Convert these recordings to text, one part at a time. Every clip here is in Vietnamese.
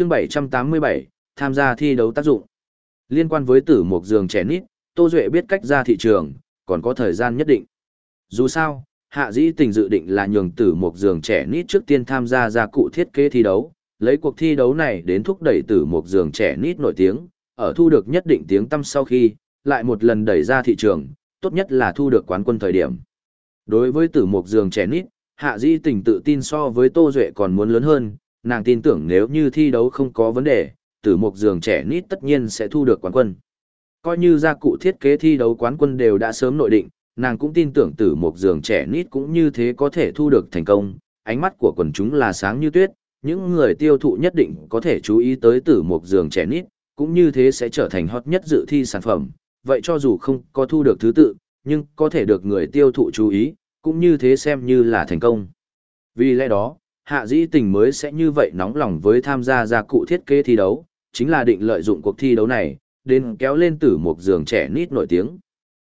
Chương 787, tham gia thi đấu tác dụng. Liên quan với tử mục giường trẻ nít, Tô Duệ biết cách ra thị trường, còn có thời gian nhất định. Dù sao, hạ dĩ tình dự định là nhường tử mục giường trẻ nít trước tiên tham gia gia cụ thiết kế thi đấu, lấy cuộc thi đấu này đến thúc đẩy tử mục giường trẻ nít nổi tiếng, ở thu được nhất định tiếng tăm sau khi, lại một lần đẩy ra thị trường, tốt nhất là thu được quán quân thời điểm. Đối với tử mục giường trẻ nít, hạ dĩ tình tự tin so với Tô Duệ còn muốn lớn hơn, nàng tin tưởng nếu như thi đấu không có vấn đề, tử mục giường trẻ nít tất nhiên sẽ thu được quán quân. Coi như gia cụ thiết kế thi đấu quán quân đều đã sớm nội định, nàng cũng tin tưởng tử mục giường trẻ nít cũng như thế có thể thu được thành công, ánh mắt của quần chúng là sáng như tuyết, những người tiêu thụ nhất định có thể chú ý tới tử mục giường trẻ nít, cũng như thế sẽ trở thành hot nhất dự thi sản phẩm, vậy cho dù không có thu được thứ tự, nhưng có thể được người tiêu thụ chú ý, cũng như thế xem như là thành công. Vì lẽ đó, hạ dĩ tình mới sẽ như vậy nóng lòng với tham gia gia cụ thiết kế thi đấu, chính là định lợi dụng cuộc thi đấu này, đến kéo lên tử một giường trẻ nít nổi tiếng.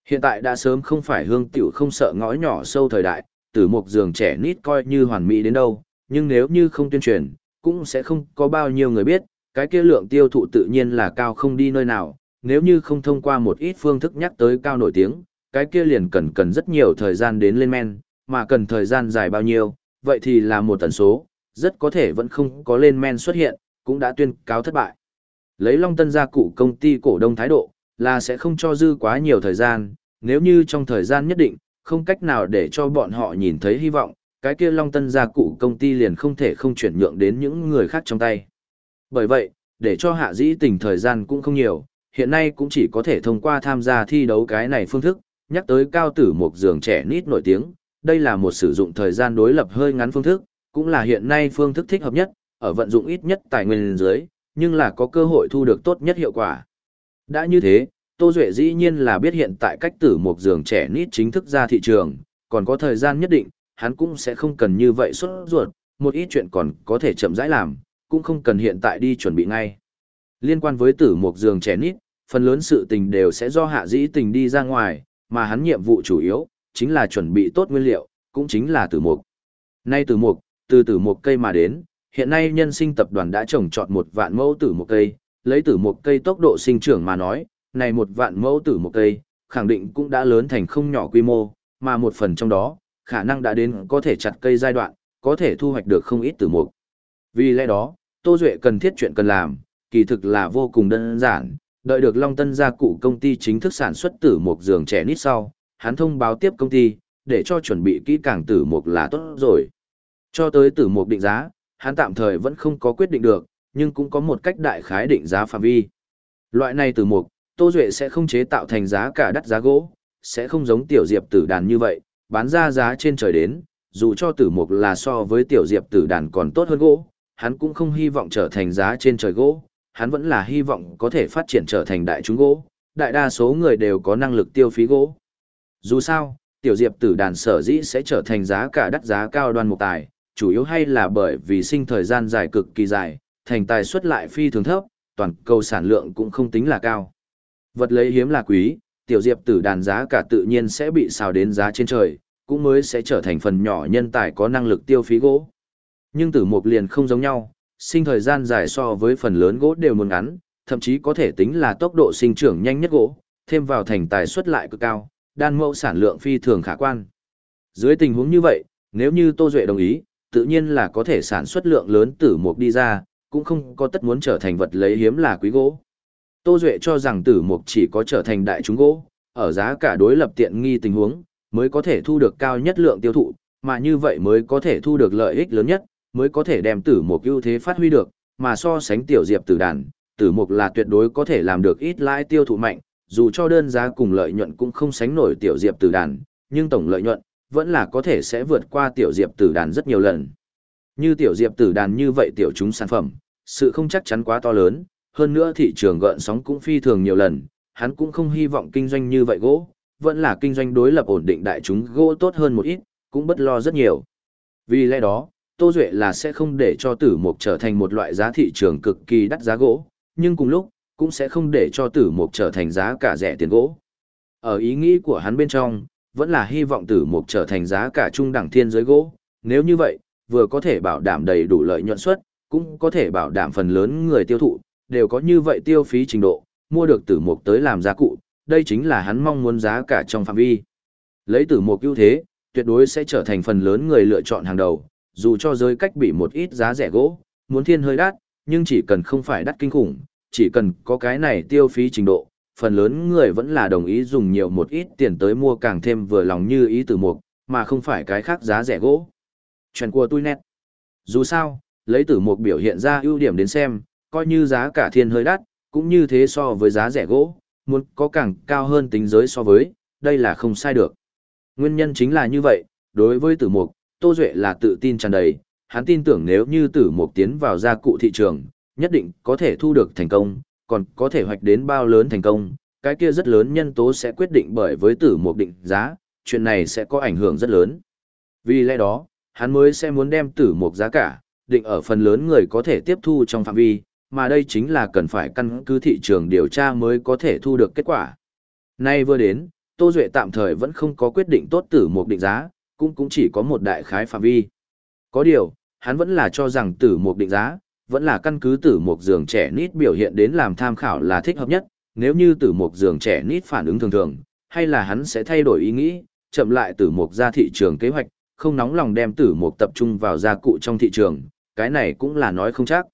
Hiện tại đã sớm không phải hương tiểu không sợ ngõ nhỏ sâu thời đại, tử một giường trẻ nít coi như hoàn mỹ đến đâu, nhưng nếu như không tuyên truyền, cũng sẽ không có bao nhiêu người biết, cái kia lượng tiêu thụ tự nhiên là cao không đi nơi nào, nếu như không thông qua một ít phương thức nhắc tới cao nổi tiếng, cái kia liền cần cần rất nhiều thời gian đến lên men, mà cần thời gian dài bao nhiêu, vậy thì là một tần số, rất có thể vẫn không có lên men xuất hiện, cũng đã tuyên cáo thất bại. Lấy Long Tân gia cụ công ty cổ đông thái độ, là sẽ không cho dư quá nhiều thời gian, nếu như trong thời gian nhất định, không cách nào để cho bọn họ nhìn thấy hy vọng, cái kia Long Tân gia cụ công ty liền không thể không chuyển nhượng đến những người khác trong tay. Bởi vậy, để cho hạ dĩ tình thời gian cũng không nhiều, hiện nay cũng chỉ có thể thông qua tham gia thi đấu cái này phương thức, nhắc tới cao tử một giường trẻ nít nổi tiếng, đây là một sử dụng thời gian đối lập hơi ngắn phương thức, cũng là hiện nay phương thức thích hợp nhất, ở vận dụng ít nhất tài nguyên dưới, nhưng là có cơ hội thu được tốt nhất hiệu quả. Đã như thế, Tô Duệ dĩ nhiên là biết hiện tại cách tử một giường trẻ nít chính thức ra thị trường, còn có thời gian nhất định, hắn cũng sẽ không cần như vậy xuất ruột, một ít chuyện còn có thể chậm rãi làm, cũng không cần hiện tại đi chuẩn bị ngay. Liên quan với tử một giường trẻ nít, phần lớn sự tình đều sẽ do hạ dĩ tình đi ra ngoài, mà hắn nhiệm vụ chủ yếu, chính là chuẩn bị tốt nguyên liệu, cũng chính là tử mục. Nay tử mục, từ tử mục cây mà đến, hiện nay nhân sinh tập đoàn đã trồng trọt một vạn mẫu tử mục cây, lấy tử mục cây tốc độ sinh trưởng mà nói, này một vạn mẫu tử mục cây, khẳng định cũng đã lớn thành không nhỏ quy mô, mà một phần trong đó, khả năng đã đến có thể chặt cây giai đoạn, có thể thu hoạch được không ít tử mục. Vì lẽ đó, Tô Duệ cần thiết chuyện cần làm, kỳ thực là vô cùng đơn giản, đợi được Long Tân gia cụ công ty chính thức sản xuất tử mục giường trẻ nít sau, hắn thông báo tiếp công ty, để cho chuẩn bị kỹ càng tử mục là tốt rồi. Cho tới tử mục định giá, hắn tạm thời vẫn không có quyết định được, nhưng cũng có một cách đại khái định giá phạm vi. Loại này tử mục, Tô Duệ sẽ không chế tạo thành giá cả đắt giá gỗ, sẽ không giống tiểu diệp tử đàn như vậy, bán ra giá trên trời đến, dù cho tử mục là so với tiểu diệp tử đàn còn tốt hơn gỗ, hắn cũng không hy vọng trở thành giá trên trời gỗ, hắn vẫn là hy vọng có thể phát triển trở thành đại chúng gỗ, đại đa số người đều có năng lực tiêu phí gỗ. Dù sao, tiểu diệp tử đàn sở dĩ sẽ trở thành giá cả đắt giá cao đoan mục tài, chủ yếu hay là bởi vì sinh thời gian dài cực kỳ dài, thành tài xuất lại phi thường thấp, toàn cầu sản lượng cũng không tính là cao. Vật lấy hiếm là quý, tiểu diệp tử đàn giá cả tự nhiên sẽ bị xào đến giá trên trời, cũng mới sẽ trở thành phần nhỏ nhân tài có năng lực tiêu phí gỗ. Nhưng tử mục liền không giống nhau, sinh thời gian dài so với phần lớn gỗ đều muốn ngắn, thậm chí có thể tính là tốc độ sinh trưởng nhanh nhất gỗ, thêm vào thành tài xuất lại cực cao, đan mẫu sản lượng phi thường khả quan. Dưới tình huống như vậy, nếu như Tô Duệ đồng ý, tự nhiên là có thể sản xuất lượng lớn tử mục đi ra, cũng không có tất muốn trở thành vật lấy hiếm là quý gỗ. Tô Duệ cho rằng tử mục chỉ có trở thành đại chúng gỗ, ở giá cả đối lập tiện nghi tình huống, mới có thể thu được cao nhất lượng tiêu thụ, mà như vậy mới có thể thu được lợi ích lớn nhất, mới có thể đem tử mục ưu thế phát huy được, mà so sánh tiểu diệp tử đàn, tử mục là tuyệt đối có thể làm được ít lãi tiêu thụ mạnh, dù cho đơn giá cùng lợi nhuận cũng không sánh nổi tiểu diệp tử đàn, nhưng tổng lợi nhuận vẫn là có thể sẽ vượt qua tiểu diệp tử đàn rất nhiều lần. Như tiểu diệp tử đàn như vậy tiểu chúng sản phẩm, sự không chắc chắn quá to lớn, hơn nữa thị trường gợn sóng cũng phi thường nhiều lần, hắn cũng không hy vọng kinh doanh như vậy gỗ, vẫn là kinh doanh đối lập ổn định đại chúng gỗ tốt hơn một ít, cũng bất lo rất nhiều. Vì lẽ đó, Tô Duệ là sẽ không để cho tử mục trở thành một loại giá thị trường cực kỳ đắt giá gỗ, nhưng cùng lúc, cũng sẽ không để cho tử mục trở thành giá cả rẻ tiền gỗ. Ở ý nghĩ của hắn bên trong, vẫn là hy vọng tử mục trở thành giá cả trung đẳng thiên giới gỗ, nếu như vậy, vừa có thể bảo đảm đầy đủ lợi nhuận suất, cũng có thể bảo đảm phần lớn người tiêu thụ, đều có như vậy tiêu phí trình độ, mua được tử mục tới làm giá cụ, đây chính là hắn mong muốn giá cả trong phạm vi. Lấy tử mục ưu thế, tuyệt đối sẽ trở thành phần lớn người lựa chọn hàng đầu, dù cho giới cách bị một ít giá rẻ gỗ, muốn thiên hơi đắt, nhưng chỉ cần không phải đắt kinh khủng, chỉ cần có cái này tiêu phí trình độ, phần lớn người vẫn là đồng ý dùng nhiều một ít tiền tới mua càng thêm vừa lòng như ý tử mục, mà không phải cái khác giá rẻ gỗ. Chuyện của tôi nét. Dù sao, lấy tử mục biểu hiện ra ưu điểm đến xem, coi như giá cả thiên hơi đắt, cũng như thế so với giá rẻ gỗ, muốn có càng cao hơn tính giới so với, đây là không sai được. Nguyên nhân chính là như vậy, đối với tử mục, Tô Duệ là tự tin tràn đầy, hắn tin tưởng nếu như tử mục tiến vào gia cụ thị trường, nhất định có thể thu được thành công, còn có thể hoạch đến bao lớn thành công, cái kia rất lớn nhân tố sẽ quyết định bởi với tử mục định giá, chuyện này sẽ có ảnh hưởng rất lớn. Vì lẽ đó, hắn mới sẽ muốn đem tử mục giá cả, định ở phần lớn người có thể tiếp thu trong phạm vi, mà đây chính là cần phải căn cứ thị trường điều tra mới có thể thu được kết quả. Nay vừa đến, Tô Duệ tạm thời vẫn không có quyết định tốt tử mục định giá, cũng cũng chỉ có một đại khái phạm vi. Có điều, hắn vẫn là cho rằng tử mục định giá, vẫn là căn cứ tử mục giường trẻ nít biểu hiện đến làm tham khảo là thích hợp nhất, nếu như tử mục giường trẻ nít phản ứng thường thường, hay là hắn sẽ thay đổi ý nghĩ, chậm lại tử mục ra thị trường kế hoạch, không nóng lòng đem tử mục tập trung vào gia cụ trong thị trường, cái này cũng là nói không chắc.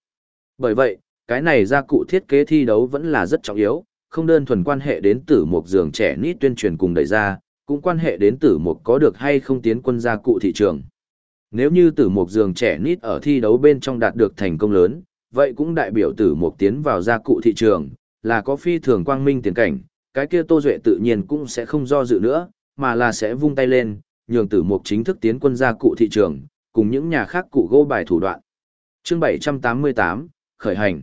Bởi vậy, cái này gia cụ thiết kế thi đấu vẫn là rất trọng yếu, không đơn thuần quan hệ đến tử mục giường trẻ nít tuyên truyền cùng đẩy ra, cũng quan hệ đến tử mục có được hay không tiến quân gia cụ thị trường. Nếu như tử mục giường trẻ nít ở thi đấu bên trong đạt được thành công lớn, vậy cũng đại biểu tử mục tiến vào gia cụ thị trường, là có phi thường quang minh tiền cảnh, cái kia Tô Duệ tự nhiên cũng sẽ không do dự nữa, mà là sẽ vung tay lên, nhường tử mục chính thức tiến quân gia cụ thị trường, cùng những nhà khác cụ gỗ bài thủ đoạn. chương 788, khởi hành.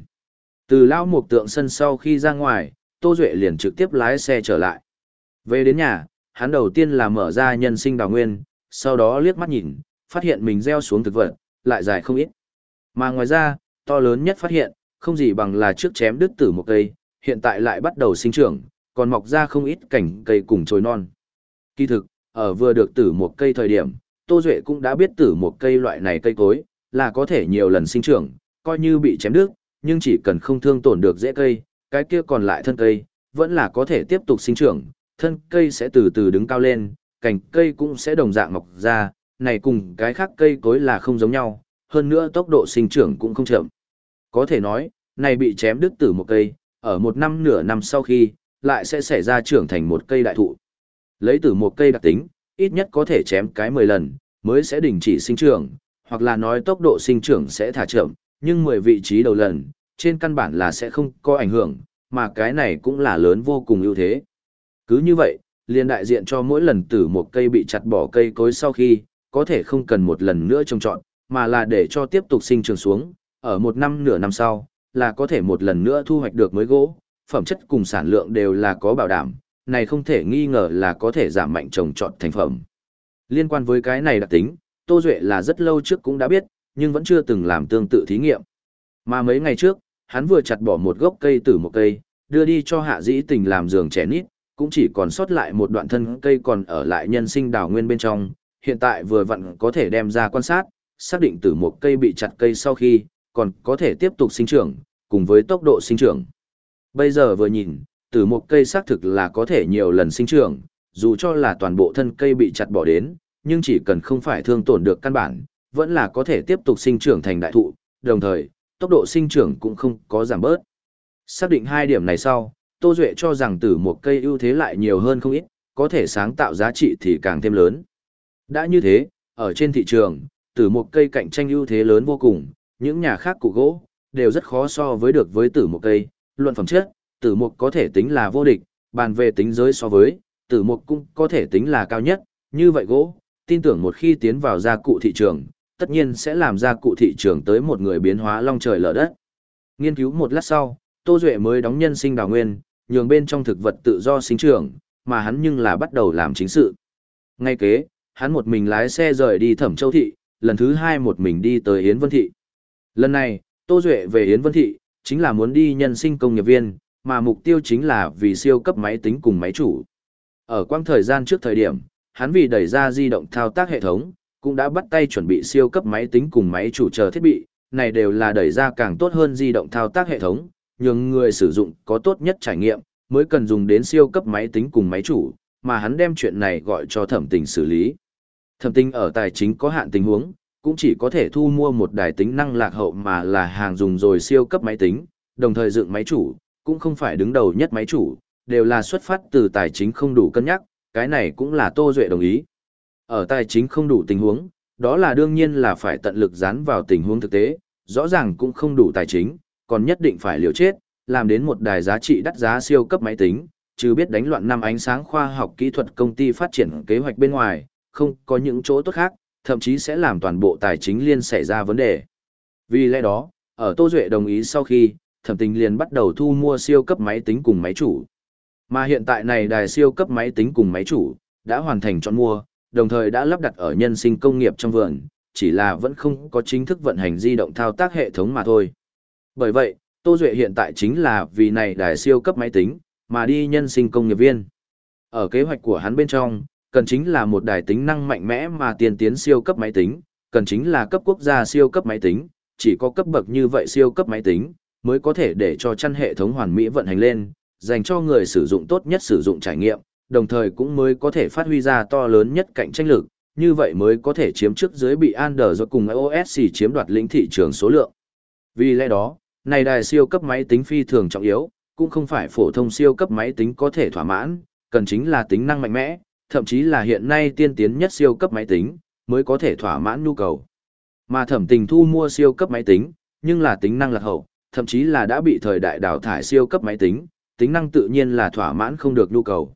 Từ lao mục tượng sân sau khi ra ngoài, Tô Duệ liền trực tiếp lái xe trở lại. Về đến nhà, hắn đầu tiên là mở ra nhân sinh đào nguyên, sau đó liếc mắt nhìn, phát hiện mình gieo xuống thực vật, lại dài không ít. Mà ngoài ra, to lớn nhất phát hiện, không gì bằng là trước chém đứt tử một cây, hiện tại lại bắt đầu sinh trưởng, còn mọc ra không ít cảnh cây cùng chồi non. Kỳ thực, ở vừa được tử một cây thời điểm, Tô Duệ cũng đã biết tử một cây loại này cây cối, là có thể nhiều lần sinh trưởng, coi như bị chém đứt, nhưng chỉ cần không thương tổn được rễ cây, cái kia còn lại thân cây, vẫn là có thể tiếp tục sinh trưởng, thân cây sẽ từ từ đứng cao lên, cành cây cũng sẽ đồng dạng mọc ra, này cùng cái khác cây cối là không giống nhau, hơn nữa tốc độ sinh trưởng cũng không chậm. Có thể nói, này bị chém đứt từ một cây, ở một năm nửa năm sau khi, lại sẽ xảy ra trưởng thành một cây đại thụ. Lấy từ một cây đặc tính, ít nhất có thể chém cái 10 lần, mới sẽ đình chỉ sinh trưởng, hoặc là nói tốc độ sinh trưởng sẽ thả chậm, nhưng 10 vị trí đầu lần, trên căn bản là sẽ không có ảnh hưởng, mà cái này cũng là lớn vô cùng ưu thế. Cứ như vậy, liền đại diện cho mỗi lần tử một cây bị chặt bỏ cây cối sau khi, có thể không cần một lần nữa trồng trọt, mà là để cho tiếp tục sinh trưởng xuống, ở một năm nửa năm sau, là có thể một lần nữa thu hoạch được mới gỗ, phẩm chất cùng sản lượng đều là có bảo đảm, này không thể nghi ngờ là có thể giảm mạnh trồng trọt thành phẩm. Liên quan với cái này đặc tính, Tô Duệ là rất lâu trước cũng đã biết, nhưng vẫn chưa từng làm tương tự thí nghiệm. Mà mấy ngày trước, hắn vừa chặt bỏ một gốc cây từ một cây, đưa đi cho hạ dĩ tình làm giường trẻ nít, cũng chỉ còn sót lại một đoạn thân cây còn ở lại nhân sinh đào nguyên bên trong, hiện tại vừa vặn có thể đem ra quan sát, xác định từ một cây bị chặt cây sau khi, còn có thể tiếp tục sinh trưởng, cùng với tốc độ sinh trưởng. Bây giờ vừa nhìn, từ một cây xác thực là có thể nhiều lần sinh trưởng, dù cho là toàn bộ thân cây bị chặt bỏ đến, nhưng chỉ cần không phải thương tổn được căn bản, vẫn là có thể tiếp tục sinh trưởng thành đại thụ, đồng thời, tốc độ sinh trưởng cũng không có giảm bớt. Xác định hai điểm này sau, Tô Duệ cho rằng tử một cây ưu thế lại nhiều hơn không ít, có thể sáng tạo giá trị thì càng thêm lớn. Đã như thế, ở trên thị trường, tử một cây cạnh tranh ưu thế lớn vô cùng, những nhà khác cụ gỗ, đều rất khó so với được với tử một cây, luận phẩm chất, tử một có thể tính là vô địch, bàn về tính giới so với, tử một cũng có thể tính là cao nhất, như vậy gỗ, tin tưởng một khi tiến vào gia cụ thị trường, tất nhiên sẽ làm gia cụ thị trường tới một người biến hóa long trời lở đất. Nghiên cứu một lát sau, Tô Duệ mới đóng nhân sinh đào nguyên, nhường bên trong thực vật tự do sinh trưởng, mà hắn nhưng là bắt đầu làm chính sự. Ngay kế, hắn một mình lái xe rời đi Thẩm Châu Thị, lần thứ hai một mình đi tới Yến Vân Thị. Lần này, Tô Duệ về Yến Vân Thị, chính là muốn đi nhân sinh công nghiệp viên, mà mục tiêu chính là vì siêu cấp máy tính cùng máy chủ. Ở quang thời gian trước thời điểm, hắn vì đẩy ra di động thao tác hệ thống, cũng đã bắt tay chuẩn bị siêu cấp máy tính cùng máy chủ chờ thiết bị, này đều là đẩy ra càng tốt hơn di động thao tác hệ thống, nhường người sử dụng có tốt nhất trải nghiệm, mới cần dùng đến siêu cấp máy tính cùng máy chủ, mà hắn đem chuyện này gọi cho thẩm tình xử lý. Thẩm tinh ở tài chính có hạn tình huống, cũng chỉ có thể thu mua một đài tính năng lạc hậu mà là hàng dùng rồi siêu cấp máy tính, đồng thời dựng máy chủ, cũng không phải đứng đầu nhất máy chủ, đều là xuất phát từ tài chính không đủ cân nhắc, cái này cũng là Tô Duệ đồng ý. Ở tài chính không đủ tình huống, đó là đương nhiên là phải tận lực dán vào tình huống thực tế, rõ ràng cũng không đủ tài chính, còn nhất định phải liều chết, làm đến một đài giá trị đắt giá siêu cấp máy tính, chứ biết đánh loạn năm ánh sáng khoa học kỹ thuật công ty phát triển kế hoạch bên ngoài, không có những chỗ tốt khác, thậm chí sẽ làm toàn bộ tài chính liên xảy ra vấn đề. Vì lẽ đó, ở Tô Duệ đồng ý sau khi, thẩm tình liền bắt đầu thu mua siêu cấp máy tính cùng máy chủ. Mà hiện tại này đài siêu cấp máy tính cùng máy chủ, đã hoàn thành chọn mua, đồng thời đã lắp đặt ở nhân sinh công nghiệp trong vườn, chỉ là vẫn không có chính thức vận hành di động thao tác hệ thống mà thôi. Bởi vậy, Tô Duệ hiện tại chính là vì này đài siêu cấp máy tính, mà đi nhân sinh công nghiệp viên. Ở kế hoạch của hắn bên trong, cần chính là một đài tính năng mạnh mẽ mà tiên tiến siêu cấp máy tính, cần chính là cấp quốc gia siêu cấp máy tính, chỉ có cấp bậc như vậy siêu cấp máy tính, mới có thể để cho chăn hệ thống hoàn mỹ vận hành lên, dành cho người sử dụng tốt nhất sử dụng trải nghiệm, đồng thời cũng mới có thể phát huy ra to lớn nhất cạnh tranh lực, như vậy mới có thể chiếm trước dưới bị Android cùng iOS chiếm đoạt lĩnh thị trường số lượng. Vì lẽ đó, này đài siêu cấp máy tính phi thường trọng yếu, cũng không phải phổ thông siêu cấp máy tính có thể thỏa mãn, cần chính là tính năng mạnh mẽ, thậm chí là hiện nay tiên tiến nhất siêu cấp máy tính, mới có thể thỏa mãn nhu cầu. Mà thẩm tình thu mua siêu cấp máy tính, nhưng là tính năng lạc hậu, thậm chí là đã bị thời đại đào thải siêu cấp máy tính, tính năng tự nhiên là thỏa mãn không được nhu cầu.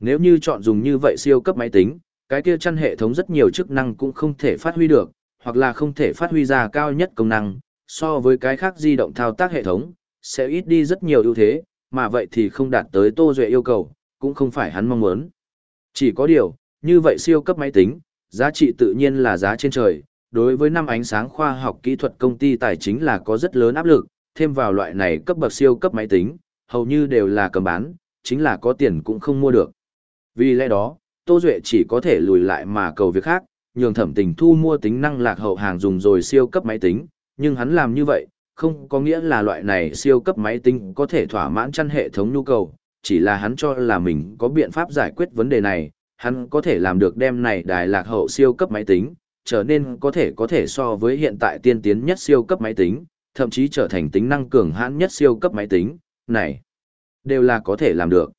Nếu như chọn dùng như vậy siêu cấp máy tính, cái kia chăn hệ thống rất nhiều chức năng cũng không thể phát huy được, hoặc là không thể phát huy ra cao nhất công năng, so với cái khác di động thao tác hệ thống, sẽ ít đi rất nhiều ưu thế, mà vậy thì không đạt tới Tô Duệ yêu cầu, cũng không phải hắn mong muốn. Chỉ có điều, như vậy siêu cấp máy tính, giá trị tự nhiên là giá trên trời, đối với năm ánh sáng khoa học kỹ thuật công ty tài chính là có rất lớn áp lực, thêm vào loại này cấp bậc siêu cấp máy tính, hầu như đều là cầm bán, chính là có tiền cũng không mua được. Vì lẽ đó, Tô Duệ chỉ có thể lùi lại mà cầu việc khác, nhường thẩm tình thu mua tính năng lạc hậu hàng dùng rồi siêu cấp máy tính, nhưng hắn làm như vậy, không có nghĩa là loại này siêu cấp máy tính có thể thỏa mãn chăn hệ thống nhu cầu, chỉ là hắn cho là mình có biện pháp giải quyết vấn đề này, hắn có thể làm được đem này đài lạc hậu siêu cấp máy tính, trở nên có thể có thể so với hiện tại tiên tiến nhất siêu cấp máy tính, thậm chí trở thành tính năng cường hãn nhất siêu cấp máy tính, này, đều là có thể làm được.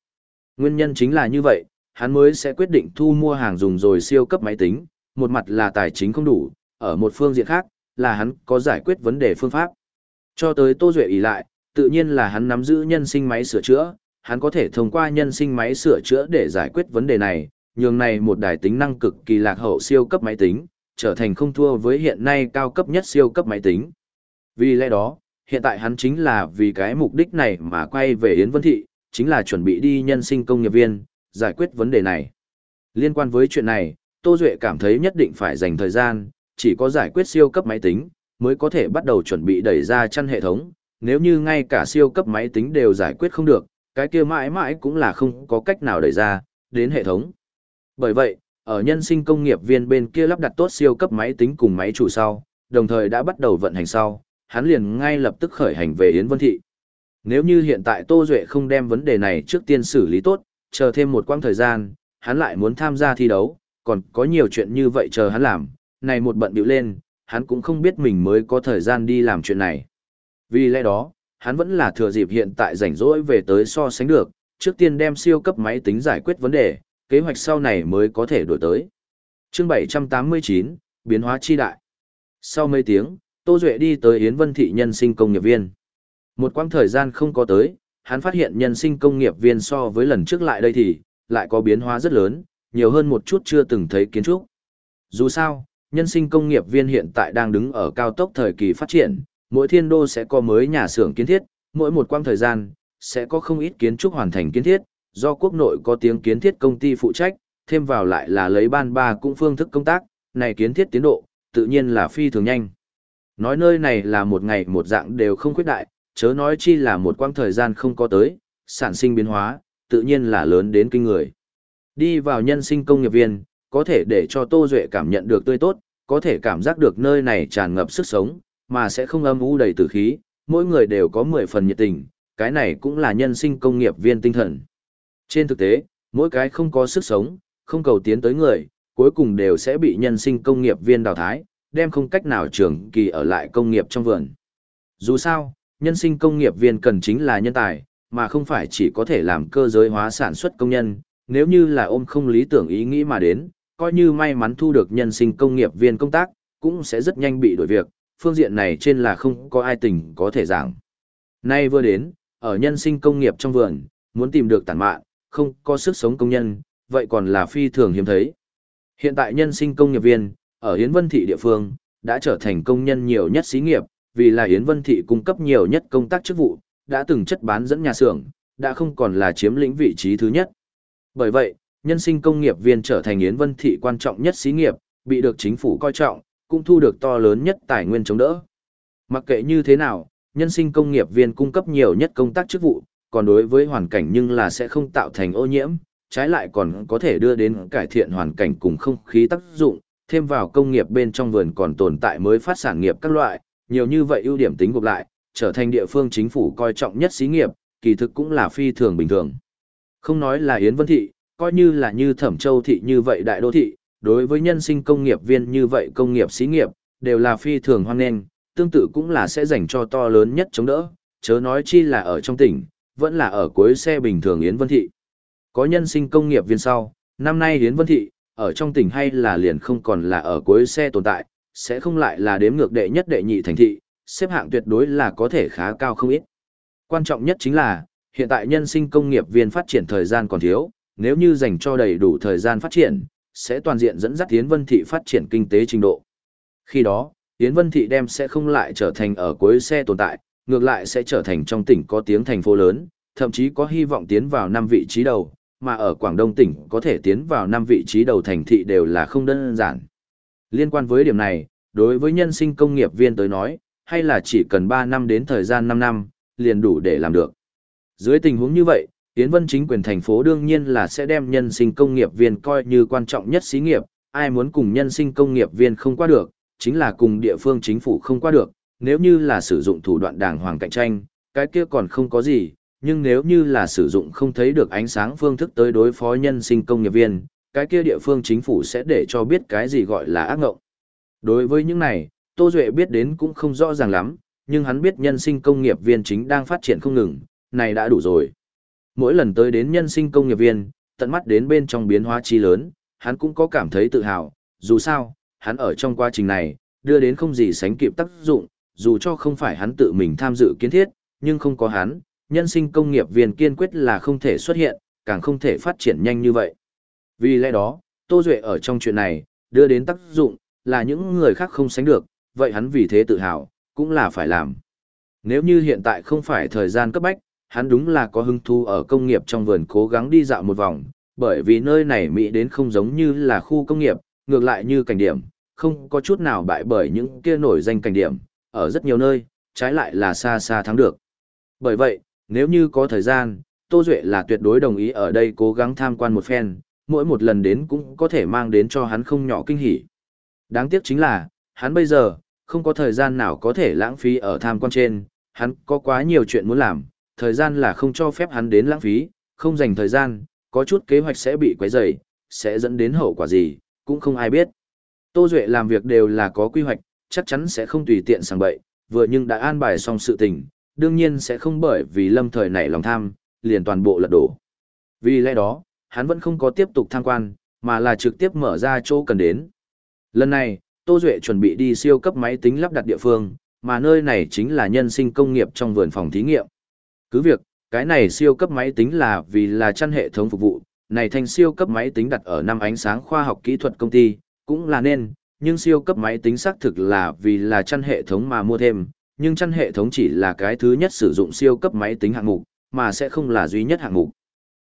Nguyên nhân chính là như vậy, hắn mới sẽ quyết định thu mua hàng dùng rồi siêu cấp máy tính, một mặt là tài chính không đủ, ở một phương diện khác, là hắn có giải quyết vấn đề phương pháp. Cho tới Tô Duệ ý lại, tự nhiên là hắn nắm giữ nhân sinh máy sửa chữa, hắn có thể thông qua nhân sinh máy sửa chữa để giải quyết vấn đề này, nhường này một đài tính năng cực kỳ lạc hậu siêu cấp máy tính, trở thành không thua với hiện nay cao cấp nhất siêu cấp máy tính. Vì lẽ đó, hiện tại hắn chính là vì cái mục đích này mà quay về Yến Vân Thị, chính là chuẩn bị đi nhân sinh công nghiệp viên, giải quyết vấn đề này. Liên quan với chuyện này, Tô Duệ cảm thấy nhất định phải dành thời gian, chỉ có giải quyết siêu cấp máy tính, mới có thể bắt đầu chuẩn bị đẩy ra chăn hệ thống, nếu như ngay cả siêu cấp máy tính đều giải quyết không được, cái kia mãi mãi cũng là không có cách nào đẩy ra, đến hệ thống. Bởi vậy, ở nhân sinh công nghiệp viên bên kia lắp đặt tốt siêu cấp máy tính cùng máy chủ sau, đồng thời đã bắt đầu vận hành sau, hắn liền ngay lập tức khởi hành về Yến Vân Thị. Nếu như hiện tại Tô Duệ không đem vấn đề này trước tiên xử lý tốt, chờ thêm một quãng thời gian, hắn lại muốn tham gia thi đấu, còn có nhiều chuyện như vậy chờ hắn làm, này một bận biểu lên, hắn cũng không biết mình mới có thời gian đi làm chuyện này. Vì lẽ đó, hắn vẫn là thừa dịp hiện tại rảnh rỗi về tới so sánh được, trước tiên đem siêu cấp máy tính giải quyết vấn đề, kế hoạch sau này mới có thể đổi tới. chương 789, biến hóa chi đại. Sau mấy tiếng, Tô Duệ đi tới Yến Vân Thị nhân sinh công nghiệp viên. Một quãng thời gian không có tới, hắn phát hiện nhân sinh công nghiệp viên so với lần trước lại đây thì, lại có biến hóa rất lớn, nhiều hơn một chút chưa từng thấy kiến trúc. Dù sao, nhân sinh công nghiệp viên hiện tại đang đứng ở cao tốc thời kỳ phát triển, mỗi thiên đô sẽ có mới nhà xưởng kiến thiết, mỗi một quãng thời gian, sẽ có không ít kiến trúc hoàn thành kiến thiết, do quốc nội có tiếng kiến thiết công ty phụ trách, thêm vào lại là lấy ban ba cũng phương thức công tác, này kiến thiết tiến độ, tự nhiên là phi thường nhanh. Nói nơi này là một ngày một dạng đều không khuyết đại, chớ nói chi là một quãng thời gian không có tới, sản sinh biến hóa, tự nhiên là lớn đến kinh người. Đi vào nhân sinh công nghiệp viên, có thể để cho Tô Duệ cảm nhận được tươi tốt, có thể cảm giác được nơi này tràn ngập sức sống, mà sẽ không âm u đầy tử khí, mỗi người đều có 10 phần nhiệt tình, cái này cũng là nhân sinh công nghiệp viên tinh thần. Trên thực tế, mỗi cái không có sức sống, không cầu tiến tới người, cuối cùng đều sẽ bị nhân sinh công nghiệp viên đào thái, đem không cách nào trường kỳ ở lại công nghiệp trong vườn. Dù sao, nhân sinh công nghiệp viên cần chính là nhân tài, mà không phải chỉ có thể làm cơ giới hóa sản xuất công nhân, nếu như là ôm không lý tưởng ý nghĩ mà đến, coi như may mắn thu được nhân sinh công nghiệp viên công tác, cũng sẽ rất nhanh bị đổi việc, phương diện này trên là không có ai tình có thể giảng. Nay vừa đến, ở nhân sinh công nghiệp trong vườn, muốn tìm được tản mạn, không có sức sống công nhân, vậy còn là phi thường hiếm thấy. Hiện tại nhân sinh công nghiệp viên, ở Yến Vân Thị địa phương, đã trở thành công nhân nhiều nhất xí nghiệp, vì là Yến Vân Thị cung cấp nhiều nhất công tác chức vụ, đã từng chất bán dẫn nhà xưởng, đã không còn là chiếm lĩnh vị trí thứ nhất. Bởi vậy, nhân sinh công nghiệp viên trở thành Yến Vân Thị quan trọng nhất xí nghiệp, bị được chính phủ coi trọng, cũng thu được to lớn nhất tài nguyên chống đỡ. Mặc kệ như thế nào, nhân sinh công nghiệp viên cung cấp nhiều nhất công tác chức vụ, còn đối với hoàn cảnh nhưng là sẽ không tạo thành ô nhiễm, trái lại còn có thể đưa đến cải thiện hoàn cảnh cùng không khí tác dụng, thêm vào công nghiệp bên trong vườn còn tồn tại mới phát sản nghiệp các loại, nhiều như vậy ưu điểm tính gộp lại, trở thành địa phương chính phủ coi trọng nhất xí nghiệp, kỳ thực cũng là phi thường bình thường. Không nói là Yến Vân Thị, coi như là như Thẩm Châu Thị như vậy đại đô thị, đối với nhân sinh công nghiệp viên như vậy công nghiệp xí nghiệp, đều là phi thường hoan nghênh, tương tự cũng là sẽ dành cho to lớn nhất chống đỡ, chớ nói chi là ở trong tỉnh, vẫn là ở cuối xe bình thường Yến Vân Thị. Có nhân sinh công nghiệp viên sau, năm nay Yến Vân Thị, ở trong tỉnh hay là liền không còn là ở cuối xe tồn tại, sẽ không lại là đếm ngược đệ nhất đệ nhị thành thị, xếp hạng tuyệt đối là có thể khá cao không ít. Quan trọng nhất chính là, hiện tại nhân sinh công nghiệp viên phát triển thời gian còn thiếu, nếu như dành cho đầy đủ thời gian phát triển, sẽ toàn diện dẫn dắt Yến Vân Thị phát triển kinh tế trình độ. Khi đó, Yến Vân Thị đem sẽ không lại trở thành ở cuối xe tồn tại, ngược lại sẽ trở thành trong tỉnh có tiếng thành phố lớn, thậm chí có hy vọng tiến vào năm vị trí đầu, mà ở Quảng Đông tỉnh có thể tiến vào năm vị trí đầu thành thị đều là không đơn giản. Liên quan với điểm này, đối với nhân sinh công nghiệp viên tới nói, hay là chỉ cần 3 năm đến thời gian 5 năm, liền đủ để làm được. Dưới tình huống như vậy, tiến Vân chính quyền thành phố đương nhiên là sẽ đem nhân sinh công nghiệp viên coi như quan trọng nhất xí nghiệp, ai muốn cùng nhân sinh công nghiệp viên không qua được, chính là cùng địa phương chính phủ không qua được, nếu như là sử dụng thủ đoạn đàng hoàng cạnh tranh, cái kia còn không có gì, nhưng nếu như là sử dụng không thấy được ánh sáng phương thức tới đối phó nhân sinh công nghiệp viên, cái kia địa phương chính phủ sẽ để cho biết cái gì gọi là ác ngộng. Đối với những này, Tô Duệ biết đến cũng không rõ ràng lắm, nhưng hắn biết nhân sinh công nghiệp viên chính đang phát triển không ngừng, này đã đủ rồi. Mỗi lần tới đến nhân sinh công nghiệp viên, tận mắt đến bên trong biến hóa chi lớn, hắn cũng có cảm thấy tự hào, dù sao, hắn ở trong quá trình này, đưa đến không gì sánh kịp tác dụng, dù cho không phải hắn tự mình tham dự kiến thiết, nhưng không có hắn, nhân sinh công nghiệp viên kiên quyết là không thể xuất hiện, càng không thể phát triển nhanh như vậy. Vì lẽ đó, Tô Duệ ở trong chuyện này, đưa đến tác dụng, là những người khác không sánh được, vậy hắn vì thế tự hào, cũng là phải làm. Nếu như hiện tại không phải thời gian cấp bách, hắn đúng là có hứng thú ở công nghiệp trong vườn cố gắng đi dạo một vòng, bởi vì nơi này Mỹ đến không giống như là khu công nghiệp, ngược lại như cảnh điểm, không có chút nào bại bởi những kia nổi danh cảnh điểm, ở rất nhiều nơi, trái lại là xa xa thắng được. Bởi vậy, nếu như có thời gian, Tô Duệ là tuyệt đối đồng ý ở đây cố gắng tham quan một phen, mỗi một lần đến cũng có thể mang đến cho hắn không nhỏ kinh hỉ. Đáng tiếc chính là, hắn bây giờ, không có thời gian nào có thể lãng phí ở tham quan trên, hắn có quá nhiều chuyện muốn làm, thời gian là không cho phép hắn đến lãng phí, không dành thời gian, có chút kế hoạch sẽ bị quấy rầy, sẽ dẫn đến hậu quả gì, cũng không ai biết. Tô Duệ làm việc đều là có quy hoạch, chắc chắn sẽ không tùy tiện sang bậy, vừa nhưng đã an bài xong sự tình, đương nhiên sẽ không bởi vì lâm thời nảy lòng tham, liền toàn bộ lật đổ. Vì lẽ đó, hắn vẫn không có tiếp tục tham quan, mà là trực tiếp mở ra chỗ cần đến. Lần này, Tô Duệ chuẩn bị đi siêu cấp máy tính lắp đặt địa phương, mà nơi này chính là nhân sinh công nghiệp trong vườn phòng thí nghiệm. Cứ việc, cái này siêu cấp máy tính là vì là chăn hệ thống phục vụ, này thành siêu cấp máy tính đặt ở năm ánh sáng khoa học kỹ thuật công ty, cũng là nên, nhưng siêu cấp máy tính xác thực là vì là chăn hệ thống mà mua thêm, nhưng chăn hệ thống chỉ là cái thứ nhất sử dụng siêu cấp máy tính hạng mục, mà sẽ không là duy nhất hạng mục.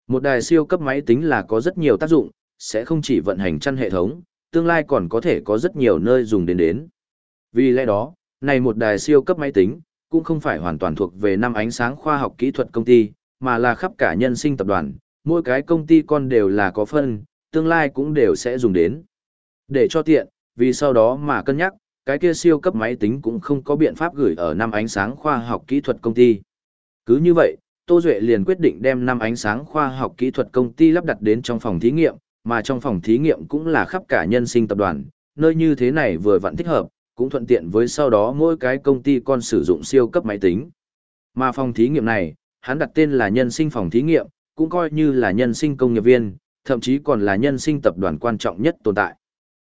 Một đài siêu cấp máy tính là có rất nhiều tác dụng, sẽ không chỉ vận hành chăn hệ thống, tương lai còn có thể có rất nhiều nơi dùng đến đến. Vì lẽ đó, này một đài siêu cấp máy tính, cũng không phải hoàn toàn thuộc về năm ánh sáng khoa học kỹ thuật công ty, mà là khắp cả nhân sinh tập đoàn, mỗi cái công ty con đều là có phân, tương lai cũng đều sẽ dùng đến. Để cho tiện, vì sau đó mà cân nhắc, cái kia siêu cấp máy tính cũng không có biện pháp gửi ở năm ánh sáng khoa học kỹ thuật công ty. Cứ như vậy, Tô Duệ liền quyết định đem năm ánh sáng khoa học kỹ thuật công ty lắp đặt đến trong phòng thí nghiệm, mà trong phòng thí nghiệm cũng là khắp cả nhân sinh tập đoàn, nơi như thế này vừa vặn thích hợp, cũng thuận tiện với sau đó mỗi cái công ty con sử dụng siêu cấp máy tính. Mà phòng thí nghiệm này, hắn đặt tên là nhân sinh phòng thí nghiệm, cũng coi như là nhân sinh công nghiệp viên, thậm chí còn là nhân sinh tập đoàn quan trọng nhất tồn tại.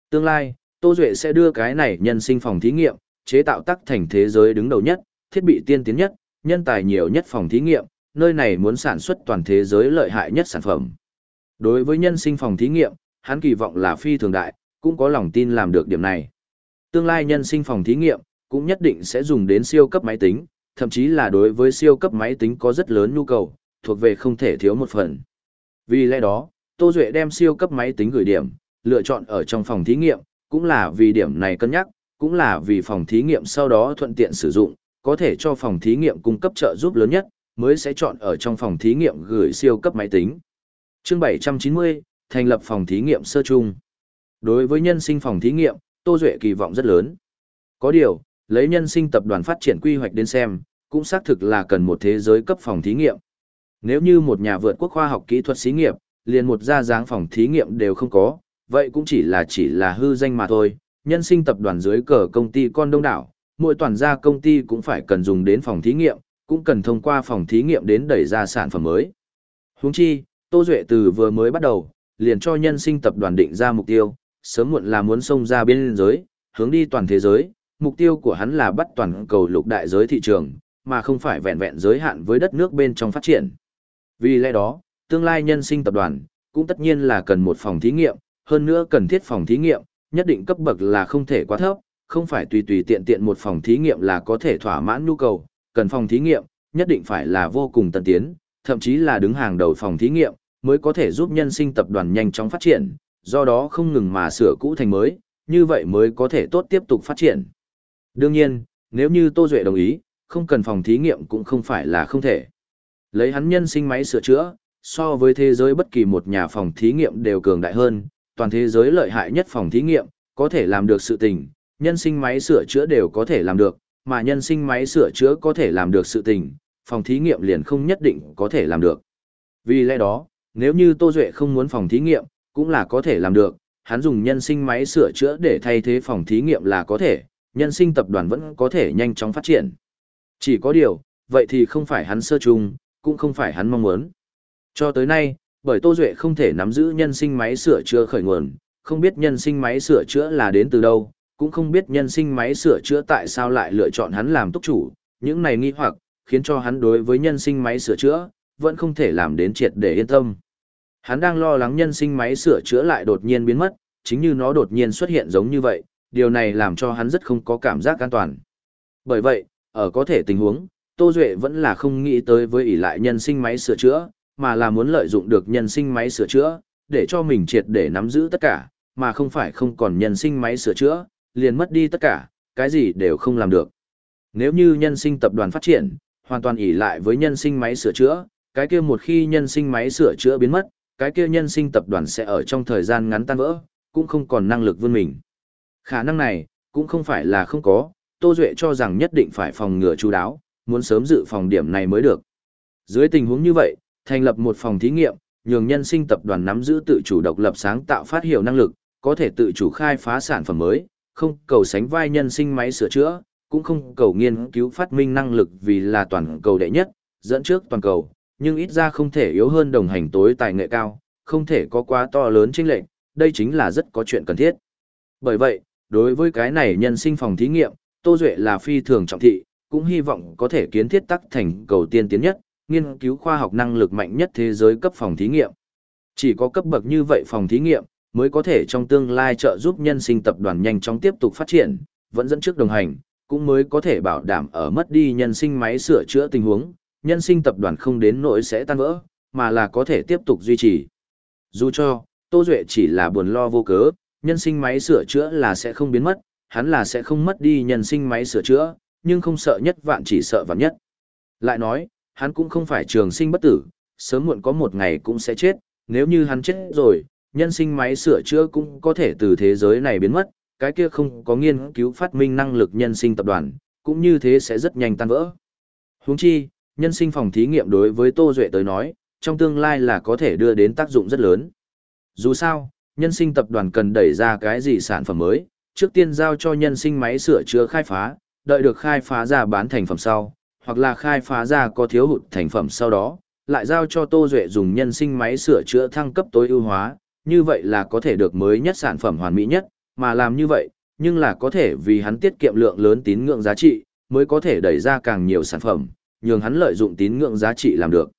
Tương lai, Tô Duệ sẽ đưa cái này nhân sinh phòng thí nghiệm, chế tạo tắc thành thế giới đứng đầu nhất, thiết bị tiên tiến nhất, nhân tài nhiều nhất phòng thí nghiệm, nơi này muốn sản xuất toàn thế giới lợi hại nhất sản phẩm. Đối với nhân sinh phòng thí nghiệm, hắn kỳ vọng là phi thường đại, cũng có lòng tin làm được điểm này. Tương lai nhân sinh phòng thí nghiệm, cũng nhất định sẽ dùng đến siêu cấp máy tính, thậm chí là đối với siêu cấp máy tính có rất lớn nhu cầu, thuộc về không thể thiếu một phần. Vì lẽ đó, Tô Duệ đem siêu cấp máy tính gửi điểm, lựa chọn ở trong phòng thí nghiệm, cũng là vì điểm này cân nhắc, cũng là vì phòng thí nghiệm sau đó thuận tiện sử dụng, có thể cho phòng thí nghiệm cung cấp trợ giúp lớn nhất, mới sẽ chọn ở trong phòng thí nghiệm gửi siêu cấp máy tính. Chương 790, thành lập phòng thí nghiệm sơ chung. Đối với nhân sinh phòng thí nghiệm, Tô Duệ kỳ vọng rất lớn. Có điều, lấy nhân sinh tập đoàn phát triển quy hoạch đến xem, cũng xác thực là cần một thế giới cấp phòng thí nghiệm. Nếu như một nhà vượt quốc khoa học kỹ thuật xí nghiệp, liền một gia dáng phòng thí nghiệm đều không có, vậy cũng chỉ là chỉ là hư danh mà thôi. Nhân sinh tập đoàn dưới cờ công ty con đông đảo, mỗi toàn gia công ty cũng phải cần dùng đến phòng thí nghiệm, cũng cần thông qua phòng thí nghiệm đến đẩy ra sản phẩm mới. Huống chi, Tô Duệ từ vừa mới bắt đầu, liền cho nhân sinh tập đoàn định ra mục tiêu, sớm muộn là muốn xông ra biên giới, hướng đi toàn thế giới, mục tiêu của hắn là bắt toàn cầu lục đại giới thị trường, mà không phải vẹn vẹn giới hạn với đất nước bên trong phát triển. Vì lẽ đó, tương lai nhân sinh tập đoàn, cũng tất nhiên là cần một phòng thí nghiệm, hơn nữa cần thiết phòng thí nghiệm, nhất định cấp bậc là không thể quá thấp, không phải tùy tùy tiện tiện một phòng thí nghiệm là có thể thỏa mãn nhu cầu, cần phòng thí nghiệm, nhất định phải là vô cùng tân tiến, thậm chí là đứng hàng đầu phòng thí nghiệm, mới có thể giúp nhân sinh tập đoàn nhanh chóng phát triển, do đó không ngừng mà sửa cũ thành mới, như vậy mới có thể tốt tiếp tục phát triển. Đương nhiên, nếu như Tô Duệ đồng ý, không cần phòng thí nghiệm cũng không phải là không thể. Lấy hắn nhân sinh máy sửa chữa, so với thế giới bất kỳ một nhà phòng thí nghiệm đều cường đại hơn, toàn thế giới lợi hại nhất phòng thí nghiệm, có thể làm được sự tình, nhân sinh máy sửa chữa đều có thể làm được, mà nhân sinh máy sửa chữa có thể làm được sự tình, phòng thí nghiệm liền không nhất định có thể làm được. Vì lẽ đó, nếu như Tô Duệ không muốn phòng thí nghiệm, cũng là có thể làm được, hắn dùng nhân sinh máy sửa chữa để thay thế phòng thí nghiệm là có thể, nhân sinh tập đoàn vẫn có thể nhanh chóng phát triển. Chỉ có điều, vậy thì không phải hắn sơ chung, cũng không phải hắn mong muốn. Cho tới nay, bởi Tô Duệ không thể nắm giữ nhân sinh máy sửa chữa khởi nguồn, không biết nhân sinh máy sửa chữa là đến từ đâu, cũng không biết nhân sinh máy sửa chữa tại sao lại lựa chọn hắn làm túc chủ, những này nghi hoặc, khiến cho hắn đối với nhân sinh máy sửa chữa, vẫn không thể làm đến triệt để yên tâm. Hắn đang lo lắng nhân sinh máy sửa chữa lại đột nhiên biến mất, chính như nó đột nhiên xuất hiện giống như vậy, điều này làm cho hắn rất không có cảm giác an toàn. Bởi vậy, ở có thể tình huống, Tô Duệ vẫn là không nghĩ tới với ỷ lại nhân sinh máy sửa chữa, mà là muốn lợi dụng được nhân sinh máy sửa chữa, để cho mình triệt để nắm giữ tất cả, mà không phải không còn nhân sinh máy sửa chữa, liền mất đi tất cả, cái gì đều không làm được. Nếu như nhân sinh tập đoàn phát triển, hoàn toàn ỷ lại với nhân sinh máy sửa chữa, cái kia một khi nhân sinh máy sửa chữa biến mất, cái kia nhân sinh tập đoàn sẽ ở trong thời gian ngắn tan vỡ, cũng không còn năng lực vươn mình. Khả năng này, cũng không phải là không có, Tô Duệ cho rằng nhất định phải phòng ngừa chú đáo, muốn sớm dự phòng điểm này mới được. Dưới tình huống như vậy, thành lập một phòng thí nghiệm, nhường nhân sinh tập đoàn nắm giữ tự chủ độc lập sáng tạo phát hiểu năng lực, có thể tự chủ khai phá sản phẩm mới, không cầu sánh vai nhân sinh máy sửa chữa, cũng không cầu nghiên cứu phát minh năng lực vì là toàn cầu đệ nhất, dẫn trước toàn cầu, nhưng ít ra không thể yếu hơn đồng hành tối tài nghệ cao, không thể có quá to lớn chênh lệch, đây chính là rất có chuyện cần thiết. Bởi vậy, đối với cái này nhân sinh phòng thí nghiệm, Tô Duệ là phi thường trọng thị, cũng hy vọng có thể kiến thiết tắc thành cầu tiên tiến nhất, nghiên cứu khoa học năng lực mạnh nhất thế giới cấp phòng thí nghiệm. Chỉ có cấp bậc như vậy phòng thí nghiệm, mới có thể trong tương lai trợ giúp nhân sinh tập đoàn nhanh chóng tiếp tục phát triển, vẫn dẫn trước đồng hành, cũng mới có thể bảo đảm ở mất đi nhân sinh máy sửa chữa tình huống, nhân sinh tập đoàn không đến nỗi sẽ tan vỡ, mà là có thể tiếp tục duy trì. Dù cho, Tô Duệ chỉ là buồn lo vô cớ, nhân sinh máy sửa chữa là sẽ không biến mất, hắn là sẽ không mất đi nhân sinh máy sửa chữa, nhưng không sợ nhất vạn chỉ sợ vạn nhất. Lại nói, hắn cũng không phải trường sinh bất tử, sớm muộn có một ngày cũng sẽ chết, nếu như hắn chết rồi, nhân sinh máy sửa chữa cũng có thể từ thế giới này biến mất, cái kia không có nghiên cứu phát minh năng lực nhân sinh tập đoàn, cũng như thế sẽ rất nhanh tan vỡ. Huống chi, nhân sinh phòng thí nghiệm đối với Tô Duệ tới nói, trong tương lai là có thể đưa đến tác dụng rất lớn. Dù sao, nhân sinh tập đoàn cần đẩy ra cái gì sản phẩm mới, trước tiên giao cho nhân sinh máy sửa chữa khai phá, đợi được khai phá ra bán thành phẩm sau, hoặc là khai phá ra có thiếu hụt thành phẩm sau đó, lại giao cho Tô Duệ dùng nhân sinh máy sửa chữa thăng cấp tối ưu hóa, như vậy là có thể được mới nhất sản phẩm hoàn mỹ nhất, mà làm như vậy, nhưng là có thể vì hắn tiết kiệm lượng lớn tín ngưỡng giá trị, mới có thể đẩy ra càng nhiều sản phẩm, nhường hắn lợi dụng tín ngưỡng giá trị làm được.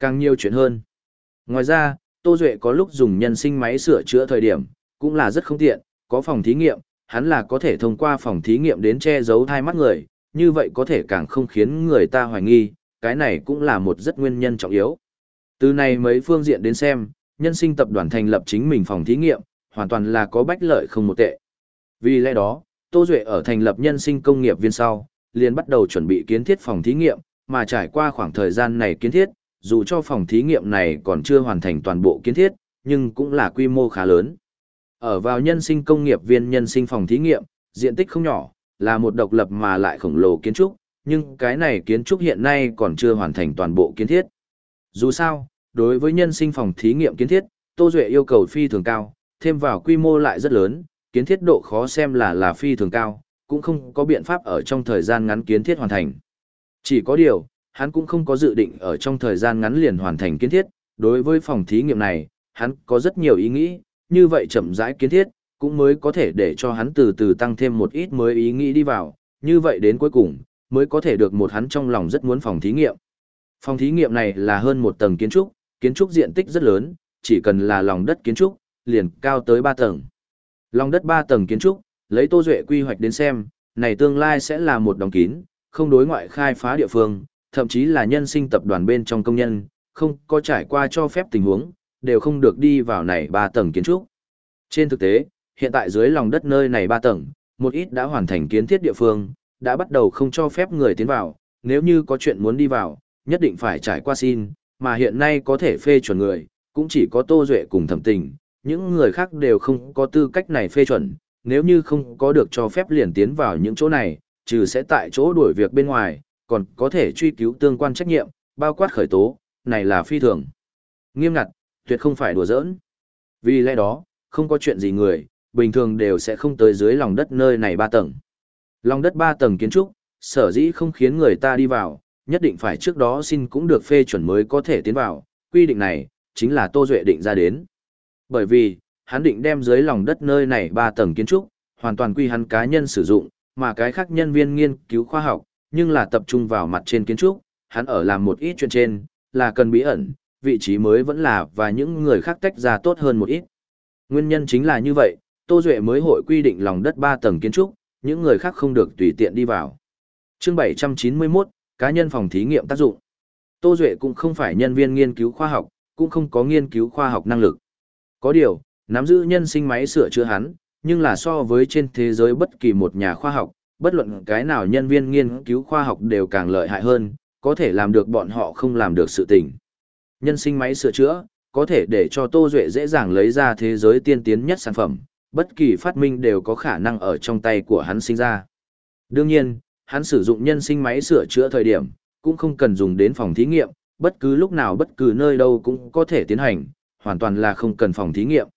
Càng nhiều chuyện hơn. Ngoài ra, Tô Duệ có lúc dùng nhân sinh máy sửa chữa thời điểm, cũng là rất không tiện, có phòng thí nghiệm, hắn là có thể thông qua phòng thí nghiệm đến che giấu thai mắt người, như vậy có thể càng không khiến người ta hoài nghi, cái này cũng là một rất nguyên nhân trọng yếu. Từ này mấy phương diện đến xem, nhân sinh tập đoàn thành lập chính mình phòng thí nghiệm, hoàn toàn là có bách lợi không một tệ. Vì lẽ đó, Tô Duệ ở thành lập nhân sinh công nghiệp viên sau, liền bắt đầu chuẩn bị kiến thiết phòng thí nghiệm, mà trải qua khoảng thời gian này kiến thiết, dù cho phòng thí nghiệm này còn chưa hoàn thành toàn bộ kiến thiết, nhưng cũng là quy mô khá lớn. Ở vào nhân sinh công nghiệp viên nhân sinh phòng thí nghiệm, diện tích không nhỏ, là một độc lập mà lại khổng lồ kiến trúc, nhưng cái này kiến trúc hiện nay còn chưa hoàn thành toàn bộ kiến thiết. Dù sao, đối với nhân sinh phòng thí nghiệm kiến thiết, Tô Duệ yêu cầu phi thường cao, thêm vào quy mô lại rất lớn, kiến thiết độ khó xem là là phi thường cao, cũng không có biện pháp ở trong thời gian ngắn kiến thiết hoàn thành. Chỉ có điều, hắn cũng không có dự định ở trong thời gian ngắn liền hoàn thành kiến thiết, đối với phòng thí nghiệm này, hắn có rất nhiều ý nghĩ, như vậy chậm rãi kiến thiết, cũng mới có thể để cho hắn từ từ tăng thêm một ít mới ý nghĩ đi vào, như vậy đến cuối cùng, mới có thể được một hắn trong lòng rất muốn phòng thí nghiệm. Phòng thí nghiệm này là hơn một tầng kiến trúc, kiến trúc diện tích rất lớn, chỉ cần là lòng đất kiến trúc, liền cao tới 3 tầng. Lòng đất 3 tầng kiến trúc, lấy Tô Duệ quy hoạch đến xem, này tương lai sẽ là một đồng kín, không đối ngoại khai phá địa phương, thậm chí là nhân sinh tập đoàn bên trong công nhân, không có trải qua cho phép tình huống, đều không được đi vào này 3 tầng kiến trúc. Trên thực tế, hiện tại dưới lòng đất nơi này 3 tầng, một ít đã hoàn thành kiến thiết địa phương, đã bắt đầu không cho phép người tiến vào, nếu như có chuyện muốn đi vào, nhất định phải trải qua xin, mà hiện nay có thể phê chuẩn người, cũng chỉ có Tô Duệ cùng thẩm tình, những người khác đều không có tư cách này phê chuẩn, nếu như không có được cho phép liền tiến vào những chỗ này, trừ sẽ tại chỗ đuổi việc bên ngoài, còn có thể truy cứu tương quan trách nhiệm, bao quát khởi tố, này là phi thường. Nghiêm ngặt, tuyệt không phải đùa giỡn. Vì lẽ đó, không có chuyện gì người, bình thường đều sẽ không tới dưới lòng đất nơi này ba tầng. Lòng đất ba tầng kiến trúc, sở dĩ không khiến người ta đi vào, nhất định phải trước đó xin cũng được phê chuẩn mới có thể tiến vào, quy định này, chính là Tô Duệ định ra đến. Bởi vì, hắn định đem dưới lòng đất nơi này ba tầng kiến trúc, hoàn toàn quy hắn cá nhân sử dụng, mà cái khác nhân viên nghiên cứu khoa học, nhưng là tập trung vào mặt trên kiến trúc, hắn ở làm một ít chuyện trên, là cần bí ẩn, vị trí mới vẫn là và những người khác tách ra tốt hơn một ít. Nguyên nhân chính là như vậy, Tô Duệ mới hội quy định lòng đất 3 tầng kiến trúc, những người khác không được tùy tiện đi vào. chương 791, cá nhân phòng thí nghiệm tác dụng. Tô Duệ cũng không phải nhân viên nghiên cứu khoa học, cũng không có nghiên cứu khoa học năng lực. Có điều, nắm giữ nhân sinh máy sửa chữa hắn, nhưng là so với trên thế giới bất kỳ một nhà khoa học, bất luận cái nào nhân viên nghiên cứu khoa học đều càng lợi hại hơn, có thể làm được bọn họ không làm được sự tình. Nhân sinh máy sửa chữa, có thể để cho Tô Duệ dễ dàng lấy ra thế giới tiên tiến nhất sản phẩm, bất kỳ phát minh đều có khả năng ở trong tay của hắn sinh ra. Đương nhiên, hắn sử dụng nhân sinh máy sửa chữa thời điểm, cũng không cần dùng đến phòng thí nghiệm, bất cứ lúc nào bất cứ nơi đâu cũng có thể tiến hành, hoàn toàn là không cần phòng thí nghiệm.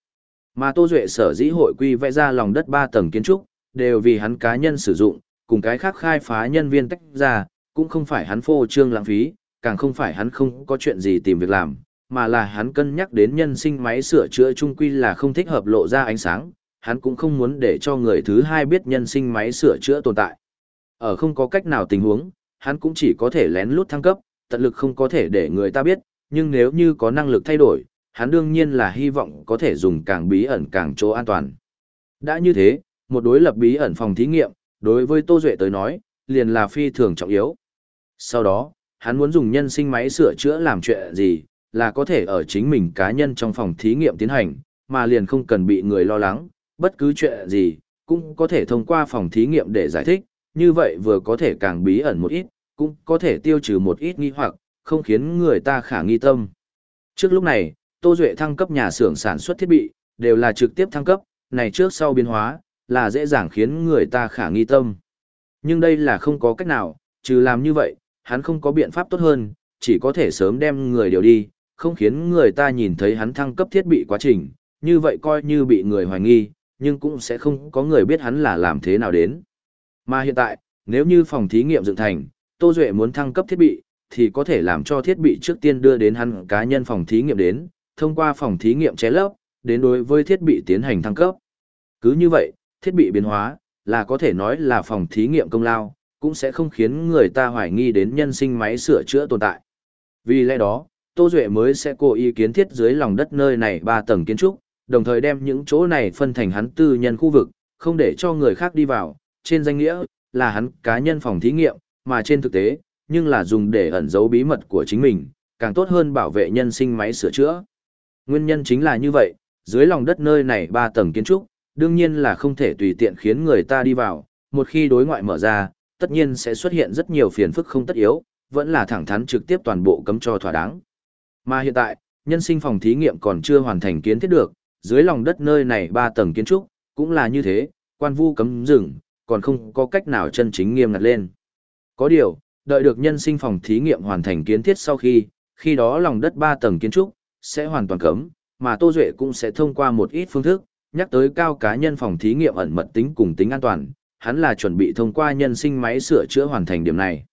Mà Tô Duệ sở dĩ hội quy vẽ ra lòng đất 3 tầng kiến trúc, đều vì hắn cá nhân sử dụng, cùng cái khác khai phá nhân viên tách ra, cũng không phải hắn phô trương lãng phí, càng không phải hắn không có chuyện gì tìm việc làm, mà là hắn cân nhắc đến nhân sinh máy sửa chữa trung quy là không thích hợp lộ ra ánh sáng, hắn cũng không muốn để cho người thứ hai biết nhân sinh máy sửa chữa tồn tại. Ở không có cách nào tình huống, hắn cũng chỉ có thể lén lút thăng cấp, tận lực không có thể để người ta biết, nhưng nếu như có năng lực thay đổi, hắn đương nhiên là hy vọng có thể dùng càng bí ẩn càng chỗ an toàn. Đã như thế, một đối lập bí ẩn phòng thí nghiệm, đối với Tô Duệ tới nói, liền là phi thường trọng yếu. Sau đó, hắn muốn dùng nhân sinh máy sửa chữa làm chuyện gì, là có thể ở chính mình cá nhân trong phòng thí nghiệm tiến hành, mà liền không cần bị người lo lắng, bất cứ chuyện gì, cũng có thể thông qua phòng thí nghiệm để giải thích, như vậy vừa có thể càng bí ẩn một ít, cũng có thể tiêu trừ một ít nghi hoặc, không khiến người ta khả nghi tâm. Trước lúc này, Tô Duệ thăng cấp nhà xưởng sản xuất thiết bị, đều là trực tiếp thăng cấp, này trước sau biến hóa, là dễ dàng khiến người ta khả nghi tâm. Nhưng đây là không có cách nào, trừ làm như vậy, hắn không có biện pháp tốt hơn, chỉ có thể sớm đem người điều đi, không khiến người ta nhìn thấy hắn thăng cấp thiết bị quá trình, như vậy coi như bị người hoài nghi, nhưng cũng sẽ không có người biết hắn là làm thế nào đến. Mà hiện tại, nếu như phòng thí nghiệm dựng thành, Tô Duệ muốn thăng cấp thiết bị, thì có thể làm cho thiết bị trước tiên đưa đến hắn cá nhân phòng thí nghiệm đến, thông qua phòng thí nghiệm ché lấp, đến đối với thiết bị tiến hành thăng cấp. Cứ như vậy, thiết bị biến hóa, là có thể nói là phòng thí nghiệm công lao, cũng sẽ không khiến người ta hoài nghi đến nhân sinh máy sửa chữa tồn tại. Vì lẽ đó, Tô Duệ mới sẽ cố ý kiến thiết dưới lòng đất nơi này 3 tầng kiến trúc, đồng thời đem những chỗ này phân thành hắn tư nhân khu vực, không để cho người khác đi vào, trên danh nghĩa, là hắn cá nhân phòng thí nghiệm, mà trên thực tế, nhưng là dùng để ẩn giấu bí mật của chính mình, càng tốt hơn bảo vệ nhân sinh máy sửa chữa. Nguyên nhân chính là như vậy, dưới lòng đất nơi này ba tầng kiến trúc, đương nhiên là không thể tùy tiện khiến người ta đi vào, một khi đối ngoại mở ra, tất nhiên sẽ xuất hiện rất nhiều phiền phức không tất yếu, vẫn là thẳng thắn trực tiếp toàn bộ cấm cho thỏa đáng. Mà hiện tại, nhân sinh phòng thí nghiệm còn chưa hoàn thành kiến thiết được, dưới lòng đất nơi này ba tầng kiến trúc, cũng là như thế, quan vu cấm rừng, còn không có cách nào chân chính nghiêm ngặt lên. Có điều, đợi được nhân sinh phòng thí nghiệm hoàn thành kiến thiết sau khi, khi đó lòng đất ba tầng kiến trúc, sẽ hoàn toàn cấm, mà Tô Duệ cũng sẽ thông qua một ít phương thức, nhắc tới cao cá nhân phòng thí nghiệm ẩn mật tính cùng tính an toàn, hắn là chuẩn bị thông qua nhân sinh máy sửa chữa hoàn thành điểm này.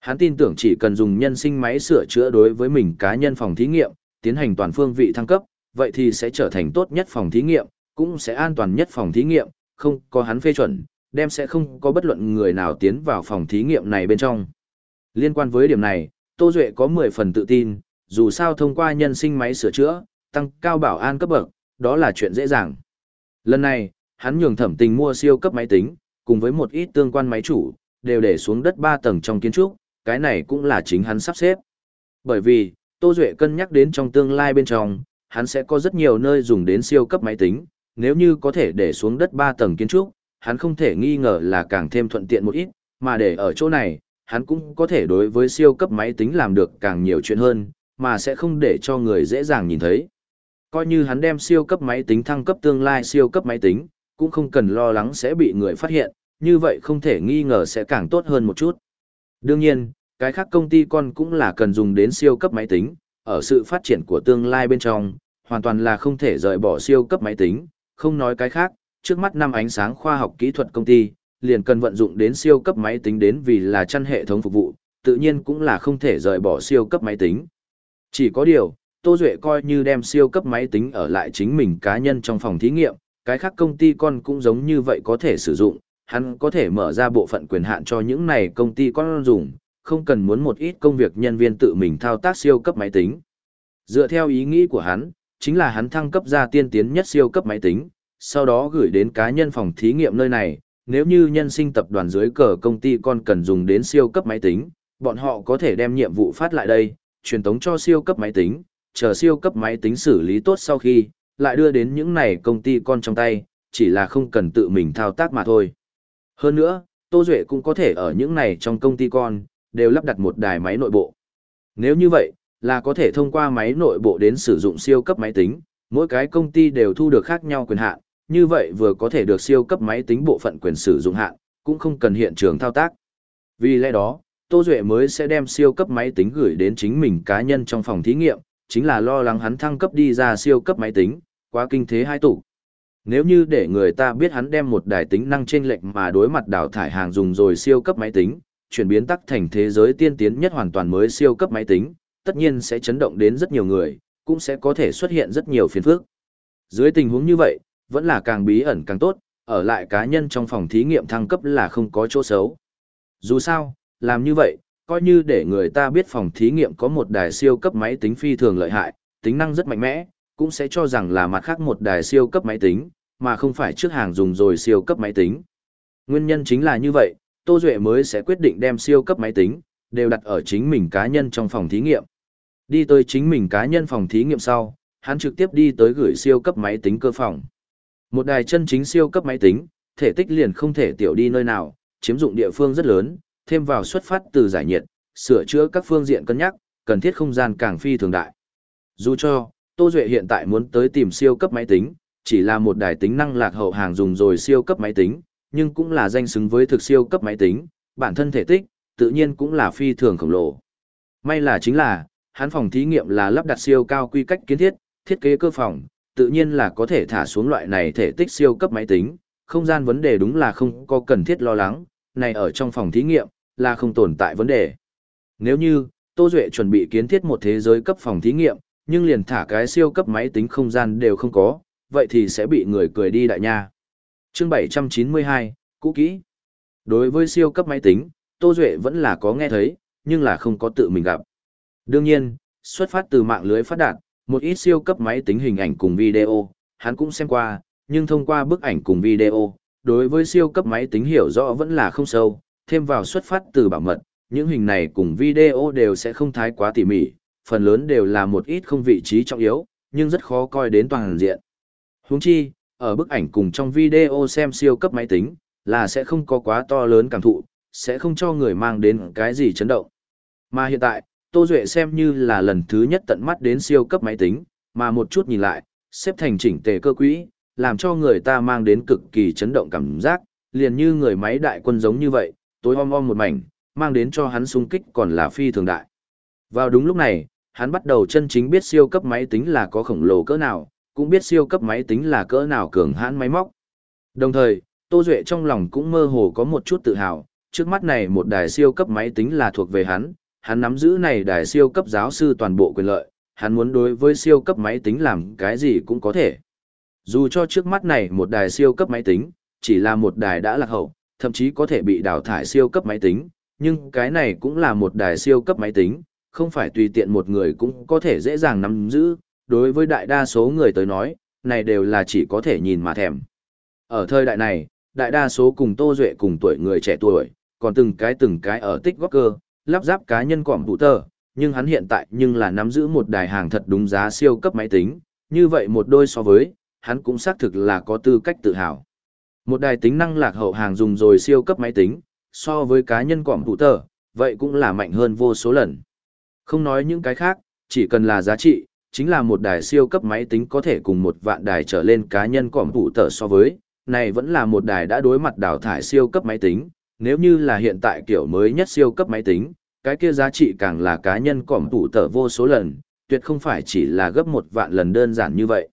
Hắn tin tưởng chỉ cần dùng nhân sinh máy sửa chữa đối với mình cá nhân phòng thí nghiệm, tiến hành toàn phương vị thăng cấp, vậy thì sẽ trở thành tốt nhất phòng thí nghiệm, cũng sẽ an toàn nhất phòng thí nghiệm, không có hắn phê chuẩn, đem sẽ không có bất luận người nào tiến vào phòng thí nghiệm này bên trong. Liên quan với điểm này, Tô Duệ có 10 phần tự tin, dù sao thông qua nhân sinh máy sửa chữa, tăng cao bảo an cấp bậc, đó là chuyện dễ dàng. Lần này, hắn nhường thẩm tình mua siêu cấp máy tính, cùng với một ít tương quan máy chủ, đều để xuống đất 3 tầng trong kiến trúc, cái này cũng là chính hắn sắp xếp. Bởi vì, Tô Duệ cân nhắc đến trong tương lai bên trong, hắn sẽ có rất nhiều nơi dùng đến siêu cấp máy tính, nếu như có thể để xuống đất 3 tầng kiến trúc, hắn không thể nghi ngờ là càng thêm thuận tiện một ít, mà để ở chỗ này, hắn cũng có thể đối với siêu cấp máy tính làm được càng nhiều chuyện hơn, mà sẽ không để cho người dễ dàng nhìn thấy. Coi như hắn đem siêu cấp máy tính thăng cấp tương lai siêu cấp máy tính, cũng không cần lo lắng sẽ bị người phát hiện, như vậy không thể nghi ngờ sẽ càng tốt hơn một chút. Đương nhiên, cái khác công ty con cũng là cần dùng đến siêu cấp máy tính, ở sự phát triển của tương lai bên trong, hoàn toàn là không thể rời bỏ siêu cấp máy tính, không nói cái khác, trước mắt năm ánh sáng khoa học kỹ thuật công ty, liền cần vận dụng đến siêu cấp máy tính đến vì là chăn hệ thống phục vụ, tự nhiên cũng là không thể rời bỏ siêu cấp máy tính. Chỉ có điều, Tô Duệ coi như đem siêu cấp máy tính ở lại chính mình cá nhân trong phòng thí nghiệm, cái khác công ty con cũng giống như vậy có thể sử dụng, hắn có thể mở ra bộ phận quyền hạn cho những này công ty con dùng, không cần muốn một ít công việc nhân viên tự mình thao tác siêu cấp máy tính. Dựa theo ý nghĩ của hắn, chính là hắn thăng cấp ra tiên tiến nhất siêu cấp máy tính, sau đó gửi đến cá nhân phòng thí nghiệm nơi này, nếu như nhân sinh tập đoàn dưới cờ công ty con cần dùng đến siêu cấp máy tính, bọn họ có thể đem nhiệm vụ phát lại đây, truyền tống cho siêu cấp máy tính, chờ siêu cấp máy tính xử lý tốt sau khi, lại đưa đến những này công ty con trong tay, chỉ là không cần tự mình thao tác mà thôi. Hơn nữa, Tô Duệ cũng có thể ở những này trong công ty con, đều lắp đặt một đài máy nội bộ. Nếu như vậy, là có thể thông qua máy nội bộ đến sử dụng siêu cấp máy tính, mỗi cái công ty đều thu được khác nhau quyền hạn, như vậy vừa có thể được siêu cấp máy tính bộ phận quyền sử dụng hạn, cũng không cần hiện trường thao tác. Vì lẽ đó, Tô Duệ mới sẽ đem siêu cấp máy tính gửi đến chính mình cá nhân trong phòng thí nghiệm, chính là lo lắng hắn thăng cấp đi ra siêu cấp máy tính, quá kinh thế hai tủ. Nếu như để người ta biết hắn đem một đài tính năng trên lệch mà đối mặt đào thải hàng dùng rồi siêu cấp máy tính, chuyển biến tắc thành thế giới tiên tiến nhất hoàn toàn mới siêu cấp máy tính, tất nhiên sẽ chấn động đến rất nhiều người, cũng sẽ có thể xuất hiện rất nhiều phiền phức. Dưới tình huống như vậy, vẫn là càng bí ẩn càng tốt, ở lại cá nhân trong phòng thí nghiệm thăng cấp là không có chỗ xấu. Dù sao, làm như vậy, coi như để người ta biết phòng thí nghiệm có một đài siêu cấp máy tính phi thường lợi hại, tính năng rất mạnh mẽ, cũng sẽ cho rằng là mặt khác một đài siêu cấp máy tính, mà không phải trước hàng dùng rồi siêu cấp máy tính. Nguyên nhân chính là như vậy, Tô Duệ mới sẽ quyết định đem siêu cấp máy tính, đều đặt ở chính mình cá nhân trong phòng thí nghiệm. Đi tới chính mình cá nhân phòng thí nghiệm sau, hắn trực tiếp đi tới gửi siêu cấp máy tính cơ phòng. Một đài chân chính siêu cấp máy tính, thể tích liền không thể tiểu đi nơi nào, chiếm dụng địa phương rất lớn, thêm vào xuất phát từ giải nhiệt, sửa chữa các phương diện cân nhắc, cần thiết không gian càng phi thường đại. Dù cho, Tô Duệ hiện tại muốn tới tìm siêu cấp máy tính, chỉ là một đài tính năng lạc hậu hàng dùng rồi siêu cấp máy tính, nhưng cũng là danh xứng với thực siêu cấp máy tính, bản thân thể tích, tự nhiên cũng là phi thường khổng lồ. May là chính là, hắn phòng thí nghiệm là lắp đặt siêu cao quy cách kiến thiết, thiết kế cơ phòng, tự nhiên là có thể thả xuống loại này thể tích siêu cấp máy tính, không gian vấn đề đúng là không có cần thiết lo lắng, này ở trong phòng thí nghiệm, là không tồn tại vấn đề. Nếu như, Tô Duệ chuẩn bị kiến thiết một thế giới cấp phòng thí nghiệm, nhưng liền thả cái siêu cấp máy tính không gian đều không có, vậy thì sẽ bị người cười đi đại nha. chương 792, cũ kỹ. Đối với siêu cấp máy tính, Tô Duệ vẫn là có nghe thấy, nhưng là không có tự mình gặp. Đương nhiên, xuất phát từ mạng lưới phát đạt, một ít siêu cấp máy tính hình ảnh cùng video, hắn cũng xem qua, nhưng thông qua bức ảnh cùng video, đối với siêu cấp máy tính hiểu rõ vẫn là không sâu, thêm vào xuất phát từ bảo mật, những hình này cùng video đều sẽ không thái quá tỉ mỉ, phần lớn đều là một ít không vị trí trọng yếu, nhưng rất khó coi đến toàn diện. Huống chi, ở bức ảnh cùng trong video xem siêu cấp máy tính, là sẽ không có quá to lớn cảm thụ, sẽ không cho người mang đến cái gì chấn động. Mà hiện tại, Tô Duệ xem như là lần thứ nhất tận mắt đến siêu cấp máy tính, mà một chút nhìn lại, xếp thành chỉnh tề cơ quỹ, làm cho người ta mang đến cực kỳ chấn động cảm giác, liền như người máy đại quân giống như vậy, tối om om một mảnh, mang đến cho hắn sung kích còn là phi thường đại. Vào đúng lúc này, hắn bắt đầu chân chính biết siêu cấp máy tính là có khổng lồ cỡ nào, cũng biết siêu cấp máy tính là cỡ nào cường hãn máy móc. Đồng thời, Tô Duệ trong lòng cũng mơ hồ có một chút tự hào, trước mắt này một đài siêu cấp máy tính là thuộc về hắn, hắn nắm giữ này đài siêu cấp giáo sư toàn bộ quyền lợi, hắn muốn đối với siêu cấp máy tính làm cái gì cũng có thể. Dù cho trước mắt này một đài siêu cấp máy tính, chỉ là một đài đã lạc hậu, thậm chí có thể bị đào thải siêu cấp máy tính, nhưng cái này cũng là một đài siêu cấp máy tính, không phải tùy tiện một người cũng có thể dễ dàng nắm giữ, đối với đại đa số người tới nói, này đều là chỉ có thể nhìn mà thèm. Ở thời đại này, đại đa số cùng Tô Duệ cùng tuổi người trẻ tuổi, còn từng cái từng cái ở tích góp cơ, lắp ráp cá nhân cỏm tụ tờ, nhưng hắn hiện tại nhưng là nắm giữ một đài hàng thật đúng giá siêu cấp máy tính, như vậy một đôi so với, hắn cũng xác thực là có tư cách tự hào. Một đài tính năng lạc hậu hàng dùng rồi siêu cấp máy tính, so với cá nhân cỏm thủ tờ, vậy cũng là mạnh hơn vô số lần. Không nói những cái khác, chỉ cần là giá trị, chính là một đài siêu cấp máy tính có thể cùng một vạn đài trở lên cá nhân cỏm thủ tờ so với, này vẫn là một đài đã đối mặt đào thải siêu cấp máy tính, nếu như là hiện tại kiểu mới nhất siêu cấp máy tính, cái kia giá trị càng là cá nhân cỏm tủ tờ vô số lần, tuyệt không phải chỉ là gấp một vạn lần đơn giản như vậy.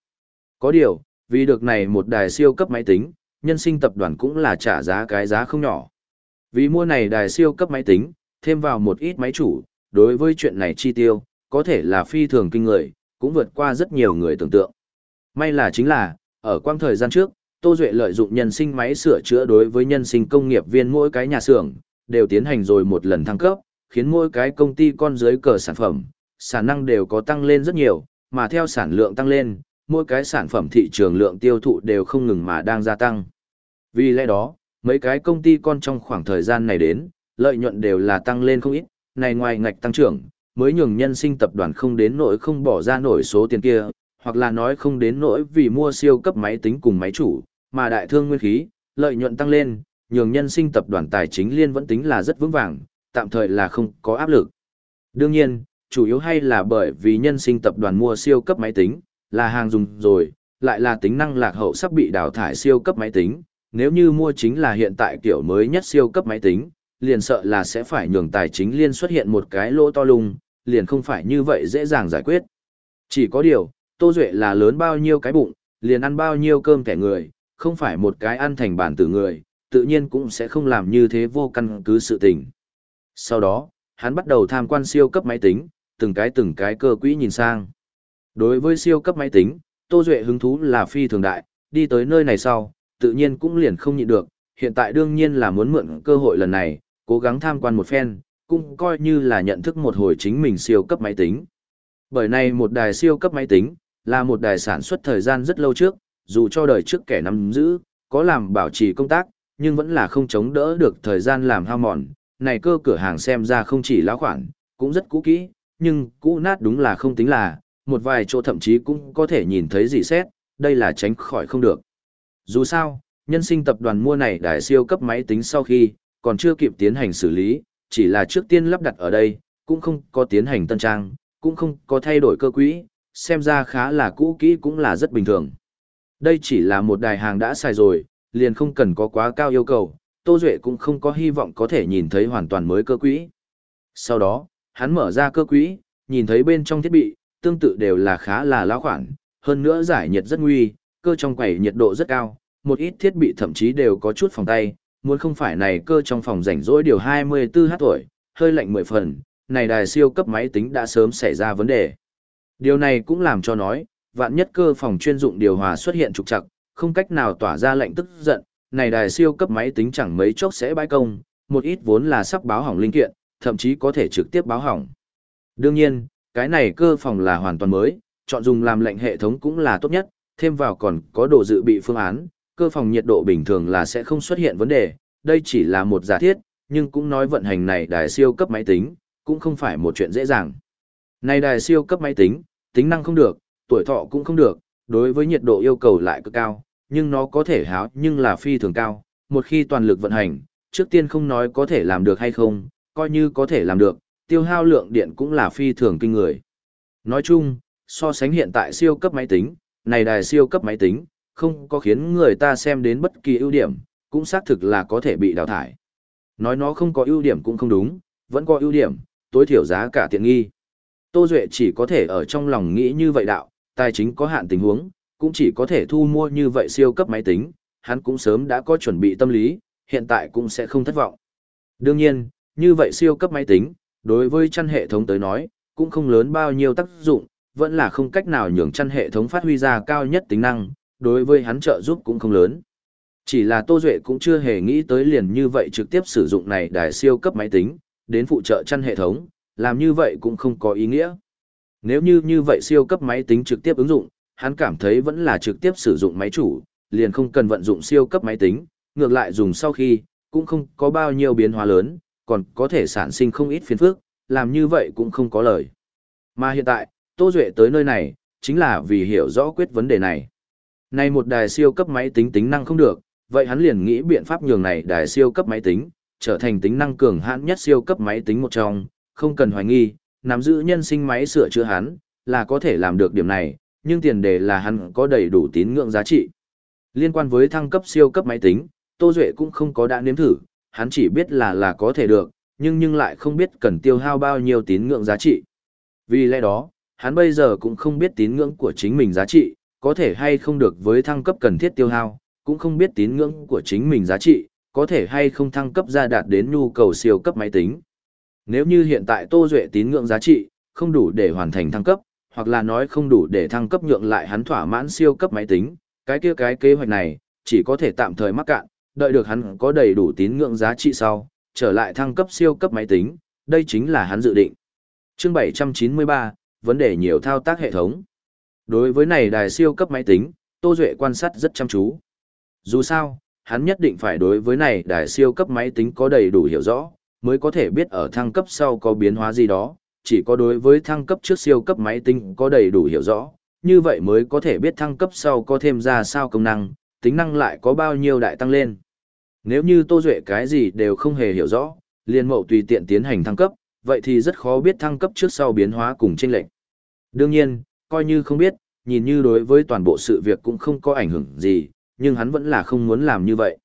Có điều, vì được này một đài siêu cấp máy tính, nhân sinh tập đoàn cũng là trả giá cái giá không nhỏ. Vì mua này đài siêu cấp máy tính, thêm vào một ít máy chủ, đối với chuyện này chi tiêu, có thể là phi thường kinh người, cũng vượt qua rất nhiều người tưởng tượng. May là chính là, ở quang thời gian trước, Tô Duệ lợi dụng nhân sinh máy sửa chữa đối với nhân sinh công nghiệp viên mỗi cái nhà xưởng, đều tiến hành rồi một lần thăng cấp, khiến mỗi cái công ty con dưới cờ sản phẩm, sản năng đều có tăng lên rất nhiều, mà theo sản lượng tăng lên, mỗi cái sản phẩm thị trường lượng tiêu thụ đều không ngừng mà đang gia tăng. Vì lẽ đó, mấy cái công ty con trong khoảng thời gian này đến, lợi nhuận đều là tăng lên không ít, này ngoài ngạch tăng trưởng, mới nhường nhân sinh tập đoàn không đến nỗi không bỏ ra nổi số tiền kia, hoặc là nói không đến nỗi vì mua siêu cấp máy tính cùng máy chủ, mà đại thương nguyên khí, lợi nhuận tăng lên, nhường nhân sinh tập đoàn tài chính liên vẫn tính là rất vững vàng, tạm thời là không có áp lực. Đương nhiên, chủ yếu hay là bởi vì nhân sinh tập đoàn mua siêu cấp máy tính, là hàng dùng rồi, lại là tính năng lạc hậu sắp bị đào thải siêu cấp máy tính, nếu như mua chính là hiện tại kiểu mới nhất siêu cấp máy tính, liền sợ là sẽ phải nhường tài chính liên xuất hiện một cái lỗ to lung, liền không phải như vậy dễ dàng giải quyết. Chỉ có điều, Tô Duệ là lớn bao nhiêu cái bụng, liền ăn bao nhiêu cơm kẻ người, không phải một cái ăn thành bản tử người, tự nhiên cũng sẽ không làm như thế vô căn cứ sự tình. Sau đó, hắn bắt đầu tham quan siêu cấp máy tính, từng cái từng cái cơ quỹ nhìn sang. Đối với siêu cấp máy tính, Tô Duệ hứng thú là phi thường đại, đi tới nơi này sau, tự nhiên cũng liền không nhịn được, hiện tại đương nhiên là muốn mượn cơ hội lần này, cố gắng tham quan một phen, cũng coi như là nhận thức một hồi chính mình siêu cấp máy tính. Bởi này một đài siêu cấp máy tính, là một đài sản xuất thời gian rất lâu trước, dù cho đời trước kẻ nắm giữ, có làm bảo trì công tác, nhưng vẫn là không chống đỡ được thời gian làm hao mòn. Này cơ cửa hàng xem ra không chỉ lão khoản, cũng rất cũ kỹ, nhưng cũ nát đúng là không tính là, một vài chỗ thậm chí cũng có thể nhìn thấy gì xét, đây là tránh khỏi không được. Dù sao, nhân sinh tập đoàn mua này đài siêu cấp máy tính sau khi, còn chưa kịp tiến hành xử lý, chỉ là trước tiên lắp đặt ở đây, cũng không có tiến hành tân trang, cũng không có thay đổi cơ quỹ, xem ra khá là cũ kỹ cũng là rất bình thường. Đây chỉ là một đài hàng đã xài rồi, liền không cần có quá cao yêu cầu, Tô Duệ cũng không có hy vọng có thể nhìn thấy hoàn toàn mới cơ quỹ. Sau đó, hắn mở ra cơ quỹ, nhìn thấy bên trong thiết bị, tương tự đều là khá là lão khoản, hơn nữa giải nhiệt rất nguy, cơ trong quầy nhiệt độ rất cao, một ít thiết bị thậm chí đều có chút phòng tay, muốn không phải này cơ trong phòng rảnh rỗi điều 24h tuổi, hơi lạnh 10 phần, này đài siêu cấp máy tính đã sớm xảy ra vấn đề. Điều này cũng làm cho nói, vạn nhất cơ phòng chuyên dụng điều hòa xuất hiện trục trặc, không cách nào tỏa ra lệnh tức giận, này đài siêu cấp máy tính chẳng mấy chốc sẽ bãi công, một ít vốn là sắp báo hỏng linh kiện, thậm chí có thể trực tiếp báo hỏng. Đương nhiên, cái này cơ phòng là hoàn toàn mới, chọn dùng làm lệnh hệ thống cũng là tốt nhất, thêm vào còn có độ dự bị phương án, cơ phòng nhiệt độ bình thường là sẽ không xuất hiện vấn đề, đây chỉ là một giả thiết, nhưng cũng nói vận hành này đài siêu cấp máy tính, cũng không phải một chuyện dễ dàng. Này đài siêu cấp máy tính, tính năng không được, tuổi thọ cũng không được, đối với nhiệt độ yêu cầu lại cực cao, nhưng nó có thể háo nhưng là phi thường cao, một khi toàn lực vận hành, trước tiên không nói có thể làm được hay không, coi như có thể làm được, tiêu hao lượng điện cũng là phi thường kinh người. Nói chung, so sánh hiện tại siêu cấp máy tính, này đài siêu cấp máy tính, không có khiến người ta xem đến bất kỳ ưu điểm, cũng xác thực là có thể bị đào thải. Nói nó không có ưu điểm cũng không đúng, vẫn có ưu điểm, tối thiểu giá cả tiện nghi. Tô Duệ chỉ có thể ở trong lòng nghĩ như vậy đạo, tài chính có hạn tình huống, cũng chỉ có thể thu mua như vậy siêu cấp máy tính, hắn cũng sớm đã có chuẩn bị tâm lý, hiện tại cũng sẽ không thất vọng. Đương nhiên, như vậy siêu cấp máy tính, đối với chăn hệ thống tới nói, cũng không lớn bao nhiêu tác dụng, vẫn là không cách nào nhường chăn hệ thống phát huy ra cao nhất tính năng, đối với hắn trợ giúp cũng không lớn. Chỉ là Tô Duệ cũng chưa hề nghĩ tới liền như vậy trực tiếp sử dụng này đài siêu cấp máy tính, đến phụ trợ chăn hệ thống, làm như vậy cũng không có ý nghĩa. Nếu như như vậy siêu cấp máy tính trực tiếp ứng dụng, hắn cảm thấy vẫn là trực tiếp sử dụng máy chủ, liền không cần vận dụng siêu cấp máy tính, ngược lại dùng sau khi, cũng không có bao nhiêu biến hóa lớn, còn có thể sản sinh không ít phiền phức, làm như vậy cũng không có lời. Mà hiện tại, Tô Duệ tới nơi này, chính là vì hiểu rõ quyết vấn đề này. Này một đài siêu cấp máy tính tính năng không được, vậy hắn liền nghĩ biện pháp nhường này đài siêu cấp máy tính, trở thành tính năng cường hãn nhất siêu cấp máy tính một trong, không cần hoài nghi, nắm giữ nhân sinh máy sửa chữa hắn, là có thể làm được điểm này, nhưng tiền đề là hắn có đầy đủ tín ngưỡng giá trị. Liên quan với thăng cấp siêu cấp máy tính, Tô Duệ cũng không có đã nếm thử, hắn chỉ biết là là có thể được, nhưng nhưng lại không biết cần tiêu hao bao nhiêu tín ngưỡng giá trị. Vì lẽ đó, hắn bây giờ cũng không biết tín ngưỡng của chính mình giá trị, có thể hay không được với thăng cấp cần thiết tiêu hao, cũng không biết tín ngưỡng của chính mình giá trị, có thể hay không thăng cấp ra đạt đến nhu cầu siêu cấp máy tính. Nếu như hiện tại Tô Duệ tín ngưỡng giá trị, không đủ để hoàn thành thăng cấp, hoặc là nói không đủ để thăng cấp nhượng lại hắn thỏa mãn siêu cấp máy tính, cái kia cái kế hoạch này, chỉ có thể tạm thời mắc cạn, đợi được hắn có đầy đủ tín ngưỡng giá trị sau, trở lại thăng cấp siêu cấp máy tính, đây chính là hắn dự định. Chương 793, vấn đề nhiều thao tác hệ thống. Đối với này đài siêu cấp máy tính, Tô Duệ quan sát rất chăm chú. Dù sao, hắn nhất định phải đối với này đài siêu cấp máy tính có đầy đủ hiểu rõ, mới có thể biết ở thăng cấp sau có biến hóa gì đó, chỉ có đối với thăng cấp trước siêu cấp máy tính có đầy đủ hiểu rõ, như vậy mới có thể biết thăng cấp sau có thêm ra sao công năng, tính năng lại có bao nhiêu đại tăng lên. Nếu như Tô Duệ cái gì đều không hề hiểu rõ, liền mậu tùy tiện tiến hành thăng cấp, vậy thì rất khó biết thăng cấp trước sau biến hóa cùng chênh lệnh. Đương nhiên, coi như không biết, nhìn như đối với toàn bộ sự việc cũng không có ảnh hưởng gì, nhưng hắn vẫn là không muốn làm như vậy.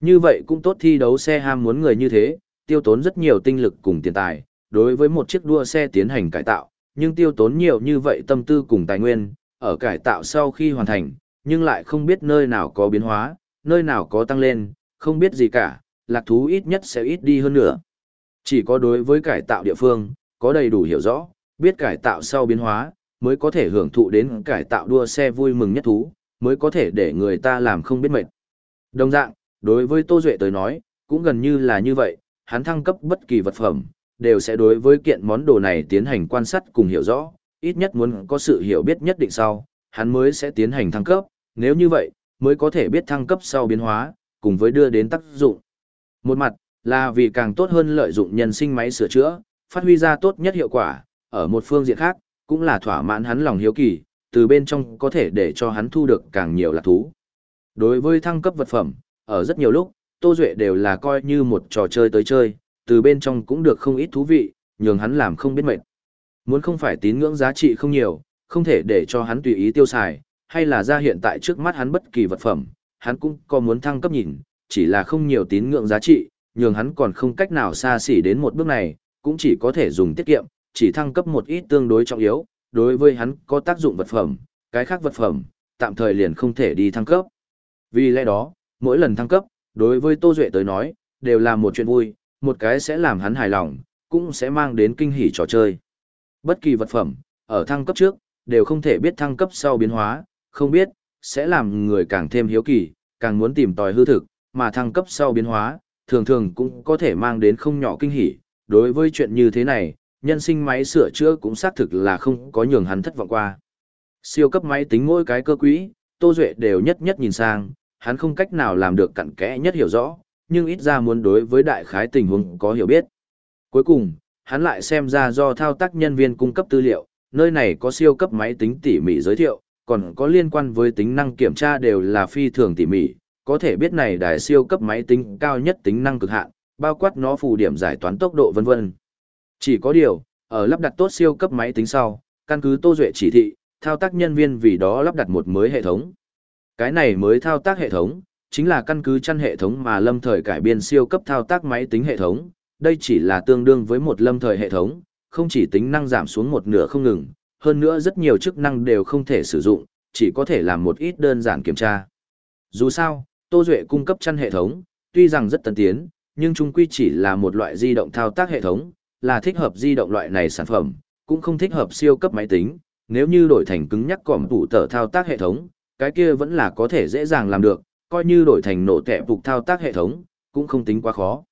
Như vậy cũng tốt thi đấu xe ham muốn người như thế, tiêu tốn rất nhiều tinh lực cùng tiền tài, đối với một chiếc đua xe tiến hành cải tạo, nhưng tiêu tốn nhiều như vậy tâm tư cùng tài nguyên, ở cải tạo sau khi hoàn thành, nhưng lại không biết nơi nào có biến hóa, nơi nào có tăng lên, không biết gì cả, lạc thú ít nhất sẽ ít đi hơn nữa. Chỉ có đối với cải tạo địa phương, có đầy đủ hiểu rõ, biết cải tạo sau biến hóa, mới có thể hưởng thụ đến cải tạo đua xe vui mừng nhất thú, mới có thể để người ta làm không biết mệt. Đồng dạng, đối với Tô Duệ tới nói, cũng gần như là như vậy, hắn thăng cấp bất kỳ vật phẩm, đều sẽ đối với kiện món đồ này tiến hành quan sát cùng hiểu rõ, ít nhất muốn có sự hiểu biết nhất định sau, hắn mới sẽ tiến hành thăng cấp, nếu như vậy, mới có thể biết thăng cấp sau biến hóa, cùng với đưa đến tác dụng. Một mặt, là vì càng tốt hơn lợi dụng nhân sinh máy sửa chữa, phát huy ra tốt nhất hiệu quả, ở một phương diện khác, cũng là thỏa mãn hắn lòng hiếu kỳ, từ bên trong có thể để cho hắn thu được càng nhiều lạc thú. Đối với thăng cấp vật phẩm, ở rất nhiều lúc, Tô Duệ đều là coi như một trò chơi tới chơi, từ bên trong cũng được không ít thú vị, nhường hắn làm không biết mệt. Muốn không phải tín ngưỡng giá trị không nhiều, không thể để cho hắn tùy ý tiêu xài, hay là ra hiện tại trước mắt hắn bất kỳ vật phẩm, hắn cũng có muốn thăng cấp nhìn, chỉ là không nhiều tín ngưỡng giá trị, nhường hắn còn không cách nào xa xỉ đến một bước này, cũng chỉ có thể dùng tiết kiệm, chỉ thăng cấp một ít tương đối trọng yếu, đối với hắn có tác dụng vật phẩm, cái khác vật phẩm, tạm thời liền không thể đi thăng cấp. Vì lẽ đó, mỗi lần thăng cấp, đối với Tô Duệ tới nói, đều là một chuyện vui, một cái sẽ làm hắn hài lòng, cũng sẽ mang đến kinh hỉ trò chơi. Bất kỳ vật phẩm, ở thăng cấp trước, đều không thể biết thăng cấp sau biến hóa, không biết, sẽ làm người càng thêm hiếu kỳ, càng muốn tìm tòi hư thực, mà thăng cấp sau biến hóa, thường thường cũng có thể mang đến không nhỏ kinh hỉ. Đối với chuyện như thế này, nhân sinh máy sửa chữa cũng xác thực là không có nhường hắn thất vọng qua. Siêu cấp máy tính mỗi cái cơ quỹ, Tô Duệ đều nhất nhất nhìn sang, hắn không cách nào làm được cặn kẽ nhất hiểu rõ, nhưng ít ra muốn đối với đại khái tình huống có hiểu biết. Cuối cùng, hắn lại xem ra do thao tác nhân viên cung cấp tư liệu, nơi này có siêu cấp máy tính tỉ mỉ giới thiệu, còn có liên quan với tính năng kiểm tra đều là phi thường tỉ mỉ, có thể biết này đài siêu cấp máy tính cao nhất tính năng cực hạn, bao quát nó phù điểm giải toán tốc độ vân vân. Chỉ có điều, ở lắp đặt tốt siêu cấp máy tính sau, căn cứ Tô Duệ chỉ thị, thao tác nhân viên vì đó lắp đặt một mới hệ thống. Cái này mới thao tác hệ thống, chính là căn cứ chăn hệ thống mà lâm thời cải biên siêu cấp thao tác máy tính hệ thống, đây chỉ là tương đương với một lâm thời hệ thống, không chỉ tính năng giảm xuống một nửa không ngừng, hơn nữa rất nhiều chức năng đều không thể sử dụng, chỉ có thể làm một ít đơn giản kiểm tra. Dù sao, Tô Duệ cung cấp chăn hệ thống, tuy rằng rất tân tiến, nhưng chung quy chỉ là một loại di động thao tác hệ thống, là thích hợp di động loại này sản phẩm, cũng không thích hợp siêu cấp máy tính, nếu như đổi thành cứng nhắc cỏm tủ tờ thao tác hệ thống, cái kia vẫn là có thể dễ dàng làm được, coi như đổi thành nổ tệ phục thao tác hệ thống, cũng không tính quá khó.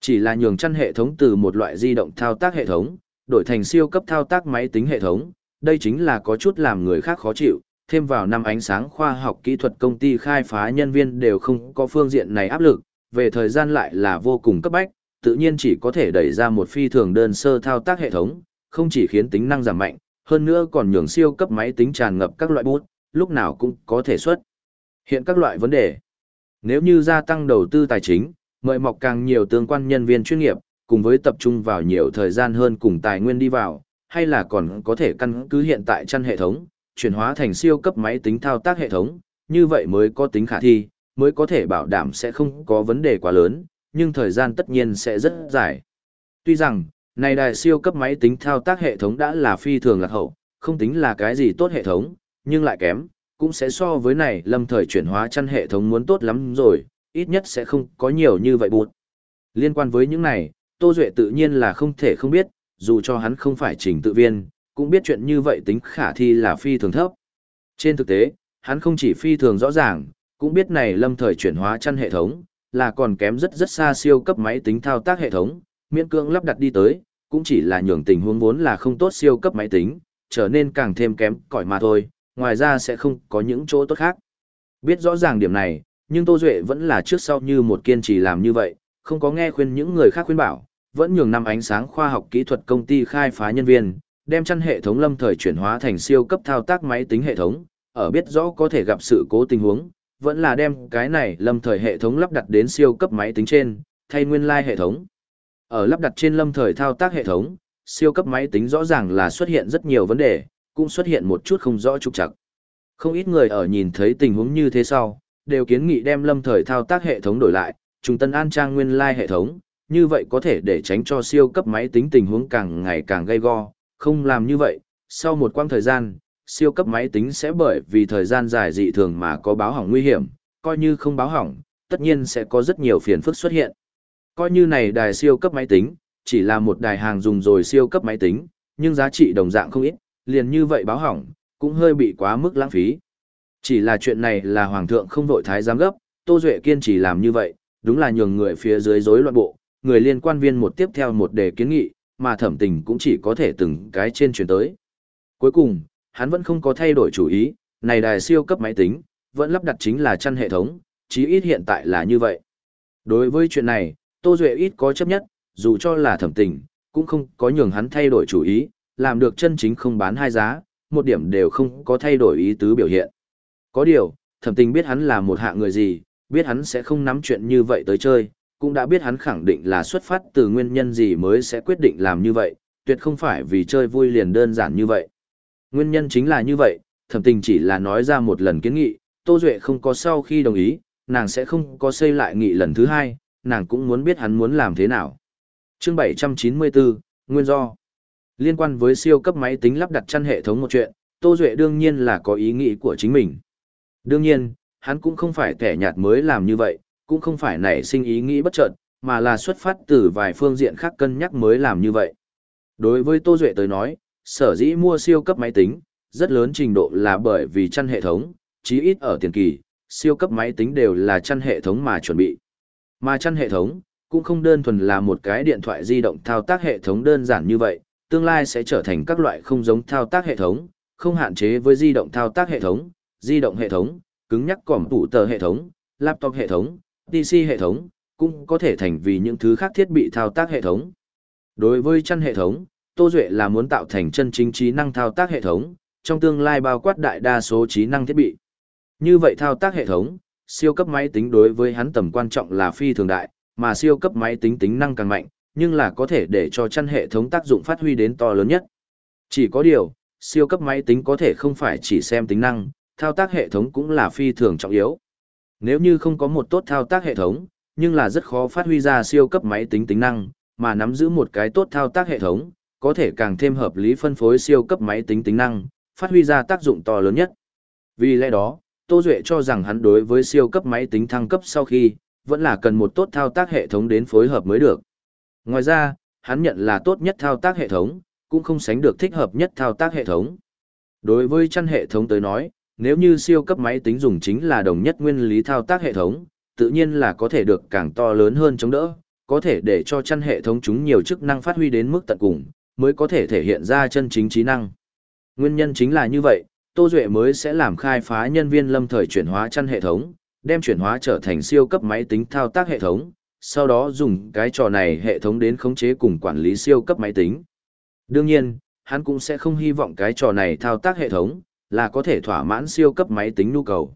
Chỉ là nhường chăn hệ thống từ một loại di động thao tác hệ thống, đổi thành siêu cấp thao tác máy tính hệ thống, đây chính là có chút làm người khác khó chịu, thêm vào năm ánh sáng khoa học kỹ thuật công ty khai phá nhân viên đều không có phương diện này áp lực, về thời gian lại là vô cùng cấp bách, tự nhiên chỉ có thể đẩy ra một phi thường đơn sơ thao tác hệ thống, không chỉ khiến tính năng giảm mạnh, hơn nữa còn nhường siêu cấp máy tính tràn ngập các loại bút, lúc nào cũng có thể xuất. Hiện các loại vấn đề. Nếu như gia tăng đầu tư tài chính, mời mọc càng nhiều tương quan nhân viên chuyên nghiệp, cùng với tập trung vào nhiều thời gian hơn cùng tài nguyên đi vào, hay là còn có thể căn cứ hiện tại chăn hệ thống, chuyển hóa thành siêu cấp máy tính thao tác hệ thống, như vậy mới có tính khả thi, mới có thể bảo đảm sẽ không có vấn đề quá lớn, nhưng thời gian tất nhiên sẽ rất dài. Tuy rằng, này đài siêu cấp máy tính thao tác hệ thống đã là phi thường lạc hậu, không tính là cái gì tốt hệ thống, nhưng lại kém, cũng sẽ so với này lâm thời chuyển hóa chăn hệ thống muốn tốt lắm rồi, ít nhất sẽ không có nhiều như vậy buồn Liên quan với những này, Tô Duệ tự nhiên là không thể không biết, dù cho hắn không phải trình tự viên, cũng biết chuyện như vậy tính khả thi là phi thường thấp. Trên thực tế, hắn không chỉ phi thường rõ ràng, cũng biết này lâm thời chuyển hóa chăn hệ thống, là còn kém rất rất xa siêu cấp máy tính thao tác hệ thống, miễn cưỡng lắp đặt đi tới, cũng chỉ là nhường tình huống vốn là không tốt siêu cấp máy tính, trở nên càng thêm kém cỏi mà thôi, ngoài ra sẽ không có những chỗ tốt khác. Biết rõ ràng điểm này, nhưng Tô Duệ vẫn là trước sau như một kiên trì làm như vậy, không có nghe khuyên những người khác khuyên bảo, vẫn nhường năm ánh sáng khoa học kỹ thuật công ty khai phá nhân viên, đem chăn hệ thống lâm thời chuyển hóa thành siêu cấp thao tác máy tính hệ thống, ở biết rõ có thể gặp sự cố tình huống, vẫn là đem cái này lâm thời hệ thống lắp đặt đến siêu cấp máy tính trên, thay nguyên lai hệ thống. Ở lắp đặt trên lâm thời thao tác hệ thống, siêu cấp máy tính rõ ràng là xuất hiện rất nhiều vấn đề, cũng xuất hiện một chút không rõ trục trặc. Không ít người ở nhìn thấy tình huống như thế sau, đều kiến nghị đem lâm thời thao tác hệ thống đổi lại, trung tân an trang nguyên lai hệ thống, như vậy có thể để tránh cho siêu cấp máy tính tình huống càng ngày càng gây go, không làm như vậy, sau một quãng thời gian, siêu cấp máy tính sẽ bởi vì thời gian dài dị thường mà có báo hỏng nguy hiểm, coi như không báo hỏng, tất nhiên sẽ có rất nhiều phiền phức xuất hiện. Coi như này đài siêu cấp máy tính, chỉ là một đài hàng dùng rồi siêu cấp máy tính, nhưng giá trị đồng dạng không ít, liền như vậy báo hỏng, cũng hơi bị quá mức lãng phí. Chỉ là chuyện này là hoàng thượng không vội thái giám gấp, Tô Duệ kiên trì làm như vậy, đúng là nhường người phía dưới rối loạn bộ, người liên quan viên một tiếp theo một đề kiến nghị, mà thẩm tình cũng chỉ có thể từng cái trên chuyển tới. Cuối cùng, hắn vẫn không có thay đổi chủ ý, này đài siêu cấp máy tính, vẫn lắp đặt chính là chăn hệ thống, chí ít hiện tại là như vậy. Đối với chuyện này, Tô Duệ ít có chấp nhất, dù cho là thẩm tình, cũng không có nhường hắn thay đổi chủ ý, làm được chân chính không bán hai giá, một điểm đều không có thay đổi ý tứ biểu hiện. Có điều, thẩm tình biết hắn là một hạ người gì, biết hắn sẽ không nắm chuyện như vậy tới chơi, cũng đã biết hắn khẳng định là xuất phát từ nguyên nhân gì mới sẽ quyết định làm như vậy, tuyệt không phải vì chơi vui liền đơn giản như vậy. Nguyên nhân chính là như vậy, thẩm tình chỉ là nói ra một lần kiến nghị, Tô Duệ không có sau khi đồng ý, nàng sẽ không có xây lại nghị lần thứ hai, nàng cũng muốn biết hắn muốn làm thế nào. chương 794, Nguyên do Liên quan với siêu cấp máy tính lắp đặt chăn hệ thống một chuyện, Tô Duệ đương nhiên là có ý nghĩ của chính mình. Đương nhiên, hắn cũng không phải kẻ nhạt mới làm như vậy, cũng không phải nảy sinh ý nghĩ bất chợt, mà là xuất phát từ vài phương diện khác cân nhắc mới làm như vậy. Đối với Tô Duệ tới nói, sở dĩ mua siêu cấp máy tính, rất lớn trình độ là bởi vì chăn hệ thống, chí ít ở tiền kỳ, siêu cấp máy tính đều là chăn hệ thống mà chuẩn bị. Mà chăn hệ thống, cũng không đơn thuần là một cái điện thoại di động thao tác hệ thống đơn giản như vậy, tương lai sẽ trở thành các loại không giống thao tác hệ thống, không hạn chế với di động thao tác hệ thống, di động hệ thống, cứng nhắc cỏm tủ tờ hệ thống, laptop hệ thống, PC hệ thống, cũng có thể thành vì những thứ khác thiết bị thao tác hệ thống. Đối với chăn hệ thống, Tô Duệ là muốn tạo thành chân chính trí năng thao tác hệ thống, trong tương lai bao quát đại đa số trí năng thiết bị. Như vậy thao tác hệ thống, siêu cấp máy tính đối với hắn tầm quan trọng là phi thường đại, mà siêu cấp máy tính tính năng càng mạnh, nhưng là có thể để cho chăn hệ thống tác dụng phát huy đến to lớn nhất. Chỉ có điều, siêu cấp máy tính có thể không phải chỉ xem tính năng, thao tác hệ thống cũng là phi thường trọng yếu. Nếu như không có một tốt thao tác hệ thống, nhưng là rất khó phát huy ra siêu cấp máy tính tính năng, mà nắm giữ một cái tốt thao tác hệ thống, có thể càng thêm hợp lý phân phối siêu cấp máy tính tính năng, phát huy ra tác dụng to lớn nhất. Vì lẽ đó, Tô Duệ cho rằng hắn đối với siêu cấp máy tính thăng cấp sau khi, vẫn là cần một tốt thao tác hệ thống đến phối hợp mới được. Ngoài ra, hắn nhận là tốt nhất thao tác hệ thống, cũng không sánh được thích hợp nhất thao tác hệ thống. Đối với chăn hệ thống tới nói, nếu như siêu cấp máy tính dùng chính là đồng nhất nguyên lý thao tác hệ thống, tự nhiên là có thể được càng to lớn hơn chống đỡ, có thể để cho chăn hệ thống chúng nhiều chức năng phát huy đến mức tận cùng, mới có thể thể hiện ra chân chính trí năng. Nguyên nhân chính là như vậy, Tô Duệ mới sẽ làm khai phá nhân viên lâm thời chuyển hóa chăn hệ thống, đem chuyển hóa trở thành siêu cấp máy tính thao tác hệ thống, sau đó dùng cái trò này hệ thống đến khống chế cùng quản lý siêu cấp máy tính. Đương nhiên, hắn cũng sẽ không hy vọng cái trò này thao tác hệ thống, là có thể thỏa mãn siêu cấp máy tính nhu cầu.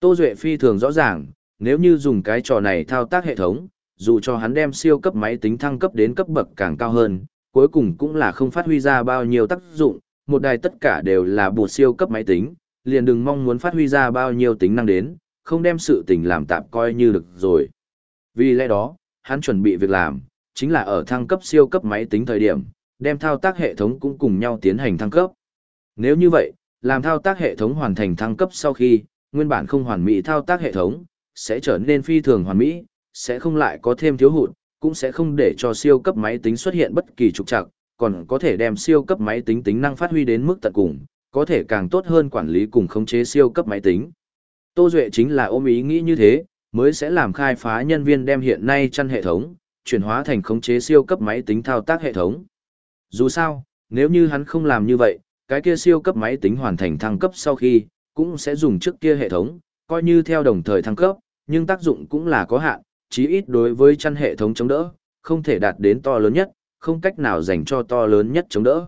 Tô Duệ phi thường rõ ràng, nếu như dùng cái trò này thao tác hệ thống, dù cho hắn đem siêu cấp máy tính thăng cấp đến cấp bậc càng cao hơn, cuối cùng cũng là không phát huy ra bao nhiêu tác dụng, một đài tất cả đều là bột siêu cấp máy tính, liền đừng mong muốn phát huy ra bao nhiêu tính năng đến, không đem sự tình làm tạm coi như được rồi. Vì lẽ đó, hắn chuẩn bị việc làm, chính là ở thăng cấp siêu cấp máy tính thời điểm, đem thao tác hệ thống cũng cùng nhau tiến hành thăng cấp. Nếu như vậy, làm thao tác hệ thống hoàn thành thăng cấp sau khi, nguyên bản không hoàn mỹ thao tác hệ thống, sẽ trở nên phi thường hoàn mỹ, sẽ không lại có thêm thiếu hụt, cũng sẽ không để cho siêu cấp máy tính xuất hiện bất kỳ trục trặc, còn có thể đem siêu cấp máy tính tính năng phát huy đến mức tận cùng, có thể càng tốt hơn quản lý cùng khống chế siêu cấp máy tính. Tô Duệ chính là ôm ý nghĩ như thế, mới sẽ làm khai phá nhân viên đem hiện nay chăn hệ thống, chuyển hóa thành khống chế siêu cấp máy tính thao tác hệ thống. Dù sao, nếu như hắn không làm như vậy, cái kia siêu cấp máy tính hoàn thành thăng cấp sau khi, cũng sẽ dùng trước kia hệ thống, coi như theo đồng thời thăng cấp, nhưng tác dụng cũng là có hạn, chí ít đối với chăn hệ thống chống đỡ, không thể đạt đến to lớn nhất, không cách nào dành cho to lớn nhất chống đỡ.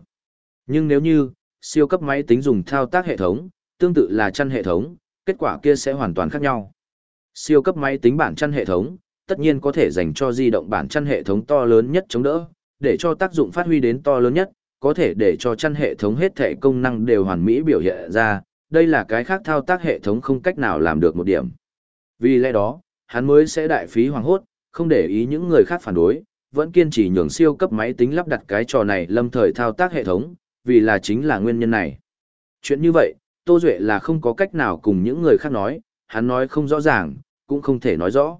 Nhưng nếu như, siêu cấp máy tính dùng thao tác hệ thống, tương tự là chăn hệ thống, kết quả kia sẽ hoàn toàn khác nhau. Siêu cấp máy tính bản chăn hệ thống, tất nhiên có thể dành cho di động bản chăn hệ thống to lớn nhất chống đỡ, để cho tác dụng phát huy đến to lớn nhất, có thể để cho chăn hệ thống hết thể công năng đều hoàn mỹ biểu hiện ra, đây là cái khác thao tác hệ thống không cách nào làm được một điểm. Vì lẽ đó, hắn mới sẽ đại phí hoàng hốt, không để ý những người khác phản đối, vẫn kiên trì nhường siêu cấp máy tính lắp đặt cái trò này lâm thời thao tác hệ thống, vì là chính là nguyên nhân này. Chuyện như vậy, Tô Duệ là không có cách nào cùng những người khác nói, hắn nói không rõ ràng, cũng không thể nói rõ.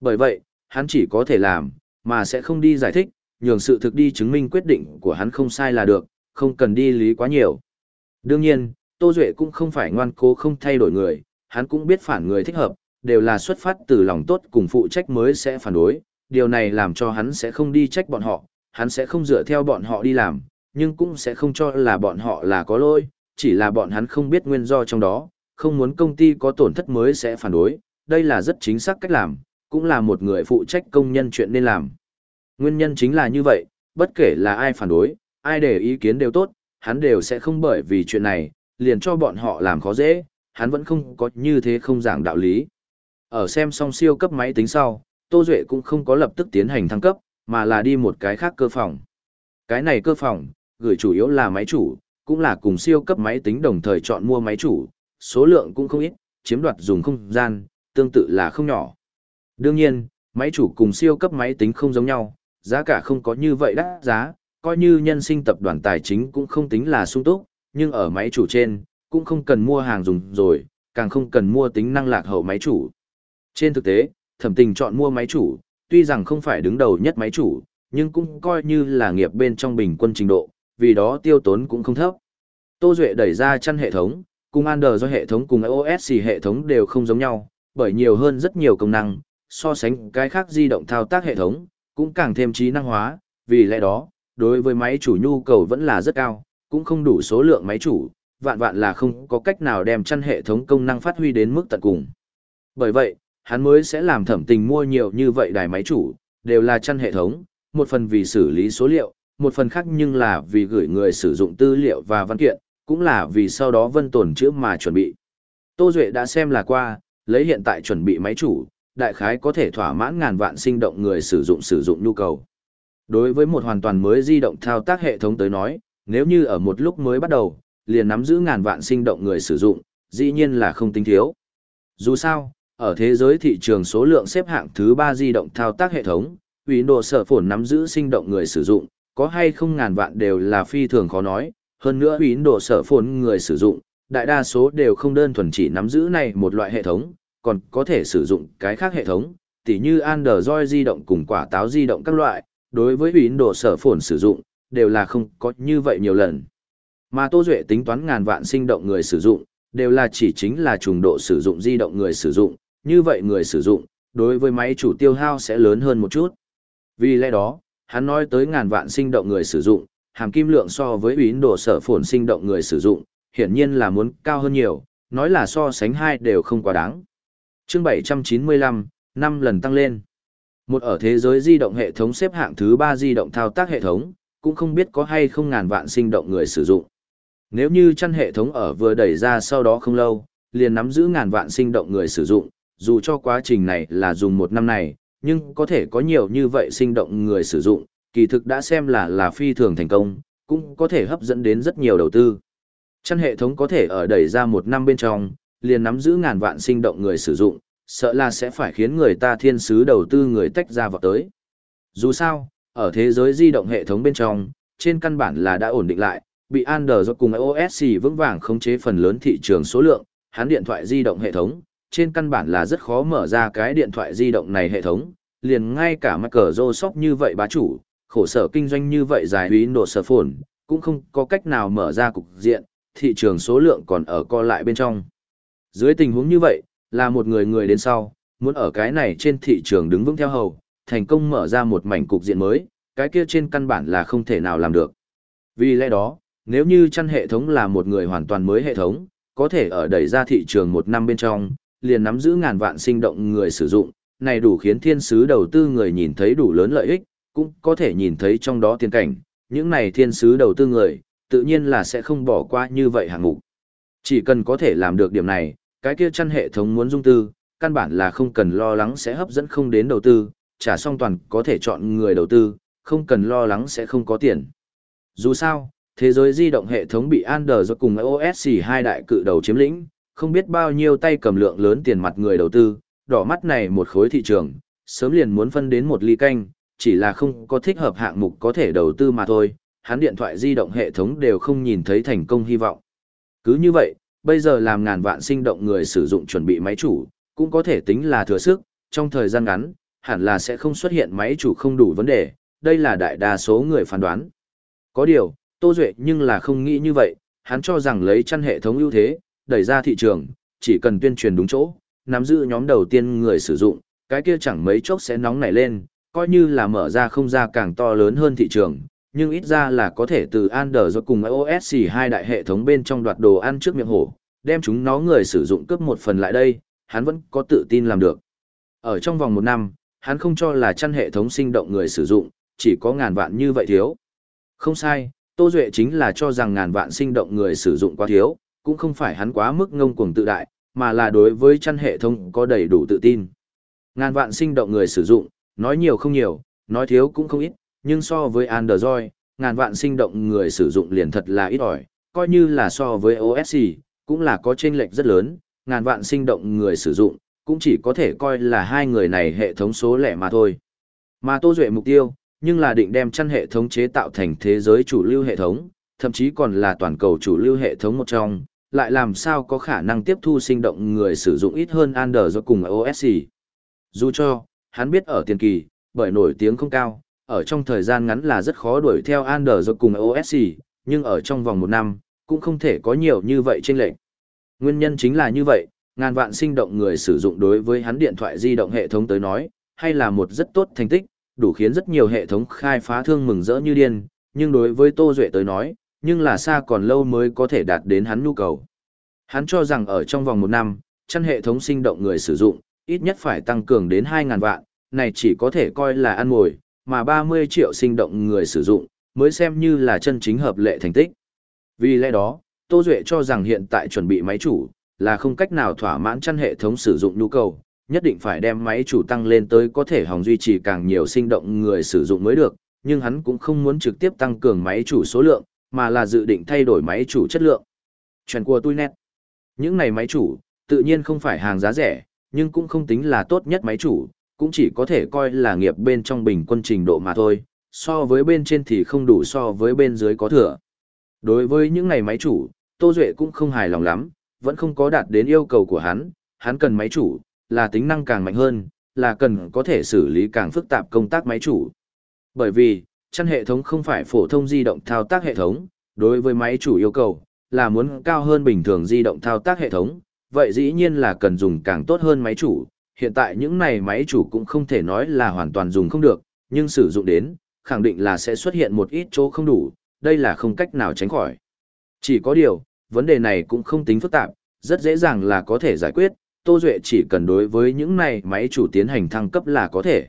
Bởi vậy, hắn chỉ có thể làm, mà sẽ không đi giải thích, nhường sự thực đi chứng minh quyết định của hắn không sai là được, không cần đi lý quá nhiều. Đương nhiên, Tô Duệ cũng không phải ngoan cố không thay đổi người, hắn cũng biết phản người thích hợp, đều là xuất phát từ lòng tốt cùng phụ trách mới sẽ phản đối, điều này làm cho hắn sẽ không đi trách bọn họ, hắn sẽ không dựa theo bọn họ đi làm, nhưng cũng sẽ không cho là bọn họ là có lỗi, chỉ là bọn hắn không biết nguyên do trong đó, không muốn công ty có tổn thất mới sẽ phản đối, đây là rất chính xác cách làm, cũng là một người phụ trách công nhân chuyện nên làm. Nguyên nhân chính là như vậy, bất kể là ai phản đối, ai để ý kiến đều tốt, hắn đều sẽ không bởi vì chuyện này, liền cho bọn họ làm khó dễ, hắn vẫn không có như thế không giảng đạo lý. Ở xem xong siêu cấp máy tính sau, Tô Duệ cũng không có lập tức tiến hành thăng cấp, mà là đi một cái khác cơ phòng. Cái này cơ phòng, gửi chủ yếu là máy chủ, cũng là cùng siêu cấp máy tính đồng thời chọn mua máy chủ, số lượng cũng không ít, chiếm đoạt dùng không gian, tương tự là không nhỏ. Đương nhiên, máy chủ cùng siêu cấp máy tính không giống nhau, giá cả không có như vậy đắt giá, coi như nhân sinh tập đoàn tài chính cũng không tính là sung túc, nhưng ở máy chủ trên, cũng không cần mua hàng dùng rồi, càng không cần mua tính năng lạc hậu máy chủ. Trên thực tế, thẩm tình chọn mua máy chủ, tuy rằng không phải đứng đầu nhất máy chủ, nhưng cũng coi như là nghiệp bên trong bình quân trình độ, vì đó tiêu tốn cũng không thấp. Tô Duệ đẩy ra chăn hệ thống, cùng Android do hệ thống cùng iOS hệ thống đều không giống nhau, bởi nhiều hơn rất nhiều công năng, so sánh cái khác di động thao tác hệ thống, cũng càng thêm trí năng hóa, vì lẽ đó, đối với máy chủ nhu cầu vẫn là rất cao, cũng không đủ số lượng máy chủ, vạn vạn là không có cách nào đem chăn hệ thống công năng phát huy đến mức tận cùng. Bởi vậy, hắn mới sẽ làm thẩm tình mua nhiều như vậy đài máy chủ, đều là chăn hệ thống, một phần vì xử lý số liệu, một phần khác nhưng là vì gửi người sử dụng tư liệu và văn kiện, cũng là vì sau đó vân tồn chữa mà chuẩn bị. Tô Duệ đã xem là qua, lấy hiện tại chuẩn bị máy chủ, đại khái có thể thỏa mãn ngàn vạn sinh động người sử dụng sử dụng nhu cầu. Đối với một hoàn toàn mới di động thao tác hệ thống tới nói, nếu như ở một lúc mới bắt đầu, liền nắm giữ ngàn vạn sinh động người sử dụng, dĩ nhiên là không tính thiếu. Dù sao, ở thế giới thị trường số lượng xếp hạng thứ 3 di động thao tác hệ thống, Windows sở phồn nắm giữ sinh động người sử dụng, có hay không ngàn vạn đều là phi thường khó nói, hơn nữa Windows sở phồn người sử dụng, đại đa số đều không đơn thuần chỉ nắm giữ này một loại hệ thống, còn có thể sử dụng cái khác hệ thống, tỉ như Android di động cùng quả táo di động các loại, đối với Windows sở phồn sử dụng, đều là không có như vậy nhiều lần. Mà Tô Duệ tính toán ngàn vạn sinh động người sử dụng, đều là chỉ chính là trùng độ sử dụng di động người sử dụng, như vậy người sử dụng, đối với máy chủ tiêu hao sẽ lớn hơn một chút. Vì lẽ đó, hắn nói tới ngàn vạn sinh động người sử dụng, hàm kim lượng so với ủy đồ sở phồn sinh động người sử dụng, hiển nhiên là muốn cao hơn nhiều, nói là so sánh hai đều không quá đáng chương 795, năm lần tăng lên. Một ở thế giới di động hệ thống xếp hạng thứ 3 di động thao tác hệ thống, cũng không biết có hay không ngàn vạn sinh động người sử dụng. Nếu như chăn hệ thống ở vừa đẩy ra sau đó không lâu, liền nắm giữ ngàn vạn sinh động người sử dụng, dù cho quá trình này là dùng một năm này, nhưng có thể có nhiều như vậy sinh động người sử dụng, kỳ thực đã xem là là phi thường thành công, cũng có thể hấp dẫn đến rất nhiều đầu tư. Chăn hệ thống có thể ở đẩy ra một năm bên trong, liền nắm giữ ngàn vạn sinh động người sử dụng, sợ là sẽ phải khiến người ta thiên sứ đầu tư người tách ra vào tới. Dù sao, ở thế giới di động hệ thống bên trong, trên căn bản là đã ổn định lại, bị Android cùng iOS vững vàng khống chế phần lớn thị trường số lượng, hắn điện thoại di động hệ thống, trên căn bản là rất khó mở ra cái điện thoại di động này hệ thống, liền ngay cả Microsoft như vậy bá chủ, khổ sở kinh doanh như vậy dài úy nổ sở phồn, cũng không có cách nào mở ra cục diện, thị trường số lượng còn ở co lại bên trong. Dưới tình huống như vậy, là một người người đến sau, muốn ở cái này trên thị trường đứng vững theo hầu, thành công mở ra một mảnh cục diện mới, cái kia trên căn bản là không thể nào làm được. Vì lẽ đó, nếu như chăn hệ thống là một người hoàn toàn mới hệ thống, có thể ở đẩy ra thị trường một năm bên trong, liền nắm giữ ngàn vạn sinh động người sử dụng, này đủ khiến thiên sứ đầu tư người nhìn thấy đủ lớn lợi ích, cũng có thể nhìn thấy trong đó tiền cảnh, những này thiên sứ đầu tư người, tự nhiên là sẽ không bỏ qua như vậy hạng mục. Chỉ cần có thể làm được điểm này, cái kia chăn hệ thống muốn dung tư, căn bản là không cần lo lắng sẽ hấp dẫn không đến đầu tư, trả xong toàn có thể chọn người đầu tư, không cần lo lắng sẽ không có tiền. Dù sao, thế giới di động hệ thống bị Android cùng iOS hai đại cự đầu chiếm lĩnh, không biết bao nhiêu tay cầm lượng lớn tiền mặt người đầu tư, đỏ mắt này một khối thị trường, sớm liền muốn phân đến một ly canh, chỉ là không có thích hợp hạng mục có thể đầu tư mà thôi, hắn điện thoại di động hệ thống đều không nhìn thấy thành công hy vọng. Cứ như vậy, bây giờ làm ngàn vạn sinh động người sử dụng chuẩn bị máy chủ, cũng có thể tính là thừa sức, trong thời gian ngắn, hẳn là sẽ không xuất hiện máy chủ không đủ vấn đề, đây là đại đa số người phán đoán. Có điều, Tô Duệ nhưng là không nghĩ như vậy, hắn cho rằng lấy chăn hệ thống ưu thế, đẩy ra thị trường, chỉ cần tuyên truyền đúng chỗ, nắm giữ nhóm đầu tiên người sử dụng, cái kia chẳng mấy chốc sẽ nóng nảy lên, coi như là mở ra không ra càng to lớn hơn thị trường, nhưng ít ra là có thể từ Android cùng iOS hai đại hệ thống bên trong đoạt đồ ăn trước miệng hổ, đem chúng nó người sử dụng cướp một phần lại đây, hắn vẫn có tự tin làm được. Ở trong vòng một năm, hắn không cho là chăn hệ thống sinh động người sử dụng, chỉ có ngàn vạn như vậy thiếu. Không sai, Tô Duệ chính là cho rằng ngàn vạn sinh động người sử dụng quá thiếu, cũng không phải hắn quá mức ngông cuồng tự đại, mà là đối với chăn hệ thống có đầy đủ tự tin. Ngàn vạn sinh động người sử dụng, nói nhiều không nhiều, nói thiếu cũng không ít, nhưng so với Android, ngàn vạn sinh động người sử dụng liền thật là ít ỏi, coi như là so với OSC, cũng là có chênh lệch rất lớn, ngàn vạn sinh động người sử dụng, cũng chỉ có thể coi là hai người này hệ thống số lẻ mà thôi. Mà Tô Duệ mục tiêu, nhưng là định đem chăn hệ thống chế tạo thành thế giới chủ lưu hệ thống, thậm chí còn là toàn cầu chủ lưu hệ thống một trong, lại làm sao có khả năng tiếp thu sinh động người sử dụng ít hơn Android cùng OSC. Dù cho, hắn biết ở tiền kỳ, bởi nổi tiếng không cao, ở trong thời gian ngắn là rất khó đuổi theo Android cùng OSC, nhưng ở trong vòng một năm, cũng không thể có nhiều như vậy trên lệnh. Nguyên nhân chính là như vậy, ngàn vạn sinh động người sử dụng đối với hắn điện thoại di động hệ thống tới nói, hay là một rất tốt thành tích, đủ khiến rất nhiều hệ thống khai phá thương mừng rỡ như điên, nhưng đối với Tô Duệ tới nói, nhưng là xa còn lâu mới có thể đạt đến hắn nhu cầu. Hắn cho rằng ở trong vòng một năm, chăn hệ thống sinh động người sử dụng, ít nhất phải tăng cường đến 2.000 vạn, này chỉ có thể coi là ăn mồi, mà 30 triệu sinh động người sử dụng, mới xem như là chân chính hợp lệ thành tích. Vì lẽ đó, Tô Duệ cho rằng hiện tại chuẩn bị máy chủ, là không cách nào thỏa mãn chăn hệ thống sử dụng nhu cầu, nhất định phải đem máy chủ tăng lên tới có thể hòng duy trì càng nhiều sinh động người sử dụng mới được, nhưng hắn cũng không muốn trực tiếp tăng cường máy chủ số lượng, mà là dự định thay đổi máy chủ chất lượng. Chuyện của tôi nét. Những này máy chủ, tự nhiên không phải hàng giá rẻ, nhưng cũng không tính là tốt nhất máy chủ, cũng chỉ có thể coi là nghiệp bên trong bình quân trình độ mà thôi, so với bên trên thì không đủ so với bên dưới có thừa. Đối với những này máy chủ, Tô Duệ cũng không hài lòng lắm, vẫn không có đạt đến yêu cầu của hắn, hắn cần máy chủ, là tính năng càng mạnh hơn, là cần có thể xử lý càng phức tạp công tác máy chủ. Bởi vì, chăn hệ thống không phải phổ thông di động thao tác hệ thống, đối với máy chủ yêu cầu, là muốn cao hơn bình thường di động thao tác hệ thống, vậy dĩ nhiên là cần dùng càng tốt hơn máy chủ. Hiện tại những này máy chủ cũng không thể nói là hoàn toàn dùng không được, nhưng sử dụng đến, khẳng định là sẽ xuất hiện một ít chỗ không đủ, đây là không cách nào tránh khỏi. Chỉ có điều, vấn đề này cũng không tính phức tạp, rất dễ dàng là có thể giải quyết, Tô Duệ chỉ cần đối với những này máy chủ tiến hành thăng cấp là có thể.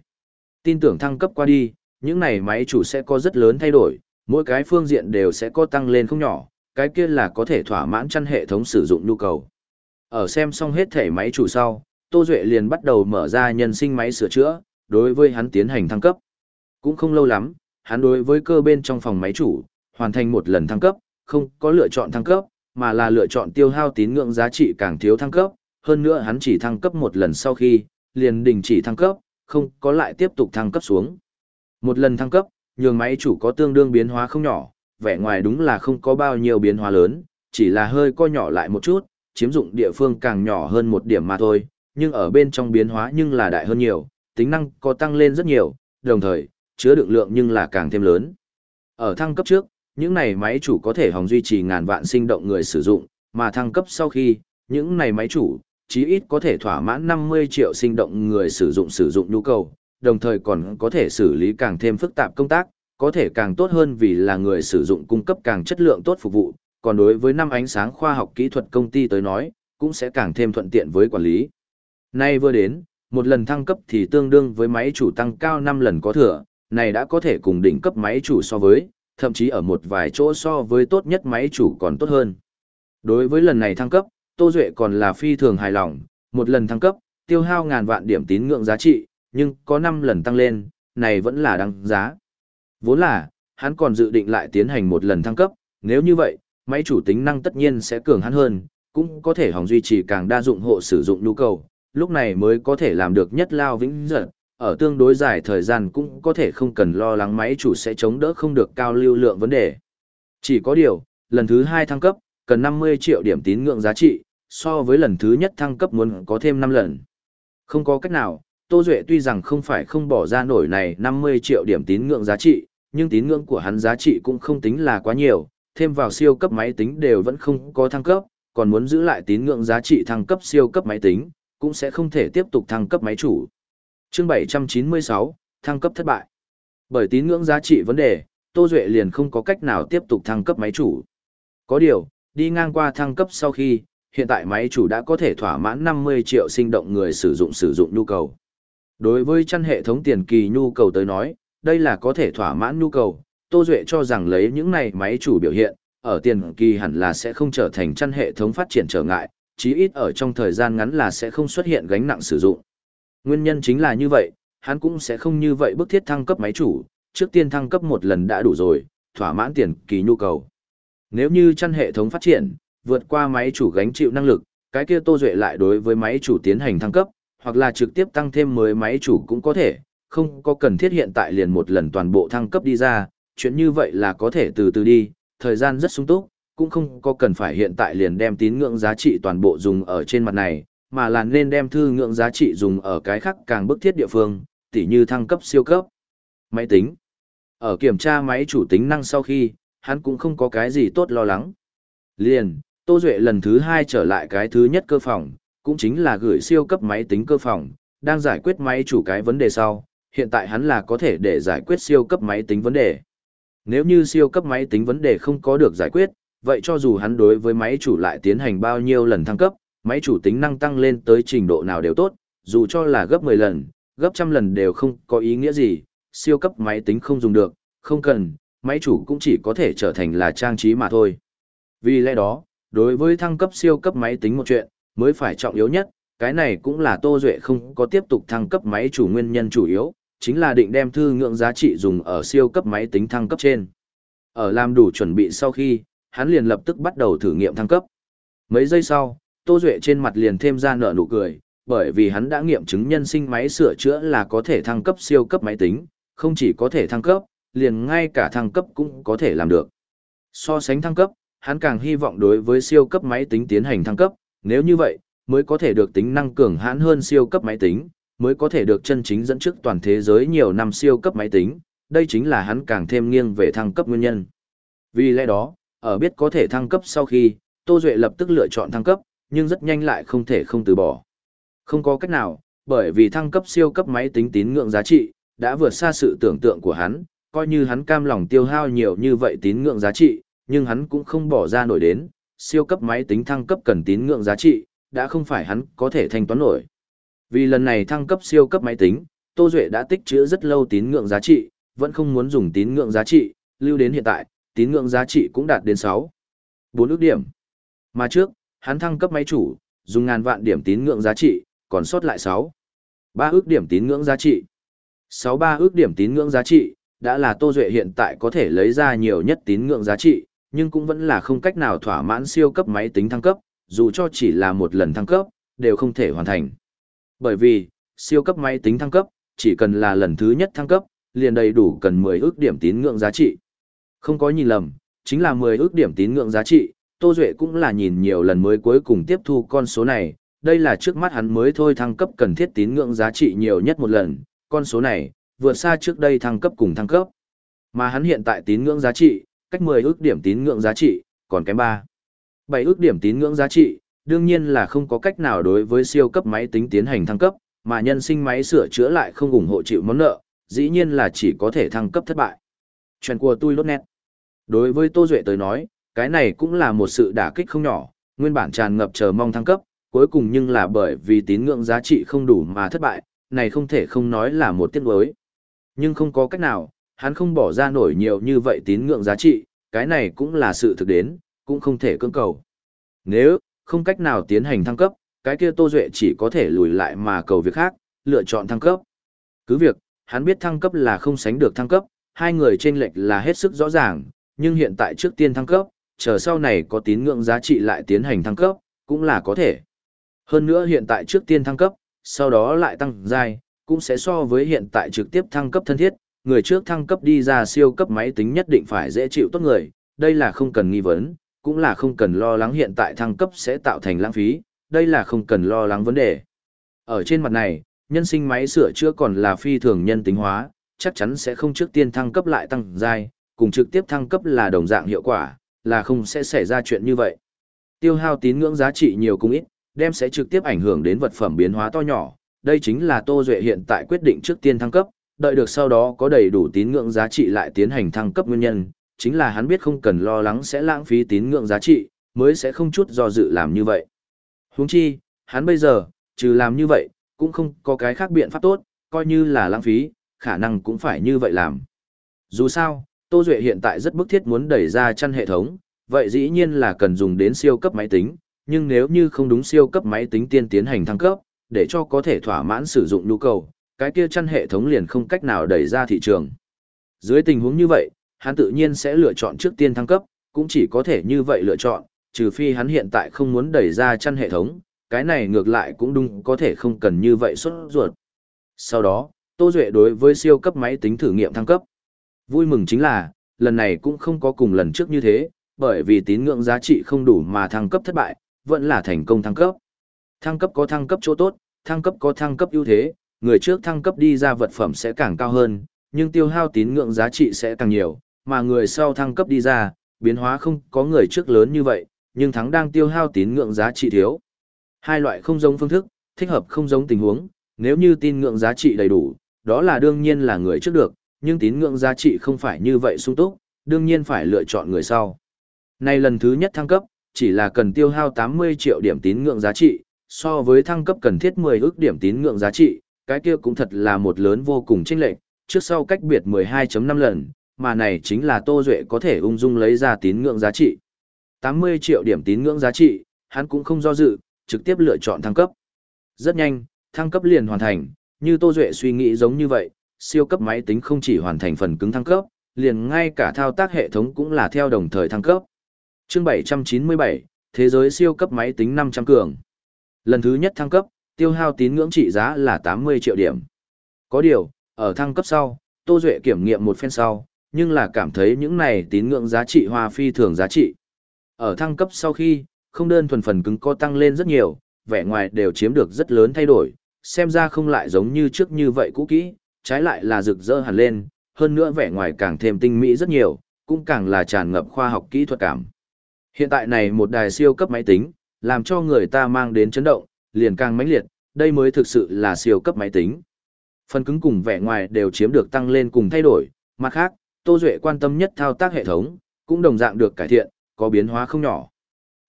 Tin tưởng thăng cấp qua đi, những này máy chủ sẽ có rất lớn thay đổi, mỗi cái phương diện đều sẽ có tăng lên không nhỏ, cái kia là có thể thỏa mãn chăn hệ thống sử dụng nhu cầu. Ở xem xong hết thể máy chủ sau, Tô Duệ liền bắt đầu mở ra nhân sinh máy sửa chữa, đối với hắn tiến hành thăng cấp. Cũng không lâu lắm, hắn đối với cơ bên trong phòng máy chủ, hoàn thành một lần thăng cấp, không có lựa chọn thăng cấp, mà là lựa chọn tiêu hao tín ngưỡng giá trị càng thiếu thăng cấp, hơn nữa hắn chỉ thăng cấp một lần sau khi, liền đình chỉ thăng cấp, không có lại tiếp tục thăng cấp xuống. Một lần thăng cấp, nhường máy chủ có tương đương biến hóa không nhỏ, vẻ ngoài đúng là không có bao nhiêu biến hóa lớn, chỉ là hơi co nhỏ lại một chút, chiếm dụng địa phương càng nhỏ hơn một điểm mà thôi, nhưng ở bên trong biến hóa nhưng là đại hơn nhiều, tính năng có tăng lên rất nhiều, đồng thời, chứa đựng lượng nhưng là càng thêm lớn. Ở thăng cấp trước, những này máy chủ có thể hòng duy trì ngàn vạn sinh động người sử dụng, mà thăng cấp sau khi, những này máy chủ, chí ít có thể thỏa mãn 50 triệu sinh động người sử dụng sử dụng nhu cầu, đồng thời còn có thể xử lý càng thêm phức tạp công tác, có thể càng tốt hơn vì là người sử dụng cung cấp càng chất lượng tốt phục vụ, còn đối với năm ánh sáng khoa học kỹ thuật công ty tới nói, cũng sẽ càng thêm thuận tiện với quản lý. Nay vừa đến, một lần thăng cấp thì tương đương với máy chủ tăng cao 5 lần có thừa, này đã có thể cùng đỉnh cấp máy chủ so với, thậm chí ở một vài chỗ so với tốt nhất máy chủ còn tốt hơn. Đối với lần này thăng cấp, Tô Duệ còn là phi thường hài lòng, một lần thăng cấp, tiêu hao ngàn vạn điểm tín ngưỡng giá trị, nhưng có 5 lần tăng lên, này vẫn là đăng giá. Vốn là, hắn còn dự định lại tiến hành một lần thăng cấp, nếu như vậy, máy chủ tính năng tất nhiên sẽ cường hắn hơn, cũng có thể hỏng duy trì càng đa dụng hộ sử dụng nhu cầu, lúc này mới có thể làm được nhất lao vĩnh giật, ở tương đối dài thời gian cũng có thể không cần lo lắng máy chủ sẽ chống đỡ không được cao lưu lượng vấn đề. Chỉ có điều, lần thứ hai thăng cấp, cần 50 triệu điểm tín ngưỡng giá trị, so với lần thứ nhất thăng cấp muốn có thêm 5 lần. Không có cách nào, Tô Duệ tuy rằng không phải không bỏ ra nổi này 50 triệu điểm tín ngưỡng giá trị, nhưng tín ngưỡng của hắn giá trị cũng không tính là quá nhiều, thêm vào siêu cấp máy tính đều vẫn không có thăng cấp, còn muốn giữ lại tín ngưỡng giá trị thăng cấp siêu cấp máy tính, cũng sẽ không thể tiếp tục thăng cấp máy chủ. Chương 796, thăng cấp thất bại. Bởi tín ngưỡng giá trị vấn đề, Tô Duệ liền không có cách nào tiếp tục thăng cấp máy chủ. Có điều, đi ngang qua thăng cấp sau khi, hiện tại máy chủ đã có thể thỏa mãn 50 triệu sinh động người sử dụng sử dụng nhu cầu. Đối với chăn hệ thống tiền kỳ nhu cầu tới nói, đây là có thể thỏa mãn nhu cầu, Tô Duệ cho rằng lấy những này máy chủ biểu hiện, ở tiền kỳ hẳn là sẽ không trở thành chăn hệ thống phát triển trở ngại, chí ít ở trong thời gian ngắn là sẽ không xuất hiện gánh nặng sử dụng. Nguyên nhân chính là như vậy, hắn cũng sẽ không như vậy bức thiết thăng cấp máy chủ, trước tiên thăng cấp một lần đã đủ rồi, thỏa mãn tiền kỳ nhu cầu. Nếu như chăn hệ thống phát triển, vượt qua máy chủ gánh chịu năng lực, cái kia Tô Duệ lại đối với máy chủ tiến hành thăng cấp, hoặc là trực tiếp tăng thêm mới máy chủ cũng có thể, không có cần thiết hiện tại liền một lần toàn bộ thăng cấp đi ra, chuyện như vậy là có thể từ từ đi, thời gian rất sung túc, cũng không có cần phải hiện tại liền đem tín ngưỡng giá trị toàn bộ dùng ở trên mặt này, mà là nên đem thư ngưỡng giá trị dùng ở cái khác càng bức thiết địa phương, tỉ như thăng cấp siêu cấp. Máy tính. Ở kiểm tra máy chủ tính năng sau khi, hắn cũng không có cái gì tốt lo lắng. Liền, Tô Duệ lần thứ hai trở lại cái thứ nhất cơ phòng, cũng chính là gửi siêu cấp máy tính cơ phòng, đang giải quyết máy chủ cái vấn đề sau, hiện tại hắn là có thể để giải quyết siêu cấp máy tính vấn đề. Nếu như siêu cấp máy tính vấn đề không có được giải quyết, vậy cho dù hắn đối với máy chủ lại tiến hành bao nhiêu lần thăng cấp, máy chủ tính năng tăng lên tới trình độ nào đều tốt, dù cho là gấp 10 lần, gấp trăm lần đều không có ý nghĩa gì, siêu cấp máy tính không dùng được, không cần, máy chủ cũng chỉ có thể trở thành là trang trí mà thôi. Vì lẽ đó, đối với thăng cấp siêu cấp máy tính một chuyện, mới phải trọng yếu nhất, cái này cũng là Tô Duệ không có tiếp tục thăng cấp máy chủ nguyên nhân chủ yếu, chính là định đem thư ngưỡng giá trị dùng ở siêu cấp máy tính thăng cấp trên. Ở làm đủ chuẩn bị sau khi, hắn liền lập tức bắt đầu thử nghiệm thăng cấp. Mấy giây sau, Tô Duệ trên mặt liền thêm ra nở nụ cười, bởi vì hắn đã nghiệm chứng nhân sinh máy sửa chữa là có thể thăng cấp siêu cấp máy tính, không chỉ có thể thăng cấp, liền ngay cả thăng cấp cũng có thể làm được. So sánh thăng cấp, hắn càng hy vọng đối với siêu cấp máy tính tiến hành thăng cấp, nếu như vậy, mới có thể được tính năng cường hãn hơn siêu cấp máy tính, mới có thể được chân chính dẫn trước toàn thế giới nhiều năm siêu cấp máy tính, đây chính là hắn càng thêm nghiêng về thăng cấp nguyên nhân. Vì lẽ đó, ở biết có thể thăng cấp sau khi, Tô Duệ lập tức lựa chọn thăng cấp, nhưng rất nhanh lại không thể không từ bỏ. Không có cách nào, bởi vì thăng cấp siêu cấp máy tính tín ngưỡng giá trị, đã vượt xa sự tưởng tượng của hắn, coi như hắn cam lòng tiêu hao nhiều như vậy tín ngưỡng giá trị, nhưng hắn cũng không bỏ ra nổi đến, siêu cấp máy tính thăng cấp cần tín ngưỡng giá trị, đã không phải hắn có thể thanh toán nổi. Vì lần này thăng cấp siêu cấp máy tính, Tô Duệ đã tích trữ rất lâu tín ngưỡng giá trị, vẫn không muốn dùng tín ngưỡng giá trị, lưu đến hiện tại, tín ngưỡng giá trị cũng đạt đến 6. 4 ước điểm. Mà trước, hắn thăng cấp máy chủ, dùng ngàn vạn điểm tín ngưỡng giá trị, còn sót lại 6. 3 ước điểm tín ngưỡng giá trị. 63 ước điểm tín ngưỡng giá trị, đã là Tô Duệ hiện tại có thể lấy ra nhiều nhất tín ngưỡng giá trị, nhưng cũng vẫn là không cách nào thỏa mãn siêu cấp máy tính thăng cấp, dù cho chỉ là một lần thăng cấp, đều không thể hoàn thành. Bởi vì, siêu cấp máy tính thăng cấp, chỉ cần là lần thứ nhất thăng cấp, liền đầy đủ cần 10 ước điểm tín ngưỡng giá trị. Không có nhìn lầm, chính là 10 ước điểm tín ngưỡng giá trị, Tô Duệ cũng là nhìn nhiều lần mới cuối cùng tiếp thu con số này, đây là trước mắt hắn mới thôi thăng cấp cần thiết tín ngưỡng giá trị nhiều nhất một lần, con số này, vượt xa trước đây thăng cấp cùng thăng cấp. Mà hắn hiện tại tín ngưỡng giá trị, cách 10 ước điểm tín ngưỡng giá trị, còn kém 3. 7 ước điểm tín ngưỡng giá trị, đương nhiên là không có cách nào đối với siêu cấp máy tính tiến hành thăng cấp, mà nhân sinh máy sửa chữa lại không ủng hộ chịu món nợ, dĩ nhiên là chỉ có thể thăng cấp thất bại. Chuyện của tôi lốt nét. Đối với Tô Duệ tới nói, cái này cũng là một sự đả kích không nhỏ, nguyên bản tràn ngập chờ mong thăng cấp, cuối cùng nhưng là bởi vì tín ngưỡng giá trị không đủ mà thất bại, này không thể không nói là một tiếc nuối. Nhưng không có cách nào, hắn không bỏ ra nổi nhiều như vậy tín ngưỡng giá trị, cái này cũng là sự thực đến, cũng không thể cưỡng cầu. Nếu không cách nào tiến hành thăng cấp, cái kia Tô Duệ chỉ có thể lùi lại mà cầu việc khác, lựa chọn thăng cấp. Cứ việc, hắn biết thăng cấp là không sánh được thăng cấp, hai người trên lệch là hết sức rõ ràng, nhưng hiện tại trước tiên thăng cấp, chờ sau này có tín ngưỡng giá trị lại tiến hành thăng cấp, cũng là có thể. Hơn nữa hiện tại trước tiên thăng cấp, sau đó lại tăng dài, cũng sẽ so với hiện tại trực tiếp thăng cấp thân thiết, người trước thăng cấp đi ra siêu cấp máy tính nhất định phải dễ chịu tốt người, đây là không cần nghi vấn, cũng là không cần lo lắng hiện tại thăng cấp sẽ tạo thành lãng phí, đây là không cần lo lắng vấn đề. Ở trên mặt này, nhân sinh máy sửa chữa còn là phi thường nhân tính hóa, chắc chắn sẽ không trước tiên thăng cấp lại tăng giai, cùng trực tiếp thăng cấp là đồng dạng hiệu quả, là không sẽ xảy ra chuyện như vậy. Tiêu hao tín ngưỡng giá trị nhiều cũng ít, đem sẽ trực tiếp ảnh hưởng đến vật phẩm biến hóa to nhỏ, đây chính là Tô Duệ hiện tại quyết định trước tiên thăng cấp, đợi được sau đó có đầy đủ tín ngưỡng giá trị lại tiến hành thăng cấp nguyên nhân, chính là hắn biết không cần lo lắng sẽ lãng phí tín ngưỡng giá trị, mới sẽ không chút do dự làm như vậy. Huống chi, hắn bây giờ, trừ làm như vậy, cũng không có cái khác biện pháp tốt, coi như là lãng phí, khả năng cũng phải như vậy làm. Dù sao, Tô Duệ hiện tại rất bức thiết muốn đẩy ra chăn hệ thống, vậy dĩ nhiên là cần dùng đến siêu cấp máy tính, nhưng nếu như không đúng siêu cấp máy tính tiên tiến hành thăng cấp, để cho có thể thỏa mãn sử dụng nhu cầu, cái kia chăn hệ thống liền không cách nào đẩy ra thị trường. Dưới tình huống như vậy, hắn tự nhiên sẽ lựa chọn trước tiên thăng cấp, cũng chỉ có thể như vậy lựa chọn, trừ phi hắn hiện tại không muốn đẩy ra chăn hệ thống, cái này ngược lại cũng đúng có thể không cần như vậy xuất ruột. Sau đó, Tô Duệ đối với siêu cấp máy tính thử nghiệm thăng cấp. Vui mừng chính là, lần này cũng không có cùng lần trước như thế, bởi vì tín ngưỡng giá trị không đủ mà thăng cấp thất bại, vẫn là thành công thăng cấp. Thăng cấp có thăng cấp chỗ tốt, thăng cấp có thăng cấp ưu thế, người trước thăng cấp đi ra vật phẩm sẽ càng cao hơn, nhưng tiêu hao tín ngưỡng giá trị sẽ càng nhiều, mà người sau thăng cấp đi ra, biến hóa không có người trước lớn như vậy, nhưng thắng đang tiêu hao tín ngưỡng giá trị thiếu. Hai loại không giống phương thức, thích hợp không giống tình huống, nếu như tín ngưỡng giá trị đầy đủ, đó là đương nhiên là người trước được, nhưng tín ngưỡng giá trị không phải như vậy sung túc, đương nhiên phải lựa chọn người sau. Này lần thứ nhất thăng cấp, chỉ là cần tiêu hao 80 triệu điểm tín ngưỡng giá trị, so với thăng cấp cần thiết 10 ước điểm tín ngưỡng giá trị, cái kia cũng thật là một lớn vô cùng chênh lệch, trước sau cách biệt 12.5 lần, mà này chính là Tô Duệ có thể ung dung lấy ra tín ngưỡng giá trị. 80 triệu điểm tín ngưỡng giá trị, hắn cũng không do dự, trực tiếp lựa chọn thăng cấp. Rất nhanh, thăng cấp liền hoàn thành, như Tô Duệ suy nghĩ giống như vậy, siêu cấp máy tính không chỉ hoàn thành phần cứng thăng cấp, liền ngay cả thao tác hệ thống cũng là theo đồng thời thăng cấp. chương 797, Thế giới siêu cấp máy tính 500 cường. Lần thứ nhất thăng cấp, tiêu hao tín ngưỡng trị giá là 80 triệu điểm. Có điều, ở thăng cấp sau, Tô Duệ kiểm nghiệm một phen sau, nhưng là cảm thấy những này tín ngưỡng giá trị hoa phi thường giá trị. Ở thăng cấp sau khi, không đơn thuần phần cứng có tăng lên rất nhiều, vẻ ngoài đều chiếm được rất lớn thay đổi, xem ra không lại giống như trước như vậy cũ kỹ, trái lại là rực rỡ hẳn lên, hơn nữa vẻ ngoài càng thêm tinh mỹ rất nhiều, cũng càng là tràn ngập khoa học kỹ thuật cảm. Hiện tại này một đài siêu cấp máy tính, làm cho người ta mang đến chấn động, liền càng mãnh liệt, đây mới thực sự là siêu cấp máy tính. Phần cứng cùng vẻ ngoài đều chiếm được tăng lên cùng thay đổi, mặt khác, Tô Duệ quan tâm nhất thao tác hệ thống, cũng đồng dạng được cải thiện, có biến hóa không nhỏ.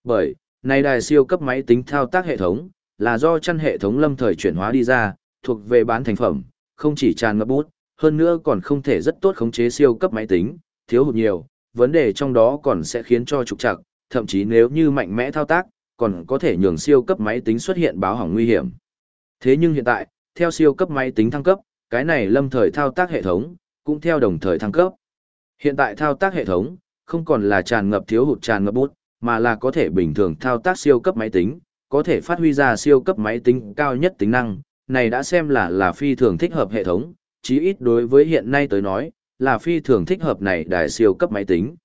Bởi, này đài siêu cấp máy tính thao tác hệ thống, là do chăn hệ thống lâm thời chuyển hóa đi ra, thuộc về bán thành phẩm, không chỉ tràn ngập bút, hơn nữa còn không thể rất tốt khống chế siêu cấp máy tính, thiếu hụt nhiều, vấn đề trong đó còn sẽ khiến cho trục trặc, thậm chí nếu như mạnh mẽ thao tác, còn có thể nhường siêu cấp máy tính xuất hiện báo hỏng nguy hiểm. Thế nhưng hiện tại, theo siêu cấp máy tính thăng cấp, cái này lâm thời thao tác hệ thống, cũng theo đồng thời thăng cấp. Hiện tại thao tác hệ thống, không còn là tràn ngập thiếu hụt tràn ngập bút, mà là có thể bình thường thao tác siêu cấp máy tính, có thể phát huy ra siêu cấp máy tính cao nhất tính năng, này đã xem là là phi thường thích hợp hệ thống, chí ít đối với hiện nay tới nói, là phi thường thích hợp này đài siêu cấp máy tính.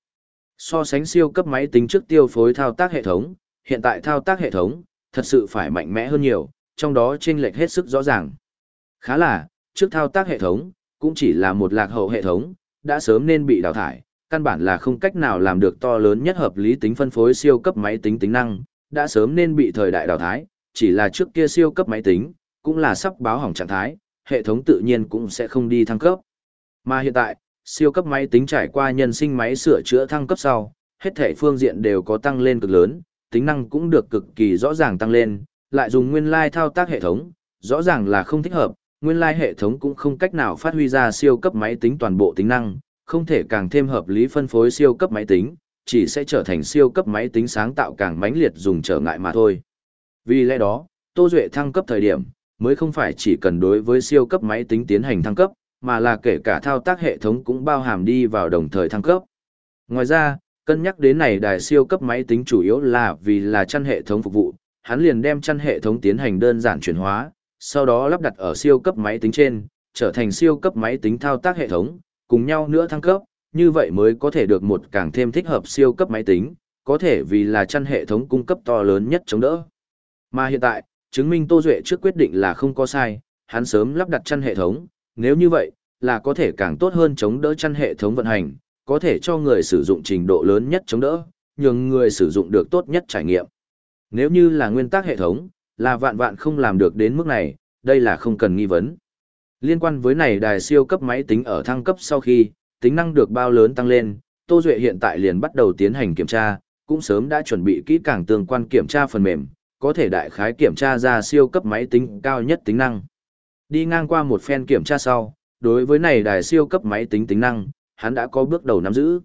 So sánh siêu cấp máy tính trước tiêu phối thao tác hệ thống, hiện tại thao tác hệ thống, thật sự phải mạnh mẽ hơn nhiều, trong đó chênh lệch hết sức rõ ràng. Khá là, trước thao tác hệ thống, cũng chỉ là một lạc hậu hệ thống, đã sớm nên bị đào thải, căn bản là không cách nào làm được to lớn nhất hợp lý tính phân phối siêu cấp máy tính tính năng, đã sớm nên bị thời đại đào thái, chỉ là trước kia siêu cấp máy tính, cũng là sắp báo hỏng trạng thái, hệ thống tự nhiên cũng sẽ không đi thăng cấp. Mà hiện tại, siêu cấp máy tính trải qua nhân sinh máy sửa chữa thăng cấp sau, hết thể phương diện đều có tăng lên cực lớn, tính năng cũng được cực kỳ rõ ràng tăng lên, lại dùng nguyên lai thao tác hệ thống, rõ ràng là không thích hợp, nguyên lai hệ thống cũng không cách nào phát huy ra siêu cấp máy tính toàn bộ tính năng, không thể càng thêm hợp lý phân phối siêu cấp máy tính, chỉ sẽ trở thành siêu cấp máy tính sáng tạo càng mãnh liệt dùng trở ngại mà thôi. Vì lẽ đó, Tô Duệ thăng cấp thời điểm, mới không phải chỉ cần đối với siêu cấp máy tính tiến hành thăng cấp, mà là kể cả thao tác hệ thống cũng bao hàm đi vào đồng thời thăng cấp. Ngoài ra, cân nhắc đến này đài siêu cấp máy tính chủ yếu là vì là chăn hệ thống phục vụ, hắn liền đem chăn hệ thống tiến hành đơn giản chuyển hóa, sau đó lắp đặt ở siêu cấp máy tính trên, trở thành siêu cấp máy tính thao tác hệ thống, cùng nhau nữa thăng cấp, như vậy mới có thể được một càng thêm thích hợp siêu cấp máy tính, có thể vì là chăn hệ thống cung cấp to lớn nhất chống đỡ. Mà hiện tại, chứng minh Tô Duệ trước quyết định là không có sai, hắn sớm lắp đặt chăn hệ thống, nếu như vậy, là có thể càng tốt hơn chống đỡ chăn hệ thống vận hành, có thể cho người sử dụng trình độ lớn nhất chống đỡ, nhường người sử dụng được tốt nhất trải nghiệm. Nếu như là nguyên tắc hệ thống, là vạn vạn không làm được đến mức này, đây là không cần nghi vấn. Liên quan với này đài siêu cấp máy tính ở thăng cấp sau khi, tính năng được bao lớn tăng lên, Tô Duệ hiện tại liền bắt đầu tiến hành kiểm tra, cũng sớm đã chuẩn bị kỹ càng tương quan kiểm tra phần mềm, có thể đại khái kiểm tra ra siêu cấp máy tính cao nhất tính năng. Đi ngang qua một phen kiểm tra sau, đối với này đài siêu cấp máy tính tính năng, hắn đã có bước đầu nắm giữ.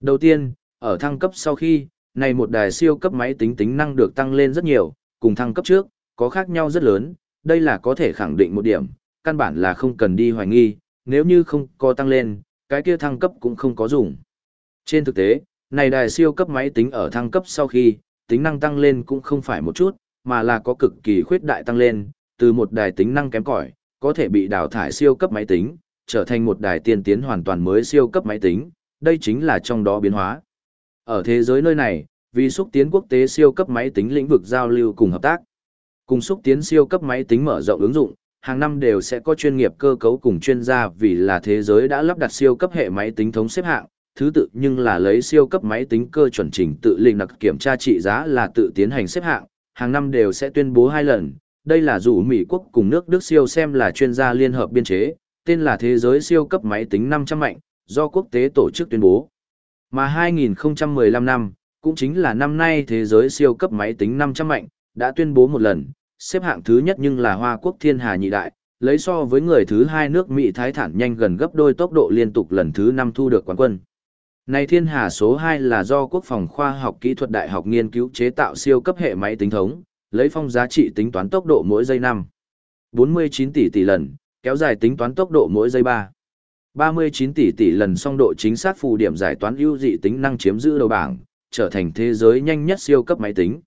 Đầu tiên, ở thăng cấp sau khi, này một đài siêu cấp máy tính tính năng được tăng lên rất nhiều, cùng thăng cấp trước, có khác nhau rất lớn, đây là có thể khẳng định một điểm, căn bản là không cần đi hoài nghi, nếu như không có tăng lên, cái kia thăng cấp cũng không có dùng. Trên thực tế, này đài siêu cấp máy tính ở thăng cấp sau khi, tính năng tăng lên cũng không phải một chút, mà là có cực kỳ khuyết đại tăng lên, từ một đài tính năng kém cỏi, có thể bị đào thải siêu cấp máy tính, trở thành một đài tiên tiến hoàn toàn mới siêu cấp máy tính, đây chính là trong đó biến hóa. Ở thế giới nơi này, vì xúc tiến quốc tế siêu cấp máy tính lĩnh vực giao lưu cùng hợp tác, cùng xúc tiến siêu cấp máy tính mở rộng ứng dụng, hàng năm đều sẽ có chuyên nghiệp cơ cấu cùng chuyên gia vì là thế giới đã lắp đặt siêu cấp hệ máy tính thống xếp hạng, thứ tự nhưng là lấy siêu cấp máy tính cơ chuẩn trình tự linh đặc kiểm tra trị giá là tự tiến hành xếp hạng, hàng năm đều sẽ tuyên bố hai lần. Đây là dù Mỹ quốc cùng nước Đức siêu xem là chuyên gia liên hợp biên chế, tên là Thế giới siêu cấp máy tính 500 mạnh, do quốc tế tổ chức tuyên bố. Mà 2015 năm, cũng chính là năm nay thế giới siêu cấp máy tính 500 mạnh, đã tuyên bố một lần, xếp hạng thứ nhất nhưng là Hoa Quốc Thiên Hà Nhị Đại, lấy so với người thứ hai nước Mỹ Thái Thản nhanh gần gấp đôi tốc độ liên tục lần thứ năm thu được quán quân. Này Thiên Hà số 2 là do Quốc phòng khoa học kỹ thuật đại học nghiên cứu chế tạo siêu cấp hệ máy tính thống, lấy phong giá trị tính toán tốc độ mỗi giây năm 49 tỷ tỷ lần, kéo dài tính toán tốc độ mỗi giây 3. 39 tỷ tỷ lần song độ chính xác phù điểm giải toán ưu dị tính năng chiếm giữ đầu bảng, trở thành thế giới nhanh nhất siêu cấp máy tính.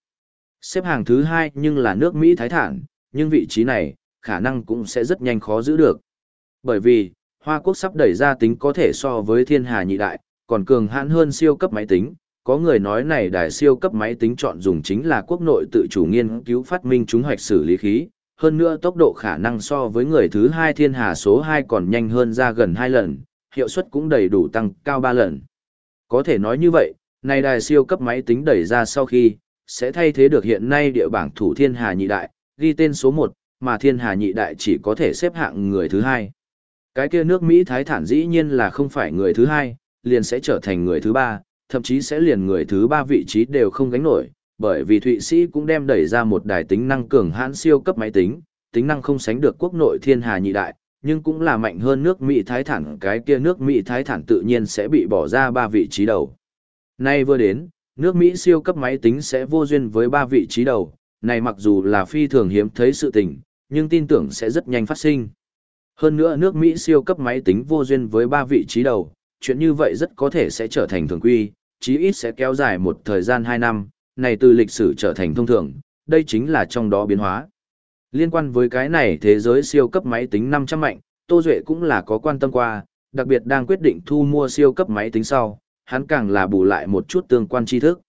Xếp hàng thứ hai nhưng là nước Mỹ Thái Thản, nhưng vị trí này, khả năng cũng sẽ rất nhanh khó giữ được. Bởi vì, Hoa Quốc sắp đẩy ra tính có thể so với thiên hà nhị đại, còn cường hãn hơn siêu cấp máy tính. Có người nói này đài siêu cấp máy tính chọn dùng chính là quốc nội tự chủ nghiên cứu phát minh chúng hoạch xử lý khí, hơn nữa tốc độ khả năng so với người thứ hai thiên hà số 2 còn nhanh hơn ra gần 2 lần, hiệu suất cũng đầy đủ tăng cao 3 lần. Có thể nói như vậy, này đài siêu cấp máy tính đẩy ra sau khi, sẽ thay thế được hiện nay địa bảng thủ thiên hà nhị đại, ghi tên số 1, mà thiên hà nhị đại chỉ có thể xếp hạng người thứ hai. Cái kia nước Mỹ thái thản dĩ nhiên là không phải người thứ hai, liền sẽ trở thành người thứ ba, thậm chí sẽ liền người thứ ba vị trí đều không gánh nổi, bởi vì Thụy Sĩ cũng đem đẩy ra một đài tính năng cường hãn siêu cấp máy tính, tính năng không sánh được quốc nội thiên hà nhị đại, nhưng cũng là mạnh hơn nước Mỹ thái thản cái kia nước Mỹ thái thản tự nhiên sẽ bị bỏ ra ba vị trí đầu. Nay vừa đến, nước Mỹ siêu cấp máy tính sẽ vô duyên với ba vị trí đầu, này mặc dù là phi thường hiếm thấy sự tình, nhưng tin tưởng sẽ rất nhanh phát sinh. Hơn nữa nước Mỹ siêu cấp máy tính vô duyên với ba vị trí đầu, chuyện như vậy rất có thể sẽ trở thành thường quy, chí ít sẽ kéo dài một thời gian 2 năm, này từ lịch sử trở thành thông thường, đây chính là trong đó biến hóa. Liên quan với cái này thế giới siêu cấp máy tính 500 mạnh, Tô Duệ cũng là có quan tâm qua, đặc biệt đang quyết định thu mua siêu cấp máy tính sau, hắn càng là bù lại một chút tương quan tri thức.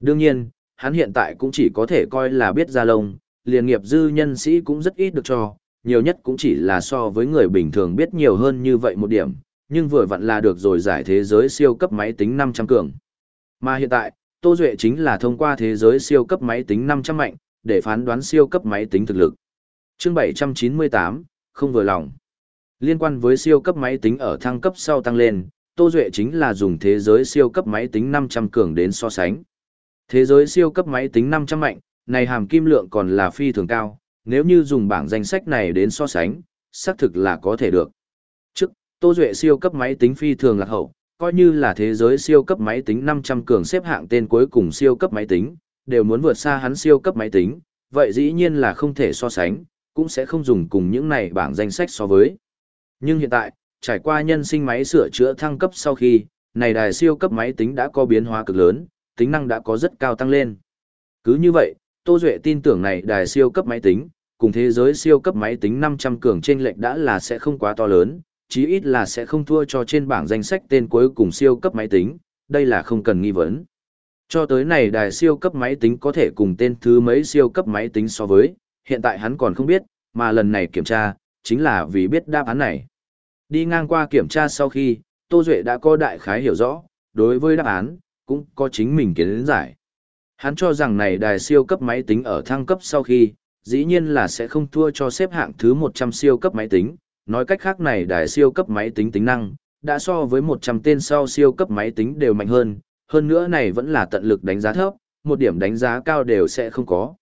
Đương nhiên, hắn hiện tại cũng chỉ có thể coi là biết ra lông, liền nghiệp dư nhân sĩ cũng rất ít được cho, nhiều nhất cũng chỉ là so với người bình thường biết nhiều hơn như vậy một điểm, nhưng vừa vặn là được rồi giải thế giới siêu cấp máy tính 500 cường. Mà hiện tại, Tô Duệ chính là thông qua thế giới siêu cấp máy tính 500 mạnh, để phán đoán siêu cấp máy tính thực lực. chương 798, không vừa lòng. Liên quan với siêu cấp máy tính ở thăng cấp sau tăng lên, Tô Duệ chính là dùng thế giới siêu cấp máy tính 500 cường đến so sánh. Thế giới siêu cấp máy tính 500 mạnh, này hàm kim lượng còn là phi thường cao, nếu như dùng bảng danh sách này đến so sánh, xác thực là có thể được. Trước, Tô Duệ siêu cấp máy tính phi thường lạc hậu, coi như là thế giới siêu cấp máy tính 500 cường xếp hạng tên cuối cùng siêu cấp máy tính, đều muốn vượt xa hắn siêu cấp máy tính, vậy dĩ nhiên là không thể so sánh, cũng sẽ không dùng cùng những này bảng danh sách so với. Nhưng hiện tại, trải qua nhân sinh máy sửa chữa thăng cấp sau khi, này đài siêu cấp máy tính đã có biến hóa cực lớn, tính năng đã có rất cao tăng lên. Cứ như vậy, Tô Duệ tin tưởng này đài siêu cấp máy tính, cùng thế giới siêu cấp máy tính 500 cường trên lệnh đã là sẽ không quá to lớn, chí ít là sẽ không thua cho trên bảng danh sách tên cuối cùng siêu cấp máy tính, đây là không cần nghi vấn. Cho tới này đài siêu cấp máy tính có thể cùng tên thứ mấy siêu cấp máy tính so với, hiện tại hắn còn không biết, mà lần này kiểm tra, chính là vì biết đáp án này. Đi ngang qua kiểm tra sau khi, Tô Duệ đã có đại khái hiểu rõ, đối với đáp án, cũng có chính mình kiến giải. Hắn cho rằng này đài siêu cấp máy tính ở thăng cấp sau khi, dĩ nhiên là sẽ không thua cho xếp hạng thứ 100 siêu cấp máy tính, nói cách khác này đài siêu cấp máy tính tính năng, đã so với 100 tên sau siêu cấp máy tính đều mạnh hơn, hơn nữa này vẫn là tận lực đánh giá thấp, một điểm đánh giá cao đều sẽ không có.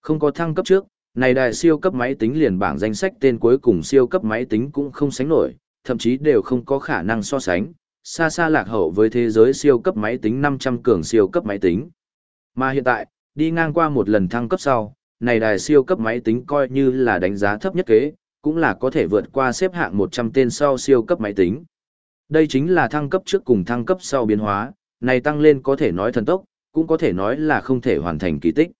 Không có thăng cấp trước, này đài siêu cấp máy tính liền bảng danh sách tên cuối cùng siêu cấp máy tính cũng không sánh nổi, thậm chí đều không có khả năng so sánh, xa xa lạc hậu với thế giới siêu cấp máy tính 500 cường siêu cấp máy tính. Mà hiện tại, đi ngang qua một lần thăng cấp sau, này đài siêu cấp máy tính coi như là đánh giá thấp nhất kế, cũng là có thể vượt qua xếp hạng 100 tên sau siêu cấp máy tính. Đây chính là thăng cấp trước cùng thăng cấp sau biến hóa, này tăng lên có thể nói thần tốc, cũng có thể nói là không thể hoàn thành kỳ tích.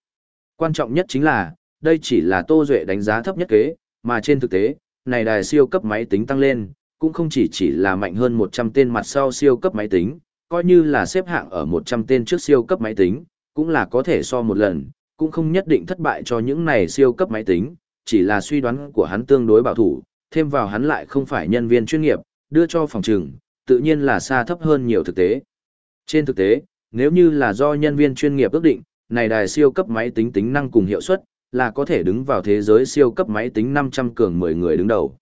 Quan trọng nhất chính là, đây chỉ là Tô Duệ đánh giá thấp nhất kế, mà trên thực tế, này đài siêu cấp máy tính tăng lên, cũng không chỉ chỉ là mạnh hơn 100 tên mặt sau siêu cấp máy tính, coi như là xếp hạng ở 100 tên trước siêu cấp máy tính, cũng là có thể so một lần, cũng không nhất định thất bại cho những này siêu cấp máy tính, chỉ là suy đoán của hắn tương đối bảo thủ, thêm vào hắn lại không phải nhân viên chuyên nghiệp, đưa cho phòng trừng, tự nhiên là xa thấp hơn nhiều thực tế. Trên thực tế, nếu như là do nhân viên chuyên nghiệp ước định, này đài siêu cấp máy tính tính năng cùng hiệu suất, là có thể đứng vào thế giới siêu cấp máy tính 500 cường 10 người đứng đầu.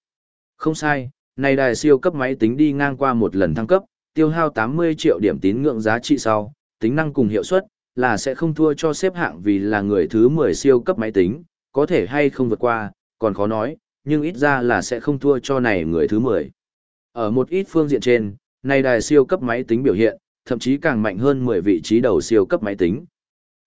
Không sai, này đài siêu cấp máy tính đi ngang qua một lần thăng cấp, tiêu hao 80 triệu điểm tín ngưỡng giá trị sau, tính năng cùng hiệu suất là sẽ không thua cho xếp hạng vì là người thứ 10 siêu cấp máy tính, có thể hay không vượt qua, còn khó nói, nhưng ít ra là sẽ không thua cho này người thứ 10. Ở một ít phương diện trên, này đài siêu cấp máy tính biểu hiện, thậm chí càng mạnh hơn 10 vị trí đầu siêu cấp máy tính.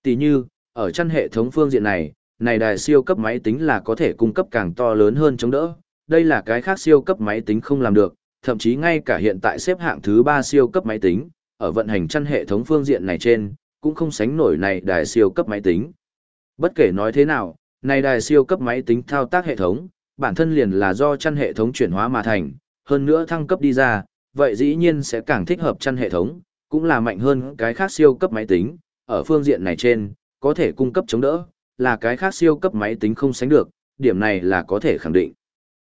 Tỷ như, ở chân hệ thống phương diện này, này đài siêu cấp máy tính là có thể cung cấp càng to lớn hơn chống đỡ, đây là cái khác siêu cấp máy tính không làm được, thậm chí ngay cả hiện tại xếp hạng thứ 3 siêu cấp máy tính, ở vận hành chăn hệ thống phương diện này trên, cũng không sánh nổi này đài siêu cấp máy tính. Bất kể nói thế nào, này đài siêu cấp máy tính thao tác hệ thống, bản thân liền là do chăn hệ thống chuyển hóa mà thành, hơn nữa thăng cấp đi ra, vậy dĩ nhiên sẽ càng thích hợp chăn hệ thống, cũng là mạnh hơn cái khác siêu cấp máy tính, ở phương diện này trên, có thể cung cấp chống đỡ, là cái khác siêu cấp máy tính không sánh được, điểm này là có thể khẳng định.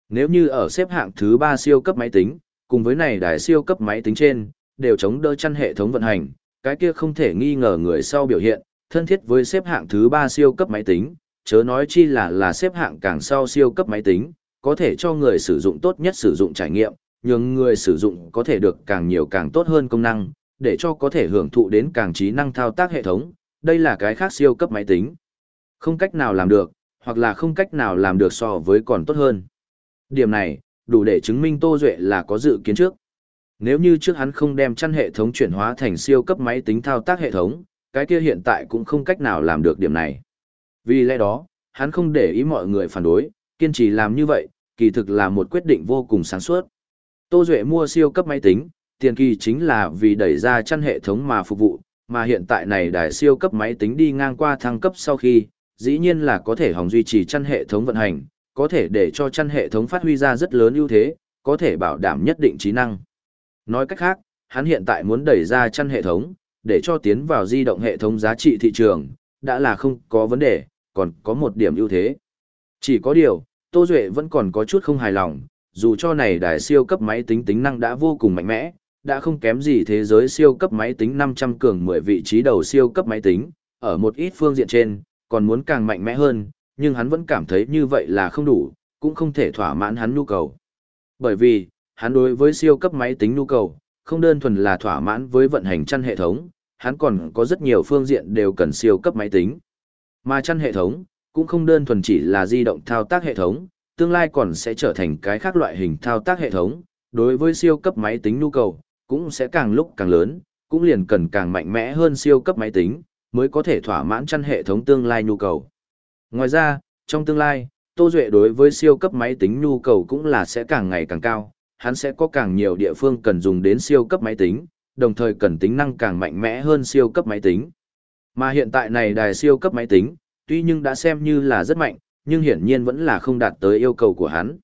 Nếu như ở xếp hạng thứ 3 siêu cấp máy tính, cùng với này đài siêu cấp máy tính trên, đều chống đỡ chăn hệ thống vận hành, cái kia không thể nghi ngờ người sau biểu hiện, thân thiết với xếp hạng thứ 3 siêu cấp máy tính, chớ nói chi là là xếp hạng càng sau siêu cấp máy tính, có thể cho người sử dụng tốt nhất sử dụng trải nghiệm, nhưng người sử dụng có thể được càng nhiều càng tốt hơn công năng, để cho có thể hưởng thụ đến càng trí năng thao tác hệ thống, đây là cái khác siêu cấp máy tính. Không cách nào làm được, hoặc là không cách nào làm được so với còn tốt hơn. Điểm này, đủ để chứng minh Tô Duệ là có dự kiến trước. Nếu như trước hắn không đem chăn hệ thống chuyển hóa thành siêu cấp máy tính thao tác hệ thống, cái kia hiện tại cũng không cách nào làm được điểm này. Vì lẽ đó, hắn không để ý mọi người phản đối, kiên trì làm như vậy, kỳ thực là một quyết định vô cùng sáng suốt. Tô Duệ mua siêu cấp máy tính, tiền kỳ chính là vì đẩy ra chăn hệ thống mà phục vụ, mà hiện tại này đài siêu cấp máy tính đi ngang qua thăng cấp sau khi, dĩ nhiên là có thể hỏng duy trì chăn hệ thống vận hành, có thể để cho chăn hệ thống phát huy ra rất lớn ưu thế, có thể bảo đảm nhất định trí năng. Nói cách khác, hắn hiện tại muốn đẩy ra chăn hệ thống, để cho tiến vào di động hệ thống giá trị thị trường, đã là không có vấn đề, còn có một điểm ưu thế. Chỉ có điều, Tô Duệ vẫn còn có chút không hài lòng, dù cho này đài siêu cấp máy tính tính năng đã vô cùng mạnh mẽ, đã không kém gì thế giới siêu cấp máy tính 500 cường 10 vị trí đầu siêu cấp máy tính, ở một ít phương diện trên, còn muốn càng mạnh mẽ hơn, nhưng hắn vẫn cảm thấy như vậy là không đủ, cũng không thể thỏa mãn hắn nhu cầu. Bởi vì, hắn đối với siêu cấp máy tính nhu cầu, không đơn thuần là thỏa mãn với vận hành chăn hệ thống, hắn còn có rất nhiều phương diện đều cần siêu cấp máy tính. Mà chăn hệ thống, cũng không đơn thuần chỉ là di động thao tác hệ thống, tương lai còn sẽ trở thành cái khác loại hình thao tác hệ thống, đối với siêu cấp máy tính nhu cầu, cũng sẽ càng lúc càng lớn, cũng liền cần càng mạnh mẽ hơn siêu cấp máy tính, mới có thể thỏa mãn chăn hệ thống tương lai nhu cầu. Ngoài ra, trong tương lai, Tô Duệ đối với siêu cấp máy tính nhu cầu cũng là sẽ càng ngày càng cao, hắn sẽ có càng nhiều địa phương cần dùng đến siêu cấp máy tính, đồng thời cần tính năng càng mạnh mẽ hơn siêu cấp máy tính. Mà hiện tại này đài siêu cấp máy tính, tuy nhưng đã xem như là rất mạnh, nhưng hiển nhiên vẫn là không đạt tới yêu cầu của hắn.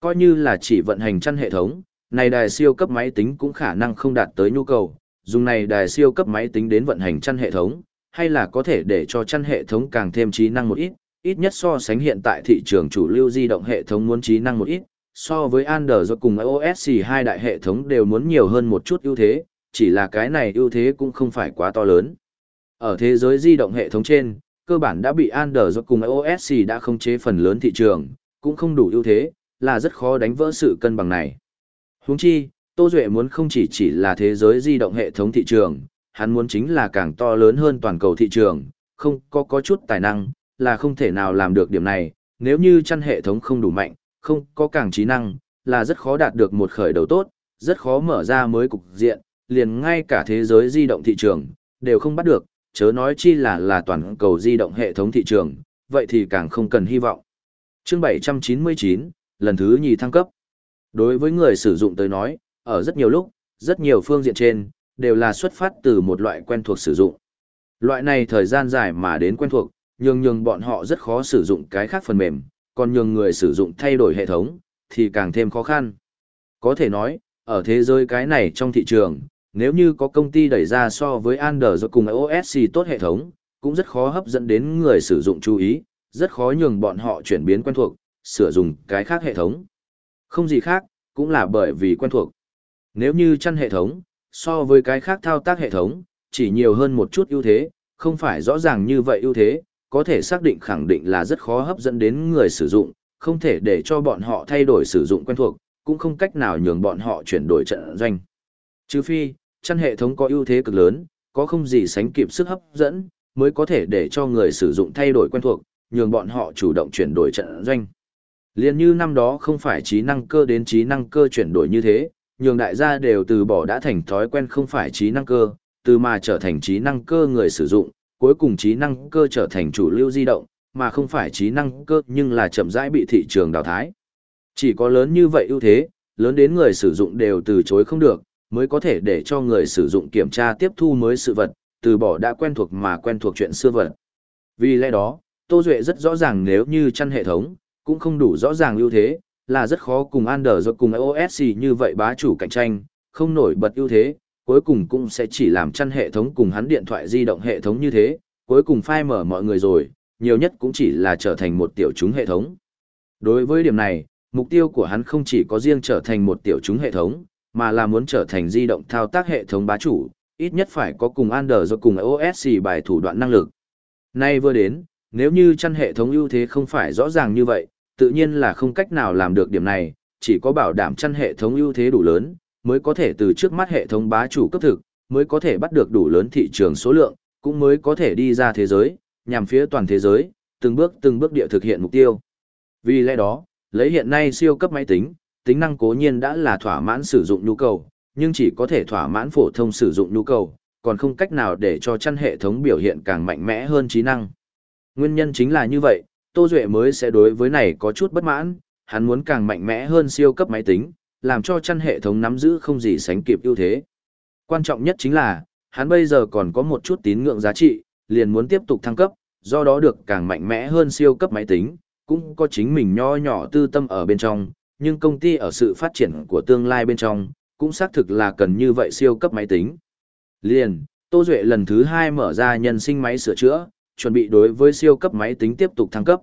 Coi như là chỉ vận hành chăn hệ thống, này đài siêu cấp máy tính cũng khả năng không đạt tới nhu cầu, dùng này đài siêu cấp máy tính đến vận hành chăn hệ thống, hay là có thể để cho chăn hệ thống càng thêm trí năng một ít, ít nhất so sánh hiện tại thị trường chủ lưu di động hệ thống muốn trí năng một ít, so với Android cùng iOS hai đại hệ thống đều muốn nhiều hơn một chút ưu thế, chỉ là cái này ưu thế cũng không phải quá to lớn. Ở thế giới di động hệ thống trên, cơ bản đã bị Android cùng iOS đã không chế phần lớn thị trường, cũng không đủ ưu thế, là rất khó đánh vỡ sự cân bằng này. Huống chi, Tô Duệ muốn không chỉ chỉ là thế giới di động hệ thống thị trường, hắn muốn chính là càng to lớn hơn toàn cầu thị trường, không có có chút tài năng, là không thể nào làm được điểm này, nếu như chăn hệ thống không đủ mạnh, không có càng trí năng, là rất khó đạt được một khởi đầu tốt, rất khó mở ra mới cục diện, liền ngay cả thế giới di động thị trường, đều không bắt được, chớ nói chi là là toàn cầu di động hệ thống thị trường, vậy thì càng không cần hy vọng. Chương 799, lần thứ nhì thăng cấp. Đối với người sử dụng tới nói, ở rất nhiều lúc, rất nhiều phương diện trên, đều là xuất phát từ một loại quen thuộc sử dụng. Loại này thời gian dài mà đến quen thuộc, nhường nhường bọn họ rất khó sử dụng cái khác phần mềm, còn nhường người sử dụng thay đổi hệ thống, thì càng thêm khó khăn. Có thể nói, ở thế giới cái này trong thị trường, nếu như có công ty đẩy ra so với Android cùng iOS tốt hệ thống, cũng rất khó hấp dẫn đến người sử dụng chú ý, rất khó nhường bọn họ chuyển biến quen thuộc, sửa dùng cái khác hệ thống. Không gì khác, cũng là bởi vì quen thuộc. Nếu như chăn hệ thống, so với cái khác thao tác hệ thống, chỉ nhiều hơn một chút ưu thế, không phải rõ ràng như vậy ưu thế, có thể xác định khẳng định là rất khó hấp dẫn đến người sử dụng, không thể để cho bọn họ thay đổi sử dụng quen thuộc, cũng không cách nào nhường bọn họ chuyển đổi trận doanh. Trừ phi, chăn hệ thống có ưu thế cực lớn, có không gì sánh kịp sức hấp dẫn, mới có thể để cho người sử dụng thay đổi quen thuộc, nhường bọn họ chủ động chuyển đổi trận doanh. Liên như năm đó không phải trí năng cơ đến trí năng cơ chuyển đổi như thế, nhường đại gia đều từ bỏ đã thành thói quen không phải trí năng cơ, từ mà trở thành trí năng cơ người sử dụng, cuối cùng trí năng cơ trở thành chủ lưu di động, mà không phải trí năng cơ nhưng là chậm rãi bị thị trường đào thái. Chỉ có lớn như vậy ưu thế, lớn đến người sử dụng đều từ chối không được, mới có thể để cho người sử dụng kiểm tra tiếp thu mới sự vật, từ bỏ đã quen thuộc mà quen thuộc chuyện xưa vật. Vì lẽ đó, Tô Duệ rất rõ ràng nếu như chăn hệ thống, cũng không đủ rõ ràng ưu thế, là rất khó cùng Android cùng iOS như vậy bá chủ cạnh tranh, không nổi bật ưu thế, cuối cùng cũng sẽ chỉ làm chăn hệ thống cùng hắn điện thoại di động hệ thống như thế, cuối cùng phai mở mọi người rồi, nhiều nhất cũng chỉ là trở thành một tiểu chúng hệ thống. Đối với điểm này, mục tiêu của hắn không chỉ có riêng trở thành một tiểu chúng hệ thống, mà là muốn trở thành di động thao tác hệ thống bá chủ, ít nhất phải có cùng Android cùng iOS bài thủ đoạn năng lực. Nay vừa đến, nếu như chăn hệ thống ưu thế không phải rõ ràng như vậy, tự nhiên là không cách nào làm được điểm này, chỉ có bảo đảm chăn hệ thống ưu thế đủ lớn, mới có thể từ trước mắt hệ thống bá chủ cấp thực, mới có thể bắt được đủ lớn thị trường số lượng, cũng mới có thể đi ra thế giới, nhằm phía toàn thế giới, từng bước từng bước địa thực hiện mục tiêu. Vì lẽ đó, lấy hiện nay siêu cấp máy tính, tính năng cố nhiên đã là thỏa mãn sử dụng nhu cầu, nhưng chỉ có thể thỏa mãn phổ thông sử dụng nhu cầu, còn không cách nào để cho chăn hệ thống biểu hiện càng mạnh mẽ hơn trí năng. Nguyên nhân chính là như vậy, Tô Duệ mới sẽ đối với này có chút bất mãn, hắn muốn càng mạnh mẽ hơn siêu cấp máy tính, làm cho chăn hệ thống nắm giữ không gì sánh kịp ưu thế. Quan trọng nhất chính là, hắn bây giờ còn có một chút tín ngưỡng giá trị, liền muốn tiếp tục thăng cấp, do đó được càng mạnh mẽ hơn siêu cấp máy tính, cũng có chính mình nho nhỏ tư tâm ở bên trong, nhưng công ty ở sự phát triển của tương lai bên trong, cũng xác thực là cần như vậy siêu cấp máy tính. Liền, Tô Duệ lần thứ hai mở ra nhân sinh máy sửa chữa, chuẩn bị đối với siêu cấp máy tính tiếp tục thăng cấp.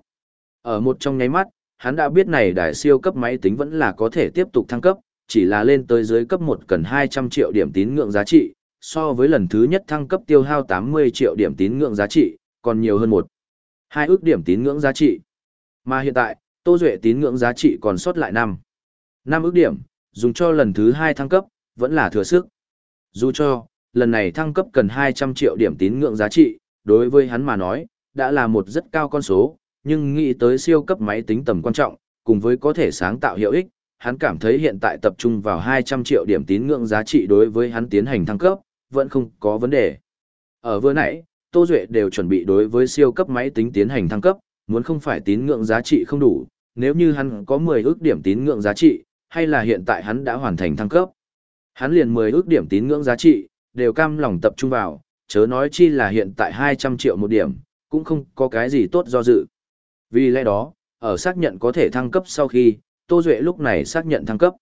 Ở một trong nháy mắt, hắn đã biết này đại siêu cấp máy tính vẫn là có thể tiếp tục thăng cấp, chỉ là lên tới dưới cấp 1 cần 200 triệu điểm tín ngưỡng giá trị, so với lần thứ nhất thăng cấp tiêu hao 80 triệu điểm tín ngưỡng giá trị, còn nhiều hơn một. Hai ước điểm tín ngưỡng giá trị. Mà hiện tại, Tô Duệ tín ngưỡng giá trị còn sót lại 5. 5 ước điểm, dùng cho lần thứ hai thăng cấp, vẫn là thừa sức. Dù cho, lần này thăng cấp cần 200 triệu điểm tín ngưỡng giá trị, đối với hắn mà nói, đã là một rất cao con số, nhưng nghĩ tới siêu cấp máy tính tầm quan trọng, cùng với có thể sáng tạo hiệu ích, hắn cảm thấy hiện tại tập trung vào 200 triệu điểm tín ngưỡng giá trị đối với hắn tiến hành thăng cấp, vẫn không có vấn đề. Ở vừa nãy, Tô Duệ đều chuẩn bị đối với siêu cấp máy tính tiến hành thăng cấp, muốn không phải tín ngưỡng giá trị không đủ, nếu như hắn có 10 ước điểm tín ngưỡng giá trị, hay là hiện tại hắn đã hoàn thành thăng cấp. Hắn liền 10 ước điểm tín ngưỡng giá trị, đều cam lòng tập trung vào, chớ nói chi là hiện tại 200 triệu một điểm, cũng không có cái gì tốt do dự. Vì lẽ đó, ở xác nhận có thể thăng cấp sau khi, Tô Duệ lúc này xác nhận thăng cấp.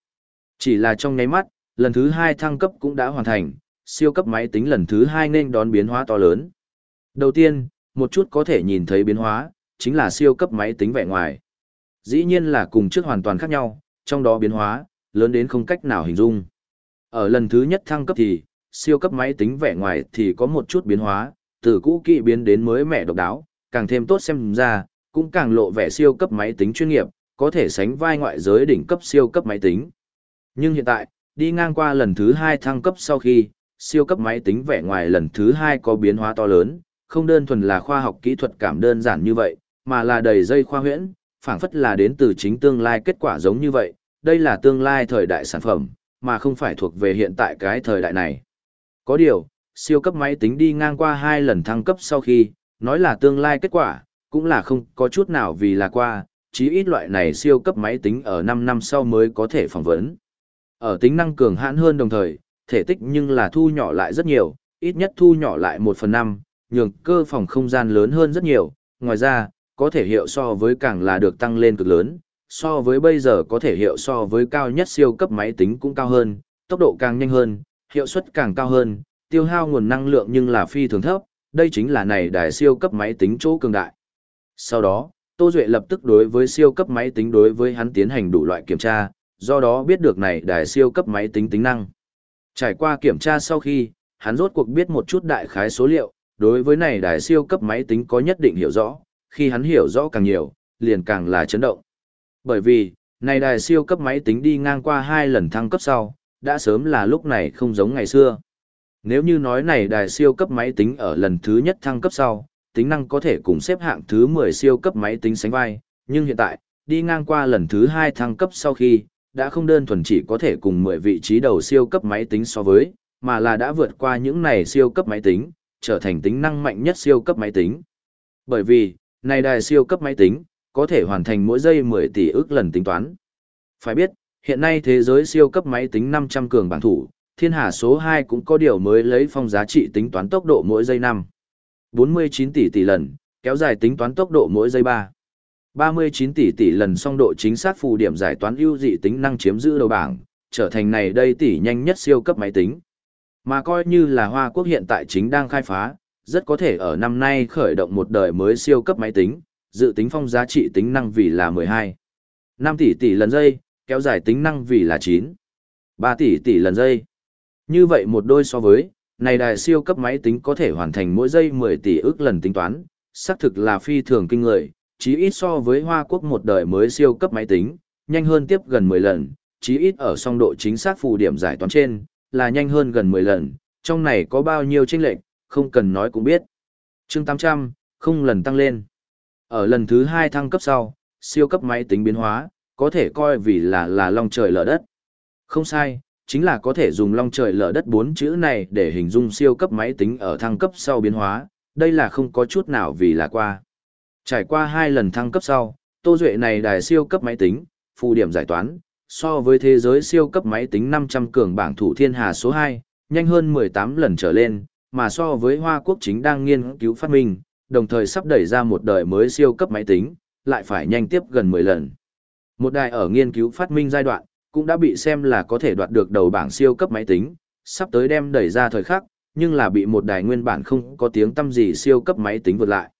Chỉ là trong nháy mắt, lần thứ 2 thăng cấp cũng đã hoàn thành, siêu cấp máy tính lần thứ 2 nên đón biến hóa to lớn. Đầu tiên, một chút có thể nhìn thấy biến hóa, chính là siêu cấp máy tính vẻ ngoài. Dĩ nhiên là cùng trước hoàn toàn khác nhau, trong đó biến hóa, lớn đến không cách nào hình dung. Ở lần thứ nhất thăng cấp thì, siêu cấp máy tính vẻ ngoài thì có một chút biến hóa, từ cũ kỹ biến đến mới mẻ độc đáo, càng thêm tốt xem ra, cũng càng lộ vẻ siêu cấp máy tính chuyên nghiệp, có thể sánh vai ngoại giới đỉnh cấp siêu cấp máy tính. Nhưng hiện tại, đi ngang qua lần thứ hai thăng cấp sau khi, siêu cấp máy tính vẻ ngoài lần thứ hai có biến hóa to lớn, không đơn thuần là khoa học kỹ thuật cảm đơn giản như vậy, mà là đầy dây khoa huyễn, phảng phất là đến từ chính tương lai kết quả giống như vậy, đây là tương lai thời đại sản phẩm, mà không phải thuộc về hiện tại cái thời đại này. Có điều, siêu cấp máy tính đi ngang qua hai lần thăng cấp sau khi, nói là tương lai kết quả, cũng là không có chút nào vì là qua, chí ít loại này siêu cấp máy tính ở 5 năm sau mới có thể phỏng vấn. Ở tính năng cường hãn hơn đồng thời, thể tích nhưng là thu nhỏ lại rất nhiều, ít nhất thu nhỏ lại 1 phần 5, nhường cơ phòng không gian lớn hơn rất nhiều. Ngoài ra, có thể hiệu so với càng là được tăng lên cực lớn, so với bây giờ có thể hiệu so với cao nhất siêu cấp máy tính cũng cao hơn, tốc độ càng nhanh hơn, hiệu suất càng cao hơn, tiêu hao nguồn năng lượng nhưng là phi thường thấp, đây chính là này đài siêu cấp máy tính chỗ cường đại. Sau đó, Tô Duệ lập tức đối với siêu cấp máy tính đối với hắn tiến hành đủ loại kiểm tra, do đó biết được này đài siêu cấp máy tính tính năng. Trải qua kiểm tra sau khi, hắn rốt cuộc biết một chút đại khái số liệu, đối với này đài siêu cấp máy tính có nhất định hiểu rõ, khi hắn hiểu rõ càng nhiều, liền càng là chấn động. Bởi vì, này đài siêu cấp máy tính đi ngang qua hai lần thăng cấp sau, đã sớm là lúc này không giống ngày xưa. Nếu như nói này đài siêu cấp máy tính ở lần thứ nhất thăng cấp sau, tính năng có thể cùng xếp hạng thứ 10 siêu cấp máy tính sánh vai, nhưng hiện tại, đi ngang qua lần thứ 2 thăng cấp sau khi, đã không đơn thuần chỉ có thể cùng 10 vị trí đầu siêu cấp máy tính so với, mà là đã vượt qua những này siêu cấp máy tính, trở thành tính năng mạnh nhất siêu cấp máy tính. Bởi vì, này đài siêu cấp máy tính, có thể hoàn thành mỗi giây 10 tỷ ước lần tính toán. Phải biết, hiện nay thế giới siêu cấp máy tính 500 cường bảng thủ, thiên hà số 2 cũng có điều mới lấy phong giá trị tính toán tốc độ mỗi giây năm. 49 tỷ tỷ lần, kéo dài tính toán tốc độ mỗi giây 3. 39 tỷ tỷ lần song độ chính xác phù điểm giải toán ưu dị tính năng chiếm giữ đầu bảng, trở thành này đây tỷ nhanh nhất siêu cấp máy tính. Mà coi như là Hoa Quốc hiện tại chính đang khai phá, rất có thể ở năm nay khởi động một đời mới siêu cấp máy tính, dự tính phong giá trị tính năng vì là 12. 5 tỷ tỷ lần giây, kéo dài tính năng vì là 9. 3 tỷ tỷ lần giây. Như vậy một đôi so với, này đài siêu cấp máy tính có thể hoàn thành mỗi giây 10 tỷ ước lần tính toán, xác thực là phi thường kinh người, chí ít so với Hoa Quốc một đời mới siêu cấp máy tính, nhanh hơn tiếp gần 10 lần, chí ít ở song độ chính xác phù điểm giải toán trên, là nhanh hơn gần 10 lần, trong này có bao nhiêu chênh lệch, không cần nói cũng biết. Chương 800, không lần tăng lên. Ở lần thứ 2 thăng cấp sau, siêu cấp máy tính biến hóa, có thể coi vì là là long trời lở đất. Không sai, chính là có thể dùng long trời lở đất bốn chữ này để hình dung siêu cấp máy tính ở thăng cấp sau biến hóa, đây là không có chút nào vì là qua. Trải qua hai lần thăng cấp sau, Tô Duệ này đài siêu cấp máy tính, phù điểm giải toán, so với thế giới siêu cấp máy tính 500 cường bảng thủ thiên hà số 2, nhanh hơn 18 lần trở lên, mà so với Hoa Quốc chính đang nghiên cứu phát minh, đồng thời sắp đẩy ra một đời mới siêu cấp máy tính, lại phải nhanh tiếp gần 10 lần. Một đài ở nghiên cứu phát minh giai đoạn, cũng đã bị xem là có thể đoạt được đầu bảng siêu cấp máy tính, sắp tới đem đẩy ra thời khắc, nhưng là bị một đài nguyên bản không có tiếng tâm gì siêu cấp máy tính vượt lại.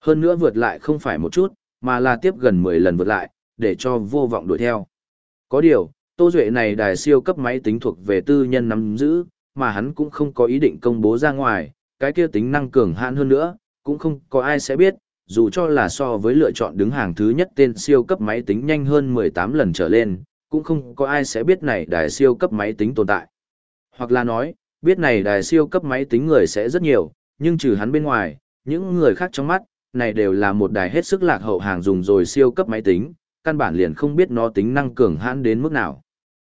Hơn nữa vượt lại không phải một chút, mà là tiếp gần 10 lần vượt lại, để cho vô vọng đuổi theo. Có điều, Tô Duệ này đài siêu cấp máy tính thuộc về tư nhân nắm giữ, mà hắn cũng không có ý định công bố ra ngoài, cái kia tính năng cường hạn hơn nữa, cũng không có ai sẽ biết, dù cho là so với lựa chọn đứng hàng thứ nhất tên siêu cấp máy tính nhanh hơn 18 lần trở lên, cũng không có ai sẽ biết này đài siêu cấp máy tính tồn tại. Hoặc là nói, biết này đài siêu cấp máy tính người sẽ rất nhiều, nhưng trừ hắn bên ngoài, những người khác trong mắt, này đều là một đài hết sức lạc hậu hàng dùng rồi siêu cấp máy tính, căn bản liền không biết nó tính năng cường hãn đến mức nào.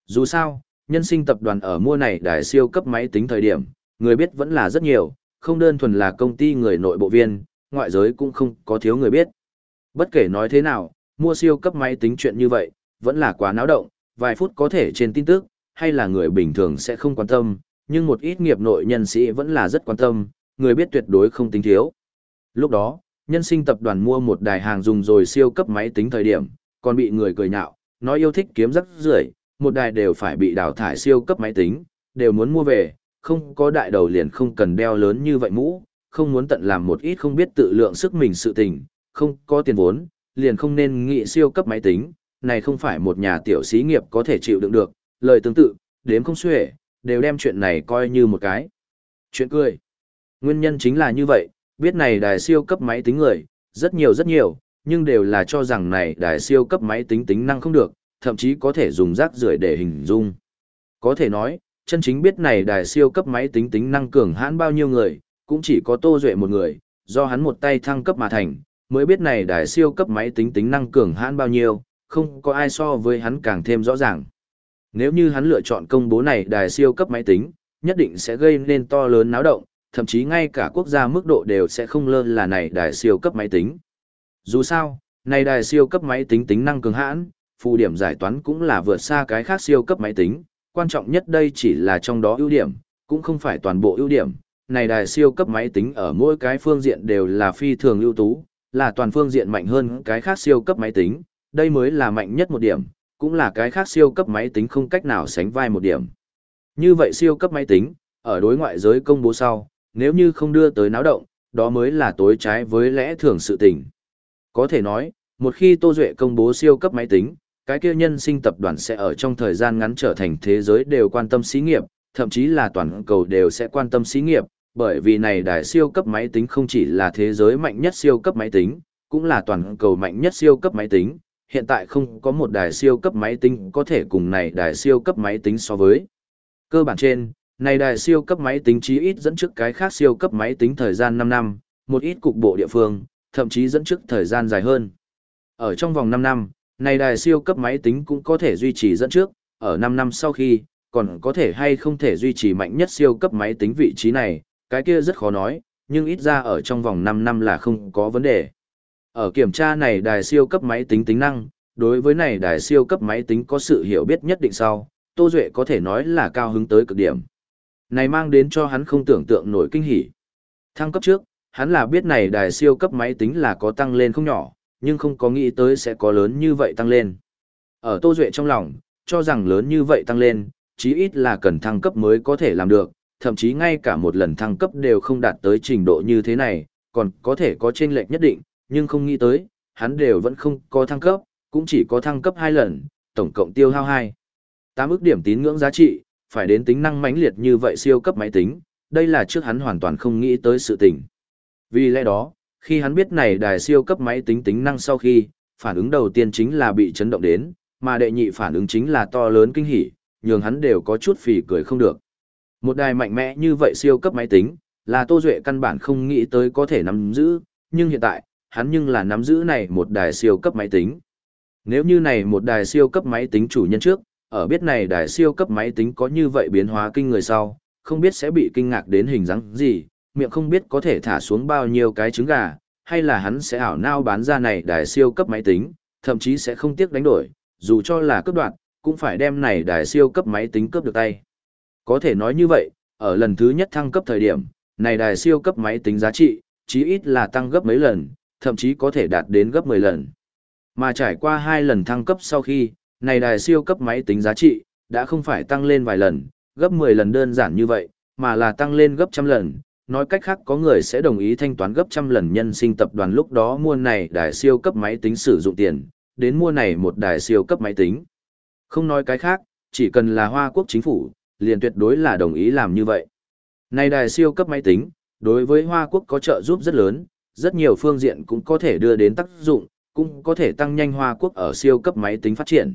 Dù sao, nhân sinh tập đoàn ở mua này đài siêu cấp máy tính thời điểm, người biết vẫn là rất nhiều, không đơn thuần là công ty người nội bộ viên, ngoại giới cũng không có thiếu người biết. Bất kể nói thế nào, mua siêu cấp máy tính chuyện như vậy, vẫn là quá náo động, vài phút có thể trên tin tức, hay là người bình thường sẽ không quan tâm, nhưng một ít nghiệp nội nhân sĩ vẫn là rất quan tâm, người biết tuyệt đối không tính thiếu. Lúc đó, nhân sinh tập đoàn mua một đài hàng dùng rồi siêu cấp máy tính thời điểm, còn bị người cười nhạo, nói yêu thích kiếm rất rưởi, một đài đều phải bị đào thải siêu cấp máy tính, đều muốn mua về, không có đại đầu liền không cần đeo lớn như vậy mũ, không muốn tận làm một ít không biết tự lượng sức mình sự tình, không có tiền vốn, liền không nên nghĩ siêu cấp máy tính, này không phải một nhà tiểu xí nghiệp có thể chịu đựng được, lời tương tự, đếm không xuể, đều đem chuyện này coi như một cái. Chuyện cười. Nguyên nhân chính là như vậy, biết này đài siêu cấp máy tính người, rất nhiều rất nhiều, nhưng đều là cho rằng này đài siêu cấp máy tính tính năng không được, thậm chí có thể dùng rác rưởi để hình dung. Có thể nói, chân chính biết này đài siêu cấp máy tính tính năng cường hãn bao nhiêu người, cũng chỉ có Tô Duệ một người, do hắn một tay thăng cấp mà thành, mới biết này đài siêu cấp máy tính tính năng cường hãn bao nhiêu, không có ai so với hắn càng thêm rõ ràng. Nếu như hắn lựa chọn công bố này đài siêu cấp máy tính, nhất định sẽ gây nên to lớn náo động, thậm chí ngay cả quốc gia mức độ đều sẽ không lơ là này đài siêu cấp máy tính. Dù sao, này đài siêu cấp máy tính tính năng cường hãn, phù điểm giải toán cũng là vượt xa cái khác siêu cấp máy tính, quan trọng nhất đây chỉ là trong đó ưu điểm, cũng không phải toàn bộ ưu điểm. Này đài siêu cấp máy tính ở mỗi cái phương diện đều là phi thường ưu tú, là toàn phương diện mạnh hơn cái khác siêu cấp máy tính, đây mới là mạnh nhất một điểm, cũng là cái khác siêu cấp máy tính không cách nào sánh vai một điểm. Như vậy siêu cấp máy tính, ở đối ngoại giới công bố sau, nếu như không đưa tới náo động, đó mới là tối trái với lẽ thường sự tình. Có thể nói, một khi Tô Duệ công bố siêu cấp máy tính, cái kia nhân sinh tập đoàn sẽ ở trong thời gian ngắn trở thành thế giới đều quan tâm xí nghiệp, thậm chí là toàn cầu đều sẽ quan tâm xí nghiệp, bởi vì này đài siêu cấp máy tính không chỉ là thế giới mạnh nhất siêu cấp máy tính, cũng là toàn cầu mạnh nhất siêu cấp máy tính, hiện tại không có một đài siêu cấp máy tính có thể cùng này đài siêu cấp máy tính so với. Cơ bản trên, này đài siêu cấp máy tính chí ít dẫn trước cái khác siêu cấp máy tính thời gian 5 năm, một ít cục bộ địa phương, thậm chí dẫn trước thời gian dài hơn. Ở trong vòng 5 năm, này đài siêu cấp máy tính cũng có thể duy trì dẫn trước, ở 5 năm sau khi, còn có thể hay không thể duy trì mạnh nhất siêu cấp máy tính vị trí này, cái kia rất khó nói, nhưng ít ra ở trong vòng 5 năm là không có vấn đề. Ở kiểm tra này đài siêu cấp máy tính tính năng, đối với này đài siêu cấp máy tính có sự hiểu biết nhất định sau, Tô Duệ có thể nói là cao hứng tới cực điểm. Này mang đến cho hắn không tưởng tượng nổi kinh hỉ. Thăng cấp trước, hắn là biết này đài siêu cấp máy tính là có tăng lên không nhỏ, nhưng không có nghĩ tới sẽ có lớn như vậy tăng lên. Ở Tô Duệ trong lòng, cho rằng lớn như vậy tăng lên, chí ít là cần thăng cấp mới có thể làm được, thậm chí ngay cả một lần thăng cấp đều không đạt tới trình độ như thế này, còn có thể có chênh lệch nhất định, nhưng không nghĩ tới, hắn đều vẫn không có thăng cấp, cũng chỉ có thăng cấp 2 lần, tổng cộng tiêu hao 2. 8 ức điểm tín ngưỡng giá trị, phải đến tính năng mãnh liệt như vậy siêu cấp máy tính, đây là trước hắn hoàn toàn không nghĩ tới sự tình. Vì lẽ đó, khi hắn biết này đài siêu cấp máy tính tính năng sau khi, phản ứng đầu tiên chính là bị chấn động đến, mà đệ nhị phản ứng chính là to lớn kinh hỉ, nhường hắn đều có chút phì cười không được. Một đài mạnh mẽ như vậy siêu cấp máy tính, là Tô Duệ căn bản không nghĩ tới có thể nắm giữ, nhưng hiện tại, hắn nhưng là nắm giữ này một đài siêu cấp máy tính. Nếu như này một đài siêu cấp máy tính chủ nhân trước, ở biết này đài siêu cấp máy tính có như vậy biến hóa kinh người sau, không biết sẽ bị kinh ngạc đến hình dáng gì, miệng không biết có thể thả xuống bao nhiêu cái trứng gà, hay là hắn sẽ ảo nao bán ra này đài siêu cấp máy tính, thậm chí sẽ không tiếc đánh đổi, dù cho là cướp đoạt, cũng phải đem này đài siêu cấp máy tính cướp được tay. Có thể nói như vậy, ở lần thứ nhất thăng cấp thời điểm, này đài siêu cấp máy tính giá trị, chí ít là tăng gấp mấy lần, thậm chí có thể đạt đến gấp 10 lần. Mà trải qua hai lần thăng cấp sau khi, này đài siêu cấp máy tính giá trị, đã không phải tăng lên vài lần, gấp 10 lần đơn giản như vậy, mà là tăng lên gấp trăm lần. Nói cách khác có người sẽ đồng ý thanh toán gấp trăm lần nhân sinh tập đoàn lúc đó mua này đài siêu cấp máy tính sử dụng tiền, đến mua này một đài siêu cấp máy tính. Không nói cái khác, chỉ cần là Hoa Quốc chính phủ, liền tuyệt đối là đồng ý làm như vậy. Này đài siêu cấp máy tính, đối với Hoa Quốc có trợ giúp rất lớn, rất nhiều phương diện cũng có thể đưa đến tác dụng, cũng có thể tăng nhanh Hoa Quốc ở siêu cấp máy tính phát triển.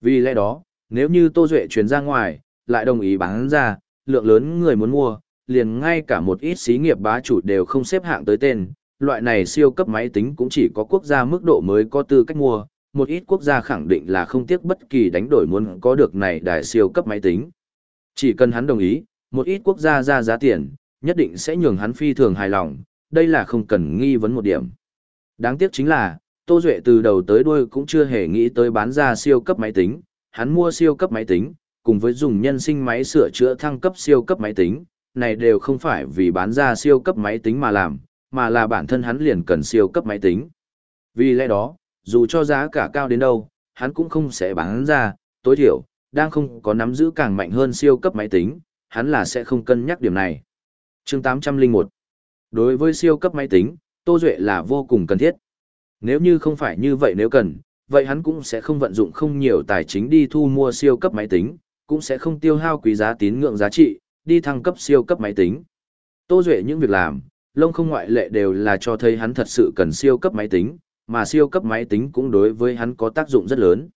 Vì lẽ đó, nếu như Tô Duệ chuyển ra ngoài, lại đồng ý bán ra, lượng lớn người muốn mua, liền ngay cả một ít xí nghiệp bá chủ đều không xếp hạng tới tên, loại này siêu cấp máy tính cũng chỉ có quốc gia mức độ mới có tư cách mua, một ít quốc gia khẳng định là không tiếc bất kỳ đánh đổi muốn có được này đài siêu cấp máy tính. Chỉ cần hắn đồng ý, một ít quốc gia ra giá tiền, nhất định sẽ nhường hắn phi thường hài lòng, đây là không cần nghi vấn một điểm. Đáng tiếc chính là, Tô Duệ từ đầu tới đuôi cũng chưa hề nghĩ tới bán ra siêu cấp máy tính, hắn mua siêu cấp máy tính, cùng với dùng nhân sinh máy sửa chữa thăng cấp siêu cấp máy tính, này đều không phải vì bán ra siêu cấp máy tính mà làm, mà là bản thân hắn liền cần siêu cấp máy tính. Vì lẽ đó, dù cho giá cả cao đến đâu, hắn cũng không sẽ bán ra, tối thiểu, đang không có nắm giữ càng mạnh hơn siêu cấp máy tính, hắn là sẽ không cân nhắc điểm này. chương 801 Đối với siêu cấp máy tính, Tô Duệ là vô cùng cần thiết. Nếu như không phải như vậy nếu cần, vậy hắn cũng sẽ không vận dụng không nhiều tài chính đi thu mua siêu cấp máy tính, cũng sẽ không tiêu hao quý giá tín ngưỡng giá trị, đi thăng cấp siêu cấp máy tính. Tô Duệ những việc làm, lông không ngoại lệ đều là cho thấy hắn thật sự cần siêu cấp máy tính, mà siêu cấp máy tính cũng đối với hắn có tác dụng rất lớn.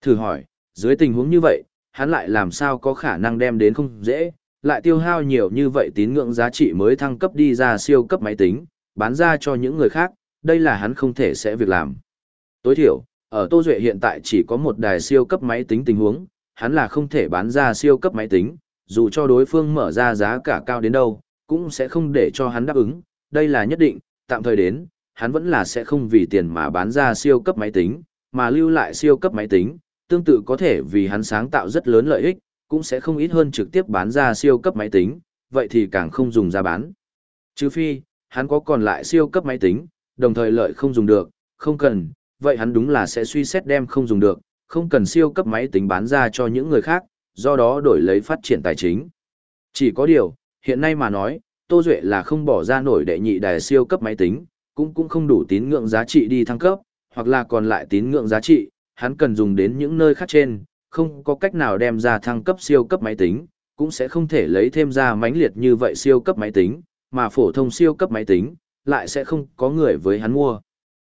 Thử hỏi, dưới tình huống như vậy, hắn lại làm sao có khả năng đem đến không dễ, lại tiêu hao nhiều như vậy tín ngưỡng giá trị mới thăng cấp đi ra siêu cấp máy tính, bán ra cho những người khác, đây là hắn không thể sẽ việc làm. Tối thiểu, ở Tô Duệ hiện tại chỉ có một đài siêu cấp máy tính tình huống, hắn là không thể bán ra siêu cấp máy tính, dù cho đối phương mở ra giá cả cao đến đâu, cũng sẽ không để cho hắn đáp ứng, đây là nhất định, tạm thời đến, hắn vẫn là sẽ không vì tiền mà bán ra siêu cấp máy tính, mà lưu lại siêu cấp máy tính, tương tự có thể vì hắn sáng tạo rất lớn lợi ích, cũng sẽ không ít hơn trực tiếp bán ra siêu cấp máy tính, vậy thì càng không dùng ra bán. Trừ phi, hắn có còn lại siêu cấp máy tính, đồng thời lợi không dùng được, không cần, vậy hắn đúng là sẽ suy xét đem không dùng được, không cần siêu cấp máy tính bán ra cho những người khác, do đó đổi lấy phát triển tài chính. Chỉ có điều, hiện nay mà nói, Tô Duệ là không bỏ ra nổi đệ nhị đài siêu cấp máy tính, cũng cũng không đủ tín ngưỡng giá trị đi thăng cấp, hoặc là còn lại tín ngưỡng giá trị, hắn cần dùng đến những nơi khác trên, không có cách nào đem ra thăng cấp siêu cấp máy tính, cũng sẽ không thể lấy thêm ra mãnh liệt như vậy siêu cấp máy tính, mà phổ thông siêu cấp máy tính, lại sẽ không có người với hắn mua.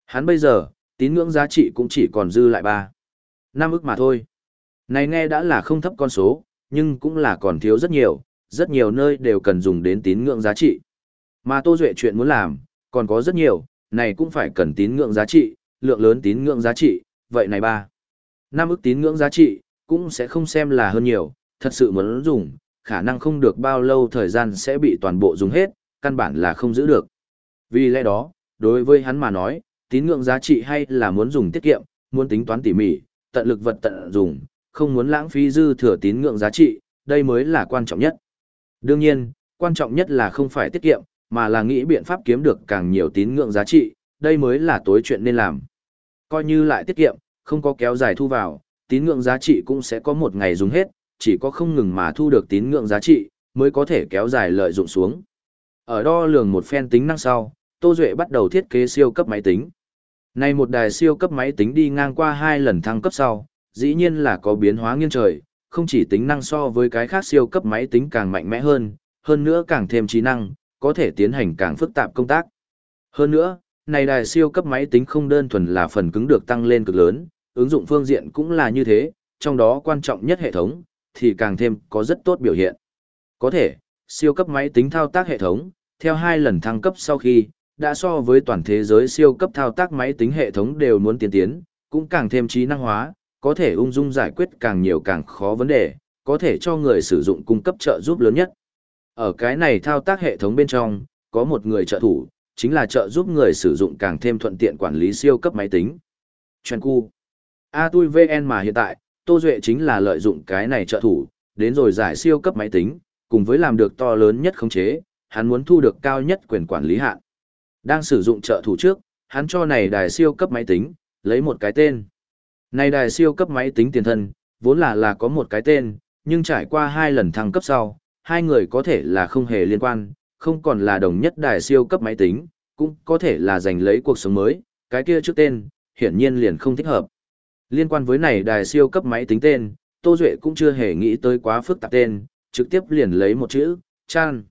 Hắn bây giờ, tín ngưỡng giá trị cũng chỉ còn dư lại 3. năm ức mà thôi. Này nghe đã là không thấp con số, nhưng cũng là còn thiếu rất nhiều, rất nhiều nơi đều cần dùng đến tín ngưỡng giá trị. Mà Tô Duệ chuyện muốn làm, còn có rất nhiều, này cũng phải cần tín ngưỡng giá trị, lượng lớn tín ngưỡng giá trị, vậy này ba. Năm ức tín ngưỡng giá trị, cũng sẽ không xem là hơn nhiều, thật sự muốn dùng, khả năng không được bao lâu thời gian sẽ bị toàn bộ dùng hết, căn bản là không giữ được. Vì lẽ đó, đối với hắn mà nói, tín ngưỡng giá trị hay là muốn dùng tiết kiệm, muốn tính toán tỉ mỉ, tận lực vật tận dùng, không muốn lãng phí dư thừa tín ngưỡng giá trị, đây mới là quan trọng nhất. Đương nhiên, quan trọng nhất là không phải tiết kiệm, mà là nghĩ biện pháp kiếm được càng nhiều tín ngưỡng giá trị, đây mới là tối chuyện nên làm. Coi như lại tiết kiệm, không có kéo dài thu vào, tín ngưỡng giá trị cũng sẽ có một ngày dùng hết, chỉ có không ngừng mà thu được tín ngưỡng giá trị, mới có thể kéo dài lợi dụng xuống. Ở đo lường một phen tính năng sau, Tô Duệ bắt đầu thiết kế siêu cấp máy tính. Này một đài siêu cấp máy tính đi ngang qua hai lần thăng cấp sau, dĩ nhiên là có biến hóa nghiêng trời, không chỉ tính năng so với cái khác siêu cấp máy tính càng mạnh mẽ hơn, hơn nữa càng thêm trí năng, có thể tiến hành càng phức tạp công tác. Hơn nữa, này đài siêu cấp máy tính không đơn thuần là phần cứng được tăng lên cực lớn, ứng dụng phương diện cũng là như thế, trong đó quan trọng nhất hệ thống, thì càng thêm có rất tốt biểu hiện. Có thể, siêu cấp máy tính thao tác hệ thống, theo hai lần thăng cấp sau khi, đã so với toàn thế giới siêu cấp thao tác máy tính hệ thống đều muốn tiến tiến, cũng càng thêm trí năng hóa, có thể ung dung giải quyết càng nhiều càng khó vấn đề, có thể cho người sử dụng cung cấp trợ giúp lớn nhất. Ở cái này thao tác hệ thống bên trong, có một người trợ thủ, chính là trợ giúp người sử dụng càng thêm thuận tiện quản lý siêu cấp máy tính. Chuyện cu. A tui VN mà hiện tại, Tô Duệ chính là lợi dụng cái này trợ thủ, đến rồi giải siêu cấp máy tính, cùng với làm được to lớn nhất khống chế, hắn muốn thu được cao nhất quyền quản lý hạn. Đang sử dụng trợ thủ trước, hắn cho này đài siêu cấp máy tính, lấy một cái tên. Này đài siêu cấp máy tính tiền thân, vốn là là có một cái tên, nhưng trải qua hai lần thăng cấp sau, hai người có thể là không hề liên quan, không còn là đồng nhất đài siêu cấp máy tính, cũng có thể là giành lấy cuộc sống mới, cái kia trước tên, hiển nhiên liền không thích hợp. Liên quan với này đài siêu cấp máy tính tên, Tô Duệ cũng chưa hề nghĩ tới quá phức tạp tên, trực tiếp liền lấy một chữ, chan.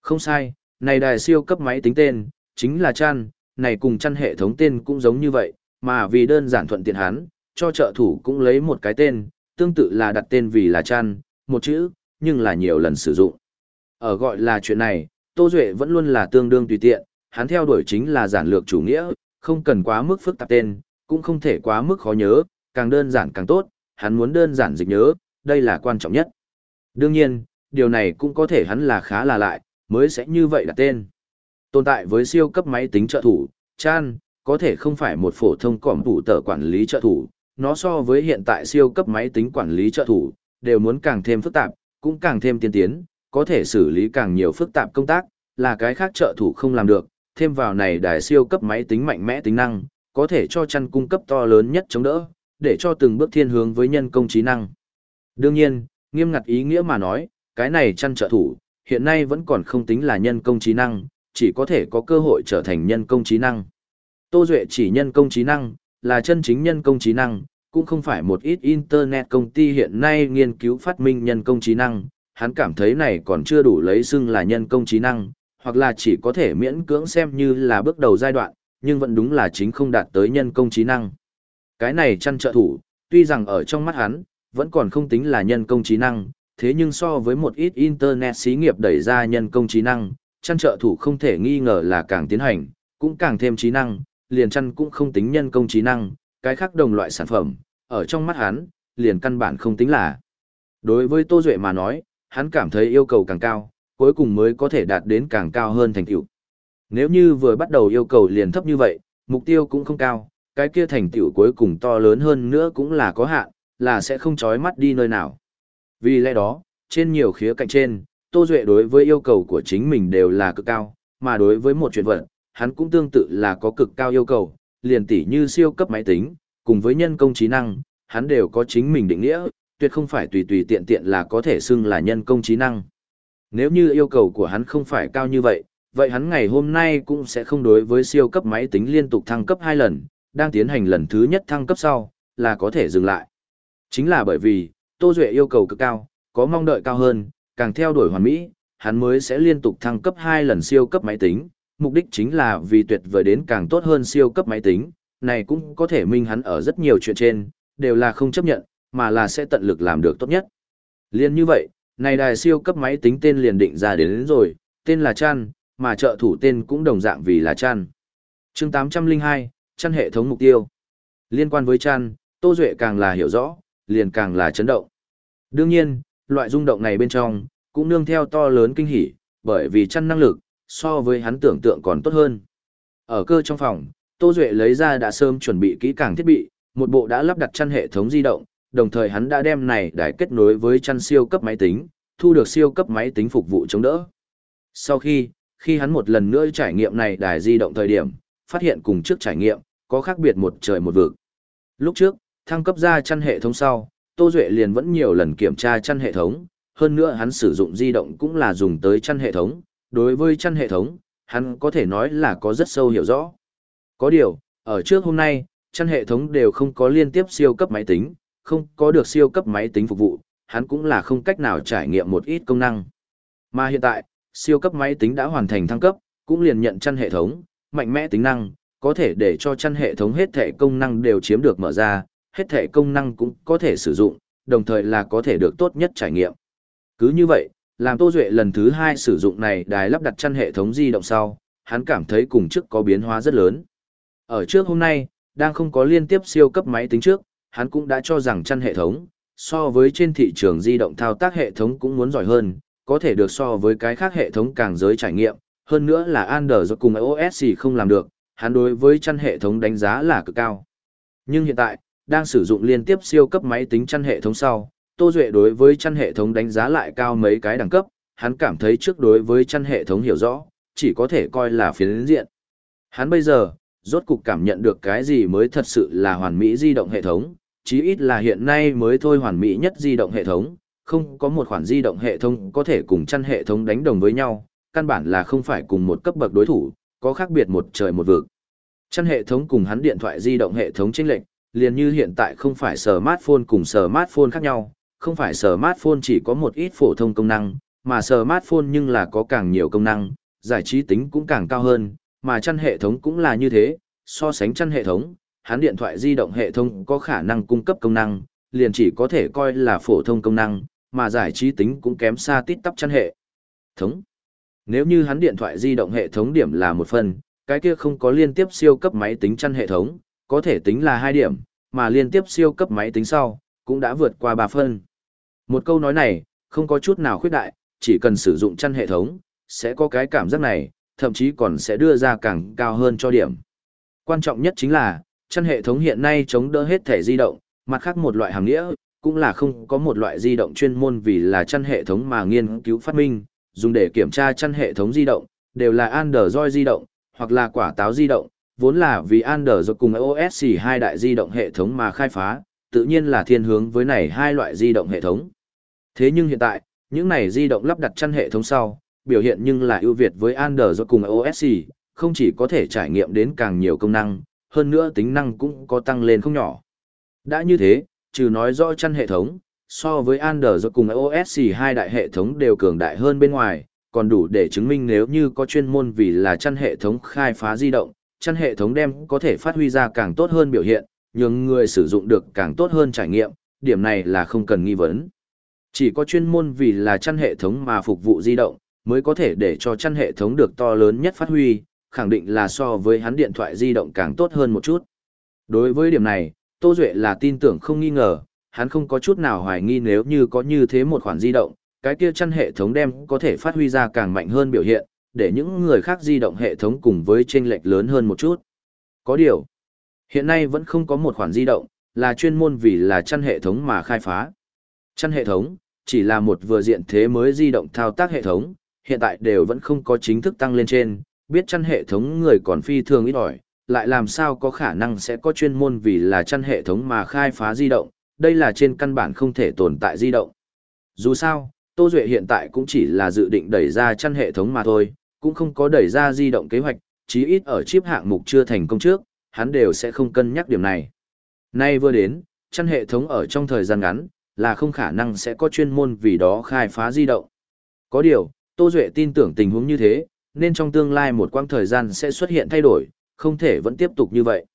Không sai, này đài siêu cấp máy tính tên, chính là chan, này cùng chăn hệ thống tên cũng giống như vậy, mà vì đơn giản thuận tiện hắn, cho trợ thủ cũng lấy một cái tên, tương tự là đặt tên vì là chăn, một chữ, nhưng là nhiều lần sử dụng. Ở gọi là chuyện này, Tô Duệ vẫn luôn là tương đương tùy tiện, hắn theo đuổi chính là giản lược chủ nghĩa, không cần quá mức phức tạp tên, cũng không thể quá mức khó nhớ, càng đơn giản càng tốt, hắn muốn đơn giản dịch nhớ, đây là quan trọng nhất. Đương nhiên, điều này cũng có thể hắn là khá là lại, mới sẽ như vậy đặt tên. Tồn tại với siêu cấp máy tính trợ thủ, Chan, có thể không phải một phổ thông cỏm thủ tờ quản lý trợ thủ, nó so với hiện tại siêu cấp máy tính quản lý trợ thủ, đều muốn càng thêm phức tạp, cũng càng thêm tiên tiến, có thể xử lý càng nhiều phức tạp công tác, là cái khác trợ thủ không làm được, thêm vào này đài siêu cấp máy tính mạnh mẽ tính năng, có thể cho chăn cung cấp to lớn nhất chống đỡ, để cho từng bước thiên hướng với nhân công trí năng. Đương nhiên, nghiêm ngặt ý nghĩa mà nói, cái này chăn trợ thủ, hiện nay vẫn còn không tính là nhân công trí năng, chỉ có thể có cơ hội trở thành nhân công trí năng. Tô Duệ chỉ nhân công trí năng, là chân chính nhân công trí năng, cũng không phải một ít internet công ty hiện nay nghiên cứu phát minh nhân công trí năng, hắn cảm thấy này còn chưa đủ lấy xưng là nhân công trí năng, hoặc là chỉ có thể miễn cưỡng xem như là bước đầu giai đoạn, nhưng vẫn đúng là chính không đạt tới nhân công trí năng. Cái này chăn trợ thủ, tuy rằng ở trong mắt hắn, vẫn còn không tính là nhân công trí năng, thế nhưng so với một ít internet xí nghiệp đẩy ra nhân công trí năng, chăn trợ thủ không thể nghi ngờ là càng tiến hành, cũng càng thêm trí năng, liền chăn cũng không tính nhân công trí năng, cái khác đồng loại sản phẩm, ở trong mắt hắn, liền căn bản không tính là. Đối với Tô Duệ mà nói, hắn cảm thấy yêu cầu càng cao, cuối cùng mới có thể đạt đến càng cao hơn thành tựu. Nếu như vừa bắt đầu yêu cầu liền thấp như vậy, mục tiêu cũng không cao, cái kia thành tựu cuối cùng to lớn hơn nữa cũng là có hạn, là sẽ không chói mắt đi nơi nào. Vì lẽ đó, trên nhiều khía cạnh trên, Tô Duệ đối với yêu cầu của chính mình đều là cực cao, mà đối với một chuyện vật, hắn cũng tương tự là có cực cao yêu cầu, liền tỉ như siêu cấp máy tính, cùng với nhân công trí năng, hắn đều có chính mình định nghĩa, tuyệt không phải tùy tùy tiện tiện là có thể xưng là nhân công trí năng. Nếu như yêu cầu của hắn không phải cao như vậy, vậy hắn ngày hôm nay cũng sẽ không đối với siêu cấp máy tính liên tục thăng cấp 2 lần, đang tiến hành lần thứ nhất thăng cấp sau, là có thể dừng lại. Chính là bởi vì, Tô Duệ yêu cầu cực cao, có mong đợi cao hơn, càng theo đuổi hoàn mỹ, hắn mới sẽ liên tục thăng cấp 2 lần siêu cấp máy tính, mục đích chính là vì tuyệt vời đến càng tốt hơn siêu cấp máy tính, này cũng có thể minh hắn ở rất nhiều chuyện trên, đều là không chấp nhận, mà là sẽ tận lực làm được tốt nhất. Liên như vậy, này đài siêu cấp máy tính tên liền định ra đến, đến rồi, tên là Chan, mà trợ thủ tên cũng đồng dạng vì là Chan. chương 802, Chan hệ thống mục tiêu. Liên quan với Chan, Tô Duệ càng là hiểu rõ, liền càng là chấn động. Đương nhiên, loại rung động này bên trong, cũng nương theo to lớn kinh hỉ, bởi vì Chan năng lực, so với hắn tưởng tượng còn tốt hơn. Ở cơ trong phòng, Tô Duệ lấy ra đã sớm chuẩn bị kỹ càng thiết bị, một bộ đã lắp đặt chăn hệ thống di động, đồng thời hắn đã đem này đài kết nối với chăn siêu cấp máy tính, thu được siêu cấp máy tính phục vụ chống đỡ. Sau khi, khi hắn một lần nữa trải nghiệm này đài di động thời điểm, phát hiện cùng trước trải nghiệm, có khác biệt một trời một vực. Lúc trước, thăng cấp ra chăn hệ thống sau, Tô Duệ liền vẫn nhiều lần kiểm tra chăn hệ thống, hơn nữa hắn sử dụng di động cũng là dùng tới chăn hệ thống, đối với chăn hệ thống, hắn có thể nói là có rất sâu hiểu rõ. Có điều, ở trước hôm nay, chăn hệ thống đều không có liên tiếp siêu cấp máy tính, không có được siêu cấp máy tính phục vụ, hắn cũng là không cách nào trải nghiệm một ít công năng. Mà hiện tại, siêu cấp máy tính đã hoàn thành thăng cấp, cũng liền nhận chăn hệ thống, mạnh mẽ tính năng, có thể để cho chăn hệ thống hết thể công năng đều chiếm được mở ra, hết thể công năng cũng có thể sử dụng, đồng thời là có thể được tốt nhất trải nghiệm. Cứ như vậy, làm Tô Duệ lần thứ hai sử dụng này đài lắp đặt chăn hệ thống di động sau, hắn cảm thấy cùng trước có biến hóa rất lớn. Ở trước hôm nay, đang không có liên tiếp siêu cấp máy tính trước, hắn cũng đã cho rằng chăn hệ thống, so với trên thị trường di động thao tác hệ thống cũng muốn giỏi hơn, có thể được so với cái khác hệ thống càng giới trải nghiệm, hơn nữa là Android cùng iOS không làm được, hắn đối với chăn hệ thống đánh giá là cực cao. Nhưng hiện tại, đang sử dụng liên tiếp siêu cấp máy tính chăn hệ thống sau, Tô Duệ đối với chăn hệ thống đánh giá lại cao mấy cái đẳng cấp, hắn cảm thấy trước đối với chăn hệ thống hiểu rõ, chỉ có thể coi là phiến diện. Hắn bây giờ, rốt cục cảm nhận được cái gì mới thật sự là hoàn mỹ di động hệ thống, chí ít là hiện nay mới thôi hoàn mỹ nhất di động hệ thống, không có một khoản di động hệ thống có thể cùng chăn hệ thống đánh đồng với nhau, căn bản là không phải cùng một cấp bậc đối thủ, có khác biệt một trời một vực. Chăn hệ thống cùng hắn điện thoại di động hệ thống chênh lệch, liền như hiện tại không phải smartphone cùng smartphone khác nhau, không phải smartphone chỉ có một ít phổ thông công năng, mà smartphone nhưng là có càng nhiều công năng, giải trí tính cũng càng cao hơn, mà chăn hệ thống cũng là như thế, so sánh chăn hệ thống, hắn điện thoại di động hệ thống có khả năng cung cấp công năng, liền chỉ có thể coi là phổ thông công năng, mà giải trí tính cũng kém xa tít tắp chăn hệ thống. Nếu như hắn điện thoại di động hệ thống điểm là một phần, cái kia không có liên tiếp siêu cấp máy tính chăn hệ thống, có thể tính là hai điểm, mà liên tiếp siêu cấp máy tính sau, cũng đã vượt qua ba phân. Một câu nói này, không có chút nào khuyết đại, chỉ cần sử dụng chăn hệ thống, sẽ có cái cảm giác này, thậm chí còn sẽ đưa ra càng cao hơn cho điểm. Quan trọng nhất chính là, chăn hệ thống hiện nay chống đỡ hết thể di động, mặt khác một loại hàng nghĩa, cũng là không có một loại di động chuyên môn vì là chăn hệ thống mà nghiên cứu phát minh, dùng để kiểm tra chăn hệ thống di động, đều là Android di động, hoặc là quả táo di động, vốn là vì Android cùng iOS hai đại di động hệ thống mà khai phá, tự nhiên là thiên hướng với này hai loại di động hệ thống. Thế nhưng hiện tại, những này di động lắp đặt chăn hệ thống sau, biểu hiện nhưng là ưu việt với Android cùng iOS, không chỉ có thể trải nghiệm đến càng nhiều công năng, hơn nữa tính năng cũng có tăng lên không nhỏ. Đã như thế, trừ nói rõ chăn hệ thống, so với Android cùng iOS hai đại hệ thống đều cường đại hơn bên ngoài, còn đủ để chứng minh nếu như có chuyên môn vì là chăn hệ thống khai phá di động, chăn hệ thống đem có thể phát huy ra càng tốt hơn biểu hiện, nhường người sử dụng được càng tốt hơn trải nghiệm, điểm này là không cần nghi vấn. Chỉ có chuyên môn vì là chăn hệ thống mà phục vụ di động, mới có thể để cho chăn hệ thống được to lớn nhất phát huy, khẳng định là so với hắn điện thoại di động càng tốt hơn một chút. Đối với điểm này, Tô Duệ là tin tưởng không nghi ngờ, hắn không có chút nào hoài nghi nếu như có như thế một khoản di động, cái kia chăn hệ thống đem có thể phát huy ra càng mạnh hơn biểu hiện, để những người khác di động hệ thống cùng với chênh lệch lớn hơn một chút. Có điều, hiện nay vẫn không có một khoản di động, là chuyên môn vì là chăn hệ thống mà khai phá. Chăn hệ thống, chỉ là một vừa diện thế mới di động thao tác hệ thống, hiện tại đều vẫn không có chính thức tăng lên trên, biết chăn hệ thống người còn phi thường ít ỏi, lại làm sao có khả năng sẽ có chuyên môn vì là chăn hệ thống mà khai phá di động, đây là trên căn bản không thể tồn tại di động. Dù sao, Tô Duệ hiện tại cũng chỉ là dự định đẩy ra chăn hệ thống mà thôi, cũng không có đẩy ra di động kế hoạch, chí ít ở chip hạng mục chưa thành công trước, hắn đều sẽ không cân nhắc điểm này. Nay vừa đến, chăn hệ thống ở trong thời gian ngắn, là không khả năng sẽ có chuyên môn vì đó khai phá di động. Có điều, Tô Duệ tin tưởng tình huống như thế, nên trong tương lai một quãng thời gian sẽ xuất hiện thay đổi, không thể vẫn tiếp tục như vậy.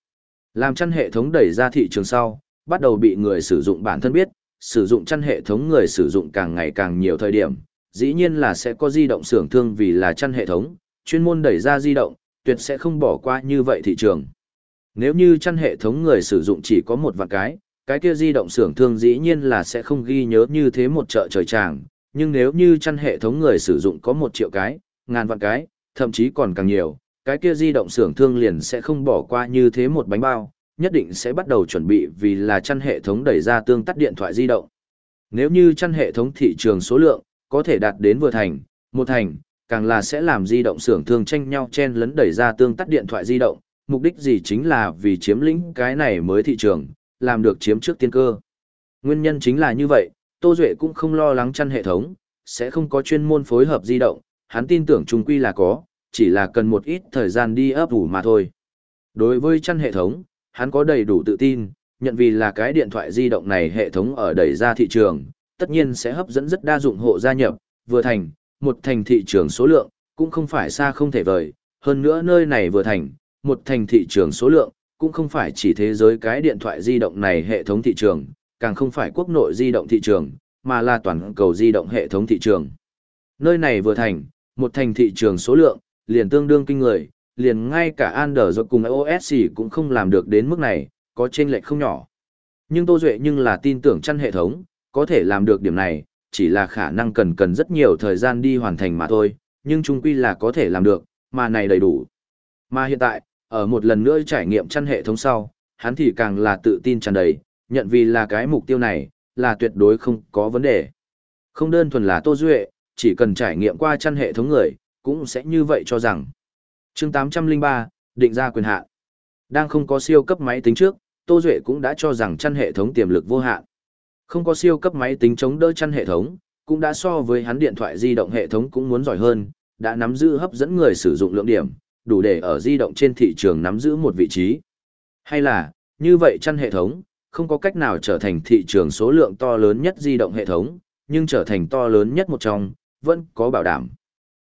Làm chăn hệ thống đẩy ra thị trường sau, bắt đầu bị người sử dụng bản thân biết, sử dụng chăn hệ thống người sử dụng càng ngày càng nhiều thời điểm, dĩ nhiên là sẽ có di động xưởng thương vì là chăn hệ thống, chuyên môn đẩy ra di động, tuyệt sẽ không bỏ qua như vậy thị trường. Nếu như chăn hệ thống người sử dụng chỉ có một vạn cái, cái kia di động xưởng thương dĩ nhiên là sẽ không ghi nhớ như thế một chợ trời tràng, nhưng nếu như chăn hệ thống người sử dụng có một triệu cái, ngàn vạn cái, thậm chí còn càng nhiều, cái kia di động xưởng thương liền sẽ không bỏ qua như thế một bánh bao, nhất định sẽ bắt đầu chuẩn bị vì là chăn hệ thống đẩy ra tương tắt điện thoại di động. Nếu như chăn hệ thống thị trường số lượng có thể đạt đến vừa thành, một thành, càng là sẽ làm di động xưởng thương tranh nhau chen lấn đẩy ra tương tắt điện thoại di động, mục đích gì chính là vì chiếm lĩnh cái này mới thị trường, làm được chiếm trước tiên cơ. Nguyên nhân chính là như vậy, Tô Duệ cũng không lo lắng chăn hệ thống, sẽ không có chuyên môn phối hợp di động, hắn tin tưởng trung quy là có, chỉ là cần một ít thời gian đi ấp ủ mà thôi. Đối với chăn hệ thống, hắn có đầy đủ tự tin, nhận vì là cái điện thoại di động này hệ thống ở đẩy ra thị trường, tất nhiên sẽ hấp dẫn rất đa dụng hộ gia nhập, vừa thành, một thành thị trường số lượng, cũng không phải xa không thể vời, hơn nữa nơi này vừa thành, một thành thị trường số lượng, cũng không phải chỉ thế giới cái điện thoại di động này hệ thống thị trường, càng không phải quốc nội di động thị trường, mà là toàn cầu di động hệ thống thị trường. Nơi này vừa thành, một thành thị trường số lượng, liền tương đương kinh người, liền ngay cả Android cùng iOS cũng không làm được đến mức này, có chênh lệch không nhỏ. Nhưng Tô Duệ nhưng là tin tưởng chăn hệ thống, có thể làm được điểm này, chỉ là khả năng cần cần rất nhiều thời gian đi hoàn thành mà thôi, nhưng chung quy là có thể làm được, mà này đầy đủ. Mà hiện tại, ở một lần nữa trải nghiệm chăn hệ thống sau, hắn thì càng là tự tin tràn đầy, nhận vì là cái mục tiêu này, là tuyệt đối không có vấn đề. Không đơn thuần là Tô Duệ, chỉ cần trải nghiệm qua chăn hệ thống người, cũng sẽ như vậy cho rằng. chương 803, định ra quyền hạn. Đang không có siêu cấp máy tính trước, Tô Duệ cũng đã cho rằng chăn hệ thống tiềm lực vô hạn. Không có siêu cấp máy tính chống đỡ chăn hệ thống, cũng đã so với hắn điện thoại di động hệ thống cũng muốn giỏi hơn, đã nắm giữ hấp dẫn người sử dụng lượng điểm, đủ để ở di động trên thị trường nắm giữ một vị trí. Hay là, như vậy chăn hệ thống, không có cách nào trở thành thị trường số lượng to lớn nhất di động hệ thống, nhưng trở thành to lớn nhất một trong, vẫn có bảo đảm.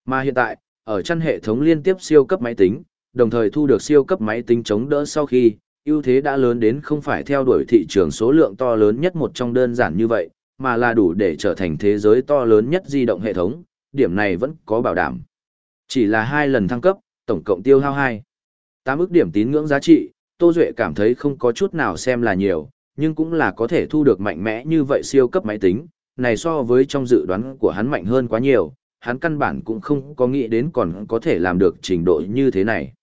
Mà hiện tại, ở chăn hệ thống liên tiếp siêu cấp máy tính, đồng thời thu được siêu cấp máy tính chống đỡ sau khi, ưu thế đã lớn đến không phải theo đuổi thị trường số lượng to lớn nhất một trong đơn giản như vậy, mà là đủ để trở thành thế giới to lớn nhất di động hệ thống, điểm này vẫn có bảo đảm. Chỉ là hai lần thăng cấp, tổng cộng tiêu hao 2. 8 ức điểm tín ngưỡng giá trị, Tô Duệ cảm thấy không có chút nào xem là nhiều, nhưng cũng là có thể thu được mạnh mẽ như vậy siêu cấp máy tính, này so với trong dự đoán của hắn mạnh hơn quá nhiều, hắn căn bản cũng không có nghĩ đến còn có thể làm được trình độ như thế này.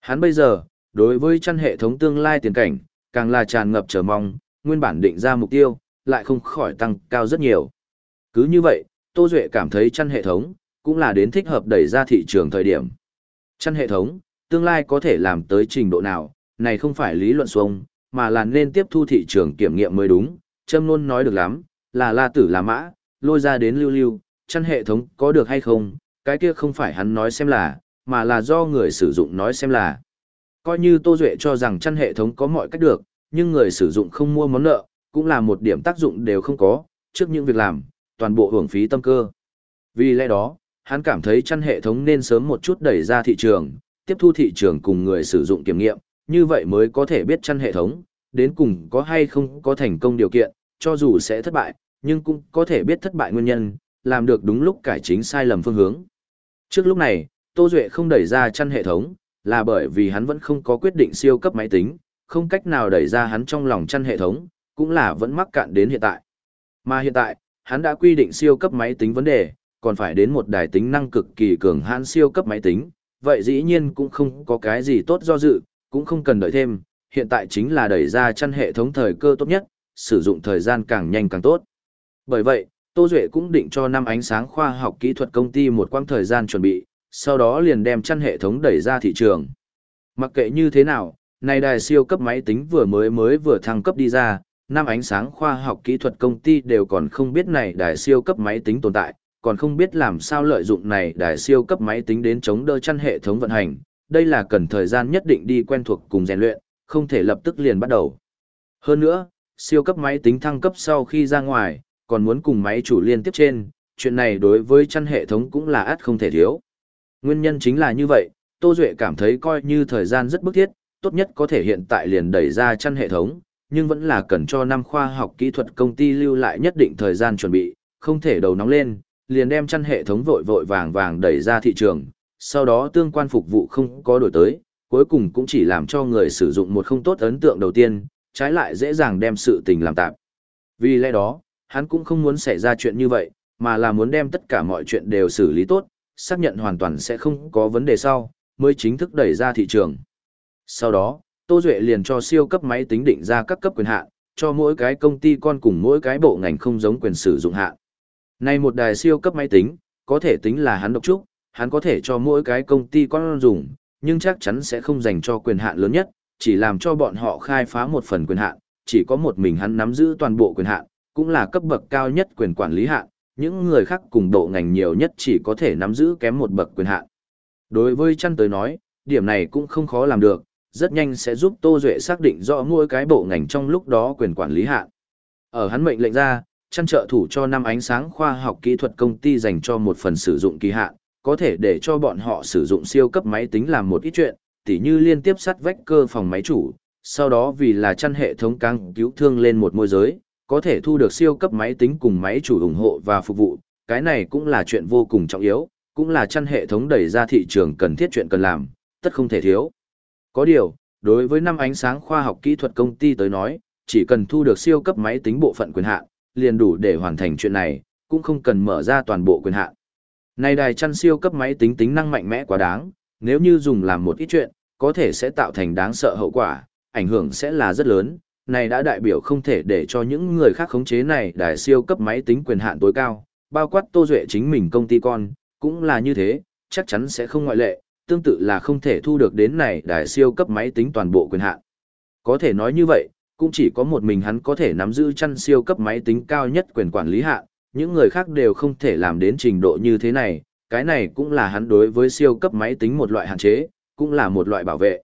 Hắn bây giờ, đối với chăn hệ thống tương lai tiền cảnh, càng là tràn ngập chờ mong, nguyên bản định ra mục tiêu, lại không khỏi tăng cao rất nhiều. Cứ như vậy, Tô Duệ cảm thấy chăn hệ thống, cũng là đến thích hợp đẩy ra thị trường thời điểm. Chăn hệ thống, tương lai có thể làm tới trình độ nào, này không phải lý luận xuông, mà là nên tiếp thu thị trường kiểm nghiệm mới đúng. châm luôn nói được lắm, là la tử là mã, lôi ra đến lưu lưu, chăn hệ thống có được hay không, cái kia không phải hắn nói xem là, mà là do người sử dụng nói xem là. Coi như Tô Duệ cho rằng chăn hệ thống có mọi cách được, nhưng người sử dụng không mua món nợ, cũng là một điểm tác dụng đều không có, trước những việc làm, toàn bộ hưởng phí tâm cơ. Vì lẽ đó, hắn cảm thấy chăn hệ thống nên sớm một chút đẩy ra thị trường, tiếp thu thị trường cùng người sử dụng kiểm nghiệm, như vậy mới có thể biết chăn hệ thống, đến cùng có hay không có thành công điều kiện, cho dù sẽ thất bại, nhưng cũng có thể biết thất bại nguyên nhân, làm được đúng lúc cải chính sai lầm phương hướng. Trước lúc này, Tô Duệ không đẩy ra chăn hệ thống, là bởi vì hắn vẫn không có quyết định siêu cấp máy tính, không cách nào đẩy ra hắn trong lòng chăn hệ thống, cũng là vẫn mắc cạn đến hiện tại. Mà hiện tại, hắn đã quy định siêu cấp máy tính vấn đề, còn phải đến một đài tính năng cực kỳ cường hãn siêu cấp máy tính, vậy dĩ nhiên cũng không có cái gì tốt do dự, cũng không cần đợi thêm, hiện tại chính là đẩy ra chăn hệ thống thời cơ tốt nhất, sử dụng thời gian càng nhanh càng tốt. Bởi vậy, Tô Duệ cũng định cho năm ánh sáng khoa học kỹ thuật công ty một quãng thời gian chuẩn bị, sau đó liền đem chăn hệ thống đẩy ra thị trường. Mặc kệ như thế nào, này đài siêu cấp máy tính vừa mới mới vừa thăng cấp đi ra, năm ánh sáng khoa học kỹ thuật công ty đều còn không biết này đài siêu cấp máy tính tồn tại, còn không biết làm sao lợi dụng này đài siêu cấp máy tính đến chống đỡ chăn hệ thống vận hành. Đây là cần thời gian nhất định đi quen thuộc cùng rèn luyện, không thể lập tức liền bắt đầu. Hơn nữa, siêu cấp máy tính thăng cấp sau khi ra ngoài, còn muốn cùng máy chủ liên tiếp trên, chuyện này đối với chăn hệ thống cũng là át không thể thiếu. Nguyên nhân chính là như vậy, Tô Duệ cảm thấy coi như thời gian rất bức thiết, tốt nhất có thể hiện tại liền đẩy ra chăn hệ thống, nhưng vẫn là cần cho năm khoa học kỹ thuật công ty lưu lại nhất định thời gian chuẩn bị, không thể đầu nóng lên, liền đem chăn hệ thống vội vội vàng vàng đẩy ra thị trường, sau đó tương quan phục vụ không có đổi tới, cuối cùng cũng chỉ làm cho người sử dụng một không tốt ấn tượng đầu tiên, trái lại dễ dàng đem sự tình làm tạp. Vì lẽ đó, hắn cũng không muốn xảy ra chuyện như vậy, mà là muốn đem tất cả mọi chuyện đều xử lý tốt, xác nhận hoàn toàn sẽ không có vấn đề sau, mới chính thức đẩy ra thị trường. Sau đó, Tô Duệ liền cho siêu cấp máy tính định ra các cấp quyền hạn, cho mỗi cái công ty con cùng mỗi cái bộ ngành không giống quyền sử dụng hạn. Này một đài siêu cấp máy tính, có thể tính là hắn độc trúc, hắn có thể cho mỗi cái công ty con dùng, nhưng chắc chắn sẽ không dành cho quyền hạn lớn nhất, chỉ làm cho bọn họ khai phá một phần quyền hạn, chỉ có một mình hắn nắm giữ toàn bộ quyền hạn, cũng là cấp bậc cao nhất quyền quản lý hạn, những người khác cùng độ ngành nhiều nhất chỉ có thể nắm giữ kém một bậc quyền hạn. Đối với chăn tới nói, điểm này cũng không khó làm được, rất nhanh sẽ giúp Tô Duệ xác định rõ mỗi cái bộ ngành trong lúc đó quyền quản lý hạn. Ở hắn mệnh lệnh ra, chăn trợ thủ cho năm ánh sáng khoa học kỹ thuật công ty dành cho một phần sử dụng kỳ hạn, có thể để cho bọn họ sử dụng siêu cấp máy tính làm một ít chuyện, tỉ như liên tiếp sắt vách cơ phòng máy chủ, sau đó vì là chăn hệ thống căng cứu thương lên một môi giới, có thể thu được siêu cấp máy tính cùng máy chủ ủng hộ và phục vụ, cái này cũng là chuyện vô cùng trọng yếu, cũng là chăn hệ thống đẩy ra thị trường cần thiết chuyện cần làm, tất không thể thiếu. Có điều, đối với năm ánh sáng khoa học kỹ thuật công ty tới nói, chỉ cần thu được siêu cấp máy tính bộ phận quyền hạn, liền đủ để hoàn thành chuyện này, cũng không cần mở ra toàn bộ quyền hạn. Này đài chăn siêu cấp máy tính tính năng mạnh mẽ quá đáng, nếu như dùng làm một ít chuyện, có thể sẽ tạo thành đáng sợ hậu quả, ảnh hưởng sẽ là rất lớn. Này đã đại biểu không thể để cho những người khác khống chế này đài siêu cấp máy tính quyền hạn tối cao, bao quát Tô Duệ chính mình công ty con, cũng là như thế, chắc chắn sẽ không ngoại lệ, tương tự là không thể thu được đến này đài siêu cấp máy tính toàn bộ quyền hạn. Có thể nói như vậy, cũng chỉ có một mình hắn có thể nắm giữ chăn siêu cấp máy tính cao nhất quyền quản lý hạn, những người khác đều không thể làm đến trình độ như thế này, cái này cũng là hắn đối với siêu cấp máy tính một loại hạn chế, cũng là một loại bảo vệ.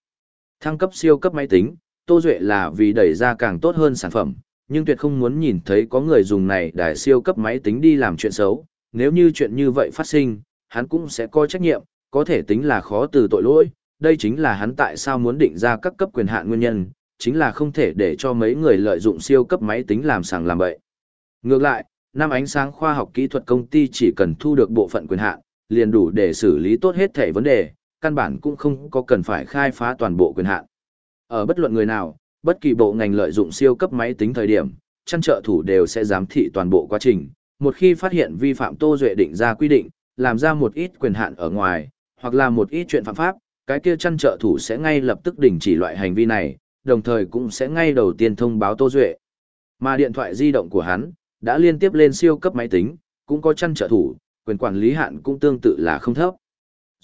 Thăng cấp siêu cấp máy tính, Tô Duệ là vì đẩy ra càng tốt hơn sản phẩm, nhưng tuyệt không muốn nhìn thấy có người dùng này đài siêu cấp máy tính đi làm chuyện xấu, nếu như chuyện như vậy phát sinh, hắn cũng sẽ coi trách nhiệm, có thể tính là khó từ tội lỗi, đây chính là hắn tại sao muốn định ra các cấp quyền hạn nguyên nhân, chính là không thể để cho mấy người lợi dụng siêu cấp máy tính làm sàng làm bậy. Ngược lại, năm ánh sáng khoa học kỹ thuật công ty chỉ cần thu được bộ phận quyền hạn, liền đủ để xử lý tốt hết thể vấn đề, căn bản cũng không có cần phải khai phá toàn bộ quyền hạn. Ở bất luận người nào, bất kỳ bộ ngành lợi dụng siêu cấp máy tính thời điểm, chăn trợ thủ đều sẽ giám thị toàn bộ quá trình. Một khi phát hiện vi phạm Tô Duệ định ra quy định, làm ra một ít quyền hạn ở ngoài, hoặc là một ít chuyện phạm pháp, cái kia chăn trợ thủ sẽ ngay lập tức đình chỉ loại hành vi này, đồng thời cũng sẽ ngay đầu tiên thông báo Tô Duệ. Mà điện thoại di động của hắn, đã liên tiếp lên siêu cấp máy tính, cũng có chăn trợ thủ, quyền quản lý hạn cũng tương tự là không thấp.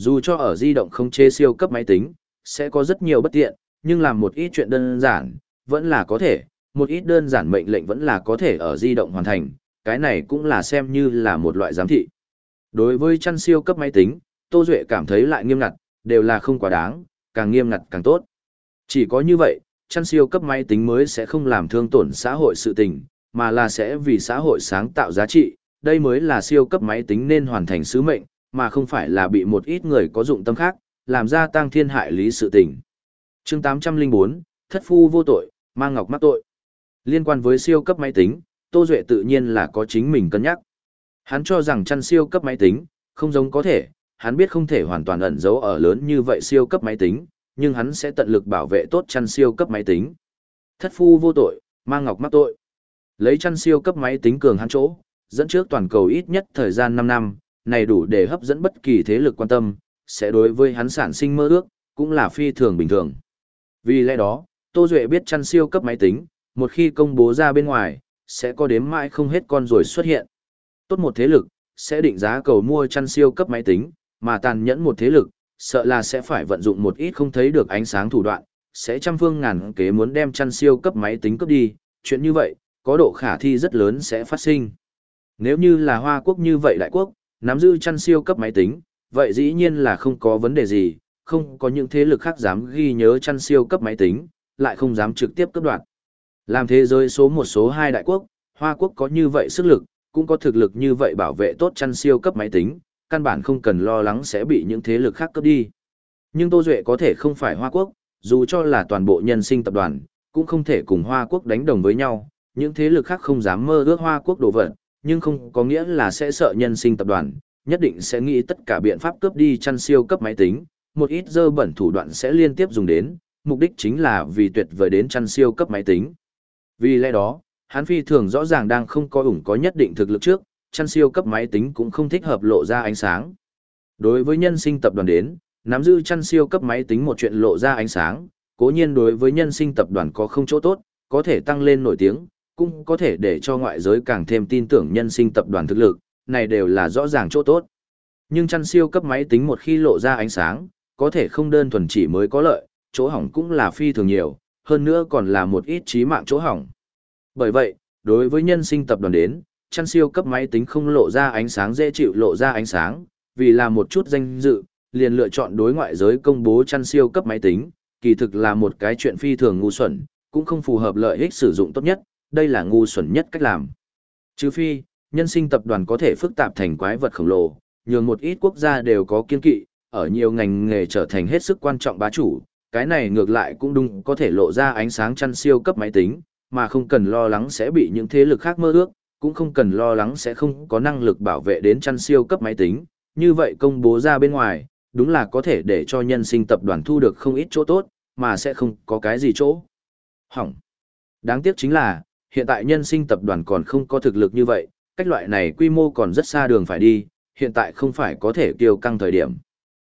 Dù cho ở di động không chế siêu cấp máy tính, sẽ có rất nhiều bất tiện, nhưng làm một ít chuyện đơn giản, vẫn là có thể, một ít đơn giản mệnh lệnh vẫn là có thể ở di động hoàn thành, cái này cũng là xem như là một loại giám thị. Đối với chăn siêu cấp máy tính, Tô Duệ cảm thấy lại nghiêm ngặt, đều là không quá đáng, càng nghiêm ngặt càng tốt. Chỉ có như vậy, chăn siêu cấp máy tính mới sẽ không làm thương tổn xã hội sự tình, mà là sẽ vì xã hội sáng tạo giá trị, đây mới là siêu cấp máy tính nên hoàn thành sứ mệnh, mà không phải là bị một ít người có dụng tâm khác, làm ra tăng thiên hại lý sự tình. chương 804, Thất Phu vô tội, mang ngọc mắc tội. Liên quan với siêu cấp máy tính, Tô Duệ tự nhiên là có chính mình cân nhắc. Hắn cho rằng chăn siêu cấp máy tính, không giống có thể, hắn biết không thể hoàn toàn ẩn giấu ở lớn như vậy siêu cấp máy tính, nhưng hắn sẽ tận lực bảo vệ tốt chăn siêu cấp máy tính. Thất phu vô tội, mang ngọc mắc tội. Lấy chăn siêu cấp máy tính cường hắn chỗ, dẫn trước toàn cầu ít nhất thời gian 5 năm, này đủ để hấp dẫn bất kỳ thế lực quan tâm, sẽ đối với hắn sản sinh mơ ước, cũng là phi thường bình thường. Vì lẽ đó, Tô Duệ biết chăn siêu cấp máy tính, một khi công bố ra bên ngoài, sẽ có đếm mãi không hết con rồi xuất hiện. Tốt một thế lực, sẽ định giá cầu mua chăn siêu cấp máy tính, mà tàn nhẫn một thế lực, sợ là sẽ phải vận dụng một ít không thấy được ánh sáng thủ đoạn, sẽ trăm phương ngàn kế muốn đem chăn siêu cấp máy tính cướp đi, chuyện như vậy, có độ khả thi rất lớn sẽ phát sinh. Nếu như là Hoa Quốc như vậy đại quốc, nắm giữ chăn siêu cấp máy tính, vậy dĩ nhiên là không có vấn đề gì, không có những thế lực khác dám ghi nhớ chăn siêu cấp máy tính, lại không dám trực tiếp cấp đoạt. Làm thế giới số một số hai đại quốc, Hoa Quốc có như vậy sức lực, cũng có thực lực như vậy bảo vệ tốt chăn siêu cấp máy tính, căn bản không cần lo lắng sẽ bị những thế lực khác cướp đi. Nhưng Tô Duệ có thể không phải Hoa Quốc, dù cho là toàn bộ nhân sinh tập đoàn, cũng không thể cùng Hoa Quốc đánh đồng với nhau, những thế lực khác không dám mơ ước Hoa Quốc đồ vật, nhưng không có nghĩa là sẽ sợ nhân sinh tập đoàn, nhất định sẽ nghĩ tất cả biện pháp cướp đi chăn siêu cấp máy tính, một ít dơ bẩn thủ đoạn sẽ liên tiếp dùng đến, mục đích chính là vì tuyệt vời đến chăn siêu cấp máy tính. Vì lẽ đó, hắn phi thường rõ ràng đang không có ủng có nhất định thực lực trước, chăn siêu cấp máy tính cũng không thích hợp lộ ra ánh sáng. Đối với nhân sinh tập đoàn đến, nắm giữ chăn siêu cấp máy tính một chuyện lộ ra ánh sáng, cố nhiên đối với nhân sinh tập đoàn có không chỗ tốt, có thể tăng lên nổi tiếng, cũng có thể để cho ngoại giới càng thêm tin tưởng nhân sinh tập đoàn thực lực, này đều là rõ ràng chỗ tốt. Nhưng chăn siêu cấp máy tính một khi lộ ra ánh sáng, có thể không đơn thuần chỉ mới có lợi, chỗ hỏng cũng là phi thường nhiều, hơn nữa còn là một ít trí mạng chỗ hỏng. Bởi vậy, đối với nhân sinh tập đoàn đến, chăn siêu cấp máy tính không lộ ra ánh sáng dễ chịu lộ ra ánh sáng, vì là một chút danh dự, liền lựa chọn đối ngoại giới công bố chăn siêu cấp máy tính, kỳ thực là một cái chuyện phi thường ngu xuẩn, cũng không phù hợp lợi ích sử dụng tốt nhất, đây là ngu xuẩn nhất cách làm. Trừ phi, nhân sinh tập đoàn có thể phức tạp thành quái vật khổng lồ, nhường một ít quốc gia đều có kiên kỵ, ở nhiều ngành nghề trở thành hết sức quan trọng bá chủ, cái này ngược lại cũng đúng có thể lộ ra ánh sáng chăn siêu cấp máy tính, mà không cần lo lắng sẽ bị những thế lực khác mơ ước, cũng không cần lo lắng sẽ không có năng lực bảo vệ đến chăn siêu cấp máy tính, như vậy công bố ra bên ngoài, đúng là có thể để cho nhân sinh tập đoàn thu được không ít chỗ tốt, mà sẽ không có cái gì chỗ. Hỏng. Đáng tiếc chính là, hiện tại nhân sinh tập đoàn còn không có thực lực như vậy, cách loại này quy mô còn rất xa đường phải đi, hiện tại không phải có thể kiêu căng thời điểm.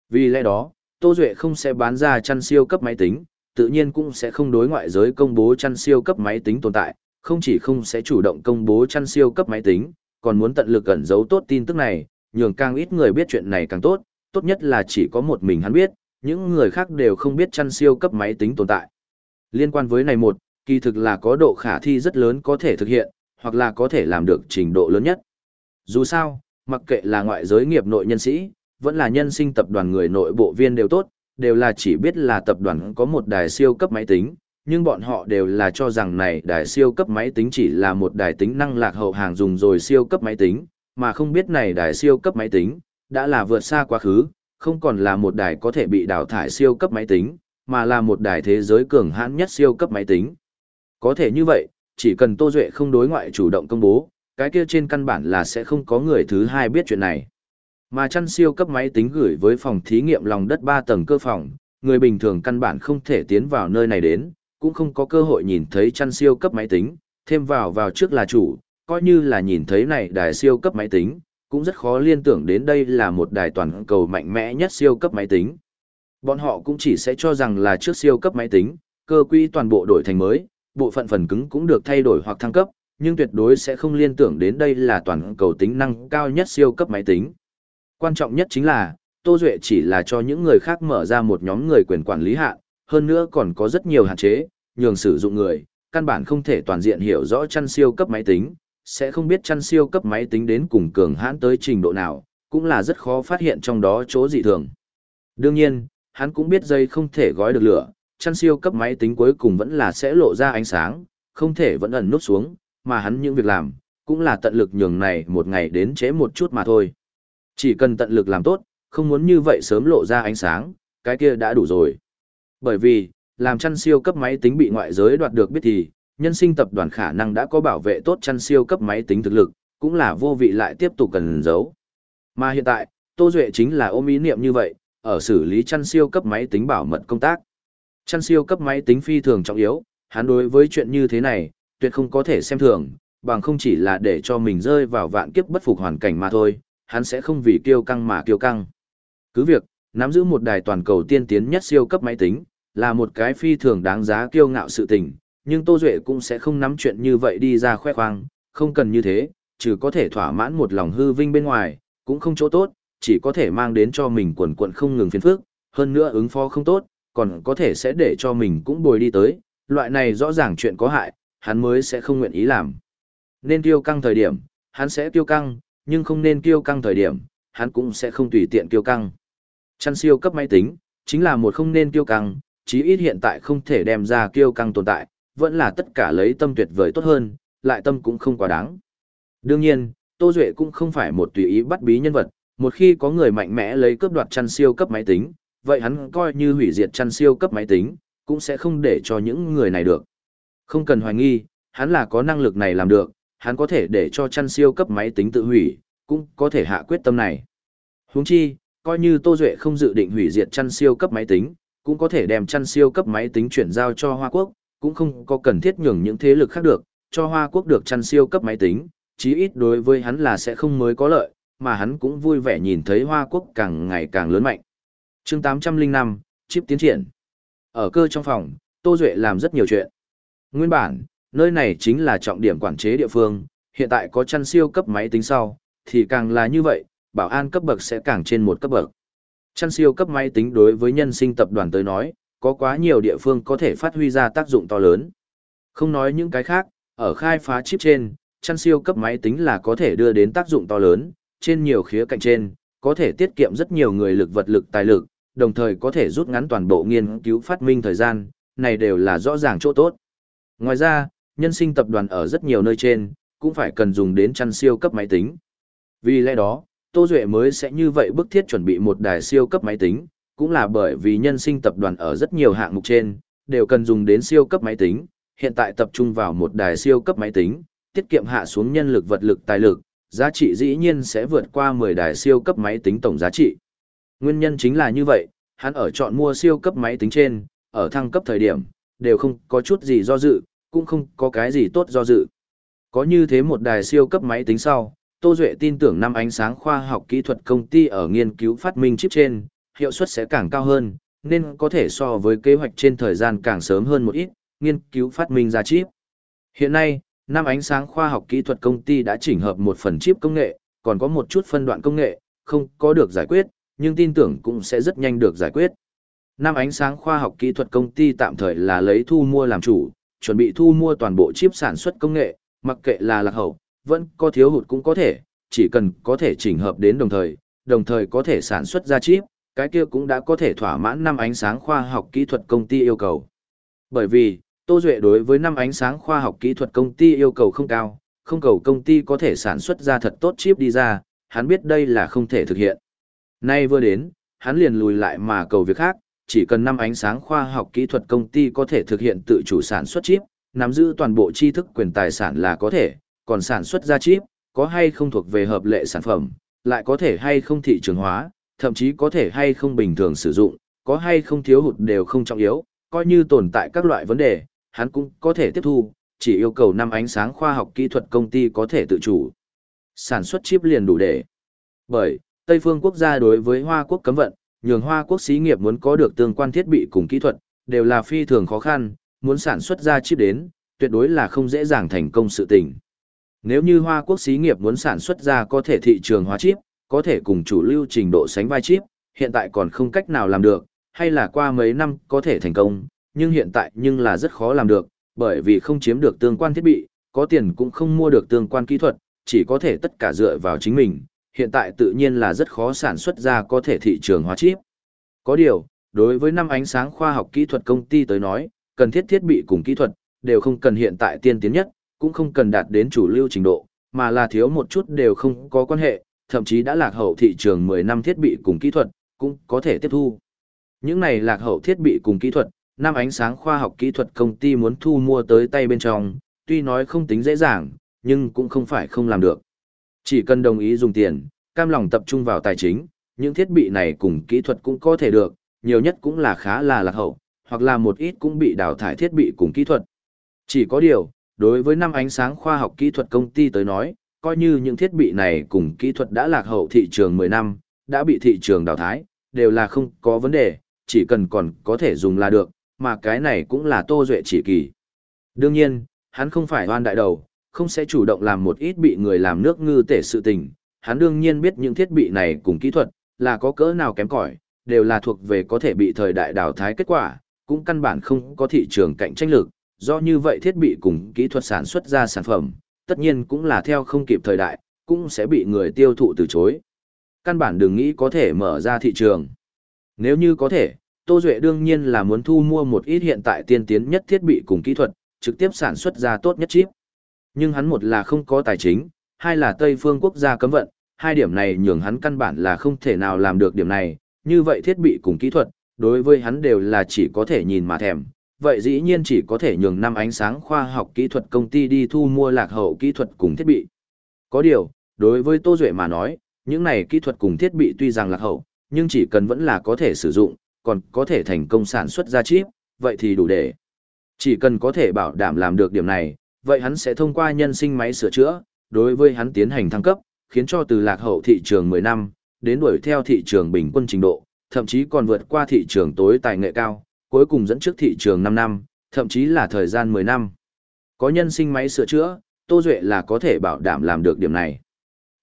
Vì lẽ đó, Tô Duệ không sẽ bán ra chăn siêu cấp máy tính, tự nhiên cũng sẽ không đối ngoại giới công bố chăn siêu cấp máy tính tồn tại, không chỉ không sẽ chủ động công bố chăn siêu cấp máy tính, còn muốn tận lực ẩn giấu tốt tin tức này, nhường càng ít người biết chuyện này càng tốt, tốt nhất là chỉ có một mình hắn biết, những người khác đều không biết chăn siêu cấp máy tính tồn tại. Liên quan với này một, kỳ thực là có độ khả thi rất lớn có thể thực hiện, hoặc là có thể làm được trình độ lớn nhất. Dù sao, mặc kệ là ngoại giới nghiệp nội nhân sĩ, vẫn là nhân sinh tập đoàn người nội bộ viên đều tốt, đều là chỉ biết là tập đoàn có một đài siêu cấp máy tính, nhưng bọn họ đều là cho rằng này đài siêu cấp máy tính chỉ là một đài tính năng lạc hậu hàng dùng rồi siêu cấp máy tính, mà không biết này đài siêu cấp máy tính, đã là vượt xa quá khứ, không còn là một đài có thể bị đào thải siêu cấp máy tính, mà là một đài thế giới cường hãn nhất siêu cấp máy tính. Có thể như vậy, chỉ cần Tô Duệ không đối ngoại chủ động công bố, cái kia trên căn bản là sẽ không có người thứ hai biết chuyện này. Mà chăn siêu cấp máy tính gửi với phòng thí nghiệm lòng đất 3 tầng cơ phòng, người bình thường căn bản không thể tiến vào nơi này đến, cũng không có cơ hội nhìn thấy chăn siêu cấp máy tính, thêm vào vào trước là chủ, coi như là nhìn thấy này đài siêu cấp máy tính, cũng rất khó liên tưởng đến đây là một đài toàn cầu mạnh mẽ nhất siêu cấp máy tính. Bọn họ cũng chỉ sẽ cho rằng là trước siêu cấp máy tính, cơ quy toàn bộ đổi thành mới, bộ phận phần cứng cũng được thay đổi hoặc thăng cấp, nhưng tuyệt đối sẽ không liên tưởng đến đây là toàn cầu tính năng cao nhất siêu cấp máy tính. Quan trọng nhất chính là, Tô Duệ chỉ là cho những người khác mở ra một nhóm người quyền quản lý hạn, hơn nữa còn có rất nhiều hạn chế, nhường sử dụng người, căn bản không thể toàn diện hiểu rõ chăn siêu cấp máy tính, sẽ không biết chăn siêu cấp máy tính đến cùng cường hãn tới trình độ nào, cũng là rất khó phát hiện trong đó chỗ dị thường. Đương nhiên, hắn cũng biết dây không thể gói được lửa, chăn siêu cấp máy tính cuối cùng vẫn là sẽ lộ ra ánh sáng, không thể vẫn ẩn nút xuống, mà hắn những việc làm, cũng là tận lực nhường này một ngày đến chế một chút mà thôi. Chỉ cần tận lực làm tốt, không muốn như vậy sớm lộ ra ánh sáng, cái kia đã đủ rồi. Bởi vì, làm chăn siêu cấp máy tính bị ngoại giới đoạt được biết thì, nhân sinh tập đoàn khả năng đã có bảo vệ tốt chăn siêu cấp máy tính thực lực, cũng là vô vị lại tiếp tục cần giấu. Mà hiện tại, Tô Duệ chính là ôm ý niệm như vậy, ở xử lý chăn siêu cấp máy tính bảo mật công tác. Chăn siêu cấp máy tính phi thường trọng yếu, hắn đối với chuyện như thế này, tuyệt không có thể xem thường, bằng không chỉ là để cho mình rơi vào vạn kiếp bất phục hoàn cảnh mà thôi, hắn sẽ không vì kiêu căng mà kiêu căng. Cứ việc, nắm giữ một đài toàn cầu tiên tiến nhất siêu cấp máy tính, là một cái phi thường đáng giá kiêu ngạo sự tình, nhưng Tô Duệ cũng sẽ không nắm chuyện như vậy đi ra khoe khoang, không cần như thế, trừ có thể thỏa mãn một lòng hư vinh bên ngoài, cũng không chỗ tốt, chỉ có thể mang đến cho mình quần quận không ngừng phiền phức, hơn nữa ứng phó không tốt, còn có thể sẽ để cho mình cũng bồi đi tới, loại này rõ ràng chuyện có hại, hắn mới sẽ không nguyện ý làm. Nên tiêu căng thời điểm, hắn sẽ tiêu căng, nhưng không nên tiêu căng thời điểm, hắn cũng sẽ không tùy tiện tiêu căng. Chăn siêu cấp máy tính, chính là một không nên tiêu căng, chí ít hiện tại không thể đem ra tiêu căng tồn tại, vẫn là tất cả lấy tâm tuyệt vời tốt hơn, lại tâm cũng không quá đáng. Đương nhiên, Tô Duệ cũng không phải một tùy ý bắt bí nhân vật, một khi có người mạnh mẽ lấy cướp đoạt chăn siêu cấp máy tính, vậy hắn coi như hủy diệt chăn siêu cấp máy tính, cũng sẽ không để cho những người này được. Không cần hoài nghi, hắn là có năng lực này làm được, hắn có thể để cho chăn siêu cấp máy tính tự hủy, cũng có thể hạ quyết tâm này. Huống chi, coi như Tô Duệ không dự định hủy diệt chăn siêu cấp máy tính, cũng có thể đem chăn siêu cấp máy tính chuyển giao cho Hoa Quốc, cũng không có cần thiết nhường những thế lực khác được, cho Hoa Quốc được chăn siêu cấp máy tính, chí ít đối với hắn là sẽ không mới có lợi, mà hắn cũng vui vẻ nhìn thấy Hoa Quốc càng ngày càng lớn mạnh chương 805, chip tiến triển. Ở cơ trong phòng, Tô Duệ làm rất nhiều chuyện. Nguyên bản, nơi này chính là trọng điểm quản chế địa phương, hiện tại có chăn siêu cấp máy tính sau, thì càng là như vậy, bảo an cấp bậc sẽ càng trên một cấp bậc. Chăn siêu cấp máy tính đối với nhân sinh tập đoàn tới nói, có quá nhiều địa phương có thể phát huy ra tác dụng to lớn. Không nói những cái khác, ở khai phá chip trên, chăn siêu cấp máy tính là có thể đưa đến tác dụng to lớn, trên nhiều khía cạnh trên, có thể tiết kiệm rất nhiều người lực vật lực tài lực, đồng thời có thể rút ngắn toàn bộ nghiên cứu phát minh thời gian, này đều là rõ ràng chỗ tốt. Ngoài ra, nhân sinh tập đoàn ở rất nhiều nơi trên, cũng phải cần dùng đến chăn siêu cấp máy tính. Vì lẽ đó, Tô Duệ mới sẽ như vậy bức thiết chuẩn bị một đài siêu cấp máy tính, cũng là bởi vì nhân sinh tập đoàn ở rất nhiều hạng mục trên, đều cần dùng đến siêu cấp máy tính, hiện tại tập trung vào một đài siêu cấp máy tính, tiết kiệm hạ xuống nhân lực vật lực tài lực, giá trị dĩ nhiên sẽ vượt qua 10 đài siêu cấp máy tính tổng giá trị. Nguyên nhân chính là như vậy, hắn ở chọn mua siêu cấp máy tính trên, ở thăng cấp thời điểm, đều không có chút gì do dự, cũng không có cái gì tốt do dự. Có như thế một đài siêu cấp máy tính sau, Tô Duệ tin tưởng năm ánh sáng khoa học kỹ thuật công ty ở nghiên cứu phát minh chip trên, hiệu suất sẽ càng cao hơn, nên có thể so với kế hoạch trên thời gian càng sớm hơn một ít, nghiên cứu phát minh ra chip. Hiện nay, năm ánh sáng khoa học kỹ thuật công ty đã chỉnh hợp một phần chip công nghệ, còn có một chút phân đoạn công nghệ, không có được giải quyết, nhưng tin tưởng cũng sẽ rất nhanh được giải quyết. Năm ánh sáng khoa học kỹ thuật công ty tạm thời là lấy thu mua làm chủ, chuẩn bị thu mua toàn bộ chip sản xuất công nghệ, mặc kệ là lạc hậu, vẫn có thiếu hụt cũng có thể, chỉ cần có thể chỉnh hợp đến đồng thời, đồng thời có thể sản xuất ra chip, cái kia cũng đã có thể thỏa mãn năm ánh sáng khoa học kỹ thuật công ty yêu cầu. Bởi vì, Tô Duệ đối với năm ánh sáng khoa học kỹ thuật công ty yêu cầu không cao, không cầu công ty có thể sản xuất ra thật tốt chip đi ra, hắn biết đây là không thể thực hiện. Nay vừa đến, hắn liền lùi lại mà cầu việc khác, chỉ cần năm ánh sáng khoa học kỹ thuật công ty có thể thực hiện tự chủ sản xuất chip, nắm giữ toàn bộ tri thức quyền tài sản là có thể, còn sản xuất ra chip, có hay không thuộc về hợp lệ sản phẩm, lại có thể hay không thị trường hóa, thậm chí có thể hay không bình thường sử dụng, có hay không thiếu hụt đều không trọng yếu, coi như tồn tại các loại vấn đề, hắn cũng có thể tiếp thu, chỉ yêu cầu năm ánh sáng khoa học kỹ thuật công ty có thể tự chủ. Sản xuất chip liền đủ để. Bởi, Tây phương quốc gia đối với Hoa quốc cấm vận, nhường Hoa quốc xí nghiệp muốn có được tương quan thiết bị cùng kỹ thuật, đều là phi thường khó khăn, muốn sản xuất ra chip đến, tuyệt đối là không dễ dàng thành công sự tình. Nếu như Hoa quốc xí nghiệp muốn sản xuất ra có thể thị trường hóa chip, có thể cùng chủ lưu trình độ sánh vai chip, hiện tại còn không cách nào làm được, hay là qua mấy năm có thể thành công, nhưng hiện tại nhưng là rất khó làm được, bởi vì không chiếm được tương quan thiết bị, có tiền cũng không mua được tương quan kỹ thuật, chỉ có thể tất cả dựa vào chính mình, hiện tại tự nhiên là rất khó sản xuất ra có thể thị trường hóa chip. Có điều, đối với năm ánh sáng khoa học kỹ thuật công ty tới nói, cần thiết thiết bị cùng kỹ thuật, đều không cần hiện tại tiên tiến nhất, cũng không cần đạt đến chủ lưu trình độ, mà là thiếu một chút đều không có quan hệ, thậm chí đã lạc hậu thị trường 10 năm thiết bị cùng kỹ thuật, cũng có thể tiếp thu. Những này lạc hậu thiết bị cùng kỹ thuật, năm ánh sáng khoa học kỹ thuật công ty muốn thu mua tới tay bên trong, tuy nói không tính dễ dàng, nhưng cũng không phải không làm được. Chỉ cần đồng ý dùng tiền, cam lòng tập trung vào tài chính, những thiết bị này cùng kỹ thuật cũng có thể được, nhiều nhất cũng là khá là lạc hậu, hoặc là một ít cũng bị đào thải thiết bị cùng kỹ thuật. Chỉ có điều, đối với năm ánh sáng khoa học kỹ thuật công ty tới nói, coi như những thiết bị này cùng kỹ thuật đã lạc hậu thị trường 10 năm, đã bị thị trường đào thải, đều là không có vấn đề, chỉ cần còn có thể dùng là được, mà cái này cũng là Tô Duệ chỉ kỳ. Đương nhiên, hắn không phải oan đại đầu, không sẽ chủ động làm một ít bị người làm nước ngư tể sự tình. Hắn đương nhiên biết những thiết bị này cùng kỹ thuật là có cỡ nào kém cỏi, đều là thuộc về có thể bị thời đại đào thái kết quả, cũng căn bản không có thị trường cạnh tranh lực, do như vậy thiết bị cùng kỹ thuật sản xuất ra sản phẩm, tất nhiên cũng là theo không kịp thời đại, cũng sẽ bị người tiêu thụ từ chối. Căn bản đừng nghĩ có thể mở ra thị trường. Nếu như có thể, Tô Duệ đương nhiên là muốn thu mua một ít hiện tại tiên tiến nhất thiết bị cùng kỹ thuật, trực tiếp sản xuất ra tốt nhất chip. Nhưng hắn một là không có tài chính, hai là Tây phương quốc gia cấm vận, hai điểm này nhường hắn căn bản là không thể nào làm được điểm này, như vậy thiết bị cùng kỹ thuật, đối với hắn đều là chỉ có thể nhìn mà thèm, vậy dĩ nhiên chỉ có thể nhường năm ánh sáng khoa học kỹ thuật công ty đi thu mua lạc hậu kỹ thuật cùng thiết bị. Có điều, đối với Tô Duệ mà nói, những này kỹ thuật cùng thiết bị tuy rằng lạc hậu, nhưng chỉ cần vẫn là có thể sử dụng, còn có thể thành công sản xuất ra chip, vậy thì đủ để. Chỉ cần có thể bảo đảm làm được điểm này, vậy hắn sẽ thông qua nhân sinh máy sửa chữa, đối với hắn tiến hành thăng cấp, khiến cho từ lạc hậu thị trường 10 năm, đến đuổi theo thị trường bình quân trình độ, thậm chí còn vượt qua thị trường tối tài nghệ cao, cuối cùng dẫn trước thị trường 5 năm, thậm chí là thời gian 10 năm. Có nhân sinh máy sửa chữa, Tô Duệ là có thể bảo đảm làm được điểm này.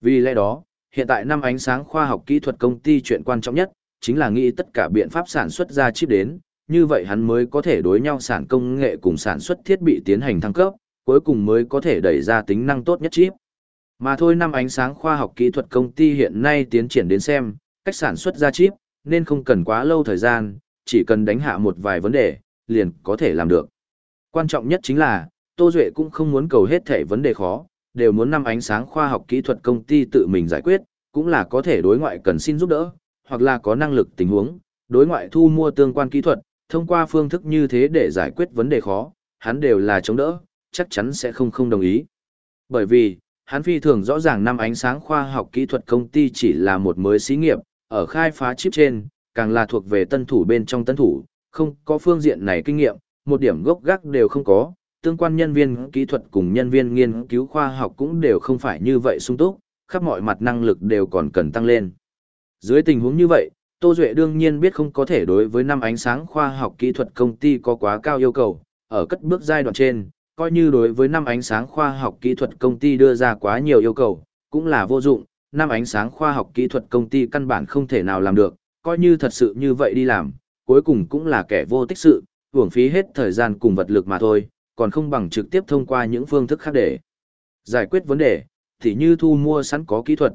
Vì lẽ đó, hiện tại năm ánh sáng khoa học kỹ thuật công ty chuyện quan trọng nhất, chính là nghĩ tất cả biện pháp sản xuất ra chip đến, như vậy hắn mới có thể đối nhau sản công nghệ cùng sản xuất thiết bị tiến hành thăng cấp, cuối cùng mới có thể đẩy ra tính năng tốt nhất chip. Mà thôi năm ánh sáng khoa học kỹ thuật công ty hiện nay tiến triển đến xem, cách sản xuất ra chip, nên không cần quá lâu thời gian, chỉ cần đánh hạ một vài vấn đề, liền có thể làm được. Quan trọng nhất chính là, Tô Duệ cũng không muốn cầu hết thể vấn đề khó, đều muốn năm ánh sáng khoa học kỹ thuật công ty tự mình giải quyết, cũng là có thể đối ngoại cần xin giúp đỡ, hoặc là có năng lực tình huống, đối ngoại thu mua tương quan kỹ thuật, thông qua phương thức như thế để giải quyết vấn đề khó, hắn đều là chống đỡ, chắc chắn sẽ không không đồng ý. Bởi vì, hắn phi thường rõ ràng năm ánh sáng khoa học kỹ thuật công ty chỉ là một mới xí nghiệp, ở khai phá chip trên, càng là thuộc về tân thủ bên trong tân thủ, không có phương diện này kinh nghiệm, một điểm gốc gác đều không có, tương quan nhân viên kỹ thuật cùng nhân viên nghiên cứu khoa học cũng đều không phải như vậy sung túc, khắp mọi mặt năng lực đều còn cần tăng lên. Dưới tình huống như vậy, Tô Duệ đương nhiên biết không có thể đối với năm ánh sáng khoa học kỹ thuật công ty có quá cao yêu cầu, ở cất bước giai đoạn trên, coi như đối với năm ánh sáng khoa học kỹ thuật công ty đưa ra quá nhiều yêu cầu, cũng là vô dụng, năm ánh sáng khoa học kỹ thuật công ty căn bản không thể nào làm được, coi như thật sự như vậy đi làm, cuối cùng cũng là kẻ vô tích sự, hưởng phí hết thời gian cùng vật lực mà thôi, còn không bằng trực tiếp thông qua những phương thức khác để giải quyết vấn đề, thì như thu mua sẵn có kỹ thuật.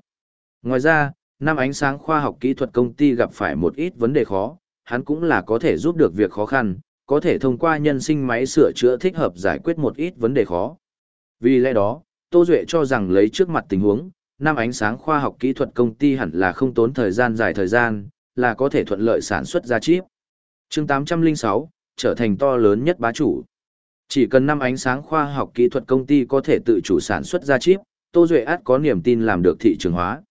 Ngoài ra, năm ánh sáng khoa học kỹ thuật công ty gặp phải một ít vấn đề khó, hắn cũng là có thể giúp được việc khó khăn, có thể thông qua nhân sinh máy sửa chữa thích hợp giải quyết một ít vấn đề khó. Vì lẽ đó, Tô Duệ cho rằng lấy trước mặt tình huống, năm ánh sáng khoa học kỹ thuật công ty hẳn là không tốn thời gian dài thời gian, là có thể thuận lợi sản xuất ra chip. chương 806, trở thành to lớn nhất bá chủ. Chỉ cần năm ánh sáng khoa học kỹ thuật công ty có thể tự chủ sản xuất ra chip, Tô Duệ át có niềm tin làm được thị trường hóa.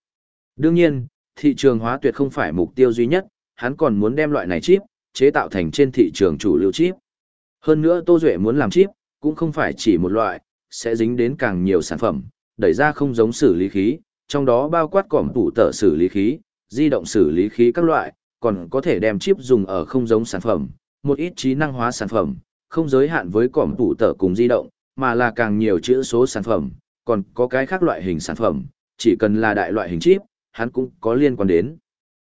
Đương nhiên, thị trường hóa tuyệt không phải mục tiêu duy nhất, hắn còn muốn đem loại này chip, chế tạo thành trên thị trường chủ lưu chip. Hơn nữa Tô Duệ muốn làm chip, cũng không phải chỉ một loại, sẽ dính đến càng nhiều sản phẩm, đẩy ra không giống xử lý khí, trong đó bao quát cỏm tủ tở xử lý khí, di động xử lý khí các loại, còn có thể đem chip dùng ở không giống sản phẩm, một ít trí năng hóa sản phẩm, không giới hạn với cỏm tủ tở cùng di động, mà là càng nhiều chữ số sản phẩm, còn có cái khác loại hình sản phẩm, chỉ cần là đại loại hình chip, hắn cũng có liên quan đến.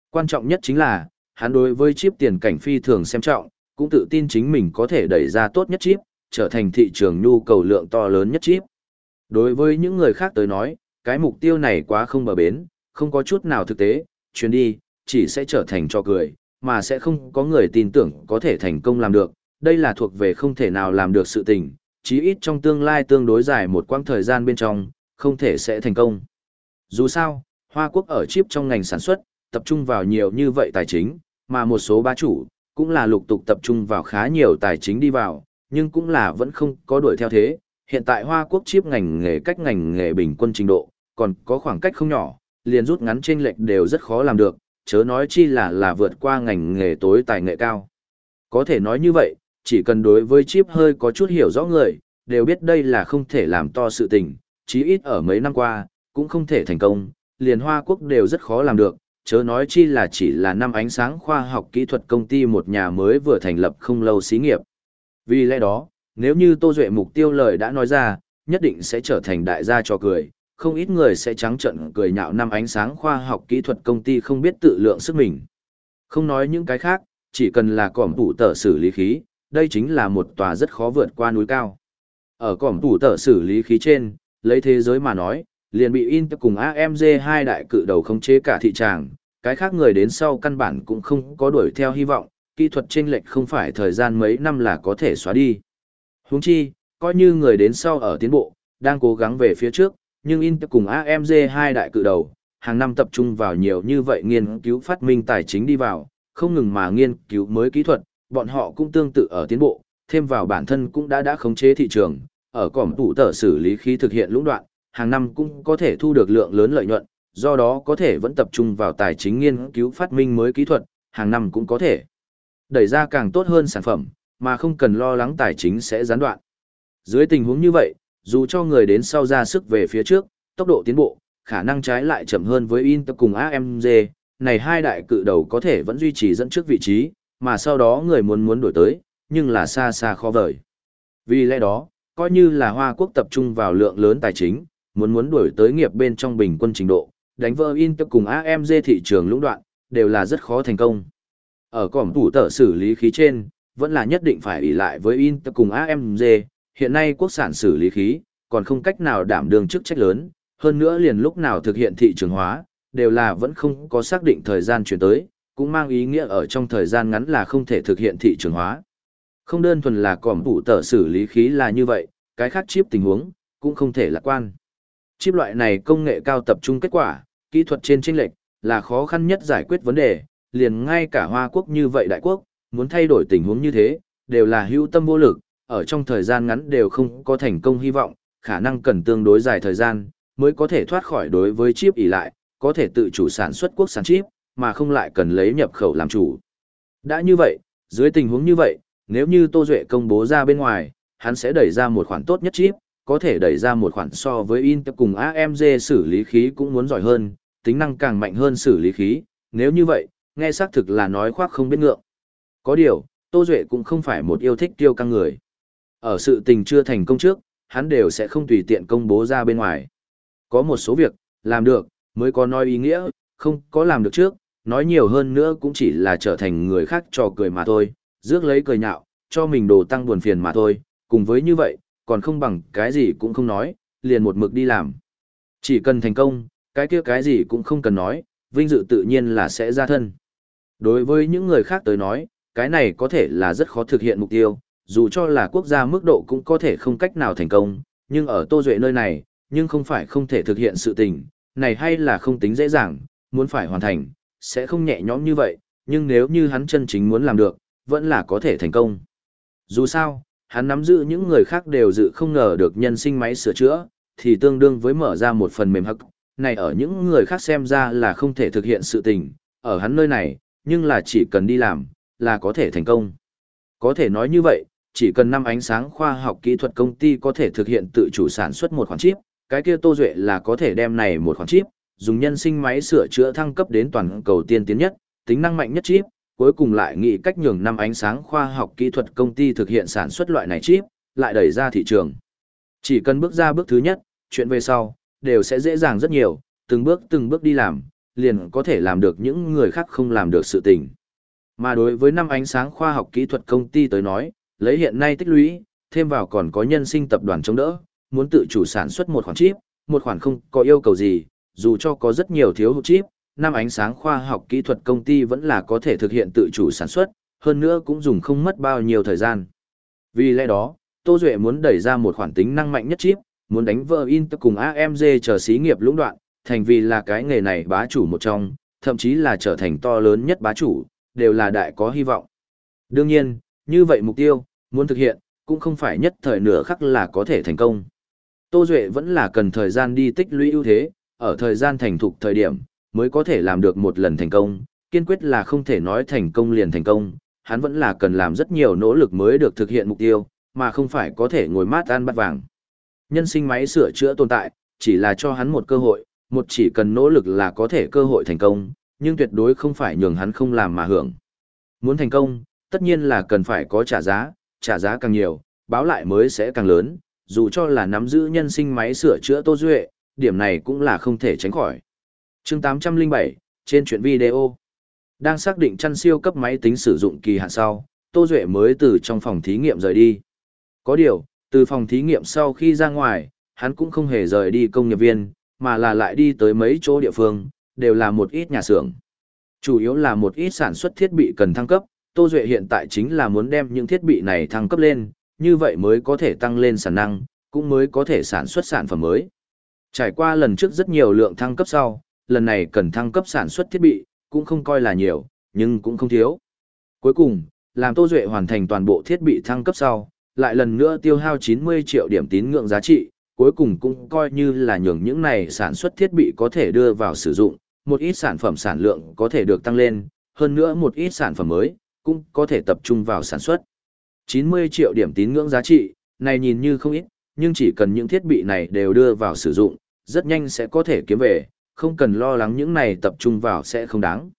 Quan trọng nhất chính là, hắn đối với chip tiền cảnh phi thường xem trọng, cũng tự tin chính mình có thể đẩy ra tốt nhất chip, trở thành thị trường nhu cầu lượng to lớn nhất chip. Đối với những người khác tới nói, cái mục tiêu này quá không bờ bến, không có chút nào thực tế, chuyến đi, chỉ sẽ trở thành cho cười, mà sẽ không có người tin tưởng có thể thành công làm được. Đây là thuộc về không thể nào làm được sự tình, chí ít trong tương lai tương đối dài một quãng thời gian bên trong, không thể sẽ thành công. Dù sao, Hoa Quốc ở chip trong ngành sản xuất, tập trung vào nhiều như vậy tài chính, mà một số bá chủ, cũng là lục tục tập trung vào khá nhiều tài chính đi vào, nhưng cũng là vẫn không có đuổi theo thế. Hiện tại Hoa Quốc chip ngành nghề cách ngành nghề bình quân trình độ, còn có khoảng cách không nhỏ, liền rút ngắn trên lệch đều rất khó làm được, chớ nói chi là là vượt qua ngành nghề tối tài nghệ cao. Có thể nói như vậy, chỉ cần đối với chip hơi có chút hiểu rõ người, đều biết đây là không thể làm to sự tình, chí ít ở mấy năm qua, cũng không thể thành công, liền Hoa Quốc đều rất khó làm được, chớ nói chi là chỉ là năm ánh sáng khoa học kỹ thuật công ty một nhà mới vừa thành lập không lâu xí nghiệp. Vì lẽ đó, nếu như Tô Duệ mục tiêu lời đã nói ra, nhất định sẽ trở thành đại gia cho cười, không ít người sẽ trắng trận cười nhạo năm ánh sáng khoa học kỹ thuật công ty không biết tự lượng sức mình. Không nói những cái khác, chỉ cần là cỏm tủ tờ xử lý khí, đây chính là một tòa rất khó vượt qua núi cao. Ở cỏm tủ tờ xử lý khí trên, lấy thế giới mà nói, liền bị in cùng AMG hai đại cự đầu khống chế cả thị trường, cái khác người đến sau căn bản cũng không có đuổi theo hy vọng, kỹ thuật chênh lệch không phải thời gian mấy năm là có thể xóa đi. Huống chi, coi như người đến sau ở tiến bộ, đang cố gắng về phía trước, nhưng in cùng AMG hai đại cự đầu, hàng năm tập trung vào nhiều như vậy nghiên cứu phát minh tài chính đi vào, không ngừng mà nghiên cứu mới kỹ thuật, bọn họ cũng tương tự ở tiến bộ, thêm vào bản thân cũng đã đã khống chế thị trường, ở cổng tủ tờ xử lý khí thực hiện lũng đoạn, hàng năm cũng có thể thu được lượng lớn lợi nhuận, do đó có thể vẫn tập trung vào tài chính nghiên cứu phát minh mới kỹ thuật, hàng năm cũng có thể đẩy ra càng tốt hơn sản phẩm, mà không cần lo lắng tài chính sẽ gián đoạn. Dưới tình huống như vậy, dù cho người đến sau ra sức về phía trước, tốc độ tiến bộ, khả năng trái lại chậm hơn với Intel cùng AMD, này hai đại cự đầu có thể vẫn duy trì dẫn trước vị trí, mà sau đó người muốn muốn đổi tới, nhưng là xa xa khó vời. Vì lẽ đó, coi như là Hoa Quốc tập trung vào lượng lớn tài chính, muốn muốn đuổi tới nghiệp bên trong bình quân trình độ, đánh vỡ Intel cùng AMD thị trường lũng đoạn, đều là rất khó thành công. Ở cổng tủ tờ xử lý khí trên, vẫn là nhất định phải ủy lại với Intel cùng AMD, hiện nay quốc sản xử lý khí, còn không cách nào đảm đương chức trách lớn, hơn nữa liền lúc nào thực hiện thị trường hóa, đều là vẫn không có xác định thời gian chuyển tới, cũng mang ý nghĩa ở trong thời gian ngắn là không thể thực hiện thị trường hóa. Không đơn thuần là còm tủ tờ xử lý khí là như vậy, cái khác chip tình huống, cũng không thể lạc quan. Chip loại này công nghệ cao tập trung kết quả, kỹ thuật trên chênh lệch, là khó khăn nhất giải quyết vấn đề, liền ngay cả Hoa Quốc như vậy đại quốc, muốn thay đổi tình huống như thế, đều là hữu tâm vô lực, ở trong thời gian ngắn đều không có thành công hy vọng, khả năng cần tương đối dài thời gian, mới có thể thoát khỏi đối với chip ỉ lại, có thể tự chủ sản xuất quốc sản chip, mà không lại cần lấy nhập khẩu làm chủ. Đã như vậy, dưới tình huống như vậy, nếu như Tô Duệ công bố ra bên ngoài, hắn sẽ đẩy ra một khoản tốt nhất chip, có thể đẩy ra một khoản so với Intel cùng AMD xử lý khí cũng muốn giỏi hơn, tính năng càng mạnh hơn xử lý khí, nếu như vậy, nghe xác thực là nói khoác không biết ngượng. Có điều, Tô Duệ cũng không phải một yêu thích tiêu căng người. Ở sự tình chưa thành công trước, hắn đều sẽ không tùy tiện công bố ra bên ngoài. Có một số việc, làm được, mới có nói ý nghĩa, không có làm được trước, nói nhiều hơn nữa cũng chỉ là trở thành người khác trò cười mà thôi, rước lấy cười nhạo, cho mình đồ tăng buồn phiền mà thôi, cùng với như vậy, còn không bằng cái gì cũng không nói, liền một mực đi làm. Chỉ cần thành công, cái kia cái gì cũng không cần nói, vinh dự tự nhiên là sẽ ra thân. Đối với những người khác tới nói, cái này có thể là rất khó thực hiện mục tiêu, dù cho là quốc gia mức độ cũng có thể không cách nào thành công, nhưng ở Tô Duệ nơi này, nhưng không phải không thể thực hiện sự tình, này hay là không tính dễ dàng, muốn phải hoàn thành, sẽ không nhẹ nhõm như vậy, nhưng nếu như hắn chân chính muốn làm được, vẫn là có thể thành công. Dù sao, hắn nắm giữ những người khác đều dự không ngờ được nhân sinh máy sửa chữa, thì tương đương với mở ra một phần mềm hắc, này ở những người khác xem ra là không thể thực hiện sự tình, ở hắn nơi này, nhưng là chỉ cần đi làm, là có thể thành công. Có thể nói như vậy, chỉ cần năm ánh sáng khoa học kỹ thuật công ty có thể thực hiện tự chủ sản xuất một khoản chip, cái kia Tô Duệ là có thể đem này một khoản chip, dùng nhân sinh máy sửa chữa thăng cấp đến toàn cầu tiên tiến nhất, tính năng mạnh nhất chip, cuối cùng lại nghĩ cách nhường năm ánh sáng khoa học kỹ thuật công ty thực hiện sản xuất loại này chip, lại đẩy ra thị trường. Chỉ cần bước ra bước thứ nhất, chuyện về sau, đều sẽ dễ dàng rất nhiều, từng bước từng bước đi làm, liền có thể làm được những người khác không làm được sự tình. Mà đối với năm ánh sáng khoa học kỹ thuật công ty tới nói, lấy hiện nay tích lũy, thêm vào còn có nhân sinh tập đoàn chống đỡ, muốn tự chủ sản xuất một khoản chip, một khoản không có yêu cầu gì, dù cho có rất nhiều thiếu hụt chip, năm ánh sáng khoa học kỹ thuật công ty vẫn là có thể thực hiện tự chủ sản xuất, hơn nữa cũng dùng không mất bao nhiêu thời gian. Vì lẽ đó, Tô Duệ muốn đẩy ra một khoản tính năng mạnh nhất chip, muốn đánh vỡ Intel cùng AMD chờ xí nghiệp lũng đoạn, thành vì là cái nghề này bá chủ một trong, thậm chí là trở thành to lớn nhất bá chủ, đều là đại có hy vọng. Đương nhiên, như vậy mục tiêu, muốn thực hiện, cũng không phải nhất thời nửa khắc là có thể thành công. Tô Duệ vẫn là cần thời gian đi tích lũy ưu thế, ở thời gian thành thục thời điểm, mới có thể làm được một lần thành công, kiên quyết là không thể nói thành công liền thành công, hắn vẫn là cần làm rất nhiều nỗ lực mới được thực hiện mục tiêu, mà không phải có thể ngồi mát ăn bát vàng. Nhân sinh máy sửa chữa tồn tại, chỉ là cho hắn một cơ hội, một chỉ cần nỗ lực là có thể cơ hội thành công, nhưng tuyệt đối không phải nhường hắn không làm mà hưởng. Muốn thành công, tất nhiên là cần phải có trả giá, trả giá càng nhiều, báo lại mới sẽ càng lớn, dù cho là nắm giữ nhân sinh máy sửa chữa Tô Duệ, điểm này cũng là không thể tránh khỏi chương 807, trên chuyện video, đang xác định chăn siêu cấp máy tính sử dụng kỳ hạn sau, Tô Duệ mới từ trong phòng thí nghiệm rời đi. Có điều, từ phòng thí nghiệm sau khi ra ngoài, hắn cũng không hề rời đi công nghiệp viên, mà là lại đi tới mấy chỗ địa phương, đều là một ít nhà xưởng. Chủ yếu là một ít sản xuất thiết bị cần thăng cấp, Tô Duệ hiện tại chính là muốn đem những thiết bị này thăng cấp lên, như vậy mới có thể tăng lên sản năng, cũng mới có thể sản xuất sản phẩm mới. Trải qua lần trước rất nhiều lượng thăng cấp sau, lần này cần thăng cấp sản xuất thiết bị, cũng không coi là nhiều, nhưng cũng không thiếu. Cuối cùng, làm Tô Duệ hoàn thành toàn bộ thiết bị thăng cấp sau, lại lần nữa tiêu hao 90 triệu điểm tín ngưỡng giá trị, cuối cùng cũng coi như là nhường những này sản xuất thiết bị có thể đưa vào sử dụng, một ít sản phẩm sản lượng có thể được tăng lên, hơn nữa một ít sản phẩm mới, cũng có thể tập trung vào sản xuất. 90 triệu điểm tín ngưỡng giá trị, này nhìn như không ít, nhưng chỉ cần những thiết bị này đều đưa vào sử dụng, rất nhanh sẽ có thể kiếm về, không cần lo lắng những này tập trung vào sẽ không đáng.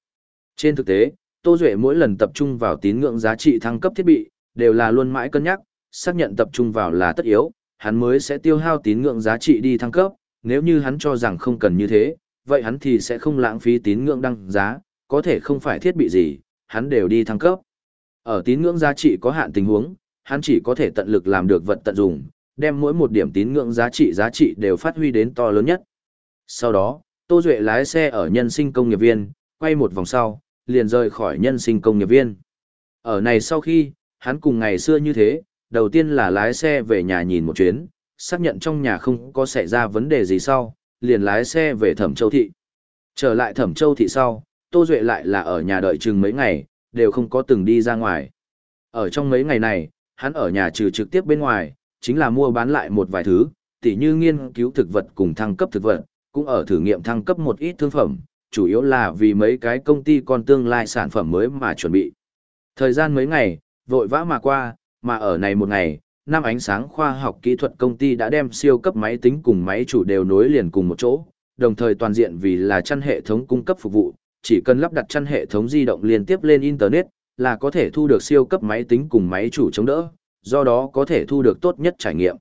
Trên thực tế, Tô Duệ mỗi lần tập trung vào tín ngưỡng giá trị thăng cấp thiết bị, đều là luôn mãi cân nhắc, xác nhận tập trung vào là tất yếu, hắn mới sẽ tiêu hao tín ngưỡng giá trị đi thăng cấp, nếu như hắn cho rằng không cần như thế, vậy hắn thì sẽ không lãng phí tín ngưỡng đăng giá, có thể không phải thiết bị gì, hắn đều đi thăng cấp. Ở tín ngưỡng giá trị có hạn tình huống, hắn chỉ có thể tận lực làm được vật tận dụng, đem mỗi một điểm tín ngưỡng giá trị giá trị đều phát huy đến to lớn nhất. Sau đó, Tô Duệ lái xe ở nhân sinh công nghiệp viên, quay một vòng sau, liền rời khỏi nhân sinh công nghiệp viên. Ở này sau khi, hắn cùng ngày xưa như thế, đầu tiên là lái xe về nhà nhìn một chuyến, xác nhận trong nhà không có xảy ra vấn đề gì sau, liền lái xe về Thẩm Châu Thị. Trở lại Thẩm Châu Thị sau, Tô Duệ lại là ở nhà đợi chừng mấy ngày, đều không có từng đi ra ngoài. Ở trong mấy ngày này, hắn ở nhà trừ trực tiếp bên ngoài, chính là mua bán lại một vài thứ, tỉ như nghiên cứu thực vật cùng thăng cấp thực vật, cũng ở thử nghiệm thăng cấp một ít thương phẩm, chủ yếu là vì mấy cái công ty con tương lai sản phẩm mới mà chuẩn bị. Thời gian mấy ngày, vội vã mà qua, mà ở này một ngày, năm ánh sáng khoa học kỹ thuật công ty đã đem siêu cấp máy tính cùng máy chủ đều nối liền cùng một chỗ, đồng thời toàn diện vì là chăn hệ thống cung cấp phục vụ, chỉ cần lắp đặt chăn hệ thống di động liên tiếp lên Internet, là có thể thu được siêu cấp máy tính cùng máy chủ chống đỡ, do đó có thể thu được tốt nhất trải nghiệm.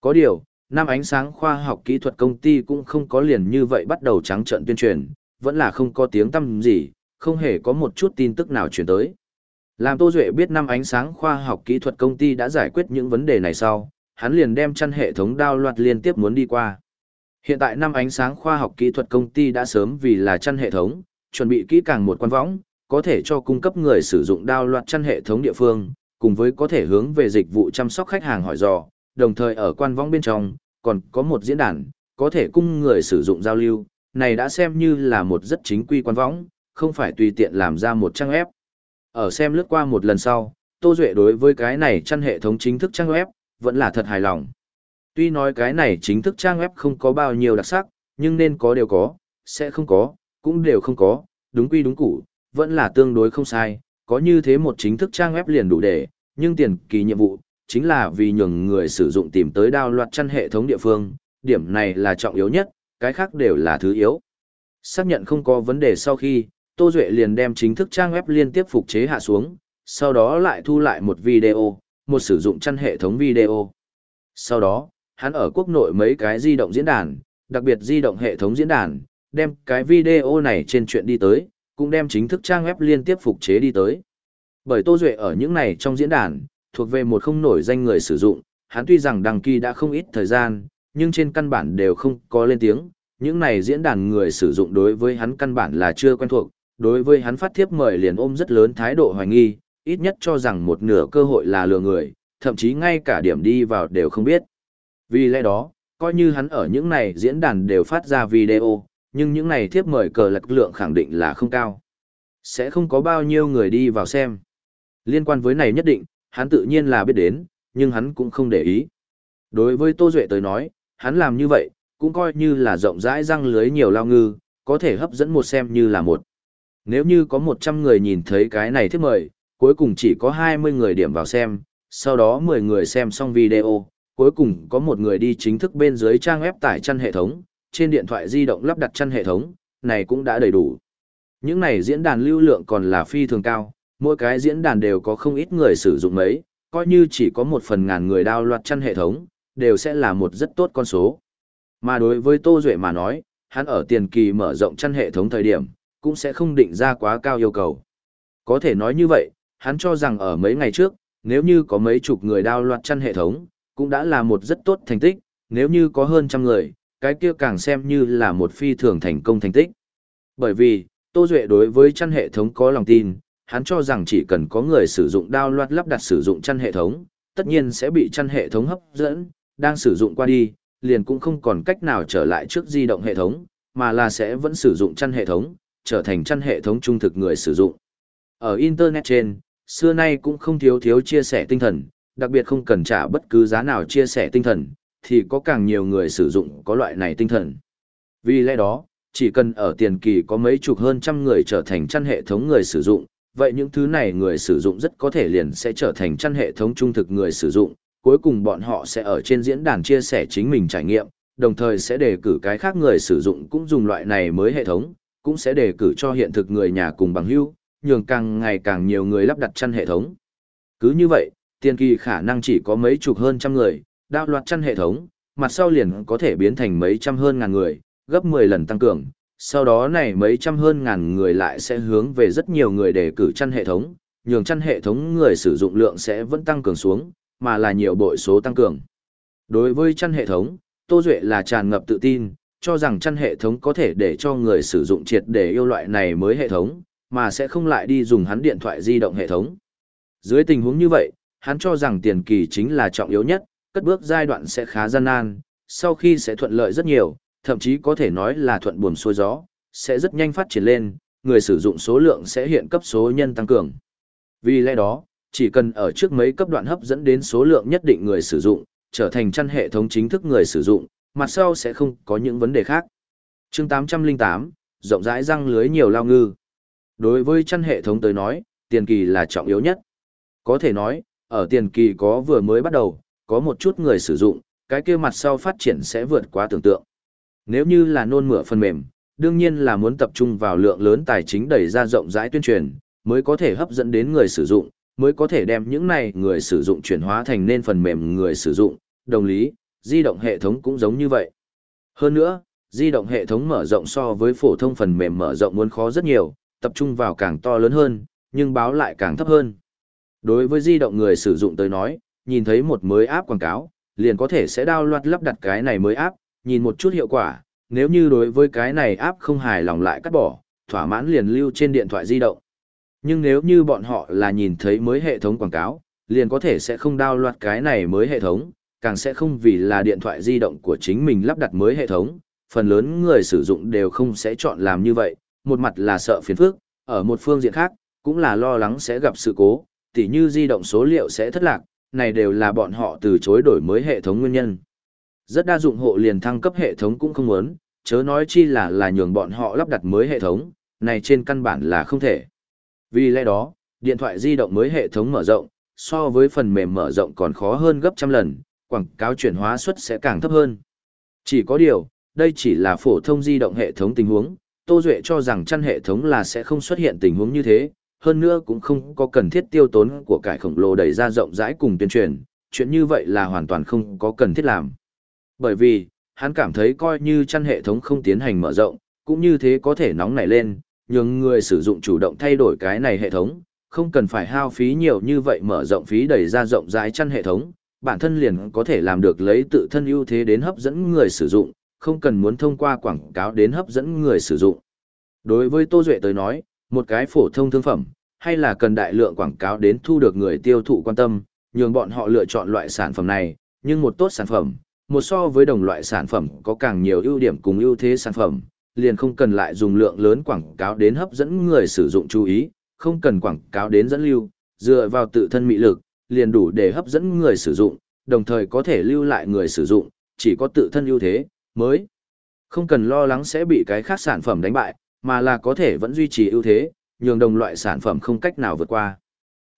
Có điều, năm ánh sáng khoa học kỹ thuật công ty cũng không có liền như vậy bắt đầu trắng trợn tuyên truyền, vẫn là không có tiếng tăm gì, không hề có một chút tin tức nào truyền tới. Làm Tô Duệ biết năm ánh sáng khoa học kỹ thuật công ty đã giải quyết những vấn đề này sau, hắn liền đem chăn hệ thống đao loạt liên tiếp muốn đi qua. Hiện tại năm ánh sáng khoa học kỹ thuật công ty đã sớm vì là chăn hệ thống, chuẩn bị kỹ càng một quan võng, có thể cho cung cấp người sử dụng đao loạt chăn hệ thống địa phương, cùng với có thể hướng về dịch vụ chăm sóc khách hàng hỏi dò, đồng thời ở quan võng bên trong, còn có một diễn đàn, có thể cung người sử dụng giao lưu, này đã xem như là một rất chính quy quan võng, không phải tùy tiện làm ra một trang web. Ở xem lướt qua một lần sau, Tô Duệ đối với cái này chăn hệ thống chính thức trang web, vẫn là thật hài lòng. Tuy nói cái này chính thức trang web không có bao nhiêu đặc sắc, nhưng nên có đều có, sẽ không có, cũng đều không có, đúng quy đúng củ, vẫn là tương đối không sai, có như thế một chính thức trang web liền đủ để, nhưng tiền kỳ nhiệm vụ, chính là vì nhường người sử dụng tìm tới đao loạt chăn hệ thống địa phương, điểm này là trọng yếu nhất, cái khác đều là thứ yếu. Xác nhận không có vấn đề sau khi, Tô Duệ liền đem chính thức trang web liên tiếp phục chế hạ xuống, sau đó lại thu lại một video, một sử dụng chăn hệ thống video. Sau đó, hắn ở quốc nội mấy cái di động diễn đàn, đặc biệt di động hệ thống diễn đàn, đem cái video này trên chuyện đi tới, cũng đem chính thức trang web liên tiếp phục chế đi tới. Bởi Tô Duệ ở những này trong diễn đàn, thuộc về một không nổi danh người sử dụng, hắn tuy rằng đăng ký đã không ít thời gian, nhưng trên căn bản đều không có lên tiếng, những này diễn đàn người sử dụng đối với hắn căn bản là chưa quen thuộc, đối với hắn phát thiếp mời liền ôm rất lớn thái độ hoài nghi, ít nhất cho rằng một nửa cơ hội là lừa người, thậm chí ngay cả điểm đi vào đều không biết. Vì lẽ đó, coi như hắn ở những này diễn đàn đều phát ra video, nhưng những này thiếp mời cờ lạc lượng khẳng định là không cao. Sẽ không có bao nhiêu người đi vào xem. Liên quan với này nhất định, hắn tự nhiên là biết đến, nhưng hắn cũng không để ý. Đối với Tô Duệ tới nói, hắn làm như vậy, cũng coi như là rộng rãi răng lưới nhiều lao ngư, có thể hấp dẫn một xem như là một. Nếu như có 100 người nhìn thấy cái này thiết mời, cuối cùng chỉ có 20 người điểm vào xem, sau đó 10 người xem xong video, cuối cùng có một người đi chính thức bên dưới trang web tải chăn hệ thống, trên điện thoại di động lắp đặt chăn hệ thống, này cũng đã đầy đủ. Những này diễn đàn lưu lượng còn là phi thường cao, mỗi cái diễn đàn đều có không ít người sử dụng mấy, coi như chỉ có một phần ngàn người đao loạt chăn hệ thống, đều sẽ là một rất tốt con số. Mà đối với Tô Duệ mà nói, hắn ở tiền kỳ mở rộng chăn hệ thống thời điểm, cũng sẽ không định ra quá cao yêu cầu. Có thể nói như vậy, hắn cho rằng ở mấy ngày trước, nếu như có mấy chục người đao loạt chăn hệ thống, cũng đã là một rất tốt thành tích, nếu như có hơn trăm người, cái kia càng xem như là một phi thường thành công thành tích. Bởi vì, Tô Duệ đối với chăn hệ thống có lòng tin, hắn cho rằng chỉ cần có người sử dụng đao loạt lắp đặt sử dụng chăn hệ thống, tất nhiên sẽ bị chăn hệ thống hấp dẫn, đang sử dụng qua đi, liền cũng không còn cách nào trở lại trước di động hệ thống, mà là sẽ vẫn sử dụng chăn hệ thống, trở thành chăn hệ thống trung thực người sử dụng. Ở Internet trên, xưa nay cũng không thiếu thiếu chia sẻ tinh thần, đặc biệt không cần trả bất cứ giá nào chia sẻ tinh thần, thì có càng nhiều người sử dụng có loại này tinh thần. Vì lẽ đó, chỉ cần ở tiền kỳ có mấy chục hơn trăm người trở thành chăn hệ thống người sử dụng, vậy những thứ này người sử dụng rất có thể liền sẽ trở thành chăn hệ thống trung thực người sử dụng, cuối cùng bọn họ sẽ ở trên diễn đàn chia sẻ chính mình trải nghiệm, đồng thời sẽ đề cử cái khác người sử dụng cũng dùng loại này mới hệ thống, cũng sẽ đề cử cho hiện thực người nhà cùng bằng hữu, nhường càng ngày càng nhiều người lắp đặt chăn hệ thống. Cứ như vậy, tiền kỳ khả năng chỉ có mấy chục hơn trăm người, đạo loạt chăn hệ thống, mặt sau liền có thể biến thành mấy trăm hơn ngàn người, gấp 10 lần tăng cường. Sau đó này mấy trăm hơn ngàn người lại sẽ hướng về rất nhiều người để cử chăn hệ thống, nhường chăn hệ thống người sử dụng lượng sẽ vẫn tăng cường xuống, mà là nhiều bội số tăng cường. Đối với chăn hệ thống, Tô Duệ là tràn ngập tự tin, cho rằng chăn hệ thống có thể để cho người sử dụng triệt để yêu loại này mới hệ thống, mà sẽ không lại đi dùng hắn điện thoại di động hệ thống. Dưới tình huống như vậy, hắn cho rằng tiền kỳ chính là trọng yếu nhất, cất bước giai đoạn sẽ khá gian nan, sau khi sẽ thuận lợi rất nhiều, thậm chí có thể nói là thuận buồm xuôi gió, sẽ rất nhanh phát triển lên, người sử dụng số lượng sẽ hiện cấp số nhân tăng cường. Vì lẽ đó, chỉ cần ở trước mấy cấp đoạn hấp dẫn đến số lượng nhất định người sử dụng, trở thành chăn hệ thống chính thức người sử dụng, mặt sau sẽ không có những vấn đề khác. chương 808, rộng rãi răng lưới nhiều lao ngư. Đối với chăn hệ thống tới nói, tiền kỳ là trọng yếu nhất. Có thể nói, ở tiền kỳ có vừa mới bắt đầu, có một chút người sử dụng, cái kia mặt sau phát triển sẽ vượt quá tưởng tượng. Nếu như là nôn mửa phần mềm, đương nhiên là muốn tập trung vào lượng lớn tài chính đẩy ra rộng rãi tuyên truyền, mới có thể hấp dẫn đến người sử dụng, mới có thể đem những này người sử dụng chuyển hóa thành nên phần mềm người sử dụng, đồng lý, di động hệ thống cũng giống như vậy. Hơn nữa, di động hệ thống mở rộng so với phổ thông phần mềm mở rộng muốn khó rất nhiều, tập trung vào càng to lớn hơn, nhưng báo lại càng thấp hơn. Đối với di động người sử dụng tới nói, nhìn thấy một mới áp quảng cáo, liền có thể sẽ đao loạt lắp đặt cái này mới áp, nhìn một chút hiệu quả, nếu như đối với cái này áp không hài lòng lại cắt bỏ, thỏa mãn liền lưu trên điện thoại di động. Nhưng nếu như bọn họ là nhìn thấy mới hệ thống quảng cáo, liền có thể sẽ không download cái này mới hệ thống, càng sẽ không vì là điện thoại di động của chính mình lắp đặt mới hệ thống, phần lớn người sử dụng đều không sẽ chọn làm như vậy, một mặt là sợ phiền phức, ở một phương diện khác, cũng là lo lắng sẽ gặp sự cố, tỉ như di động số liệu sẽ thất lạc, này đều là bọn họ từ chối đổi mới hệ thống nguyên nhân. Rất đa dụng hộ liền thăng cấp hệ thống cũng không muốn, chớ nói chi là là nhường bọn họ lắp đặt mới hệ thống, này trên căn bản là không thể. Vì lẽ đó, điện thoại di động mới hệ thống mở rộng, so với phần mềm mở rộng còn khó hơn gấp trăm lần, quảng cáo chuyển hóa suất sẽ càng thấp hơn. Chỉ có điều, đây chỉ là phổ thông di động hệ thống tình huống, Tô Duệ cho rằng chăn hệ thống là sẽ không xuất hiện tình huống như thế, hơn nữa cũng không có cần thiết tiêu tốn của cải khổng lồ đẩy ra rộng rãi cùng tuyên truyền, chuyện như vậy là hoàn toàn không có cần thiết làm. Bởi vì, hắn cảm thấy coi như chăn hệ thống không tiến hành mở rộng, cũng như thế có thể nóng nảy lên, nhưng người sử dụng chủ động thay đổi cái này hệ thống, không cần phải hao phí nhiều như vậy mở rộng phí đẩy ra rộng rãi chăn hệ thống, bản thân liền có thể làm được lấy tự thân ưu thế đến hấp dẫn người sử dụng, không cần muốn thông qua quảng cáo đến hấp dẫn người sử dụng. Đối với Tô Duệ tới nói, một cái phổ thông thương phẩm, hay là cần đại lượng quảng cáo đến thu được người tiêu thụ quan tâm, nhường bọn họ lựa chọn loại sản phẩm này, nhưng một tốt sản phẩm, một so với đồng loại sản phẩm có càng nhiều ưu điểm cùng ưu thế sản phẩm, liền không cần lại dùng lượng lớn quảng cáo đến hấp dẫn người sử dụng chú ý, không cần quảng cáo đến dẫn lưu, dựa vào tự thân mị lực, liền đủ để hấp dẫn người sử dụng, đồng thời có thể lưu lại người sử dụng, chỉ có tự thân ưu thế, mới không cần lo lắng sẽ bị cái khác sản phẩm đánh bại, mà là có thể vẫn duy trì ưu thế, nhường đồng loại sản phẩm không cách nào vượt qua.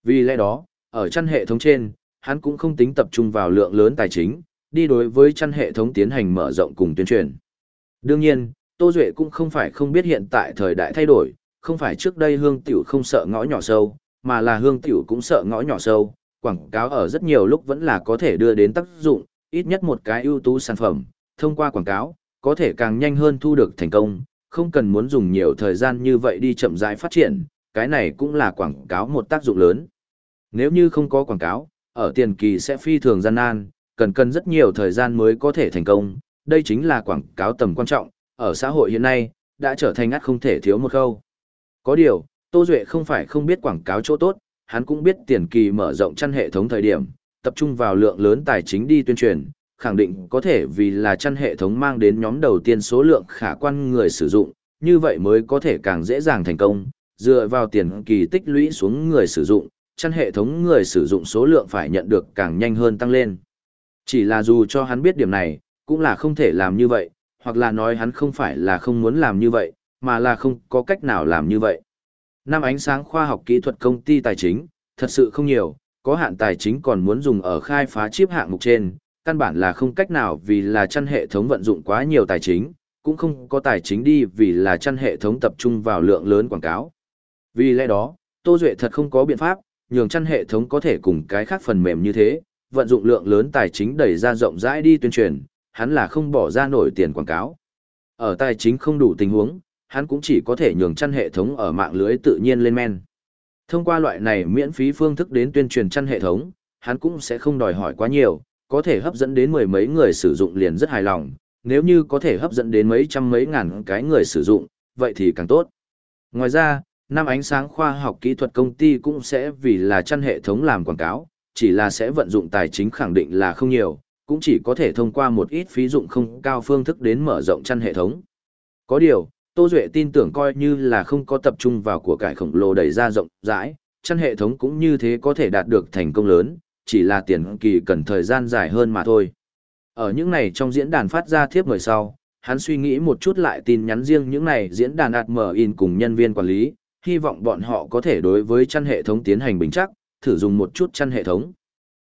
Vì lẽ đó, ở chăn hệ thống trên, hắn cũng không tính tập trung vào lượng lớn tài chính, đi đối với chăn hệ thống tiến hành mở rộng cùng tuyên truyền. Đương nhiên, Tô Duệ cũng không phải không biết hiện tại thời đại thay đổi, không phải trước đây hương tiểu không sợ ngõ nhỏ sâu, mà là hương tiểu cũng sợ ngõ nhỏ sâu, quảng cáo ở rất nhiều lúc vẫn là có thể đưa đến tác dụng, ít nhất một cái ưu tú sản phẩm, thông qua quảng cáo, có thể càng nhanh hơn thu được thành công, không cần muốn dùng nhiều thời gian như vậy đi chậm rãi phát triển, cái này cũng là quảng cáo một tác dụng lớn. Nếu như không có quảng cáo, ở tiền kỳ sẽ phi thường gian nan, cần cần rất nhiều thời gian mới có thể thành công, đây chính là quảng cáo tầm quan trọng, ở xã hội hiện nay, đã trở thành ngắt không thể thiếu một khâu. Có điều, Tô Duệ không phải không biết quảng cáo chỗ tốt, hắn cũng biết tiền kỳ mở rộng chăn hệ thống thời điểm, tập trung vào lượng lớn tài chính đi tuyên truyền, khẳng định có thể vì là chăn hệ thống mang đến nhóm đầu tiên số lượng khả quan người sử dụng, như vậy mới có thể càng dễ dàng thành công, dựa vào tiền kỳ tích lũy xuống người sử dụng, chăn hệ thống người sử dụng số lượng phải nhận được càng nhanh hơn tăng lên. Chỉ là dù cho hắn biết điểm này, cũng là không thể làm như vậy, hoặc là nói hắn không phải là không muốn làm như vậy, mà là không có cách nào làm như vậy. Năm ánh sáng khoa học kỹ thuật công ty tài chính, thật sự không nhiều, có hạn tài chính còn muốn dùng ở khai phá chip hạng mục trên, căn bản là không cách nào vì là chăn hệ thống vận dụng quá nhiều tài chính, cũng không có tài chính đi vì là chăn hệ thống tập trung vào lượng lớn quảng cáo. Vì lẽ đó, Tô Duệ thật không có biện pháp, nhường chăn hệ thống có thể cùng cái khác phần mềm như thế, vận dụng lượng lớn tài chính đẩy ra rộng rãi đi tuyên truyền, hắn là không bỏ ra nổi tiền quảng cáo. Ở tài chính không đủ tình huống, hắn cũng chỉ có thể nhường chăn hệ thống ở mạng lưới tự nhiên lên men. Thông qua loại này miễn phí phương thức đến tuyên truyền chăn hệ thống, hắn cũng sẽ không đòi hỏi quá nhiều, có thể hấp dẫn đến mười mấy người sử dụng liền rất hài lòng, nếu như có thể hấp dẫn đến mấy trăm mấy ngàn cái người sử dụng, vậy thì càng tốt. Ngoài ra, năm ánh sáng khoa học kỹ thuật công ty cũng sẽ vì là chăn hệ thống làm quảng cáo, chỉ là sẽ vận dụng tài chính khẳng định là không nhiều, cũng chỉ có thể thông qua một ít phí dụng không cao phương thức đến mở rộng chăn hệ thống. Có điều, Tô Duệ tin tưởng coi như là không có tập trung vào của cải khổng lồ đẩy ra rộng rãi, chăn hệ thống cũng như thế có thể đạt được thành công lớn, chỉ là tiền kỳ cần thời gian dài hơn mà thôi. Ở những này trong diễn đàn phát ra thiếp người sau, hắn suy nghĩ một chút lại tin nhắn riêng những này diễn đàn ạt mở in cùng nhân viên quản lý, hy vọng bọn họ có thể đối với chăn hệ thống tiến hành bình chắc, thử dùng một chút chăn hệ thống.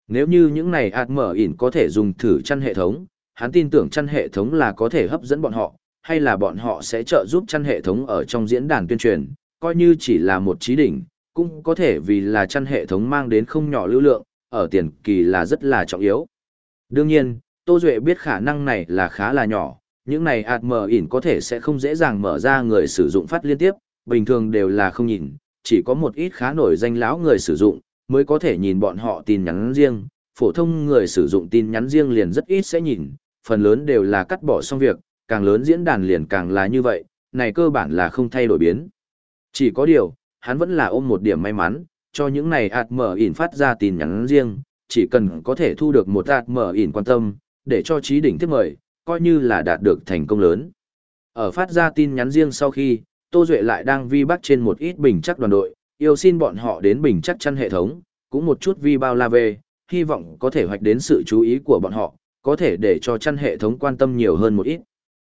Nếu như những này ạt mở ỉn có thể dùng thử chăn hệ thống, hắn tin tưởng chăn hệ thống là có thể hấp dẫn bọn họ, hay là bọn họ sẽ trợ giúp chăn hệ thống ở trong diễn đàn tuyên truyền, coi như chỉ là một trí đỉnh, cũng có thể vì là chăn hệ thống mang đến không nhỏ lưu lượng, ở tiền kỳ là rất là trọng yếu. Đương nhiên, Tô Duệ biết khả năng này là khá là nhỏ, những này ạt mở ỉn có thể sẽ không dễ dàng mở ra người sử dụng phát liên tiếp, bình thường đều là không nhìn, chỉ có một ít khá nổi danh lão người sử dụng, mới có thể nhìn bọn họ tin nhắn riêng, phổ thông người sử dụng tin nhắn riêng liền rất ít sẽ nhìn, phần lớn đều là cắt bỏ xong việc, càng lớn diễn đàn liền càng là như vậy, này cơ bản là không thay đổi biến. Chỉ có điều, hắn vẫn là ôm một điểm may mắn, cho những này ạt mở ỉn phát ra tin nhắn riêng, chỉ cần có thể thu được một ạt mở ỉn quan tâm, để cho trí đỉnh tiếp mời, coi như là đạt được thành công lớn. Ở phát ra tin nhắn riêng sau khi, Tô Duệ lại đang vi bắt trên một ít bình chắc đoàn đội, yêu xin bọn họ đến bình chắc chắn hệ thống, cũng một chút vi bao la về, hy vọng có thể hoạch đến sự chú ý của bọn họ, có thể để cho chăn hệ thống quan tâm nhiều hơn một ít.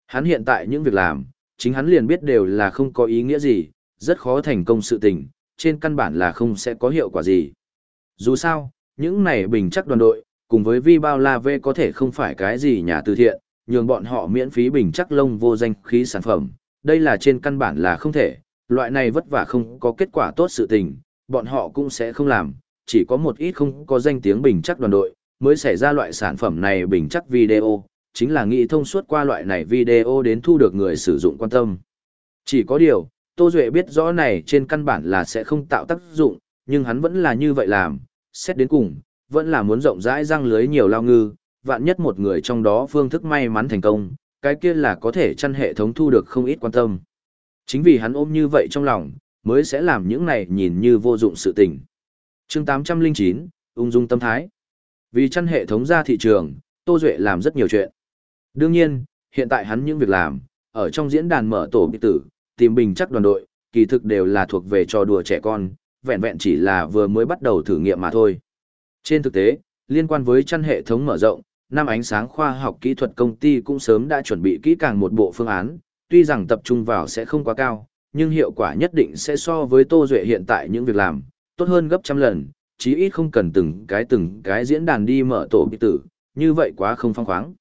Hắn hiện tại những việc làm, chính hắn liền biết đều là không có ý nghĩa gì, rất khó thành công sự tình, trên căn bản là không sẽ có hiệu quả gì. Dù sao, những này bình chắc đoàn đội, cùng với vi bao la vê có thể không phải cái gì nhà từ thiện, nhường bọn họ miễn phí bình chắc lông vô danh khí sản phẩm, đây là trên căn bản là không thể, loại này vất vả không có kết quả tốt sự tình, bọn họ cũng sẽ không làm, chỉ có một ít không có danh tiếng bình chắc đoàn đội, mới xảy ra loại sản phẩm này bình chắc video, chính là nghĩ thông suốt qua loại này video đến thu được người sử dụng quan tâm. Chỉ có điều, Tô Duệ biết rõ này trên căn bản là sẽ không tạo tác dụng, nhưng hắn vẫn là như vậy làm, xét đến cùng, vẫn là muốn rộng rãi răng lưới nhiều lao ngư, vạn nhất một người trong đó phương thức may mắn thành công, cái kia là có thể chăn hệ thống thu được không ít quan tâm. Chính vì hắn ôm như vậy trong lòng, mới sẽ làm những này nhìn như vô dụng sự tình. chương 809, ung dung tâm thái. Vì chăn hệ thống ra thị trường, Tô Duệ làm rất nhiều chuyện. Đương nhiên, hiện tại hắn những việc làm, ở trong diễn đàn mở tổ bị tử, tìm bình chắc đoàn đội, kỳ thực đều là thuộc về trò đùa trẻ con, vẹn vẹn chỉ là vừa mới bắt đầu thử nghiệm mà thôi. Trên thực tế, liên quan với chăn hệ thống mở rộng, năm ánh sáng khoa học kỹ thuật công ty cũng sớm đã chuẩn bị kỹ càng một bộ phương án, tuy rằng tập trung vào sẽ không quá cao, nhưng hiệu quả nhất định sẽ so với Tô Duệ hiện tại những việc làm, tốt hơn gấp trăm lần, chí ít không cần từng cái từng cái diễn đàn đi mở tổ bị tử, như vậy quá không phong khoáng.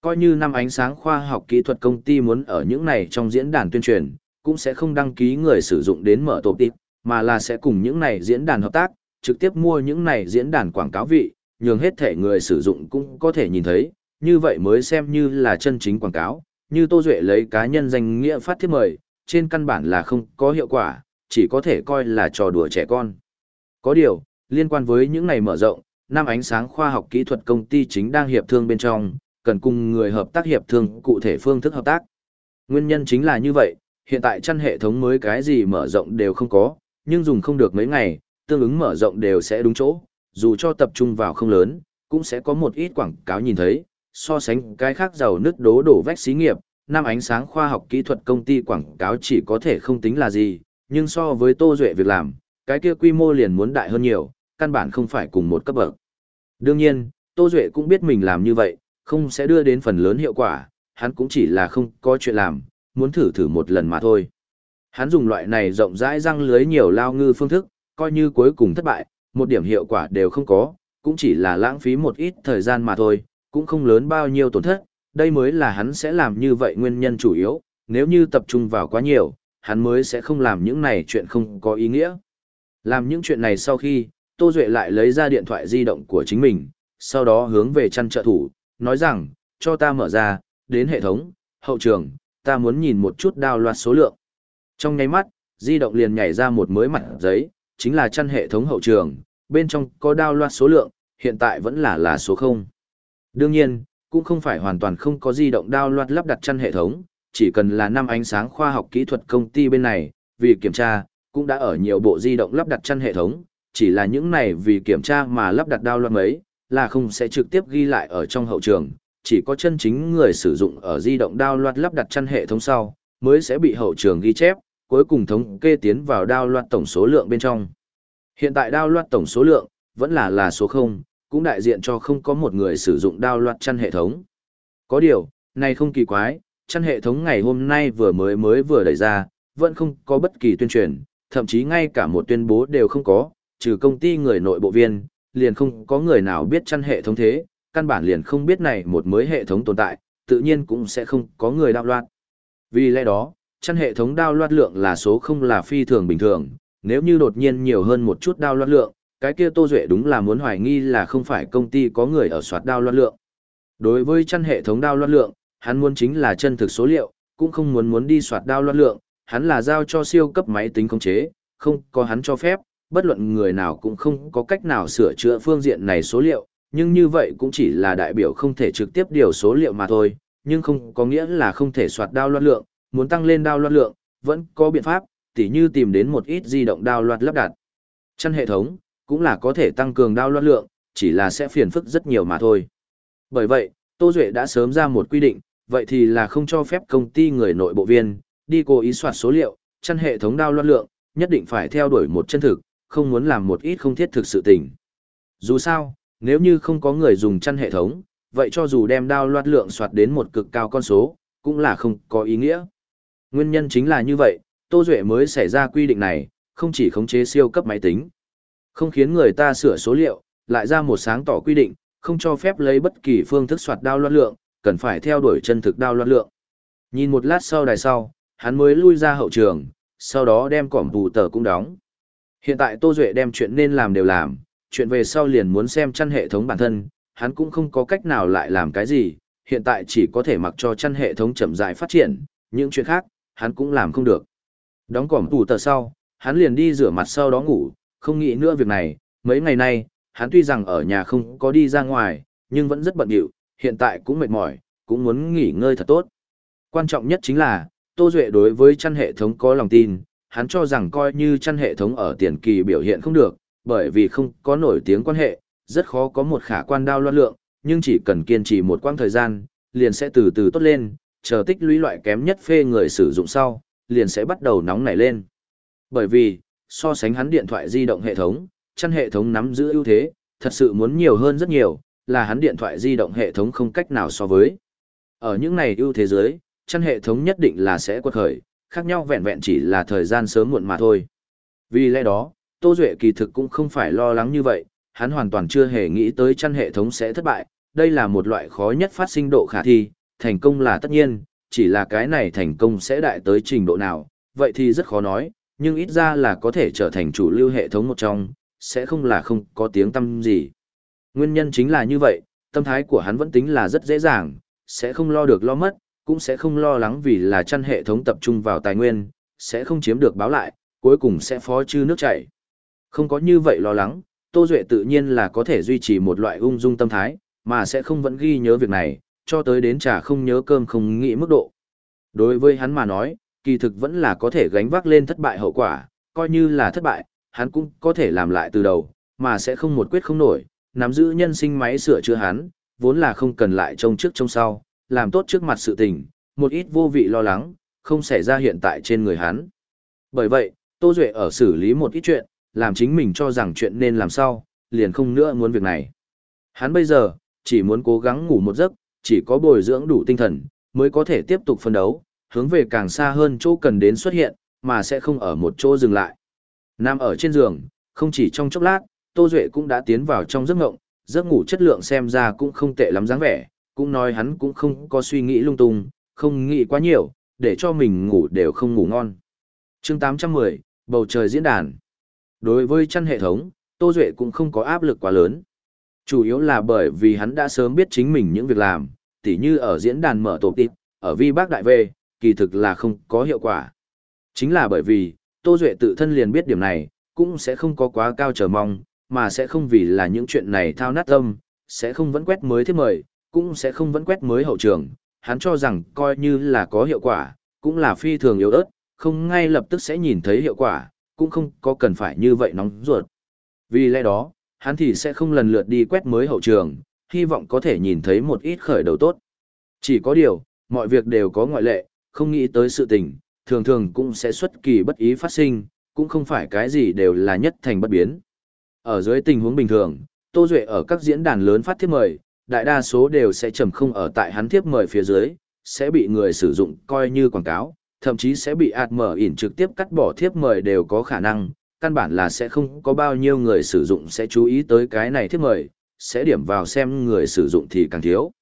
Coi như năm ánh sáng khoa học kỹ thuật công ty muốn ở những này trong diễn đàn tuyên truyền, cũng sẽ không đăng ký người sử dụng đến mở tổ tịp, mà là sẽ cùng những này diễn đàn hợp tác, trực tiếp mua những này diễn đàn quảng cáo vị, nhường hết thể người sử dụng cũng có thể nhìn thấy, như vậy mới xem như là chân chính quảng cáo, như Tô Duệ lấy cá nhân danh nghĩa phát thiết mời, trên căn bản là không có hiệu quả, chỉ có thể coi là trò đùa trẻ con. Có điều, liên quan với những này mở rộng, năm ánh sáng khoa học kỹ thuật công ty chính đang hiệp thương bên trong, cần cùng người hợp tác hiệp thương cụ thể phương thức hợp tác. Nguyên nhân chính là như vậy, hiện tại chăn hệ thống mới cái gì mở rộng đều không có, nhưng dùng không được mấy ngày, tương ứng mở rộng đều sẽ đúng chỗ, dù cho tập trung vào không lớn, cũng sẽ có một ít quảng cáo nhìn thấy, so sánh cái khác giàu nứt đố đổ vách xí nghiệp, năm ánh sáng khoa học kỹ thuật công ty quảng cáo chỉ có thể không tính là gì, nhưng so với Tô Duệ việc làm, cái kia quy mô liền muốn đại hơn nhiều, căn bản không phải cùng một cấp bậc. Đương nhiên, Tô Duệ cũng biết mình làm như vậy, không sẽ đưa đến phần lớn hiệu quả, hắn cũng chỉ là không có chuyện làm, muốn thử thử một lần mà thôi. Hắn dùng loại này rộng rãi răng lưới nhiều lao ngư phương thức, coi như cuối cùng thất bại, một điểm hiệu quả đều không có, cũng chỉ là lãng phí một ít thời gian mà thôi, cũng không lớn bao nhiêu tổn thất, đây mới là hắn sẽ làm như vậy nguyên nhân chủ yếu, nếu như tập trung vào quá nhiều, hắn mới sẽ không làm những này chuyện không có ý nghĩa. Làm những chuyện này sau khi, Tô Duệ lại lấy ra điện thoại di động của chính mình, sau đó hướng về chăn trợ thủ, nói rằng, cho ta mở ra, đến hệ thống, hậu trường, ta muốn nhìn một chút đào loạt số lượng. Trong nháy mắt, di động liền nhảy ra một mới mặt giấy, chính là chăn hệ thống hậu trường, bên trong có đào loạt số lượng, hiện tại vẫn là là số 0. Đương nhiên, cũng không phải hoàn toàn không có di động đao loạt lắp đặt chăn hệ thống, chỉ cần là năm ánh sáng khoa học kỹ thuật công ty bên này, vì kiểm tra, cũng đã ở nhiều bộ di động lắp đặt chăn hệ thống, chỉ là những này vì kiểm tra mà lắp đặt đao loạt mấy, là không sẽ trực tiếp ghi lại ở trong hậu trường, chỉ có chân chính người sử dụng ở di động đao loạt lắp đặt chăn hệ thống sau, mới sẽ bị hậu trường ghi chép, cuối cùng thống kê tiến vào đao loạt tổng số lượng bên trong. Hiện tại đao loạt tổng số lượng, vẫn là là số 0, cũng đại diện cho không có một người sử dụng đao loạt chăn hệ thống. Có điều, này không kỳ quái, chăn hệ thống ngày hôm nay vừa mới mới vừa đẩy ra, vẫn không có bất kỳ tuyên truyền, thậm chí ngay cả một tuyên bố đều không có, trừ công ty người nội bộ viên, liền không có người nào biết chăn hệ thống thế, căn bản liền không biết này một mới hệ thống tồn tại, tự nhiên cũng sẽ không có người đao loạt. Vì lẽ đó, chăn hệ thống đao loạt lượng là số không là phi thường bình thường, nếu như đột nhiên nhiều hơn một chút đao loạt lượng, cái kia Tô Duệ đúng là muốn hoài nghi là không phải công ty có người ở soạt đao loan lượng. Đối với chăn hệ thống đao loan lượng, hắn muốn chính là chân thực số liệu, cũng không muốn muốn đi soạt đao loan lượng, hắn là giao cho siêu cấp máy tính khống chế, không có hắn cho phép, bất luận người nào cũng không có cách nào sửa chữa phương diện này số liệu, nhưng như vậy cũng chỉ là đại biểu không thể trực tiếp điều số liệu mà thôi, nhưng không có nghĩa là không thể soạt đao loan lượng, muốn tăng lên đao loan lượng, vẫn có biện pháp, tỉ như tìm đến một ít di động đao loạt lắp đặt. Chăn hệ thống, cũng là có thể tăng cường đao loạt lượng, chỉ là sẽ phiền phức rất nhiều mà thôi. Bởi vậy, Tô Duệ đã sớm ra một quy định, vậy thì là không cho phép công ty người nội bộ viên, đi cố ý soạt số liệu, chăn hệ thống đao loạt lượng, nhất định phải theo đuổi một chân thực, không muốn làm một ít không thiết thực sự tình. Dù sao, nếu như không có người dùng chăn hệ thống, vậy cho dù đem đao loạt lượng soạt đến một cực cao con số, cũng là không có ý nghĩa. Nguyên nhân chính là như vậy, Tô Duệ mới xảy ra quy định này, không chỉ khống chế siêu cấp máy tính, không khiến người ta sửa số liệu, lại ra một sáng tỏ quy định, không cho phép lấy bất kỳ phương thức soạt đao loạt lượng, cần phải theo đuổi chân thực đao loạt lượng. Nhìn một lát sau đài sau, hắn mới lui ra hậu trường, sau đó đem cỏm tù tờ cũng đóng. Hiện tại Tô Duệ đem chuyện nên làm đều làm, chuyện về sau liền muốn xem chăn hệ thống bản thân, hắn cũng không có cách nào lại làm cái gì, hiện tại chỉ có thể mặc cho chăn hệ thống chậm rãi phát triển, những chuyện khác, hắn cũng làm không được. Đóng cỏm tù tờ sau, hắn liền đi rửa mặt sau đó ngủ, không nghĩ nữa việc này, mấy ngày nay, hắn tuy rằng ở nhà không có đi ra ngoài, nhưng vẫn rất bận rộn, hiện tại cũng mệt mỏi, cũng muốn nghỉ ngơi thật tốt. Quan trọng nhất chính là, Tô Duệ đối với chăn hệ thống có lòng tin, hắn cho rằng coi như chăn hệ thống ở tiền kỳ biểu hiện không được, bởi vì không có nổi tiếng quan hệ, rất khó có một khả quan đao loạn lượng, nhưng chỉ cần kiên trì một quãng thời gian, liền sẽ từ từ tốt lên, chờ tích lũy loại kém nhất phê người sử dụng sau, liền sẽ bắt đầu nóng nảy lên. Bởi vì, so sánh hắn điện thoại di động hệ thống, chăn hệ thống nắm giữ ưu thế, thật sự muốn nhiều hơn rất nhiều, là hắn điện thoại di động hệ thống không cách nào so với. Ở những này ưu thế giới, chăn hệ thống nhất định là sẽ quật khởi, khác nhau vẹn vẹn chỉ là thời gian sớm muộn mà thôi. Vì lẽ đó, Tô Duệ kỳ thực cũng không phải lo lắng như vậy, hắn hoàn toàn chưa hề nghĩ tới chăn hệ thống sẽ thất bại, đây là một loại khó nhất phát sinh độ khả thi, thành công là tất nhiên, chỉ là cái này thành công sẽ đại tới trình độ nào, vậy thì rất khó nói, nhưng ít ra là có thể trở thành chủ lưu hệ thống một trong, sẽ không là không có tiếng tâm gì. Nguyên nhân chính là như vậy, tâm thái của hắn vẫn tính là rất dễ dàng, sẽ không lo được lo mất, cũng sẽ không lo lắng vì là chăn hệ thống tập trung vào tài nguyên, sẽ không chiếm được báo lại, cuối cùng sẽ phó chư nước chảy. Không có như vậy lo lắng, Tô Duệ tự nhiên là có thể duy trì một loại ung dung tâm thái, mà sẽ không vẫn ghi nhớ việc này, cho tới đến trà không nhớ cơm không nghĩ mức độ. Đối với hắn mà nói, kỳ thực vẫn là có thể gánh vác lên thất bại hậu quả, coi như là thất bại, hắn cũng có thể làm lại từ đầu, mà sẽ không một quyết không nổi, nắm giữ nhân sinh máy sửa chữa hắn, vốn là không cần lại trông trước trông sau, làm tốt trước mặt sự tình, một ít vô vị lo lắng, không xảy ra hiện tại trên người hắn. Bởi vậy, Tô Duệ ở xử lý một ít chuyện, làm chính mình cho rằng chuyện nên làm sao, liền không nữa muốn việc này. Hắn bây giờ, chỉ muốn cố gắng ngủ một giấc, chỉ có bồi dưỡng đủ tinh thần, mới có thể tiếp tục phân đấu, hướng về càng xa hơn chỗ cần đến xuất hiện, mà sẽ không ở một chỗ dừng lại. nam ở trên giường, không chỉ trong chốc lát, Tô Duệ cũng đã tiến vào trong giấc ngộng, giấc ngủ chất lượng xem ra cũng không tệ lắm dáng vẻ, cũng nói hắn cũng không có suy nghĩ lung tung, không nghĩ quá nhiều, để cho mình ngủ đều không ngủ ngon. chương 810, Bầu trời diễn đàn. Đối với chăn hệ thống, Tô Duệ cũng không có áp lực quá lớn. Chủ yếu là bởi vì hắn đã sớm biết chính mình những việc làm, tỉ như ở diễn đàn mở tổ tịp, ở vi bác đại về, kỳ thực là không có hiệu quả. Chính là bởi vì, Tô Duệ tự thân liền biết điểm này, cũng sẽ không có quá cao chờ mong, mà sẽ không vì là những chuyện này thao nát tâm, sẽ không vẫn quét mới thiết mời, cũng sẽ không vẫn quét mới hậu trường. Hắn cho rằng coi như là có hiệu quả, cũng là phi thường yếu ớt, không ngay lập tức sẽ nhìn thấy hiệu quả, cũng không có cần phải như vậy nóng ruột. Vì lẽ đó, hắn thì sẽ không lần lượt đi quét mới hậu trường, hy vọng có thể nhìn thấy một ít khởi đầu tốt. Chỉ có điều, mọi việc đều có ngoại lệ, không nghĩ tới sự tình, thường thường cũng sẽ xuất kỳ bất ý phát sinh, cũng không phải cái gì đều là nhất thành bất biến. Ở dưới tình huống bình thường, Tô Duệ ở các diễn đàn lớn phát thiếp mời, đại đa số đều sẽ trầm không ở tại hắn thiếp mời phía dưới, sẽ bị người sử dụng coi như quảng cáo, thậm chí sẽ bị ạt mở ỉn trực tiếp cắt bỏ thiếp mời đều có khả năng, căn bản là sẽ không có bao nhiêu người sử dụng sẽ chú ý tới cái này thiếp mời, sẽ điểm vào xem người sử dụng thì càng thiếu.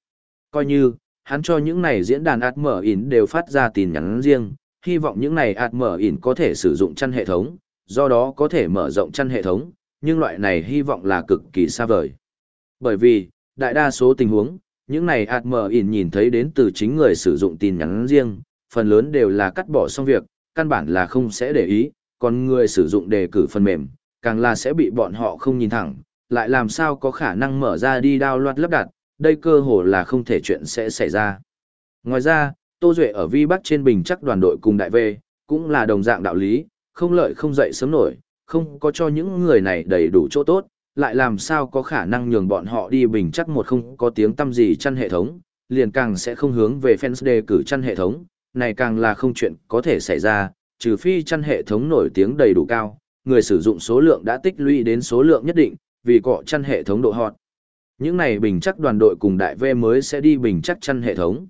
Coi như, hắn cho những này diễn đàn ạt mở ỉn đều phát ra tin nhắn riêng, hy vọng những này ạt mở ỉn có thể sử dụng chăn hệ thống, do đó có thể mở rộng chăn hệ thống, nhưng loại này hy vọng là cực kỳ xa vời. Bởi vì, đại đa số tình huống, những này ạt mở ỉn nhìn thấy đến từ chính người sử dụng tin nhắn riêng, phần lớn đều là cắt bỏ xong việc, căn bản là không sẽ để ý, còn người sử dụng đề cử phần mềm, càng là sẽ bị bọn họ không nhìn thẳng, lại làm sao có khả năng mở ra đi download lắp đặt, đây cơ hồ là không thể chuyện sẽ xảy ra. Ngoài ra, Tô Duệ ở Vi Bắc trên bình chắc đoàn đội cùng đại về cũng là đồng dạng đạo lý, không lợi không dậy sớm nổi, không có cho những người này đầy đủ chỗ tốt, lại làm sao có khả năng nhường bọn họ đi bình chắc một không có tiếng tâm gì chăn hệ thống, liền càng sẽ không hướng về fans đề cử chăn hệ thống, này càng là không chuyện có thể xảy ra, trừ phi chăn hệ thống nổi tiếng đầy đủ cao, người sử dụng số lượng đã tích lũy đến số lượng nhất định, vì cọ chăn hệ thống độ hot. Những này bình chắc đoàn đội cùng đại V mới sẽ đi bình chắc chăn hệ thống.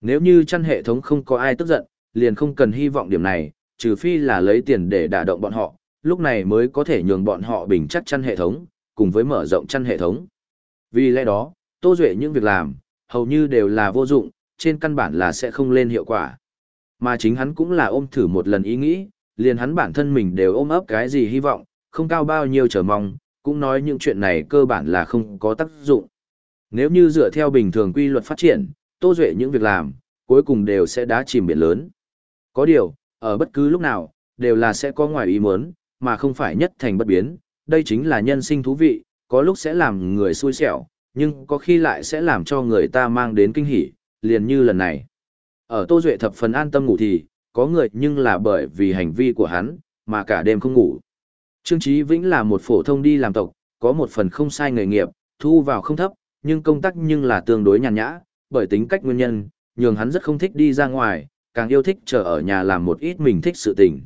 Nếu như chăn hệ thống không có ai tức giận, liền không cần hy vọng điểm này, trừ phi là lấy tiền để đả động bọn họ, lúc này mới có thể nhường bọn họ bình chắc chăn hệ thống, cùng với mở rộng chăn hệ thống. Vì lẽ đó, Tô Duệ những việc làm, hầu như đều là vô dụng, trên căn bản là sẽ không lên hiệu quả. Mà chính hắn cũng là ôm thử một lần ý nghĩ, liền hắn bản thân mình đều ôm ấp cái gì hy vọng, không cao bao nhiêu chờ mong, cũng nói những chuyện này cơ bản là không có tác dụng. Nếu như dựa theo bình thường quy luật phát triển, Tô Duệ những việc làm, cuối cùng đều sẽ đá chìm biển lớn. Có điều, ở bất cứ lúc nào, đều là sẽ có ngoài ý muốn, mà không phải nhất thành bất biến, đây chính là nhân sinh thú vị, có lúc sẽ làm người xui xẻo, nhưng có khi lại sẽ làm cho người ta mang đến kinh hỉ, liền như lần này. Ở Tô Duệ thập phần an tâm ngủ thì, có người nhưng là bởi vì hành vi của hắn, mà cả đêm không ngủ. Trương Chí Vĩnh là một phổ thông đi làm tộc, có một phần không sai nghề nghiệp, thu vào không thấp, nhưng công tác nhưng là tương đối nhàn nhã, bởi tính cách nguyên nhân, nhường hắn rất không thích đi ra ngoài, càng yêu thích chờ ở nhà làm một ít mình thích sự tình.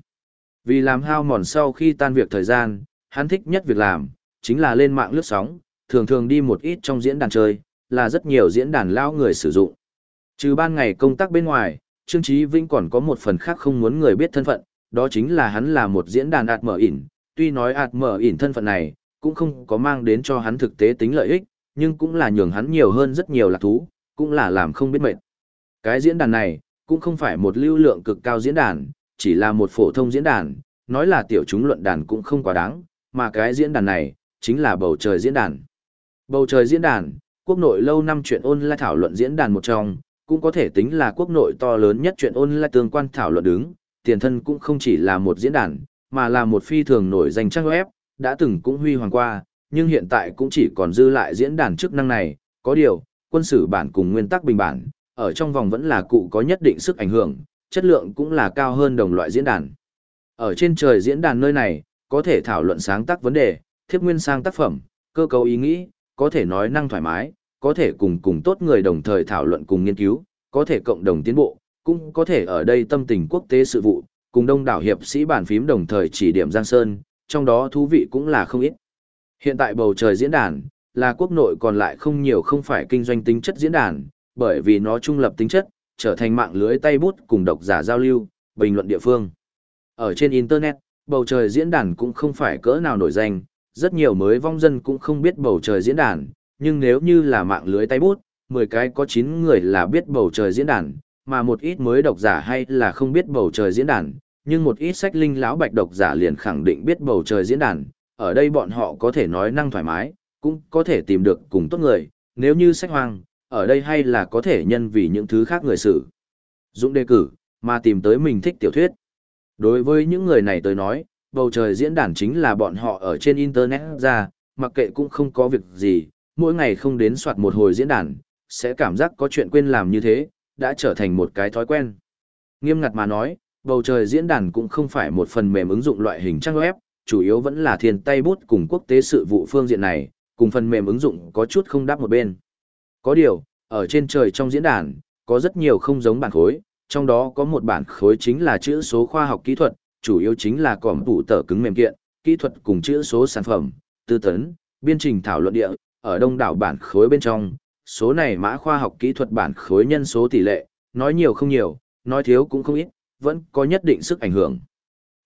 Vì làm hao mòn sau khi tan việc thời gian, hắn thích nhất việc làm, chính là lên mạng lướt sóng, thường thường đi một ít trong diễn đàn chơi, là rất nhiều diễn đàn lao người sử dụng. Trừ ban ngày công tác bên ngoài, Trương Chí Vĩnh còn có một phần khác không muốn người biết thân phận, đó chính là hắn là một diễn đàn ạt mở ỉn, tuy nói ạt mở ỉn thân phận này, cũng không có mang đến cho hắn thực tế tính lợi ích, nhưng cũng là nhường hắn nhiều hơn rất nhiều lạc thú, cũng là làm không biết mệt. Cái diễn đàn này, cũng không phải một lưu lượng cực cao diễn đàn, chỉ là một phổ thông diễn đàn, nói là tiểu chúng luận đàn cũng không quá đáng, mà cái diễn đàn này, chính là bầu trời diễn đàn. Bầu trời diễn đàn, quốc nội lâu năm chuyện ôn lại thảo luận diễn đàn một trong, cũng có thể tính là quốc nội to lớn nhất chuyện ôn lại tương quan thảo luận đứng, tiền thân cũng không chỉ là một diễn đàn, mà là một phi thường nổi danh trang web, đã từng cũng huy hoàng qua, nhưng hiện tại cũng chỉ còn dư lại diễn đàn chức năng này, có điều, quân sử bản cùng nguyên tắc bình bản, ở trong vòng vẫn là cụ có nhất định sức ảnh hưởng, chất lượng cũng là cao hơn đồng loại diễn đàn. Ở trên trời diễn đàn nơi này, có thể thảo luận sáng tác vấn đề, thiếp nguyên sang tác phẩm, cơ cấu ý nghĩ, có thể nói năng thoải mái, có thể cùng cùng tốt người đồng thời thảo luận cùng nghiên cứu, có thể cộng đồng tiến bộ, cũng có thể ở đây tâm tình quốc tế sự vụ, cùng đông đảo hiệp sĩ bản phím đồng thời chỉ điểm Giang Sơn, trong đó thú vị cũng là không ít. Hiện tại bầu trời diễn đàn, là quốc nội còn lại không nhiều không phải kinh doanh tính chất diễn đàn, bởi vì nó trung lập tính chất, trở thành mạng lưới tay bút cùng độc giả giao lưu, bình luận địa phương. Ở trên Internet, bầu trời diễn đàn cũng không phải cỡ nào nổi danh, rất nhiều mới vong dân cũng không biết bầu trời diễn đàn, nhưng nếu như là mạng lưới tay bút, 10 cái có 9 người là biết bầu trời diễn đàn, mà một ít mới độc giả hay là không biết bầu trời diễn đàn, nhưng một ít sách linh lão bạch độc giả liền khẳng định biết bầu trời diễn đàn, ở đây bọn họ có thể nói năng thoải mái, cũng có thể tìm được cùng tốt người, nếu như sách hoang, ở đây hay là có thể nhân vì những thứ khác người xử. Dũng đề cử, mà tìm tới mình thích tiểu thuyết. Đối với những người này tới nói, bầu trời diễn đàn chính là bọn họ ở trên Internet ra, mặc kệ cũng không có việc gì, mỗi ngày không đến soạt một hồi diễn đàn, sẽ cảm giác có chuyện quên làm như thế, đã trở thành một cái thói quen. Nghiêm ngặt mà nói, bầu trời diễn đàn cũng không phải một phần mềm ứng dụng loại hình trang web, chủ yếu vẫn là thiền tay bút cùng quốc tế sự vụ phương diện này, cùng phần mềm ứng dụng có chút không đáp một bên. Có điều, ở trên trời trong diễn đàn, có rất nhiều không giống bản khối, trong đó có một bản khối chính là chữ số khoa học kỹ thuật, chủ yếu chính là cỏm tủ tờ cứng mềm kiện, kỹ thuật cùng chữ số sản phẩm, tư tấn, biên trình thảo luận địa, ở đông đảo bản khối bên trong, số này mã khoa học kỹ thuật bản khối nhân số tỷ lệ, nói nhiều không nhiều, nói thiếu cũng không ít, vẫn có nhất định sức ảnh hưởng.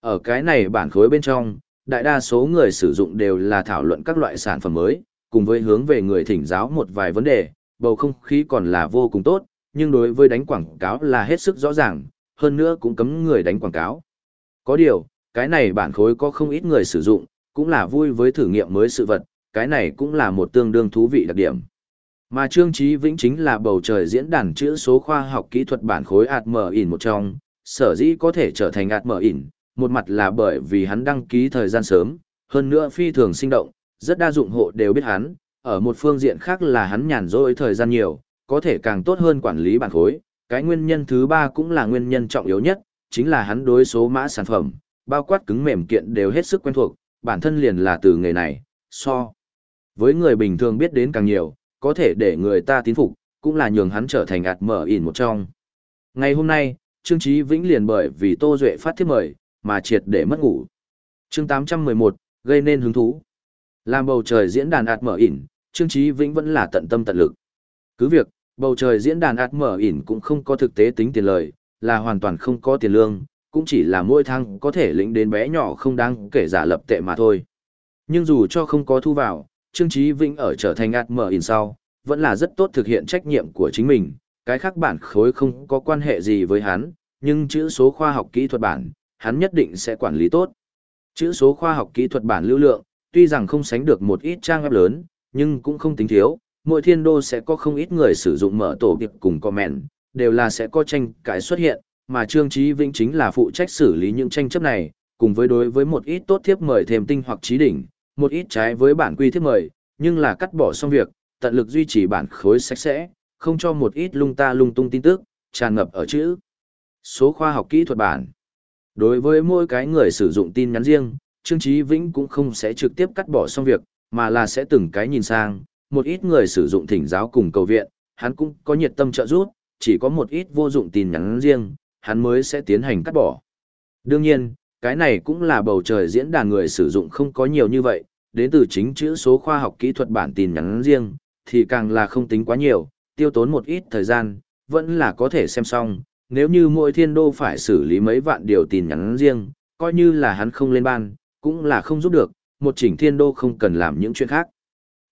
Ở cái này bản khối bên trong, đại đa số người sử dụng đều là thảo luận các loại sản phẩm mới, cùng với hướng về người thỉnh giáo một vài vấn đề, bầu không khí còn là vô cùng tốt, nhưng đối với đánh quảng cáo là hết sức rõ ràng, hơn nữa cũng cấm người đánh quảng cáo. Có điều, cái này bản khối có không ít người sử dụng, cũng là vui với thử nghiệm mới sự vật, cái này cũng là một tương đương thú vị đặc điểm. Mà Trương Chí Vĩnh chính là bầu trời diễn đàn chữ số khoa học kỹ thuật bản khối ATM-IN một trong, sở dĩ có thể trở thành ngặt mở ỉn, một mặt là bởi vì hắn đăng ký thời gian sớm, hơn nữa phi thường sinh động, rất đa dụng hộ đều biết hắn, ở một phương diện khác là hắn nhàn rỗi thời gian nhiều, có thể càng tốt hơn quản lý bản khối. Cái nguyên nhân thứ ba cũng là nguyên nhân trọng yếu nhất, chính là hắn đối số mã sản phẩm, bao quát cứng mềm kiện đều hết sức quen thuộc, bản thân liền là từ nghề này, so. Với người bình thường biết đến càng nhiều, có thể để người ta tín phục, cũng là nhường hắn trở thành ạt mở ỉn một trong. Ngày hôm nay, Trương Chí Vĩnh liền bởi vì Tô Duệ phát thiết mời, mà triệt để mất ngủ. chương 811, gây nên hứng thú. Làm bầu trời diễn đàn ạt mở ỉn, Trương Chí Vĩnh vẫn là tận tâm tận lực. Cứ việc, bầu trời diễn đàn ạt mở ỉn cũng không có thực tế tính tiền lời, là hoàn toàn không có tiền lương, cũng chỉ là mỗi tháng có thể lĩnh đến bé nhỏ không đáng kể giả lập tệ mà thôi. Nhưng dù cho không có thu vào, Trương Chí Vĩnh ở trở thành ạt mở ỉn sau, vẫn là rất tốt thực hiện trách nhiệm của chính mình, cái khác bản khối không có quan hệ gì với hắn, nhưng chữ số khoa học kỹ thuật bản, hắn nhất định sẽ quản lý tốt. Chữ số khoa học kỹ thuật bản lưu lượng, tuy rằng không sánh được một ít trang web lớn, nhưng cũng không tính thiếu, mỗi thiên đô sẽ có không ít người sử dụng mở tổ điệp cùng comment, đều là sẽ có tranh cãi xuất hiện, mà Trương Chí Vĩnh chính là phụ trách xử lý những tranh chấp này, cùng với đối với một ít tốt thiếp mời thêm tinh hoặc trí đỉnh, một ít trái với bản quy thiếp mời, nhưng là cắt bỏ xong việc, tận lực duy trì bản khối sạch sẽ, không cho một ít lung ta lung tung tin tức, tràn ngập ở chữ. Số khoa học kỹ thuật bản. Đối với mỗi cái người sử dụng tin nhắn riêng, Trương Chí Vĩnh cũng không sẽ trực tiếp cắt bỏ xong việc, mà là sẽ từng cái nhìn sang, một ít người sử dụng thỉnh giáo cùng cầu viện, hắn cũng có nhiệt tâm trợ giúp, chỉ có một ít vô dụng tin nhắn riêng, hắn mới sẽ tiến hành cắt bỏ. Đương nhiên, cái này cũng là bầu trời diễn đàn người sử dụng không có nhiều như vậy, đến từ chính chữ số khoa học kỹ thuật bản tin nhắn riêng, thì càng là không tính quá nhiều, tiêu tốn một ít thời gian, vẫn là có thể xem xong, nếu như mỗi thiên đô phải xử lý mấy vạn điều tin nhắn riêng, coi như là hắn không lên ban, cũng là không giúp được, một chỉnh thiên đô không cần làm những chuyện khác.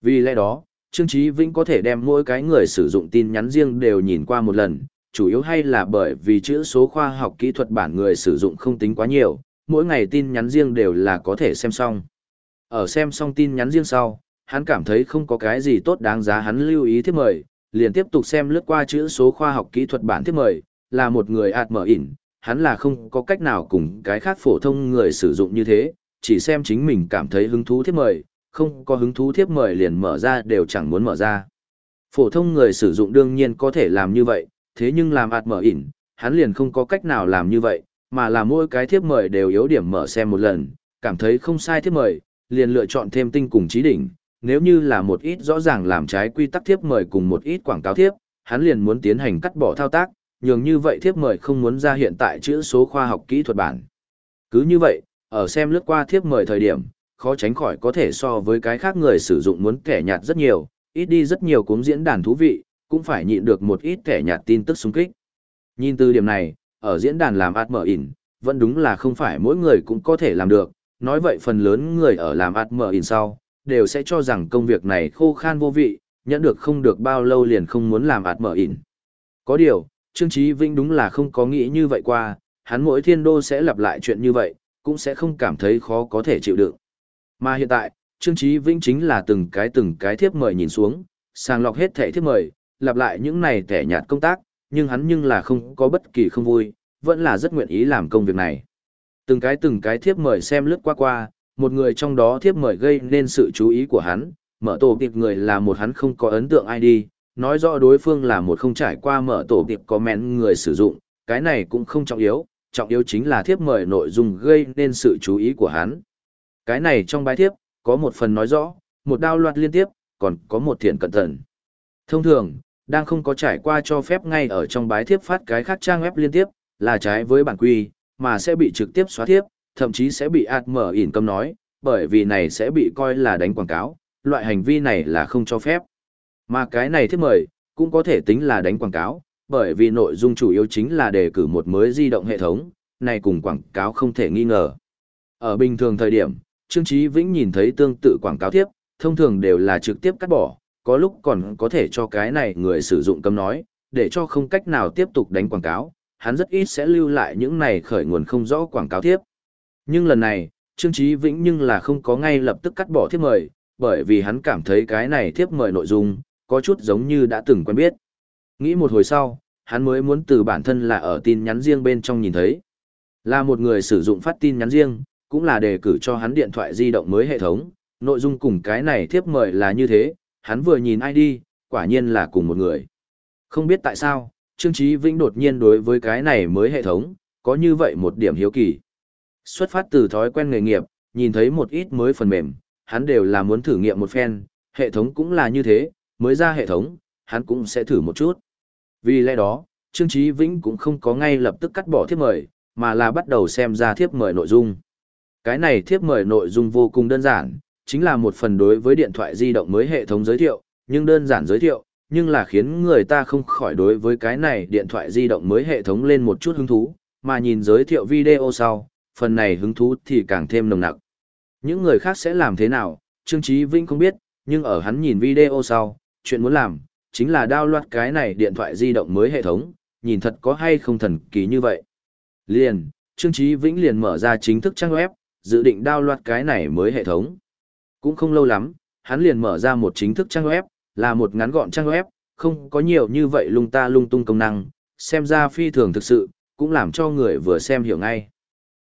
Vì lẽ đó, Trương Chí Vĩnh có thể đem mỗi cái người sử dụng tin nhắn riêng đều nhìn qua một lần, chủ yếu hay là bởi vì chữ số khoa học kỹ thuật bản người sử dụng không tính quá nhiều, mỗi ngày tin nhắn riêng đều là có thể xem xong. Ở xem xong tin nhắn riêng sau, hắn cảm thấy không có cái gì tốt đáng giá hắn lưu ý thêm mời, liền tiếp tục xem lướt qua chữ số khoa học kỹ thuật bản thiết mời, là một người ạt mở ỉn, hắn là không có cách nào cùng cái khác phổ thông người sử dụng như thế, chỉ xem chính mình cảm thấy hứng thú thiết mời, không có hứng thú thiết mời liền mở ra đều chẳng muốn mở ra. Phổ thông người sử dụng đương nhiên có thể làm như vậy, thế nhưng làm ạt mở ỉn, hắn liền không có cách nào làm như vậy, mà là mỗi cái thiếp mời đều yếu điểm mở xem một lần, cảm thấy không sai thiếp mời, liền lựa chọn thêm tinh cùng trí đỉnh. Nếu như là một ít rõ ràng làm trái quy tắc thiếp mời cùng một ít quảng cáo thiếp, hắn liền muốn tiến hành cắt bỏ thao tác, nhường như vậy thiếp mời không muốn ra hiện tại chữ số khoa học kỹ thuật bản. Cứ như vậy, ở xem lướt qua thiếp mời thời điểm, khó tránh khỏi có thể so với cái khác người sử dụng muốn kẻ nhạt rất nhiều, ít đi rất nhiều cuốn diễn đàn thú vị, cũng phải nhịn được một ít kẻ nhạt tin tức xung kích. Nhìn từ điểm này, ở diễn đàn làm ạt mở ỉn, vẫn đúng là không phải mỗi người cũng có thể làm được, nói vậy phần lớn người ở làm ạt mở ỉn sau, đều sẽ cho rằng công việc này khô khan vô vị, nhẫn được không được bao lâu liền không muốn làm ạt mở ỉn. Có điều, Trương Chí Vinh đúng là không có nghĩ như vậy qua, hắn mỗi thiên đô sẽ lặp lại chuyện như vậy, cũng sẽ không cảm thấy khó có thể chịu đựng. Mà hiện tại, Trương Chí Vinh chính là từng cái từng cái thiếp mời nhìn xuống, sàng lọc hết thẻ thiếp mời, lặp lại những này thẻ nhạt công tác, nhưng hắn nhưng là không có bất kỳ không vui, vẫn là rất nguyện ý làm công việc này. Từng cái từng cái thiếp mời xem lướt qua qua, một người trong đó thiếp mời gây nên sự chú ý của hắn, mở tổ tiệp người là một hắn không có ấn tượng ID, nói rõ đối phương là một không trải qua mở tổ tiệp comment người sử dụng, cái này cũng không trọng yếu, trọng yếu chính là thiếp mời nội dung gây nên sự chú ý của hắn. Cái này trong bài thiếp, có một phần nói rõ, một đao loạt liên tiếp, còn có một thiện cẩn thận. Thông thường, đang không có trải qua cho phép ngay ở trong bài thiếp phát cái khác trang web liên tiếp, là trái với bản quy, mà sẽ bị trực tiếp xóa thiếp, thậm chí sẽ bị ạt mở ỉn cấm nói, bởi vì này sẽ bị coi là đánh quảng cáo, loại hành vi này là không cho phép. Mà cái này thiết mời, cũng có thể tính là đánh quảng cáo, bởi vì nội dung chủ yếu chính là đề cử một mới di động hệ thống, này cùng quảng cáo không thể nghi ngờ. Ở bình thường thời điểm, Trương Chí Vĩnh nhìn thấy tương tự quảng cáo tiếp, thông thường đều là trực tiếp cắt bỏ, có lúc còn có thể cho cái này người sử dụng cấm nói, để cho không cách nào tiếp tục đánh quảng cáo, hắn rất ít sẽ lưu lại những này khởi nguồn không rõ quảng cáo tiếp. Nhưng lần này, Trương Chí Vĩnh nhưng là không có ngay lập tức cắt bỏ thiếp mời, bởi vì hắn cảm thấy cái này thiếp mời nội dung, có chút giống như đã từng quen biết. Nghĩ một hồi sau, hắn mới muốn từ bản thân là ở tin nhắn riêng bên trong nhìn thấy. Là một người sử dụng phát tin nhắn riêng, cũng là đề cử cho hắn điện thoại di động mới hệ thống, nội dung cùng cái này thiếp mời là như thế, hắn vừa nhìn ID, quả nhiên là cùng một người. Không biết tại sao, Trương Chí Vĩnh đột nhiên đối với cái này mới hệ thống, có như vậy một điểm hiếu kỳ. Xuất phát từ thói quen nghề nghiệp, nhìn thấy một ít mới phần mềm, hắn đều là muốn thử nghiệm một phen, hệ thống cũng là như thế, mới ra hệ thống, hắn cũng sẽ thử một chút. Vì lẽ đó, Trương Chí Vĩnh cũng không có ngay lập tức cắt bỏ thiếp mời, mà là bắt đầu xem ra thiếp mời nội dung. Cái này thiếp mời nội dung vô cùng đơn giản, chính là một phần đối với điện thoại di động mới hệ thống giới thiệu, nhưng đơn giản giới thiệu, nhưng là khiến người ta không khỏi đối với cái này điện thoại di động mới hệ thống lên một chút hứng thú, mà nhìn giới thiệu video sau, phần này hứng thú thì càng thêm nồng nặc. Những người khác sẽ làm thế nào, Trương Chí Vĩnh không biết, nhưng ở hắn nhìn video sau, chuyện muốn làm, chính là download cái này điện thoại di động mới hệ thống, nhìn thật có hay không thần kỳ như vậy. Liền, Trương Chí Vĩnh liền mở ra chính thức trang web, dự định download cái này mới hệ thống. Cũng không lâu lắm, hắn liền mở ra một chính thức trang web, là một ngắn gọn trang web, không có nhiều như vậy lung ta lung tung công năng, xem ra phi thường thực sự, cũng làm cho người vừa xem hiểu ngay.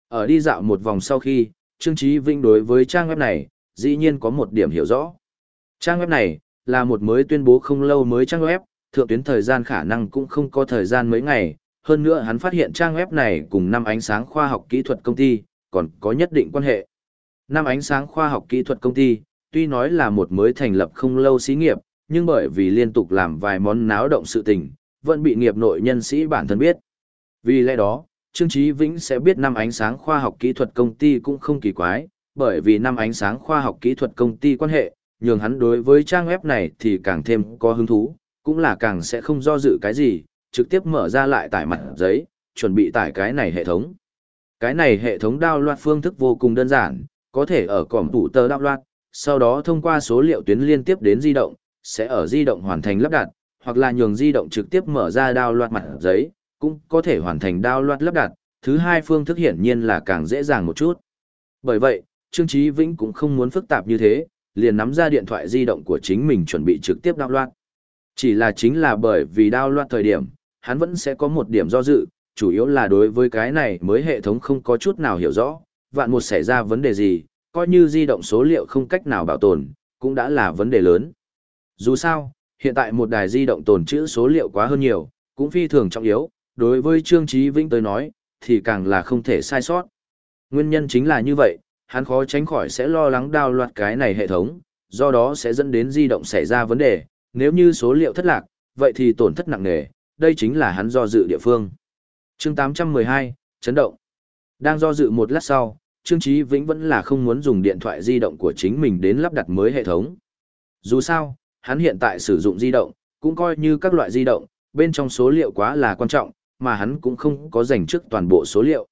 Ở đi dạo một vòng sau khi, Trương Chí Vinh đối với trang web này, dĩ nhiên có một điểm hiểu rõ. Trang web này, là một mới tuyên bố không lâu mới trang web, thượng tuyến thời gian khả năng cũng không có thời gian mấy ngày, hơn nữa hắn phát hiện trang web này cùng năm ánh sáng khoa học kỹ thuật công ty, còn có nhất định quan hệ. Năm ánh sáng khoa học kỹ thuật công ty, tuy nói là một mới thành lập không lâu xí nghiệp, nhưng bởi vì liên tục làm vài món náo động sự tình, vẫn bị nghiệp nội nhân sĩ bản thân biết. Vì lẽ đó, Trương Chí Vĩnh sẽ biết năm ánh sáng khoa học kỹ thuật công ty cũng không kỳ quái, bởi vì năm ánh sáng khoa học kỹ thuật công ty quan hệ, nhường hắn đối với trang web này thì càng thêm có hứng thú, cũng là càng sẽ không do dự cái gì, trực tiếp mở ra lại tải mặt giấy, chuẩn bị tải cái này hệ thống. Cái này hệ thống đao loạt phương thức vô cùng đơn giản, có thể ở cổng tủ tờ đao loạt, sau đó thông qua số liệu tuyến liên tiếp đến di động, sẽ ở di động hoàn thành lắp đặt, hoặc là nhường di động trực tiếp mở ra đao loạt mặt giấy, cũng có thể hoàn thành đao loạt lắp đặt, thứ hai phương thức hiển nhiên là càng dễ dàng một chút. Bởi vậy, Trương Chí Vĩnh cũng không muốn phức tạp như thế, liền nắm ra điện thoại di động của chính mình chuẩn bị trực tiếp đao loạt. Chỉ là chính là bởi vì đao loạt thời điểm, hắn vẫn sẽ có một điểm do dự, chủ yếu là đối với cái này mới hệ thống không có chút nào hiểu rõ, vạn một xảy ra vấn đề gì, coi như di động số liệu không cách nào bảo tồn, cũng đã là vấn đề lớn. Dù sao, hiện tại một đài di động tồn trữ số liệu quá hơn nhiều, cũng phi thường trọng yếu, đối với Trương Chí Vĩnh tới nói, thì càng là không thể sai sót. Nguyên nhân chính là như vậy, hắn khó tránh khỏi sẽ lo lắng đào loạt cái này hệ thống, do đó sẽ dẫn đến di động xảy ra vấn đề, nếu như số liệu thất lạc, vậy thì tổn thất nặng nề, đây chính là hắn do dự địa phương. Chương 812, chấn động. Đang do dự một lát sau, Trương Chí Vĩnh vẫn là không muốn dùng điện thoại di động của chính mình đến lắp đặt mới hệ thống. Dù sao, hắn hiện tại sử dụng di động, cũng coi như các loại di động, bên trong số liệu quá là quan trọng, mà hắn cũng không có dành trước toàn bộ số liệu.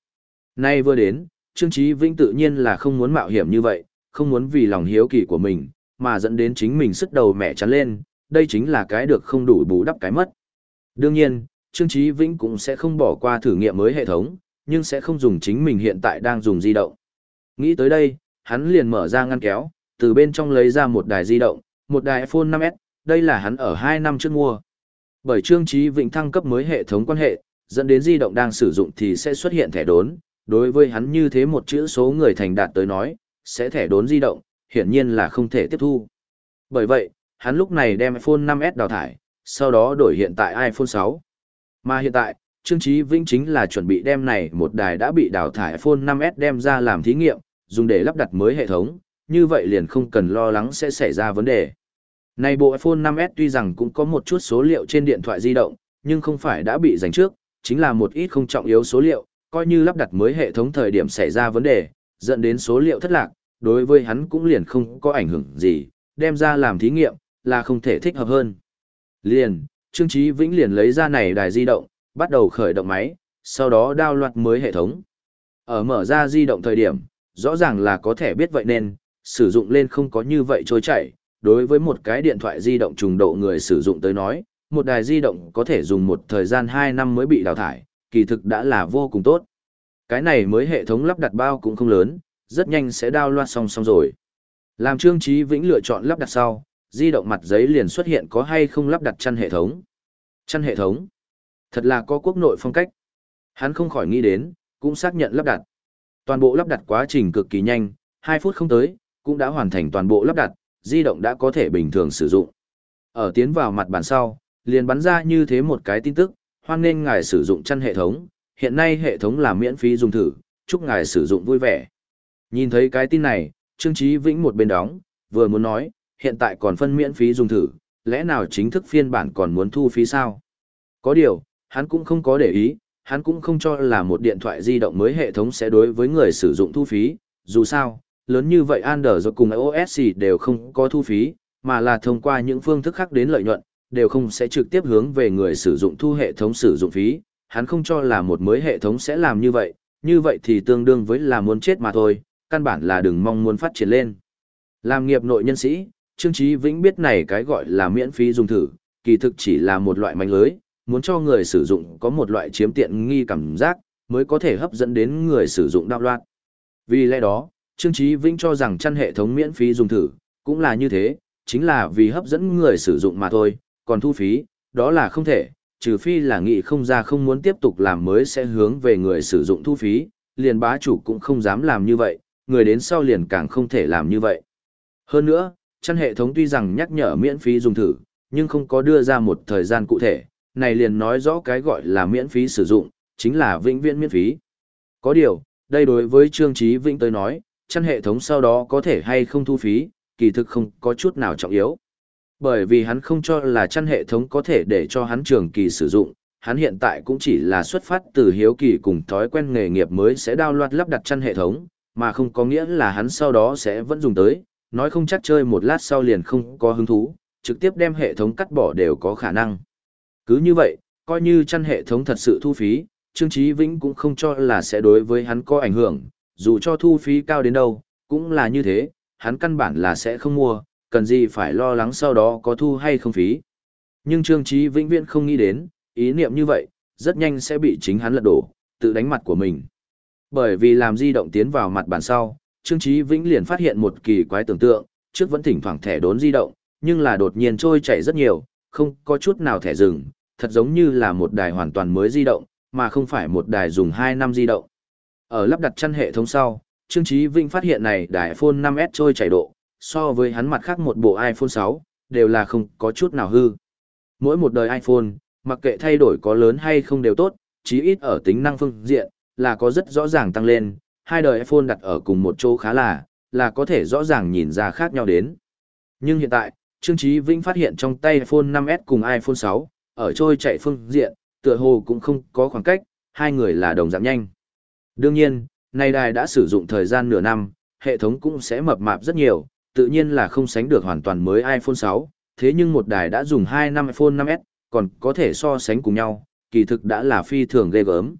Nay vừa đến, Trương Chí Vĩnh tự nhiên là không muốn mạo hiểm như vậy, không muốn vì lòng hiếu kỳ của mình, mà dẫn đến chính mình sức đầu mẹ chắn lên, đây chính là cái được không đủ bù đắp cái mất. Đương nhiên, Trương Chí Vĩnh cũng sẽ không bỏ qua thử nghiệm mới hệ thống, nhưng sẽ không dùng chính mình hiện tại đang dùng di động. Nghĩ tới đây, hắn liền mở ra ngăn kéo, từ bên trong lấy ra một đài di động, một đài iPhone 5S, đây là hắn ở 2 năm trước mua. Bởi Trương Chí Vĩnh thăng cấp mới hệ thống quan hệ, dẫn đến di động đang sử dụng thì sẽ xuất hiện thẻ đốn, đối với hắn như thế một chữ số người thành đạt tới nói, sẽ thẻ đốn di động, hiển nhiên là không thể tiếp thu. Bởi vậy, hắn lúc này đem iPhone 5S đào thải, sau đó đổi hiện tại iPhone 6. Mà hiện tại, Trương Chí Vĩnh chính là chuẩn bị đem này một đài đã bị đào thải iPhone 5S đem ra làm thí nghiệm, dùng để lắp đặt mới hệ thống, như vậy liền không cần lo lắng sẽ xảy ra vấn đề. Này bộ iPhone 5S tuy rằng cũng có một chút số liệu trên điện thoại di động, nhưng không phải đã bị giành trước, chính là một ít không trọng yếu số liệu, coi như lắp đặt mới hệ thống thời điểm xảy ra vấn đề, dẫn đến số liệu thất lạc, đối với hắn cũng liền không có ảnh hưởng gì, đem ra làm thí nghiệm, là không thể thích hợp hơn. Liền, Trương Chí Vĩnh liền lấy ra này đài di động, bắt đầu khởi động máy, sau đó đao loạt mới hệ thống. Ở mở ra di động thời điểm, rõ ràng là có thể biết vậy nên, sử dụng lên không có như vậy trôi chảy. Đối với một cái điện thoại di động trùng độ người sử dụng tới nói, một đài di động có thể dùng một thời gian 2 năm mới bị đào thải, kỳ thực đã là vô cùng tốt. Cái này mới hệ thống lắp đặt bao cũng không lớn, rất nhanh sẽ đao loạt xong xong rồi. Làm Trương Chí Vĩnh lựa chọn lắp đặt sau, di động mặt giấy liền xuất hiện có hay không lắp đặt chăn hệ thống. Chăn hệ thống. Thật là có quốc nội phong cách. Hắn không khỏi nghĩ đến, cũng xác nhận lắp đặt. Toàn bộ lắp đặt quá trình cực kỳ nhanh, 2 phút không tới, cũng đã hoàn thành toàn bộ lắp đặt, di động đã có thể bình thường sử dụng. Ở tiến vào mặt bàn sau, liền bắn ra như thế một cái tin tức, hoan nên ngài sử dụng chăn hệ thống, hiện nay hệ thống là miễn phí dùng thử, chúc ngài sử dụng vui vẻ. Nhìn thấy cái tin này, Trương Chí Vĩnh một bên đóng, vừa muốn nói, hiện tại còn phân miễn phí dùng thử, lẽ nào chính thức phiên bản còn muốn thu phí sao? Có điều, hắn cũng không có để ý, hắn cũng không cho là một điện thoại di động mới hệ thống sẽ đối với người sử dụng thu phí, dù sao, lớn như vậy Android cùng iOS đều không có thu phí, mà là thông qua những phương thức khác đến lợi nhuận, đều không sẽ trực tiếp hướng về người sử dụng thu hệ thống sử dụng phí, hắn không cho là một mới hệ thống sẽ làm như vậy, như vậy thì tương đương với là muốn chết mà thôi, căn bản là đừng mong muốn phát triển lên. Làm nghiệp nội nhân sĩ, Trương Chí Vĩnh biết này cái gọi là miễn phí dùng thử, kỳ thực chỉ là một loại manh lưới, muốn cho người sử dụng có một loại chiếm tiện nghi cảm giác, mới có thể hấp dẫn đến người sử dụng đạo loạn. Vì lẽ đó, Trương Chí Vĩnh cho rằng chăn hệ thống miễn phí dùng thử, cũng là như thế, chính là vì hấp dẫn người sử dụng mà thôi, còn thu phí, đó là không thể, trừ phi là nghị không ra không muốn tiếp tục làm mới sẽ hướng về người sử dụng thu phí, liền bá chủ cũng không dám làm như vậy, người đến sau liền càng không thể làm như vậy. Hơn nữa, chăn hệ thống tuy rằng nhắc nhở miễn phí dùng thử, nhưng không có đưa ra một thời gian cụ thể, này liền nói rõ cái gọi là miễn phí sử dụng, chính là vĩnh viễn miễn phí. Có điều, đây đối với Trương Trí Vĩnh tới nói, chăn hệ thống sau đó có thể hay không thu phí, kỳ thực không có chút nào trọng yếu. Bởi vì hắn không cho là chăn hệ thống có thể để cho hắn trường kỳ sử dụng, hắn hiện tại cũng chỉ là xuất phát từ hiếu kỳ cùng thói quen nghề nghiệp mới sẽ đao loạt lắp đặt chăn hệ thống, mà không có nghĩa là hắn sau đó sẽ vẫn dùng tới, nói không chắc chơi một lát sau liền không có hứng thú, trực tiếp đem hệ thống cắt bỏ đều có khả năng. Cứ như vậy, coi như chăn hệ thống thật sự thu phí, Trương Chí Vĩnh cũng không cho là sẽ đối với hắn có ảnh hưởng, dù cho thu phí cao đến đâu, cũng là như thế, hắn căn bản là sẽ không mua, cần gì phải lo lắng sau đó có thu hay không phí. Nhưng Trương Chí Vĩnh viễn không nghĩ đến, ý niệm như vậy, rất nhanh sẽ bị chính hắn lật đổ, tự đánh mặt của mình. Bởi vì làm di động tiến vào mặt bàn sau, Trương Chí Vĩnh liền phát hiện một kỳ quái tưởng tượng, trước vẫn thỉnh thoảng thẻ đốn di động, nhưng là đột nhiên trôi chảy rất nhiều, không có chút nào thẻ dừng, thật giống như là một đài hoàn toàn mới di động, mà không phải một đài dùng 2 năm di động. Ở lắp đặt chăn hệ thống sau, Trương Chí Vinh phát hiện này đài iPhone 5S trôi chảy độ, so với hắn mặt khác một bộ iPhone 6, đều là không có chút nào hư. Mỗi một đời iPhone, mặc kệ thay đổi có lớn hay không đều tốt, chí ít ở tính năng phương diện, là có rất rõ ràng tăng lên, hai đời iPhone đặt ở cùng một chỗ khá là, là có thể rõ ràng nhìn ra khác nhau đến. Nhưng hiện tại, Trương Chí vĩnh phát hiện trong tay iPhone 5S cùng iPhone 6, ở trôi chạy phương diện, tựa hồ cũng không có khoảng cách, hai người là đồng dạng nhanh. Đương nhiên, nay đài đã sử dụng thời gian nửa năm, hệ thống cũng sẽ mập mạp rất nhiều, tự nhiên là không sánh được hoàn toàn mới iPhone 6, thế nhưng một đài đã dùng 2 năm iPhone 5S, còn có thể so sánh cùng nhau, kỳ thực đã là phi thường ghê gớm.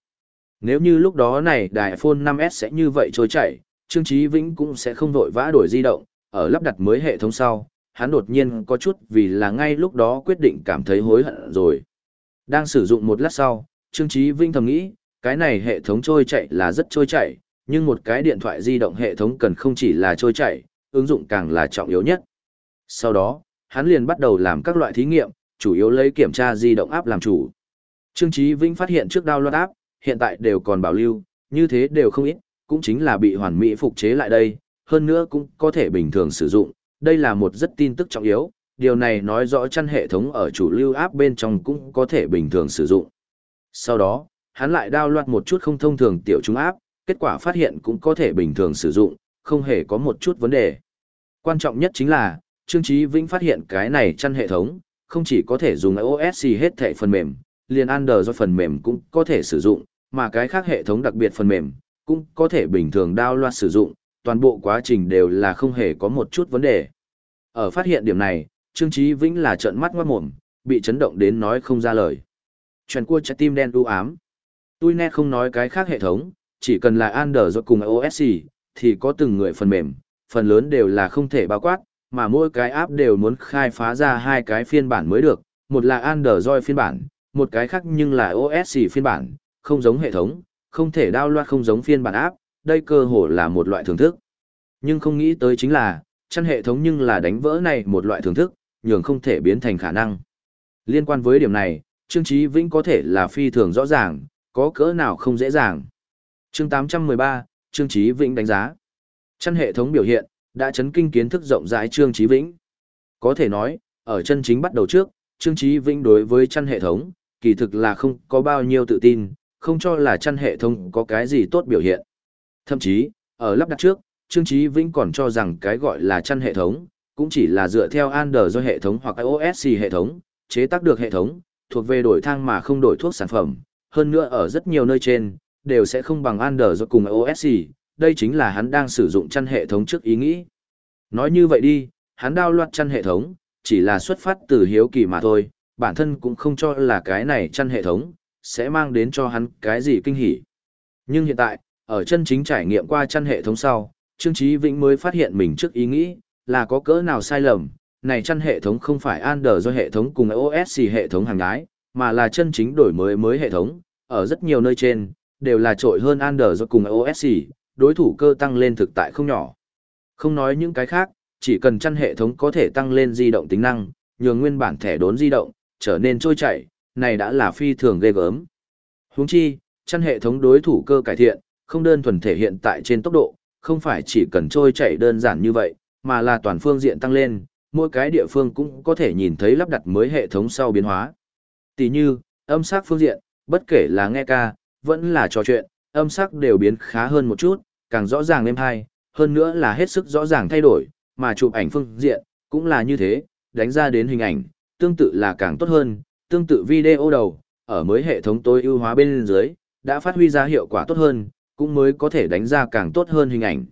Nếu như lúc đó này đài iPhone 5S sẽ như vậy trôi chảy, Trương Chí Vĩnh cũng sẽ không vội vã đổi di động, ở lắp đặt mới hệ thống sau, hắn đột nhiên có chút vì là ngay lúc đó quyết định cảm thấy hối hận rồi. Đang sử dụng một lát sau, Trương Chí Vinh thầm nghĩ, cái này hệ thống trôi chạy là rất trôi chạy, nhưng một cái điện thoại di động hệ thống cần không chỉ là trôi chạy, ứng dụng càng là trọng yếu nhất. Sau đó, hắn liền bắt đầu làm các loại thí nghiệm, chủ yếu lấy kiểm tra di động áp làm chủ. Trương Chí Vinh phát hiện trước download áp, hiện tại đều còn bảo lưu, như thế đều không ít, cũng chính là bị hoàn mỹ phục chế lại đây, hơn nữa cũng có thể bình thường sử dụng, đây là một rất tin tức trọng yếu, điều này nói rõ chăn hệ thống ở chủ lưu áp bên trong cũng có thể bình thường sử dụng. Sau đó, hắn lại download một chút không thông thường tiểu trung áp, kết quả phát hiện cũng có thể bình thường sử dụng, không hề có một chút vấn đề. Quan trọng nhất chính là, Trương Chí Vĩnh phát hiện cái này chăn hệ thống, không chỉ có thể dùng iOS hết thảy phần mềm, liền Android do phần mềm cũng có thể sử dụng, mà cái khác hệ thống đặc biệt phần mềm, cũng có thể bình thường download sử dụng, toàn bộ quá trình đều là không hề có một chút vấn đề. Ở phát hiện điểm này, Trương Chí Vĩnh là trợn mắt ngoát mồm, bị chấn động đến nói không ra lời. Chuyện cua trái tim đen u ám. Tôi nét không nói cái khác hệ thống, chỉ cần là Android cùng iOS thì có từng người phần mềm, phần lớn đều là không thể bao quát, mà mỗi cái app đều muốn khai phá ra hai cái phiên bản mới được, một là Android phiên bản, một cái khác nhưng là OS phiên bản, không giống hệ thống, không thể download không giống phiên bản app, đây cơ hồ là một loại thưởng thức. Nhưng không nghĩ tới chính là, chăn hệ thống nhưng là đánh vỡ này một loại thưởng thức, nhường không thể biến thành khả năng. Liên quan với điểm này, Trương Chí Vĩnh có thể là phi thường rõ ràng, có cỡ nào không dễ dàng. Chương 813, Trương Chí Vĩnh đánh giá. Chăn hệ thống biểu hiện, đã chấn kinh kiến thức rộng rãi Trương Chí Vĩnh. Có thể nói, ở chân chính bắt đầu trước, Trương Chí Vĩnh đối với chăn hệ thống, kỳ thực là không có bao nhiêu tự tin, không cho là chăn hệ thống có cái gì tốt biểu hiện. Thậm chí, ở lắp đặt trước, Trương Chí Vĩnh còn cho rằng cái gọi là chăn hệ thống, cũng chỉ là dựa theo Android hệ thống hoặc iOS hệ thống, chế tác được hệ thống, thuộc về đổi thang mà không đổi thuốc sản phẩm, hơn nữa ở rất nhiều nơi trên, đều sẽ không bằng Android cùng iOS, đây chính là hắn đang sử dụng chăn hệ thống trước ý nghĩ. Nói như vậy đi, hắn đao loạt chăn hệ thống, chỉ là xuất phát từ hiếu kỳ mà thôi, bản thân cũng không cho là cái này chăn hệ thống, sẽ mang đến cho hắn cái gì kinh hỉ. Nhưng hiện tại, ở chân chính trải nghiệm qua chăn hệ thống sau, Trương Chí Vĩnh mới phát hiện mình trước ý nghĩ, là có cỡ nào sai lầm, này chăn hệ thống không phải Android do hệ thống cùng iOS hệ thống hàng gái, mà là chân chính đổi mới mới hệ thống, ở rất nhiều nơi trên, đều là trội hơn Android do cùng iOS, đối thủ cơ tăng lên thực tại không nhỏ. Không nói những cái khác, chỉ cần chăn hệ thống có thể tăng lên di động tính năng, nhường nguyên bản thẻ đốn di động, trở nên trôi chảy, này đã là phi thường ghê gớm. Huống chi, chăn hệ thống đối thủ cơ cải thiện, không đơn thuần thể hiện tại trên tốc độ, không phải chỉ cần trôi chảy đơn giản như vậy, mà là toàn phương diện tăng lên, mỗi cái địa phương cũng có thể nhìn thấy lắp đặt mới hệ thống sau biến hóa. Tỷ như, âm sắc phương diện, bất kể là nghe ca, vẫn là trò chuyện, âm sắc đều biến khá hơn một chút, càng rõ ràng êm hai, hơn nữa là hết sức rõ ràng thay đổi, mà chụp ảnh phương diện, cũng là như thế, đánh ra đến hình ảnh, tương tự là càng tốt hơn, tương tự video đầu, ở mới hệ thống tối ưu hóa bên dưới, đã phát huy ra hiệu quả tốt hơn, cũng mới có thể đánh ra càng tốt hơn hình ảnh.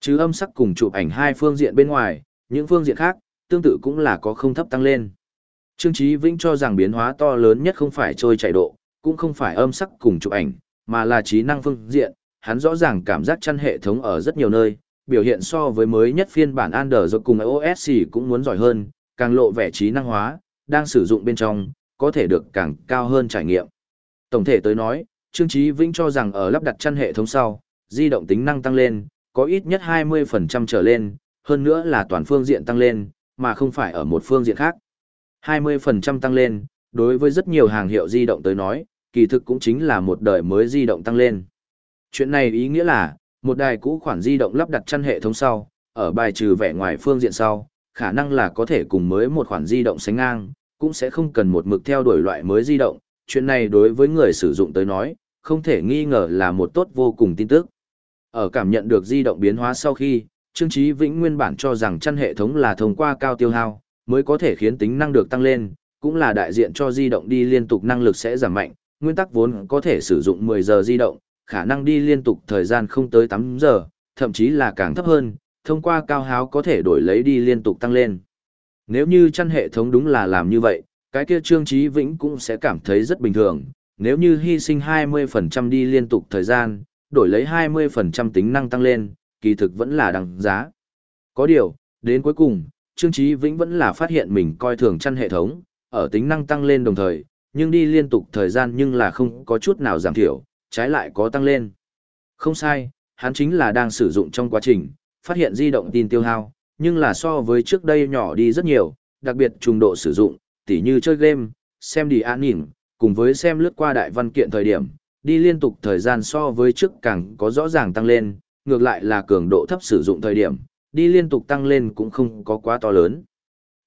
Chứ âm sắc cùng chụp ảnh hai phương diện bên ngoài, những phương diện khác, tương tự cũng là có không thấp tăng lên. Trương Chí Vĩnh cho rằng biến hóa to lớn nhất không phải trôi chạy độ, cũng không phải âm sắc cùng chụp ảnh, mà là trí năng phương diện, hắn rõ ràng cảm giác chăn hệ thống ở rất nhiều nơi, biểu hiện so với mới nhất phiên bản Android cùng iOS cũng muốn giỏi hơn, càng lộ vẻ trí năng hóa, đang sử dụng bên trong, có thể được càng cao hơn trải nghiệm. Tổng thể tới nói, Trương Chí Vĩnh cho rằng ở lắp đặt chăn hệ thống sau, di động tính năng tăng lên, có ít nhất 20% trở lên, hơn nữa là toàn phương diện tăng lên, mà không phải ở một phương diện khác. 20% tăng lên, đối với rất nhiều hàng hiệu di động tới nói, kỳ thực cũng chính là một đời mới di động tăng lên. Chuyện này ý nghĩa là, một đài cũ khoản di động lắp đặt chăn hệ thống sau, ở bài trừ vẻ ngoài phương diện sau, khả năng là có thể cùng mới một khoản di động sánh ngang, cũng sẽ không cần một mực theo đuổi loại mới di động. Chuyện này đối với người sử dụng tới nói, không thể nghi ngờ là một tốt vô cùng tin tức. Ở cảm nhận được di động biến hóa sau khi, Trương Chí Vĩnh nguyên bản cho rằng chăn hệ thống là thông qua cao tiêu hao, mới có thể khiến tính năng được tăng lên, cũng là đại diện cho di động đi liên tục năng lực sẽ giảm mạnh, nguyên tắc vốn có thể sử dụng 10 giờ di động, khả năng đi liên tục thời gian không tới 8 giờ, thậm chí là càng thấp hơn, thông qua cao háo có thể đổi lấy đi liên tục tăng lên. Nếu như chăn hệ thống đúng là làm như vậy, cái kia Trương Chí Vĩnh cũng sẽ cảm thấy rất bình thường, nếu như hy sinh 20% đi liên tục thời gian, đổi lấy 20% tính năng tăng lên, kỳ thực vẫn là đằng giá. Có điều, đến cuối cùng, Trương Chí Vĩnh vẫn là phát hiện mình coi thường chăn hệ thống, ở tính năng tăng lên đồng thời, nhưng đi liên tục thời gian nhưng là không có chút nào giảm thiểu, trái lại có tăng lên. Không sai, hắn chính là đang sử dụng trong quá trình, phát hiện di động tin tiêu hao, nhưng là so với trước đây nhỏ đi rất nhiều, đặc biệt trùng độ sử dụng, tỉ như chơi game, xem đi an nhìn, cùng với xem lướt qua đại văn kiện thời điểm, đi liên tục thời gian so với trước càng có rõ ràng tăng lên, ngược lại là cường độ thấp sử dụng thời điểm, đi liên tục tăng lên cũng không có quá to lớn.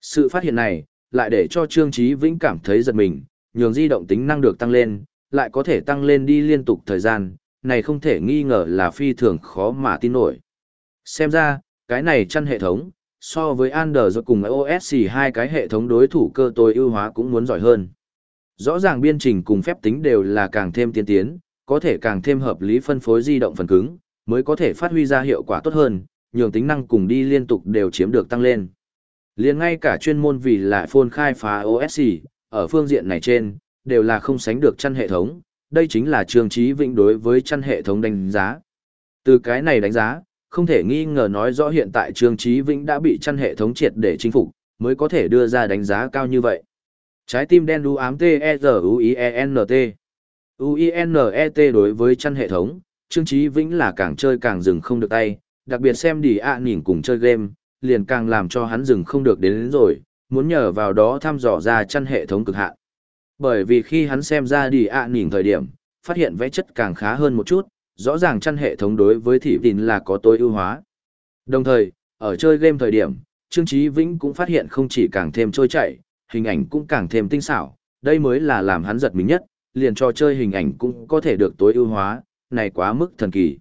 Sự phát hiện này, lại để cho Trương Chí Vĩnh cảm thấy giật mình, nhường di động tính năng được tăng lên, lại có thể tăng lên đi liên tục thời gian, này không thể nghi ngờ là phi thường khó mà tin nổi. Xem ra, cái này chăn hệ thống, so với Android cùng iOS hai cái hệ thống đối thủ cơ tối ưu hóa cũng muốn giỏi hơn. Rõ ràng biên trình cùng phép tính đều là càng thêm tiên tiến, có thể càng thêm hợp lý phân phối di động phần cứng, mới có thể phát huy ra hiệu quả tốt hơn, nhường tính năng cùng đi liên tục đều chiếm được tăng lên. Liên ngay cả chuyên môn vì lại phone khai phá OSC, ở phương diện này trên, đều là không sánh được chăn hệ thống, đây chính là trường trí vĩnh đối với chăn hệ thống đánh giá. Từ cái này đánh giá, không thể nghi ngờ nói rõ hiện tại trường Chí Vĩnh đã bị chăn hệ thống triệt để chinh phục, mới có thể đưa ra đánh giá cao như vậy. Trái tim đen đu ám T-E-Z-U-I-E-N-T. E U-I-N-E-T e đối với chăn hệ thống, Trương Chí Vĩnh là càng chơi càng dừng không được tay, đặc biệt xem đi ạ nhìn cùng chơi game, liền càng làm cho hắn dừng không được đến, đến rồi, muốn nhờ vào đó thăm dò ra chăn hệ thống cực hạn. Bởi vì khi hắn xem ra đi ạ nhìn thời điểm, phát hiện vẽ chất càng khá hơn một chút, rõ ràng chăn hệ thống đối với thị tín là có tối ưu hóa. Đồng thời, ở chơi game thời điểm, Trương Chí Vĩnh cũng phát hiện không chỉ càng thêm trôi chảy, hình ảnh cũng càng thêm tinh xảo, đây mới là làm hắn giật mình nhất, liền cho chơi hình ảnh cũng có thể được tối ưu hóa, này quá mức thần kỳ.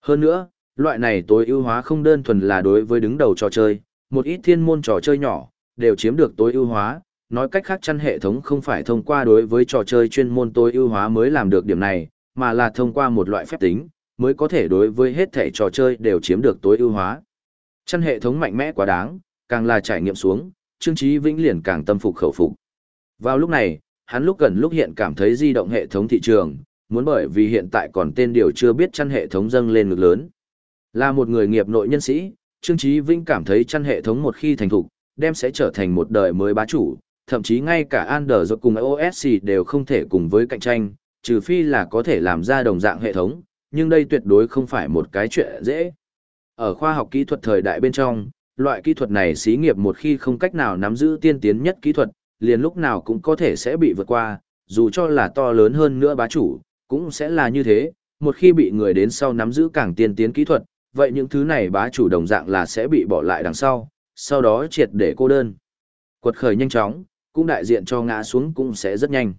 Hơn nữa, loại này tối ưu hóa không đơn thuần là đối với đứng đầu trò chơi, một ít thiên môn trò chơi nhỏ, đều chiếm được tối ưu hóa, nói cách khác chăn hệ thống không phải thông qua đối với trò chơi chuyên môn tối ưu hóa mới làm được điểm này, mà là thông qua một loại phép tính, mới có thể đối với hết thể trò chơi đều chiếm được tối ưu hóa. Chăn hệ thống mạnh mẽ quá đáng, càng là trải nghiệm xuống, Trương Chí Vĩnh liền càng tâm phục khẩu phục. Vào lúc này, hắn lúc gần lúc hiện cảm thấy di động hệ thống thị trường, muốn bởi vì hiện tại còn tên điều chưa biết chăn hệ thống dâng lên ngực lớn. Là một người nghiệp nội nhân sĩ, Trương Chí Vĩnh cảm thấy chăn hệ thống một khi thành thục, đem sẽ trở thành một đời mới bá chủ, thậm chí ngay cả Android cùng iOS đều không thể cùng với cạnh tranh, trừ phi là có thể làm ra đồng dạng hệ thống, nhưng đây tuyệt đối không phải một cái chuyện dễ. Ở khoa học kỹ thuật thời đại bên trong, loại kỹ thuật này xí nghiệp một khi không cách nào nắm giữ tiên tiến nhất kỹ thuật, liền lúc nào cũng có thể sẽ bị vượt qua, dù cho là to lớn hơn nữa bá chủ, cũng sẽ là như thế, một khi bị người đến sau nắm giữ càng tiên tiến kỹ thuật, vậy những thứ này bá chủ đồng dạng là sẽ bị bỏ lại đằng sau, sau đó triệt để cô đơn. Quật khởi nhanh chóng, cũng đại diện cho ngã xuống cũng sẽ rất nhanh.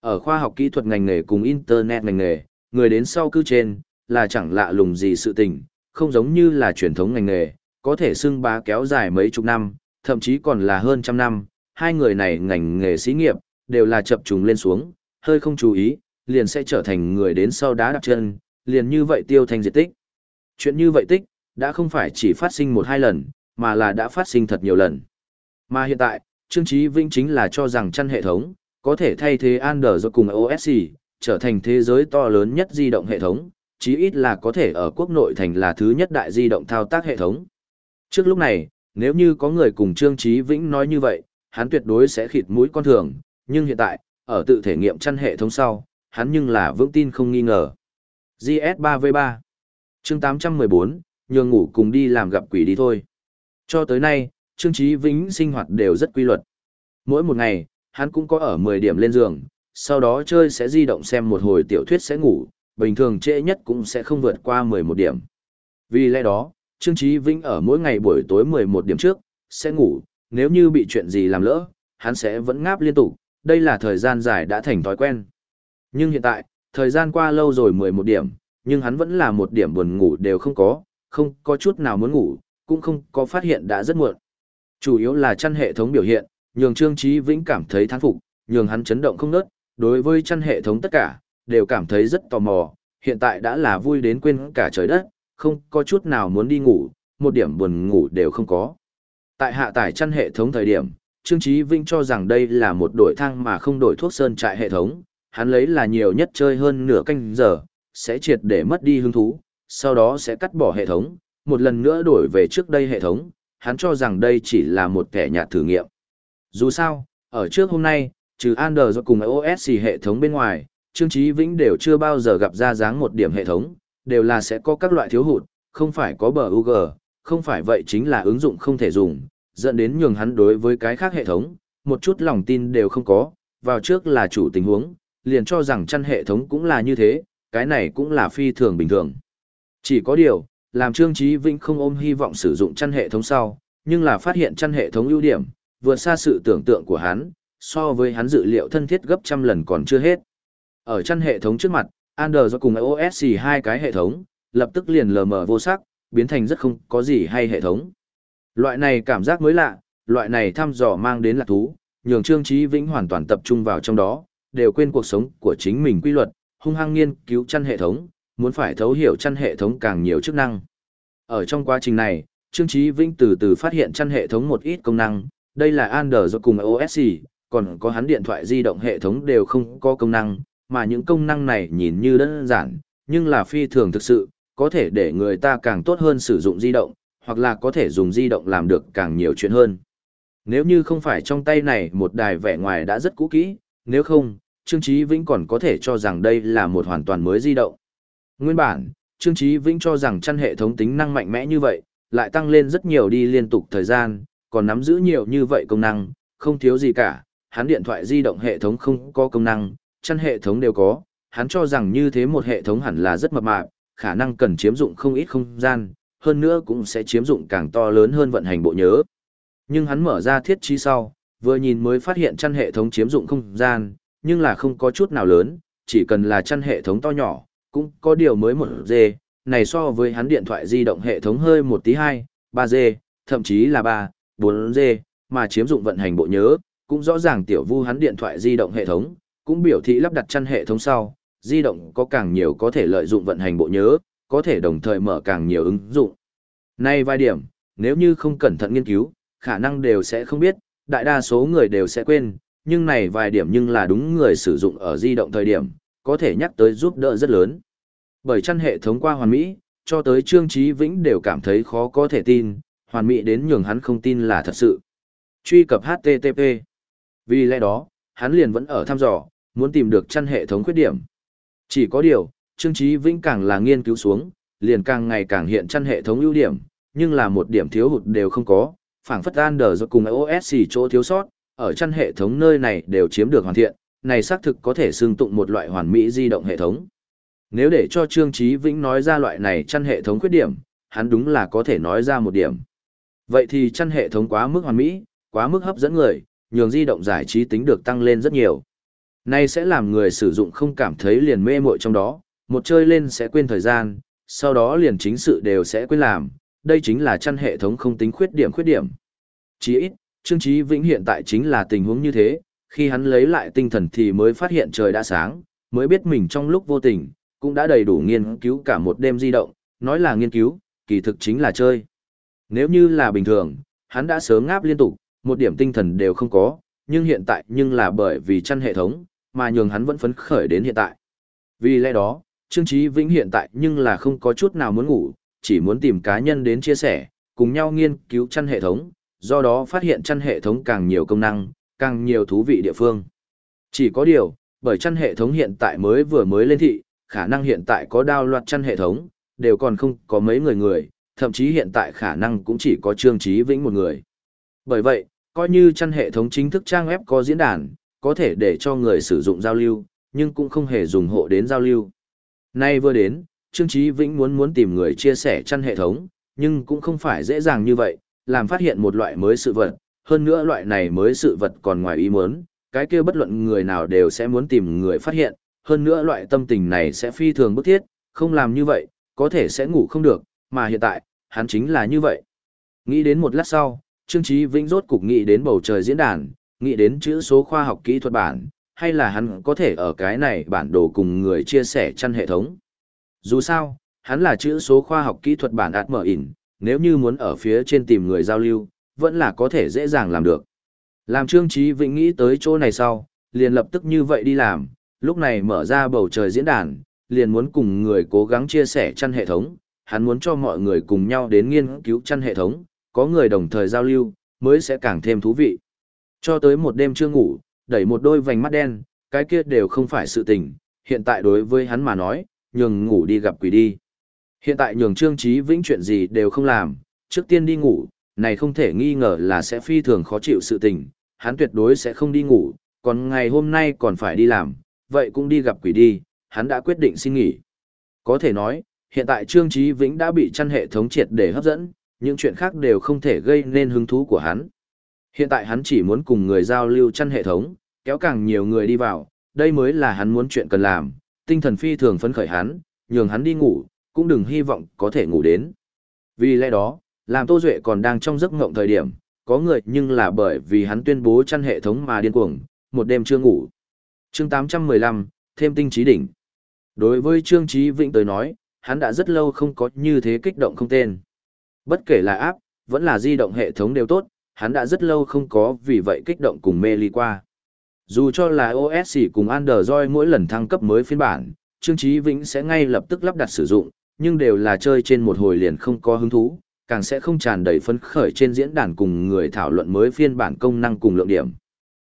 Ở khoa học kỹ thuật ngành nghề cùng Internet ngành nghề, người đến sau cư trên, là chẳng lạ lùng gì sự tình, không giống như là truyền thống ngành nghề, có thể xưng bá kéo dài mấy chục năm, thậm chí còn là hơn trăm năm, hai người này ngành nghề xí nghiệp, đều là chập trùng lên xuống, hơi không chú ý, liền sẽ trở thành người đến sau đá đặt chân, liền như vậy tiêu thành diệt tích. Chuyện như vậy tích, đã không phải chỉ phát sinh một hai lần, mà là đã phát sinh thật nhiều lần. Mà hiện tại, Trương Chí vĩnh chính là cho rằng chăn hệ thống, có thể thay thế Android cùng OS, trở thành thế giới to lớn nhất di động hệ thống, chí ít là có thể ở quốc nội thành là thứ nhất đại di động thao tác hệ thống. Trước lúc này, nếu như có người cùng Trương Chí Vĩnh nói như vậy, hắn tuyệt đối sẽ khịt mũi con thường, nhưng hiện tại, ở tự thể nghiệm chăn hệ thống sau, hắn nhưng là vững tin không nghi ngờ. GS3V3 chương 814, nhường ngủ cùng đi làm gặp quỷ đi thôi. Cho tới nay, Trương Chí Vĩnh sinh hoạt đều rất quy luật. Mỗi một ngày, hắn cũng có ở 10 điểm lên giường, sau đó chơi sẽ di động xem một hồi tiểu thuyết sẽ ngủ, bình thường trễ nhất cũng sẽ không vượt qua 11 điểm. Vì lẽ đó, Trương Chí Vĩnh ở mỗi ngày buổi tối 11 điểm trước, sẽ ngủ, nếu như bị chuyện gì làm lỡ, hắn sẽ vẫn ngáp liên tục, đây là thời gian dài đã thành thói quen. Nhưng hiện tại, thời gian qua lâu rồi 11 điểm, nhưng hắn vẫn là một điểm buồn ngủ đều không có, không có chút nào muốn ngủ, cũng không có phát hiện đã rất muộn. Chủ yếu là chăn hệ thống biểu hiện, nhường Trương Chí Vĩnh cảm thấy thán phục, nhường hắn chấn động không nớt, đối với chăn hệ thống tất cả, đều cảm thấy rất tò mò, hiện tại đã là vui đến quên cả trời đất, không có chút nào muốn đi ngủ, một điểm buồn ngủ đều không có. Tại hạ tải chăn hệ thống thời điểm, Trương Chí Vinh cho rằng đây là một đổi thang mà không đổi thuốc sơn trại hệ thống, hắn lấy là nhiều nhất chơi hơn nửa canh giờ, sẽ triệt để mất đi hứng thú, sau đó sẽ cắt bỏ hệ thống, một lần nữa đổi về trước đây hệ thống, hắn cho rằng đây chỉ là một kẻ nhạt thử nghiệm. Dù sao, ở trước hôm nay, trừ Android cùng iOS hệ thống bên ngoài, Trương Chí Vĩnh đều chưa bao giờ gặp ra dáng một điểm hệ thống, đều là sẽ có các loại thiếu hụt, không phải có bờ UG, không phải vậy chính là ứng dụng không thể dùng, dẫn đến nhường hắn đối với cái khác hệ thống, một chút lòng tin đều không có, vào trước là chủ tình huống, liền cho rằng chăn hệ thống cũng là như thế, cái này cũng là phi thường bình thường. Chỉ có điều, làm Trương Chí Vĩnh không ôm hy vọng sử dụng chăn hệ thống sau, nhưng là phát hiện chăn hệ thống ưu điểm, vượt xa sự tưởng tượng của hắn, so với hắn dự liệu thân thiết gấp trăm lần còn chưa hết. Ở chăn hệ thống trước mặt, Android cùng iOS hai cái hệ thống, lập tức liền lờ mờ vô sắc, biến thành rất không có gì hay hệ thống. Loại này cảm giác mới lạ, loại này thăm dò mang đến lạc thú, nhường Trương Chí Vĩnh hoàn toàn tập trung vào trong đó, đều quên cuộc sống của chính mình quy luật, hung hăng nghiên cứu chăn hệ thống, muốn phải thấu hiểu chăn hệ thống càng nhiều chức năng. Ở trong quá trình này, Trương Chí Vĩnh từ từ phát hiện chăn hệ thống một ít công năng, đây là Android cùng iOS, còn có hắn điện thoại di động hệ thống đều không có công năng, mà những công năng này nhìn như đơn giản, nhưng là phi thường thực sự, có thể để người ta càng tốt hơn sử dụng di động, hoặc là có thể dùng di động làm được càng nhiều chuyện hơn. Nếu như không phải trong tay này một đài vẻ ngoài đã rất cũ kỹ, nếu không, Trương Chí Vĩnh còn có thể cho rằng đây là một hoàn toàn mới di động. Nguyên bản, Trương Chí Vĩnh cho rằng chăn hệ thống tính năng mạnh mẽ như vậy, lại tăng lên rất nhiều đi liên tục thời gian, còn nắm giữ nhiều như vậy công năng, không thiếu gì cả, hắn điện thoại di động hệ thống không có công năng, chăn hệ thống đều có, hắn cho rằng như thế một hệ thống hẳn là rất mập mạp, khả năng cần chiếm dụng không ít không gian, hơn nữa cũng sẽ chiếm dụng càng to lớn hơn vận hành bộ nhớ. Nhưng hắn mở ra thiết trí sau, vừa nhìn mới phát hiện chăn hệ thống chiếm dụng không gian, nhưng là không có chút nào lớn, chỉ cần là chăn hệ thống to nhỏ, cũng có điều mới một g này so với hắn điện thoại di động hệ thống hơi một tí hai, ba g thậm chí là 3, 4G, mà chiếm dụng vận hành bộ nhớ, cũng rõ ràng tiểu vu hắn điện thoại di động hệ thống, cũng biểu thị lắp đặt chăn hệ thống sau, di động có càng nhiều có thể lợi dụng vận hành bộ nhớ, có thể đồng thời mở càng nhiều ứng dụng. Nay vài điểm, nếu như không cẩn thận nghiên cứu, khả năng đều sẽ không biết, đại đa số người đều sẽ quên, nhưng này vài điểm nhưng là đúng người sử dụng ở di động thời điểm, có thể nhắc tới giúp đỡ rất lớn. Bởi chăn hệ thống qua hoàn mỹ, cho tới Trương Chí Vĩnh đều cảm thấy khó có thể tin, hoàn mỹ đến nhường hắn không tin là thật sự. Truy cập HTTP. Vì lẽ đó, hắn liền vẫn ở thăm dò, muốn tìm được chăn hệ thống khuyết điểm. Chỉ có điều, Trương Chí Vĩnh càng là nghiên cứu xuống, liền càng ngày càng hiện chăn hệ thống ưu điểm, nhưng là một điểm thiếu hụt đều không có, phảng phất Android cùng iOS chỗ thiếu sót, ở chăn hệ thống nơi này đều chiếm được hoàn thiện, này xác thực có thể xương tụng một loại hoàn mỹ di động hệ thống. Nếu để cho Trương Chí Vĩnh nói ra loại này chăn hệ thống khuyết điểm, hắn đúng là có thể nói ra một điểm. Vậy thì chăn hệ thống quá mức hoàn mỹ, quá mức hấp dẫn người, nhường di động giải trí tính được tăng lên rất nhiều. Này sẽ làm người sử dụng không cảm thấy liền mê muội trong đó, một chơi lên sẽ quên thời gian, sau đó liền chính sự đều sẽ quên làm, đây chính là chăn hệ thống không tính khuyết điểm khuyết điểm. Chỉ ít, Trương Chí Vĩnh hiện tại chính là tình huống như thế, khi hắn lấy lại tinh thần thì mới phát hiện trời đã sáng, mới biết mình trong lúc vô tình, cũng đã đầy đủ nghiên cứu cả một đêm di động, nói là nghiên cứu, kỳ thực chính là chơi. Nếu như là bình thường, hắn đã sớm ngáp liên tục, một điểm tinh thần đều không có, nhưng hiện tại nhưng là bởi vì chăn hệ thống, mà nhường hắn vẫn phấn khởi đến hiện tại. Vì lẽ đó, Trương Chí Vĩnh hiện tại nhưng là không có chút nào muốn ngủ, chỉ muốn tìm cá nhân đến chia sẻ, cùng nhau nghiên cứu chăn hệ thống, do đó phát hiện chăn hệ thống càng nhiều công năng, càng nhiều thú vị địa phương. Chỉ có điều, bởi chăn hệ thống hiện tại mới vừa mới lên thị, khả năng hiện tại có đao loạt chăn hệ thống, đều còn không có mấy người người, thậm chí hiện tại khả năng cũng chỉ có Trương Chí Vĩnh một người. Bởi vậy, coi như chăn hệ thống chính thức trang web có diễn đàn, có thể để cho người sử dụng giao lưu, nhưng cũng không hề dùng hộ đến giao lưu. Nay vừa đến, Trương Chí Vĩnh muốn muốn tìm người chia sẻ chăn hệ thống, nhưng cũng không phải dễ dàng như vậy, làm phát hiện một loại mới sự vật, hơn nữa loại này mới sự vật còn ngoài ý muốn, cái kia bất luận người nào đều sẽ muốn tìm người phát hiện, hơn nữa loại tâm tình này sẽ phi thường bức thiết, không làm như vậy, có thể sẽ ngủ không được, mà hiện tại, hắn chính là như vậy. Nghĩ đến một lát sau, Trương Chí Vĩnh rốt cục nghĩ đến bầu trời diễn đàn, nghĩ đến chữ số khoa học kỹ thuật bản, hay là hắn có thể ở cái này bản đồ cùng người chia sẻ chăn hệ thống. Dù sao, hắn là chữ số khoa học kỹ thuật bản ạt mở ỉn, nếu như muốn ở phía trên tìm người giao lưu, vẫn là có thể dễ dàng làm được. Làm Trương Chí Vĩnh nghĩ tới chỗ này sau, liền lập tức như vậy đi làm, lúc này mở ra bầu trời diễn đàn, liền muốn cùng người cố gắng chia sẻ chăn hệ thống, hắn muốn cho mọi người cùng nhau đến nghiên cứu chăn hệ thống, có người đồng thời giao lưu, mới sẽ càng thêm thú vị. Cho tới một đêm chưa ngủ, đẩy một đôi vành mắt đen, cái kia đều không phải sự tình, hiện tại đối với hắn mà nói, nhường ngủ đi gặp quỷ đi. Hiện tại nhường Trương Chí Vĩnh chuyện gì đều không làm, trước tiên đi ngủ, này không thể nghi ngờ là sẽ phi thường khó chịu sự tình, hắn tuyệt đối sẽ không đi ngủ, còn ngày hôm nay còn phải đi làm, vậy cũng đi gặp quỷ đi, hắn đã quyết định xin nghỉ. Có thể nói, hiện tại Trương Chí Vĩnh đã bị chăn hệ thống triệt để hấp dẫn, những chuyện khác đều không thể gây nên hứng thú của hắn. Hiện tại hắn chỉ muốn cùng người giao lưu chăn hệ thống, kéo càng nhiều người đi vào, đây mới là hắn muốn chuyện cần làm, tinh thần phi thường phấn khởi hắn, nhường hắn đi ngủ, cũng đừng hy vọng có thể ngủ đến. Vì lẽ đó, làm Tô Duệ còn đang trong giấc ngộng thời điểm, có người nhưng là bởi vì hắn tuyên bố chăn hệ thống mà điên cuồng, một đêm chưa ngủ. chương 815, thêm tinh trí đỉnh. Đối với Trương Trí Vĩnh tới nói, hắn đã rất lâu không có như thế kích động không tên. Bất kể là áp, vẫn là di động hệ thống đều tốt, hắn đã rất lâu không có vì vậy kích động cùng mê ly qua. Dù cho là OS cùng Android mỗi lần thăng cấp mới phiên bản, Trương Chí Vĩnh sẽ ngay lập tức lắp đặt sử dụng, nhưng đều là chơi trên một hồi liền không có hứng thú, càng sẽ không tràn đầy phấn khởi trên diễn đàn cùng người thảo luận mới phiên bản công năng cùng lượng điểm.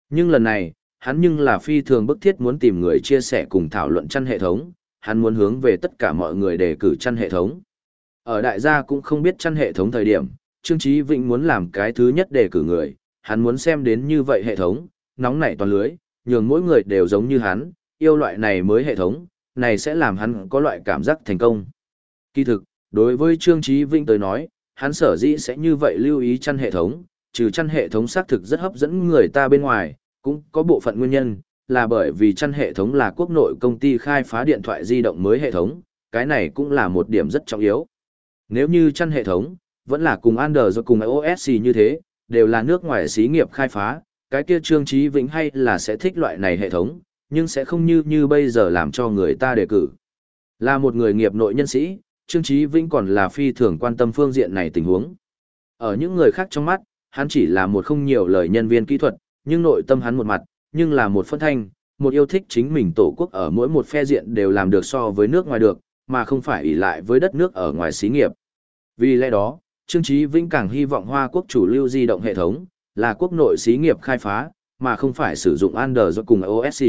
Nhưng lần này, hắn nhưng là phi thường bức thiết muốn tìm người chia sẻ cùng thảo luận chăn hệ thống, hắn muốn hướng về tất cả mọi người đề cử chăn hệ thống. Ở đại gia cũng không biết chăn hệ thống thời điểm, Trương Chí vịnh muốn làm cái thứ nhất đề cử người, hắn muốn xem đến như vậy hệ thống, nóng nảy toàn lưới, nhường mỗi người đều giống như hắn, yêu loại này mới hệ thống, này sẽ làm hắn có loại cảm giác thành công. Kỳ thực, đối với Trương Chí vịnh tới nói, hắn sở dĩ sẽ như vậy lưu ý chăn hệ thống, trừ chăn hệ thống xác thực rất hấp dẫn người ta bên ngoài, cũng có bộ phận nguyên nhân, là bởi vì chăn hệ thống là quốc nội công ty khai phá điện thoại di động mới hệ thống, cái này cũng là một điểm rất trọng yếu. Nếu như chăn hệ thống, vẫn là cùng Android cùng iOS như thế, đều là nước ngoài xí nghiệp khai phá, cái kia Trương trí Vĩnh hay là sẽ thích loại này hệ thống, nhưng sẽ không như như bây giờ làm cho người ta đề cử. Là một người nghiệp nội nhân sĩ, Trương Chí Vĩnh còn là phi thường quan tâm phương diện này tình huống. Ở những người khác trong mắt, hắn chỉ là một không nhiều lời nhân viên kỹ thuật, nhưng nội tâm hắn một mặt, nhưng là một phân thanh, một yêu thích chính mình tổ quốc ở mỗi một phe diện đều làm được so với nước ngoài được, mà không phải ỷ lại với đất nước ở ngoài xí nghiệp. Vì lẽ đó, Trương Chí Vĩnh càng hy vọng Hoa Quốc chủ lưu di động hệ thống, là quốc nội xí nghiệp khai phá, mà không phải sử dụng Android cùng iOS.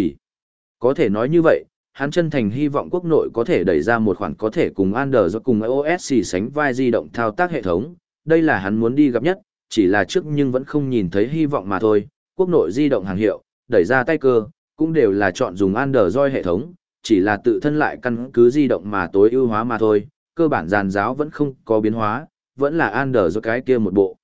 Có thể nói như vậy, hắn chân thành hy vọng quốc nội có thể đẩy ra một khoản có thể cùng Android cùng iOS sánh vai di động thao tác hệ thống, đây là hắn muốn đi gặp nhất, chỉ là trước nhưng vẫn không nhìn thấy hy vọng mà thôi. Quốc nội di động hàng hiệu, đẩy ra tay cơ, cũng đều là chọn dùng Android hệ thống, chỉ là tự thân lại căn cứ di động mà tối ưu hóa mà thôi, cơ bản giàn giáo vẫn không có biến hóa, vẫn là Android cái kia một bộ.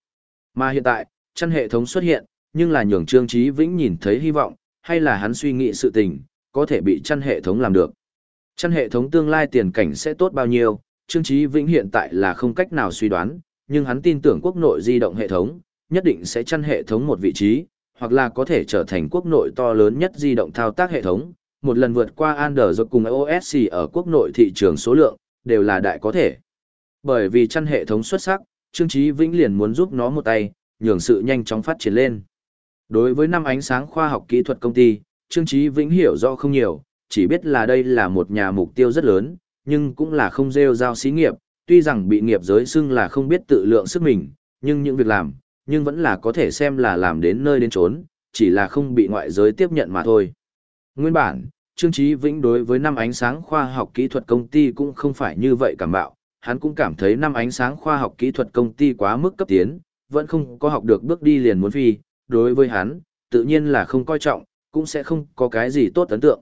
Mà hiện tại, chân hệ thống xuất hiện, nhưng là nhường Trương Chí Vĩnh nhìn thấy hy vọng, hay là hắn suy nghĩ sự tình, có thể bị chăn hệ thống làm được. Chăn hệ thống tương lai tiền cảnh sẽ tốt bao nhiêu, Trương Chí Vĩnh hiện tại là không cách nào suy đoán, nhưng hắn tin tưởng quốc nội di động hệ thống, nhất định sẽ chăn hệ thống một vị trí, hoặc là có thể trở thành quốc nội to lớn nhất di động thao tác hệ thống, một lần vượt qua Android cùng iOS ở quốc nội thị trường số lượng, đều là đại có thể. Bởi vì chăn hệ thống xuất sắc, Trương Chí Vĩnh liền muốn giúp nó một tay, nhường sự nhanh chóng phát triển lên. Đối với năm ánh sáng khoa học kỹ thuật công ty, Trương Chí Vĩnh hiểu rõ không nhiều, chỉ biết là đây là một nhà mục tiêu rất lớn, nhưng cũng là không rêu giao xí nghiệp, tuy rằng bị nghiệp giới xưng là không biết tự lượng sức mình, nhưng những việc làm, nhưng vẫn là có thể xem là làm đến nơi đến chốn, chỉ là không bị ngoại giới tiếp nhận mà thôi. Nguyên bản, Trương Chí Vĩnh đối với năm ánh sáng khoa học kỹ thuật công ty cũng không phải như vậy cảm bạo, hắn cũng cảm thấy năm ánh sáng khoa học kỹ thuật công ty quá mức cấp tiến, vẫn không có học được bước đi liền muốn phi, đối với hắn, tự nhiên là không coi trọng, cũng sẽ không có cái gì tốt ấn tượng.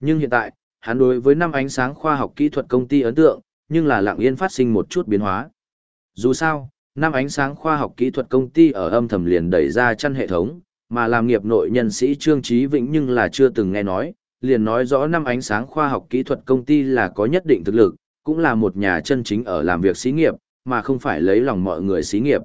Nhưng hiện tại, hắn đối với năm ánh sáng khoa học kỹ thuật công ty ấn tượng, nhưng là lặng yên phát sinh một chút biến hóa. Dù sao, năm ánh sáng khoa học kỹ thuật công ty ở âm thầm liền đẩy ra chăn hệ thống, mà làm nghiệp nội nhân sĩ Trương Trí Vĩnh nhưng là chưa từng nghe nói, liền nói rõ năm ánh sáng khoa học kỹ thuật công ty là có nhất định thực lực, cũng là một nhà chân chính ở làm việc xí nghiệp, mà không phải lấy lòng mọi người xí nghiệp.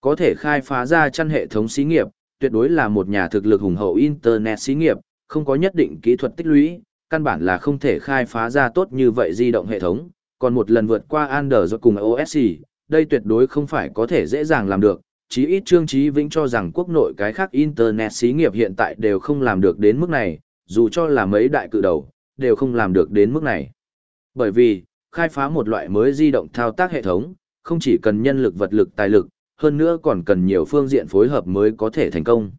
Có thể khai phá ra chăn hệ thống xí nghiệp, tuyệt đối là một nhà thực lực hùng hậu Internet xí nghiệp, không có nhất định kỹ thuật tích lũy, căn bản là không thể khai phá ra tốt như vậy di động hệ thống, còn một lần vượt qua Android cùng OS, đây tuyệt đối không phải có thể dễ dàng làm được. Chí ít Trương Chí Vĩnh cho rằng quốc nội cái khác Internet xí nghiệp hiện tại đều không làm được đến mức này, dù cho là mấy đại cự đầu, đều không làm được đến mức này. Bởi vì, khai phá một loại mới di động thao tác hệ thống, không chỉ cần nhân lực vật lực tài lực, hơn nữa còn cần nhiều phương diện phối hợp mới có thể thành công.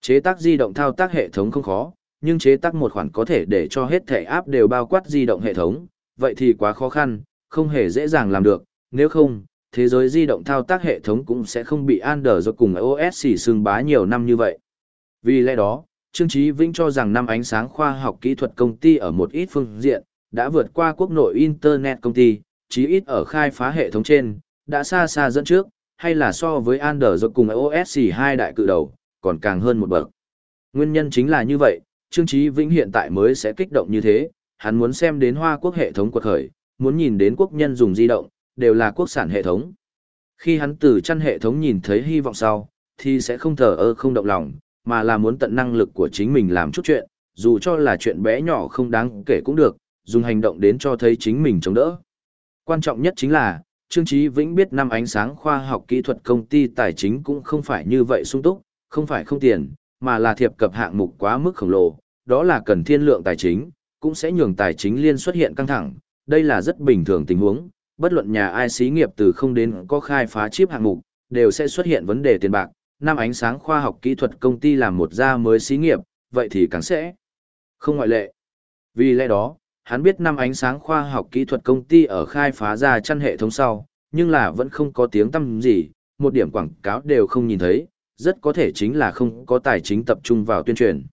Chế tác di động thao tác hệ thống không khó, nhưng chế tác một khoản có thể để cho hết thể áp đều bao quát di động hệ thống, vậy thì quá khó khăn, không hề dễ dàng làm được, nếu không, thế giới di động thao tác hệ thống cũng sẽ không bị Android cùng iOS xỉ xương bá nhiều năm như vậy. Vì lẽ đó, Trương Chí Vĩnh cho rằng năm ánh sáng khoa học kỹ thuật công ty ở một ít phương diện, đã vượt qua quốc nội Internet công ty, chí ít ở khai phá hệ thống trên, đã xa xa dẫn trước, hay là so với Android cùng iOS hai đại cự đầu, còn càng hơn một bậc. Nguyên nhân chính là như vậy, Trương Chí Vĩnh hiện tại mới sẽ kích động như thế, hắn muốn xem đến Hoa Quốc hệ thống quật khởi, muốn nhìn đến quốc nhân dùng di động, đều là quốc sản hệ thống. Khi hắn từ chăn hệ thống nhìn thấy hy vọng sau, thì sẽ không thờ ơ không động lòng, mà là muốn tận năng lực của chính mình làm chút chuyện, dù cho là chuyện bé nhỏ không đáng kể cũng được, dùng hành động đến cho thấy chính mình chống đỡ. Quan trọng nhất chính là, Trương Chí Vĩnh biết năm ánh sáng khoa học kỹ thuật công ty tài chính cũng không phải như vậy sung túc, không phải không tiền, mà là thiệp cập hạng mục quá mức khổng lồ, đó là cần thiên lượng tài chính, cũng sẽ nhường tài chính liên xuất hiện căng thẳng, đây là rất bình thường tình huống, bất luận nhà ai xí nghiệp từ không đến có khai phá chip hạng mục, đều sẽ xuất hiện vấn đề tiền bạc, năm ánh sáng khoa học kỹ thuật công ty làm một gia mới xí nghiệp, vậy thì càng sẽ không ngoại lệ. Vì lẽ đó, hắn biết năm ánh sáng khoa học kỹ thuật công ty ở khai phá ra chăn hệ thống sau, nhưng là vẫn không có tiếng tăm gì, một điểm quảng cáo đều không nhìn thấy, rất có thể chính là không có tài chính tập trung vào tuyên truyền.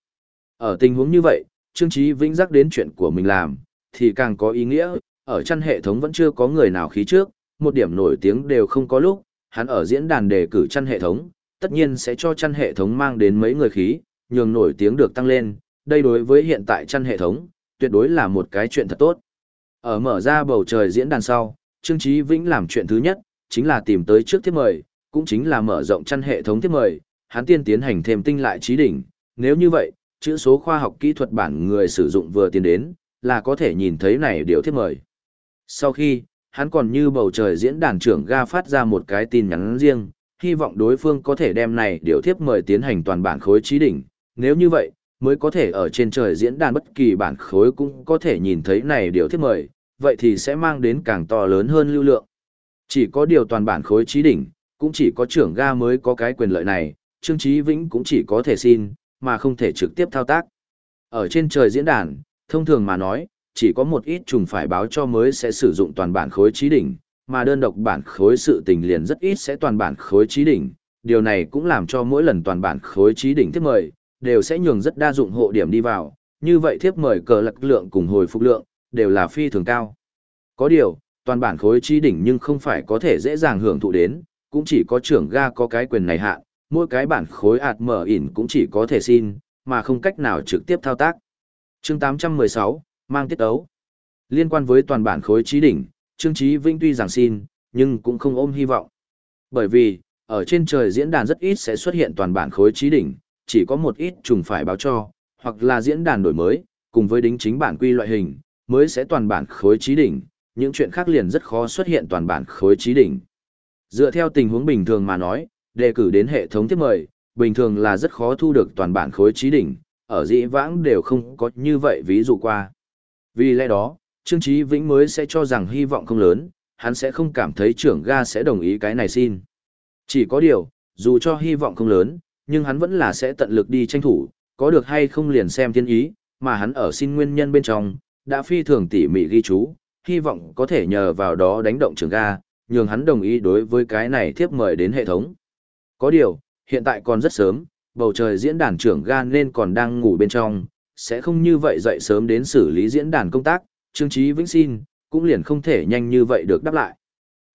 Ở tình huống như vậy, Trương Chí Vĩnh giác đến chuyện của mình làm, thì càng có ý nghĩa, ở chăn hệ thống vẫn chưa có người nào khí trước, một điểm nổi tiếng đều không có lúc, hắn ở diễn đàn đề cử chăn hệ thống, tất nhiên sẽ cho chăn hệ thống mang đến mấy người khí, nhường nổi tiếng được tăng lên, đây đối với hiện tại chăn hệ thống, tuyệt đối là một cái chuyện thật tốt. Ở mở ra bầu trời diễn đàn sau, Trương Chí Vĩnh làm chuyện thứ nhất, chính là tìm tới trước tiếp mời, cũng chính là mở rộng chăn hệ thống tiếp mời, hắn tiên tiến hành thêm tinh lại trí đỉnh, nếu như vậy, chữ số khoa học kỹ thuật bản người sử dụng vừa tiến đến, là có thể nhìn thấy này điều tiếp mời. Sau khi, hắn còn như bầu trời diễn đàn trưởng ga phát ra một cái tin nhắn riêng, hy vọng đối phương có thể đem này điều tiếp mời tiến hành toàn bản khối trí đỉnh, nếu như vậy, mới có thể ở trên trời diễn đàn bất kỳ bản khối cũng có thể nhìn thấy này điều thiết mời, vậy thì sẽ mang đến càng to lớn hơn lưu lượng. Chỉ có điều toàn bản khối trí đỉnh, cũng chỉ có trưởng ga mới có cái quyền lợi này, Trương Chí Vĩnh cũng chỉ có thể xin, mà không thể trực tiếp thao tác. Ở trên trời diễn đàn, thông thường mà nói, chỉ có một ít trùng phải báo cho mới sẽ sử dụng toàn bản khối trí đỉnh, mà đơn độc bản khối sự tình liền rất ít sẽ toàn bản khối trí đỉnh. Điều này cũng làm cho mỗi lần toàn bản khối trí đỉnh thiết mời, đều sẽ nhường rất đa dụng hộ điểm đi vào, như vậy thiếp mời cờ lạc lượng cùng hồi phục lượng, đều là phi thường cao. Có điều, toàn bản khối trí đỉnh nhưng không phải có thể dễ dàng hưởng thụ đến, cũng chỉ có trưởng ga có cái quyền này hạ, mỗi cái bản khối ạt mở ỉn cũng chỉ có thể xin, mà không cách nào trực tiếp thao tác. chương 816, mang tiết ấu. Liên quan với toàn bản khối trí đỉnh, Trương Trí Vinh tuy rằng xin, nhưng cũng không ôm hy vọng. Bởi vì, ở trên trời diễn đàn rất ít sẽ xuất hiện toàn bản khối trí đỉnh, chỉ có một ít trùng phải báo cho, hoặc là diễn đàn đổi mới, cùng với đính chính bản quy loại hình, mới sẽ toàn bản khối trí đỉnh, những chuyện khác liền rất khó xuất hiện toàn bản khối trí đỉnh. Dựa theo tình huống bình thường mà nói, đề cử đến hệ thống tiếp mời, bình thường là rất khó thu được toàn bản khối trí đỉnh, ở dĩ vãng đều không có như vậy ví dụ qua. Vì lẽ đó, Trương Chí Vĩnh mới sẽ cho rằng hy vọng không lớn, hắn sẽ không cảm thấy trưởng ga sẽ đồng ý cái này xin. Chỉ có điều, dù cho hy vọng không lớn, nhưng hắn vẫn là sẽ tận lực đi tranh thủ, có được hay không liền xem thiên ý, mà hắn ở xin nguyên nhân bên trong, đã phi thường tỉ mỉ ghi chú, hy vọng có thể nhờ vào đó đánh động trường ga, nhường hắn đồng ý đối với cái này thiếp mời đến hệ thống. Có điều, hiện tại còn rất sớm, bầu trời diễn đàn trưởng ga nên còn đang ngủ bên trong, sẽ không như vậy dậy sớm đến xử lý diễn đàn công tác, Trương Chí Vĩnh xin, cũng liền không thể nhanh như vậy được đáp lại.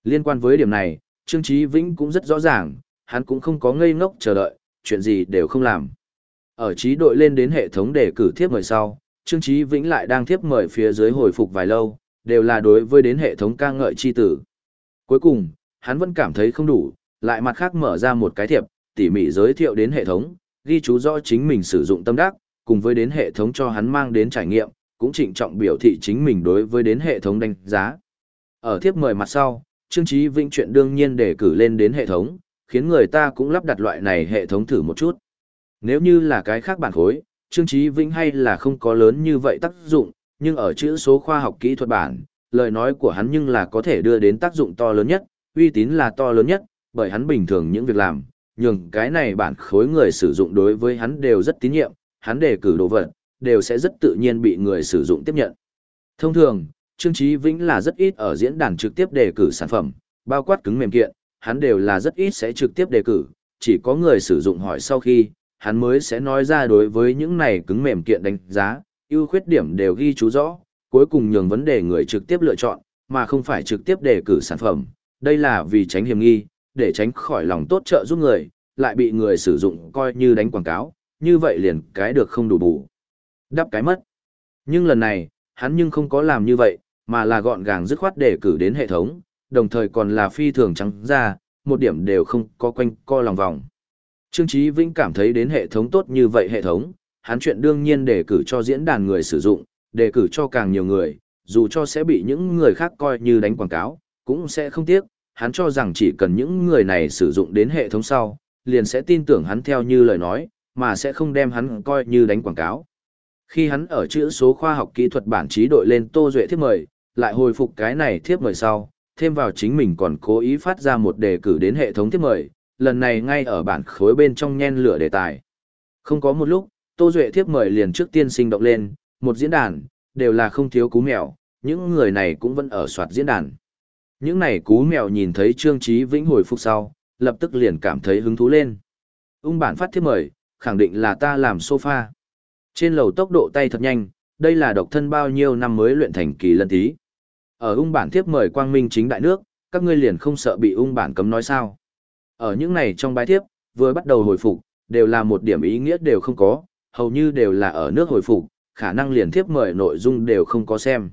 Liên quan với điểm này, Trương Chí Vĩnh cũng rất rõ ràng, hắn cũng không có ngây ngốc chờ đợi, chuyện gì đều không làm. Ở trí đội lên đến hệ thống để cử thiếp mời sau, Trương Chí Vĩnh lại đang thiếp mời phía dưới hồi phục vài lâu, đều là đối với đến hệ thống ca ngợi chi tử. Cuối cùng, hắn vẫn cảm thấy không đủ, lại mặt khác mở ra một cái thiệp, tỉ mỉ giới thiệu đến hệ thống, ghi chú rõ chính mình sử dụng tâm đắc, cùng với đến hệ thống cho hắn mang đến trải nghiệm, cũng trịnh trọng biểu thị chính mình đối với đến hệ thống đánh giá. Ở thiếp mời mặt sau, Trương Chí Vĩnh chuyện đương nhiên để cử lên đến hệ thống, khiến người ta cũng lắp đặt loại này hệ thống thử một chút. Nếu như là cái khác bản khối, Trương Chí Vĩnh hay là không có lớn như vậy tác dụng, nhưng ở chữ số khoa học kỹ thuật bản, lời nói của hắn nhưng là có thể đưa đến tác dụng to lớn nhất, uy tín là to lớn nhất, bởi hắn bình thường những việc làm, nhường cái này bản khối người sử dụng đối với hắn đều rất tín nhiệm, hắn đề cử đồ vật, đều sẽ rất tự nhiên bị người sử dụng tiếp nhận. Thông thường, Trương Chí Vĩnh là rất ít ở diễn đàn trực tiếp đề cử sản phẩm, bao quát cứng mềm kiện, hắn đều là rất ít sẽ trực tiếp đề cử, chỉ có người sử dụng hỏi sau khi, hắn mới sẽ nói ra đối với những này cứng mềm kiện đánh giá, ưu khuyết điểm đều ghi chú rõ, cuối cùng nhường vấn đề người trực tiếp lựa chọn, mà không phải trực tiếp đề cử sản phẩm. Đây là vì tránh hiểm nghi, để tránh khỏi lòng tốt trợ giúp người, lại bị người sử dụng coi như đánh quảng cáo, như vậy liền cái được không đủ bù. Đắp cái mất. Nhưng lần này, hắn nhưng không có làm như vậy, mà là gọn gàng dứt khoát đề cử đến hệ thống, đồng thời còn là phi thường trắng ra, một điểm đều không có quanh co lòng vòng. Trương Chí Vĩnh cảm thấy đến hệ thống tốt như vậy hệ thống, hắn chuyện đương nhiên để cử cho diễn đàn người sử dụng, đề cử cho càng nhiều người, dù cho sẽ bị những người khác coi như đánh quảng cáo, cũng sẽ không tiếc, hắn cho rằng chỉ cần những người này sử dụng đến hệ thống sau, liền sẽ tin tưởng hắn theo như lời nói, mà sẽ không đem hắn coi như đánh quảng cáo. Khi hắn ở chữ số khoa học kỹ thuật bản trí đội lên Tô Duệ thiếp mời, lại hồi phục cái này thiếp mời sau, thêm vào chính mình còn cố ý phát ra một đề cử đến hệ thống tiếp mời, lần này ngay ở bản khối bên trong nhen lửa đề tài. Không có một lúc, Tô Duệ thiếp mời liền trước tiên sinh động lên, một diễn đàn, đều là không thiếu cú mèo, những người này cũng vẫn ở soạt diễn đàn. Những này cú mèo nhìn thấy Trương Trí Vĩnh hồi phục sau, lập tức liền cảm thấy hứng thú lên. Ung bản phát thiếp mời, khẳng định là ta làm sofa. Trên lầu tốc độ tay thật nhanh, đây là độc thân bao nhiêu năm mới luyện thành kỳ lân tí. Ở ung bản thiếp mời quang minh chính đại nước, các ngươi liền không sợ bị ung bản cấm nói sao. Ở những này trong bài thiếp, vừa bắt đầu hồi phục, đều là một điểm ý nghĩa đều không có, hầu như đều là ở nước hồi phục, khả năng liền thiếp mời nội dung đều không có xem.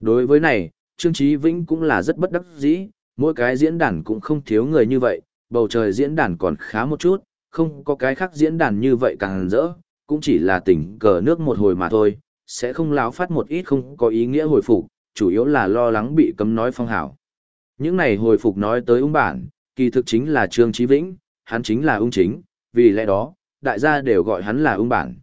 Đối với này, Trương Chí Vĩnh cũng là rất bất đắc dĩ, mỗi cái diễn đàn cũng không thiếu người như vậy, bầu trời diễn đàn còn khá một chút, không có cái khác diễn đàn như vậy càng rỡ, cũng chỉ là tỉnh cờ nước một hồi mà thôi, sẽ không láo phát một ít không có ý nghĩa hồi phục, chủ yếu là lo lắng bị cấm nói phong hảo. Những này hồi phục nói tới ung bản, kỳ thực chính là Trương Chí Vĩnh, hắn chính là ung chính, vì lẽ đó, đại gia đều gọi hắn là ung bản.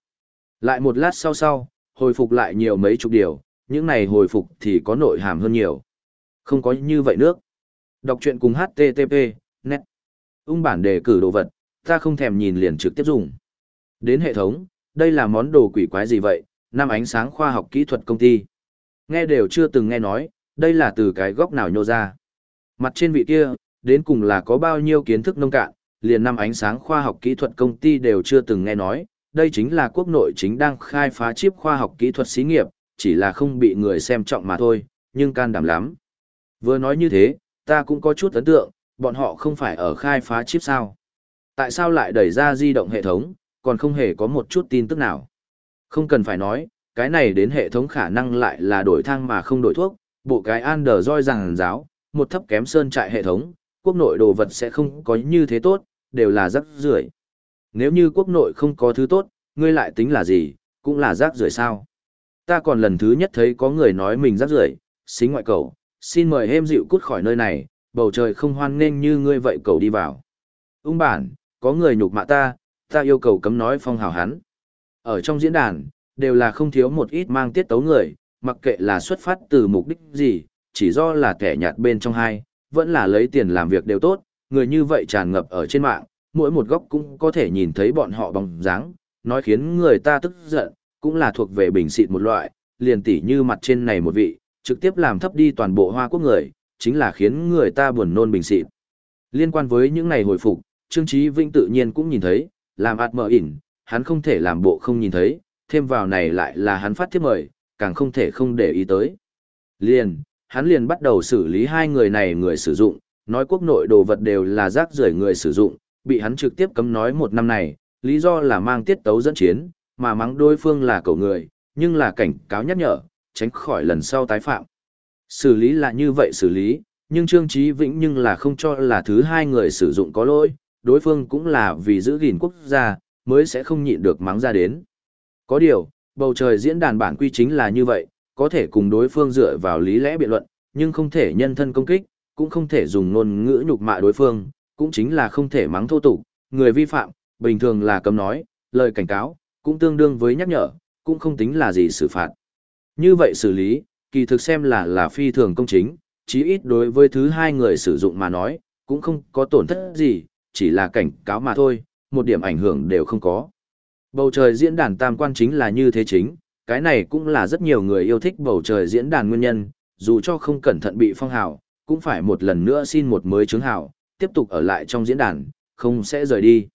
Lại một lát sau sau, hồi phục lại nhiều mấy chục điều, những này hồi phục thì có nội hàm hơn nhiều. Không có như vậy nước. Đọc truyện cùng HTTP, net. Ung bản đề cử đồ vật, ta không thèm nhìn liền trực tiếp dùng. Đến hệ thống, đây là món đồ quỷ quái gì vậy, năm ánh sáng khoa học kỹ thuật công ty. Nghe đều chưa từng nghe nói, đây là từ cái góc nào nhô ra. Mặt trên vị kia, đến cùng là có bao nhiêu kiến thức nông cạn, liền năm ánh sáng khoa học kỹ thuật công ty đều chưa từng nghe nói, đây chính là quốc nội chính đang khai phá chip khoa học kỹ thuật xí nghiệp, chỉ là không bị người xem trọng mà thôi, nhưng can đảm lắm. Vừa nói như thế, ta cũng có chút ấn tượng, bọn họ không phải ở khai phá chip sao. Tại sao lại đẩy ra di động hệ thống, còn không hề có một chút tin tức nào. Không cần phải nói, cái này đến hệ thống khả năng lại là đổi thang mà không đổi thuốc, bộ cái Android rằng giáo, một thấp kém sơn trại hệ thống, quốc nội đồ vật sẽ không có như thế tốt, đều là rác rưởi. Nếu như quốc nội không có thứ tốt, ngươi lại tính là gì, cũng là rác rưởi sao. Ta còn lần thứ nhất thấy có người nói mình rác rưởi, xính ngoại cầu, xin mời êm dịu cút khỏi nơi này, bầu trời không hoan nên như ngươi vậy cầu đi vào. Ung bản, có người nhục mạ ta, ta yêu cầu cấm nói phong hào hắn. Ở trong diễn đàn, đều là không thiếu một ít mang tiết tấu người, mặc kệ là xuất phát từ mục đích gì, chỉ do là kẻ nhạt bên trong hai, vẫn là lấy tiền làm việc đều tốt, người như vậy tràn ngập ở trên mạng, mỗi một góc cũng có thể nhìn thấy bọn họ bằng dáng, nói khiến người ta tức giận, cũng là thuộc về bình xịt một loại, liền tỉ như mặt trên này một vị, trực tiếp làm thấp đi toàn bộ Hoa Quốc người, chính là khiến người ta buồn nôn bình xịt. Liên quan với những này hồi phục, Trương Chí Vinh tự nhiên cũng nhìn thấy, làm ạt mở ỉn, hắn không thể làm bộ không nhìn thấy, thêm vào này lại là hắn phát thiếp mời, càng không thể không để ý tới. Liền, hắn liền bắt đầu xử lý hai người này người sử dụng, nói quốc nội đồ vật đều là rác rưởi người sử dụng, bị hắn trực tiếp cấm nói một năm này, lý do là mang tiết tấu dẫn chiến, mà mắng đối phương là cậu người, nhưng là cảnh cáo nhắc nhở, tránh khỏi lần sau tái phạm. Xử lý là như vậy xử lý, nhưng Trương Chí Vĩnh nhưng là không cho là thứ hai người sử dụng có lỗi, đối phương cũng là vì giữ gìn quốc gia, mới sẽ không nhịn được mắng ra đến. Có điều, bầu trời diễn đàn bản quy chính là như vậy, có thể cùng đối phương dựa vào lý lẽ biện luận, nhưng không thể nhân thân công kích, cũng không thể dùng ngôn ngữ nhục mạ đối phương, cũng chính là không thể mắng thô tục, người vi phạm, bình thường là cấm nói, lời cảnh cáo, cũng tương đương với nhắc nhở, cũng không tính là gì xử phạt. Như vậy xử lý, kỳ thực xem là là phi thường công chính, chí ít đối với thứ hai người sử dụng mà nói, cũng không có tổn thất gì, chỉ là cảnh cáo mà thôi, một điểm ảnh hưởng đều không có. Bầu trời diễn đàn tam quan chính là như thế chính, cái này cũng là rất nhiều người yêu thích bầu trời diễn đàn nguyên nhân, dù cho không cẩn thận bị phong hào, cũng phải một lần nữa xin một mới chứng hào, tiếp tục ở lại trong diễn đàn, không sẽ rời đi.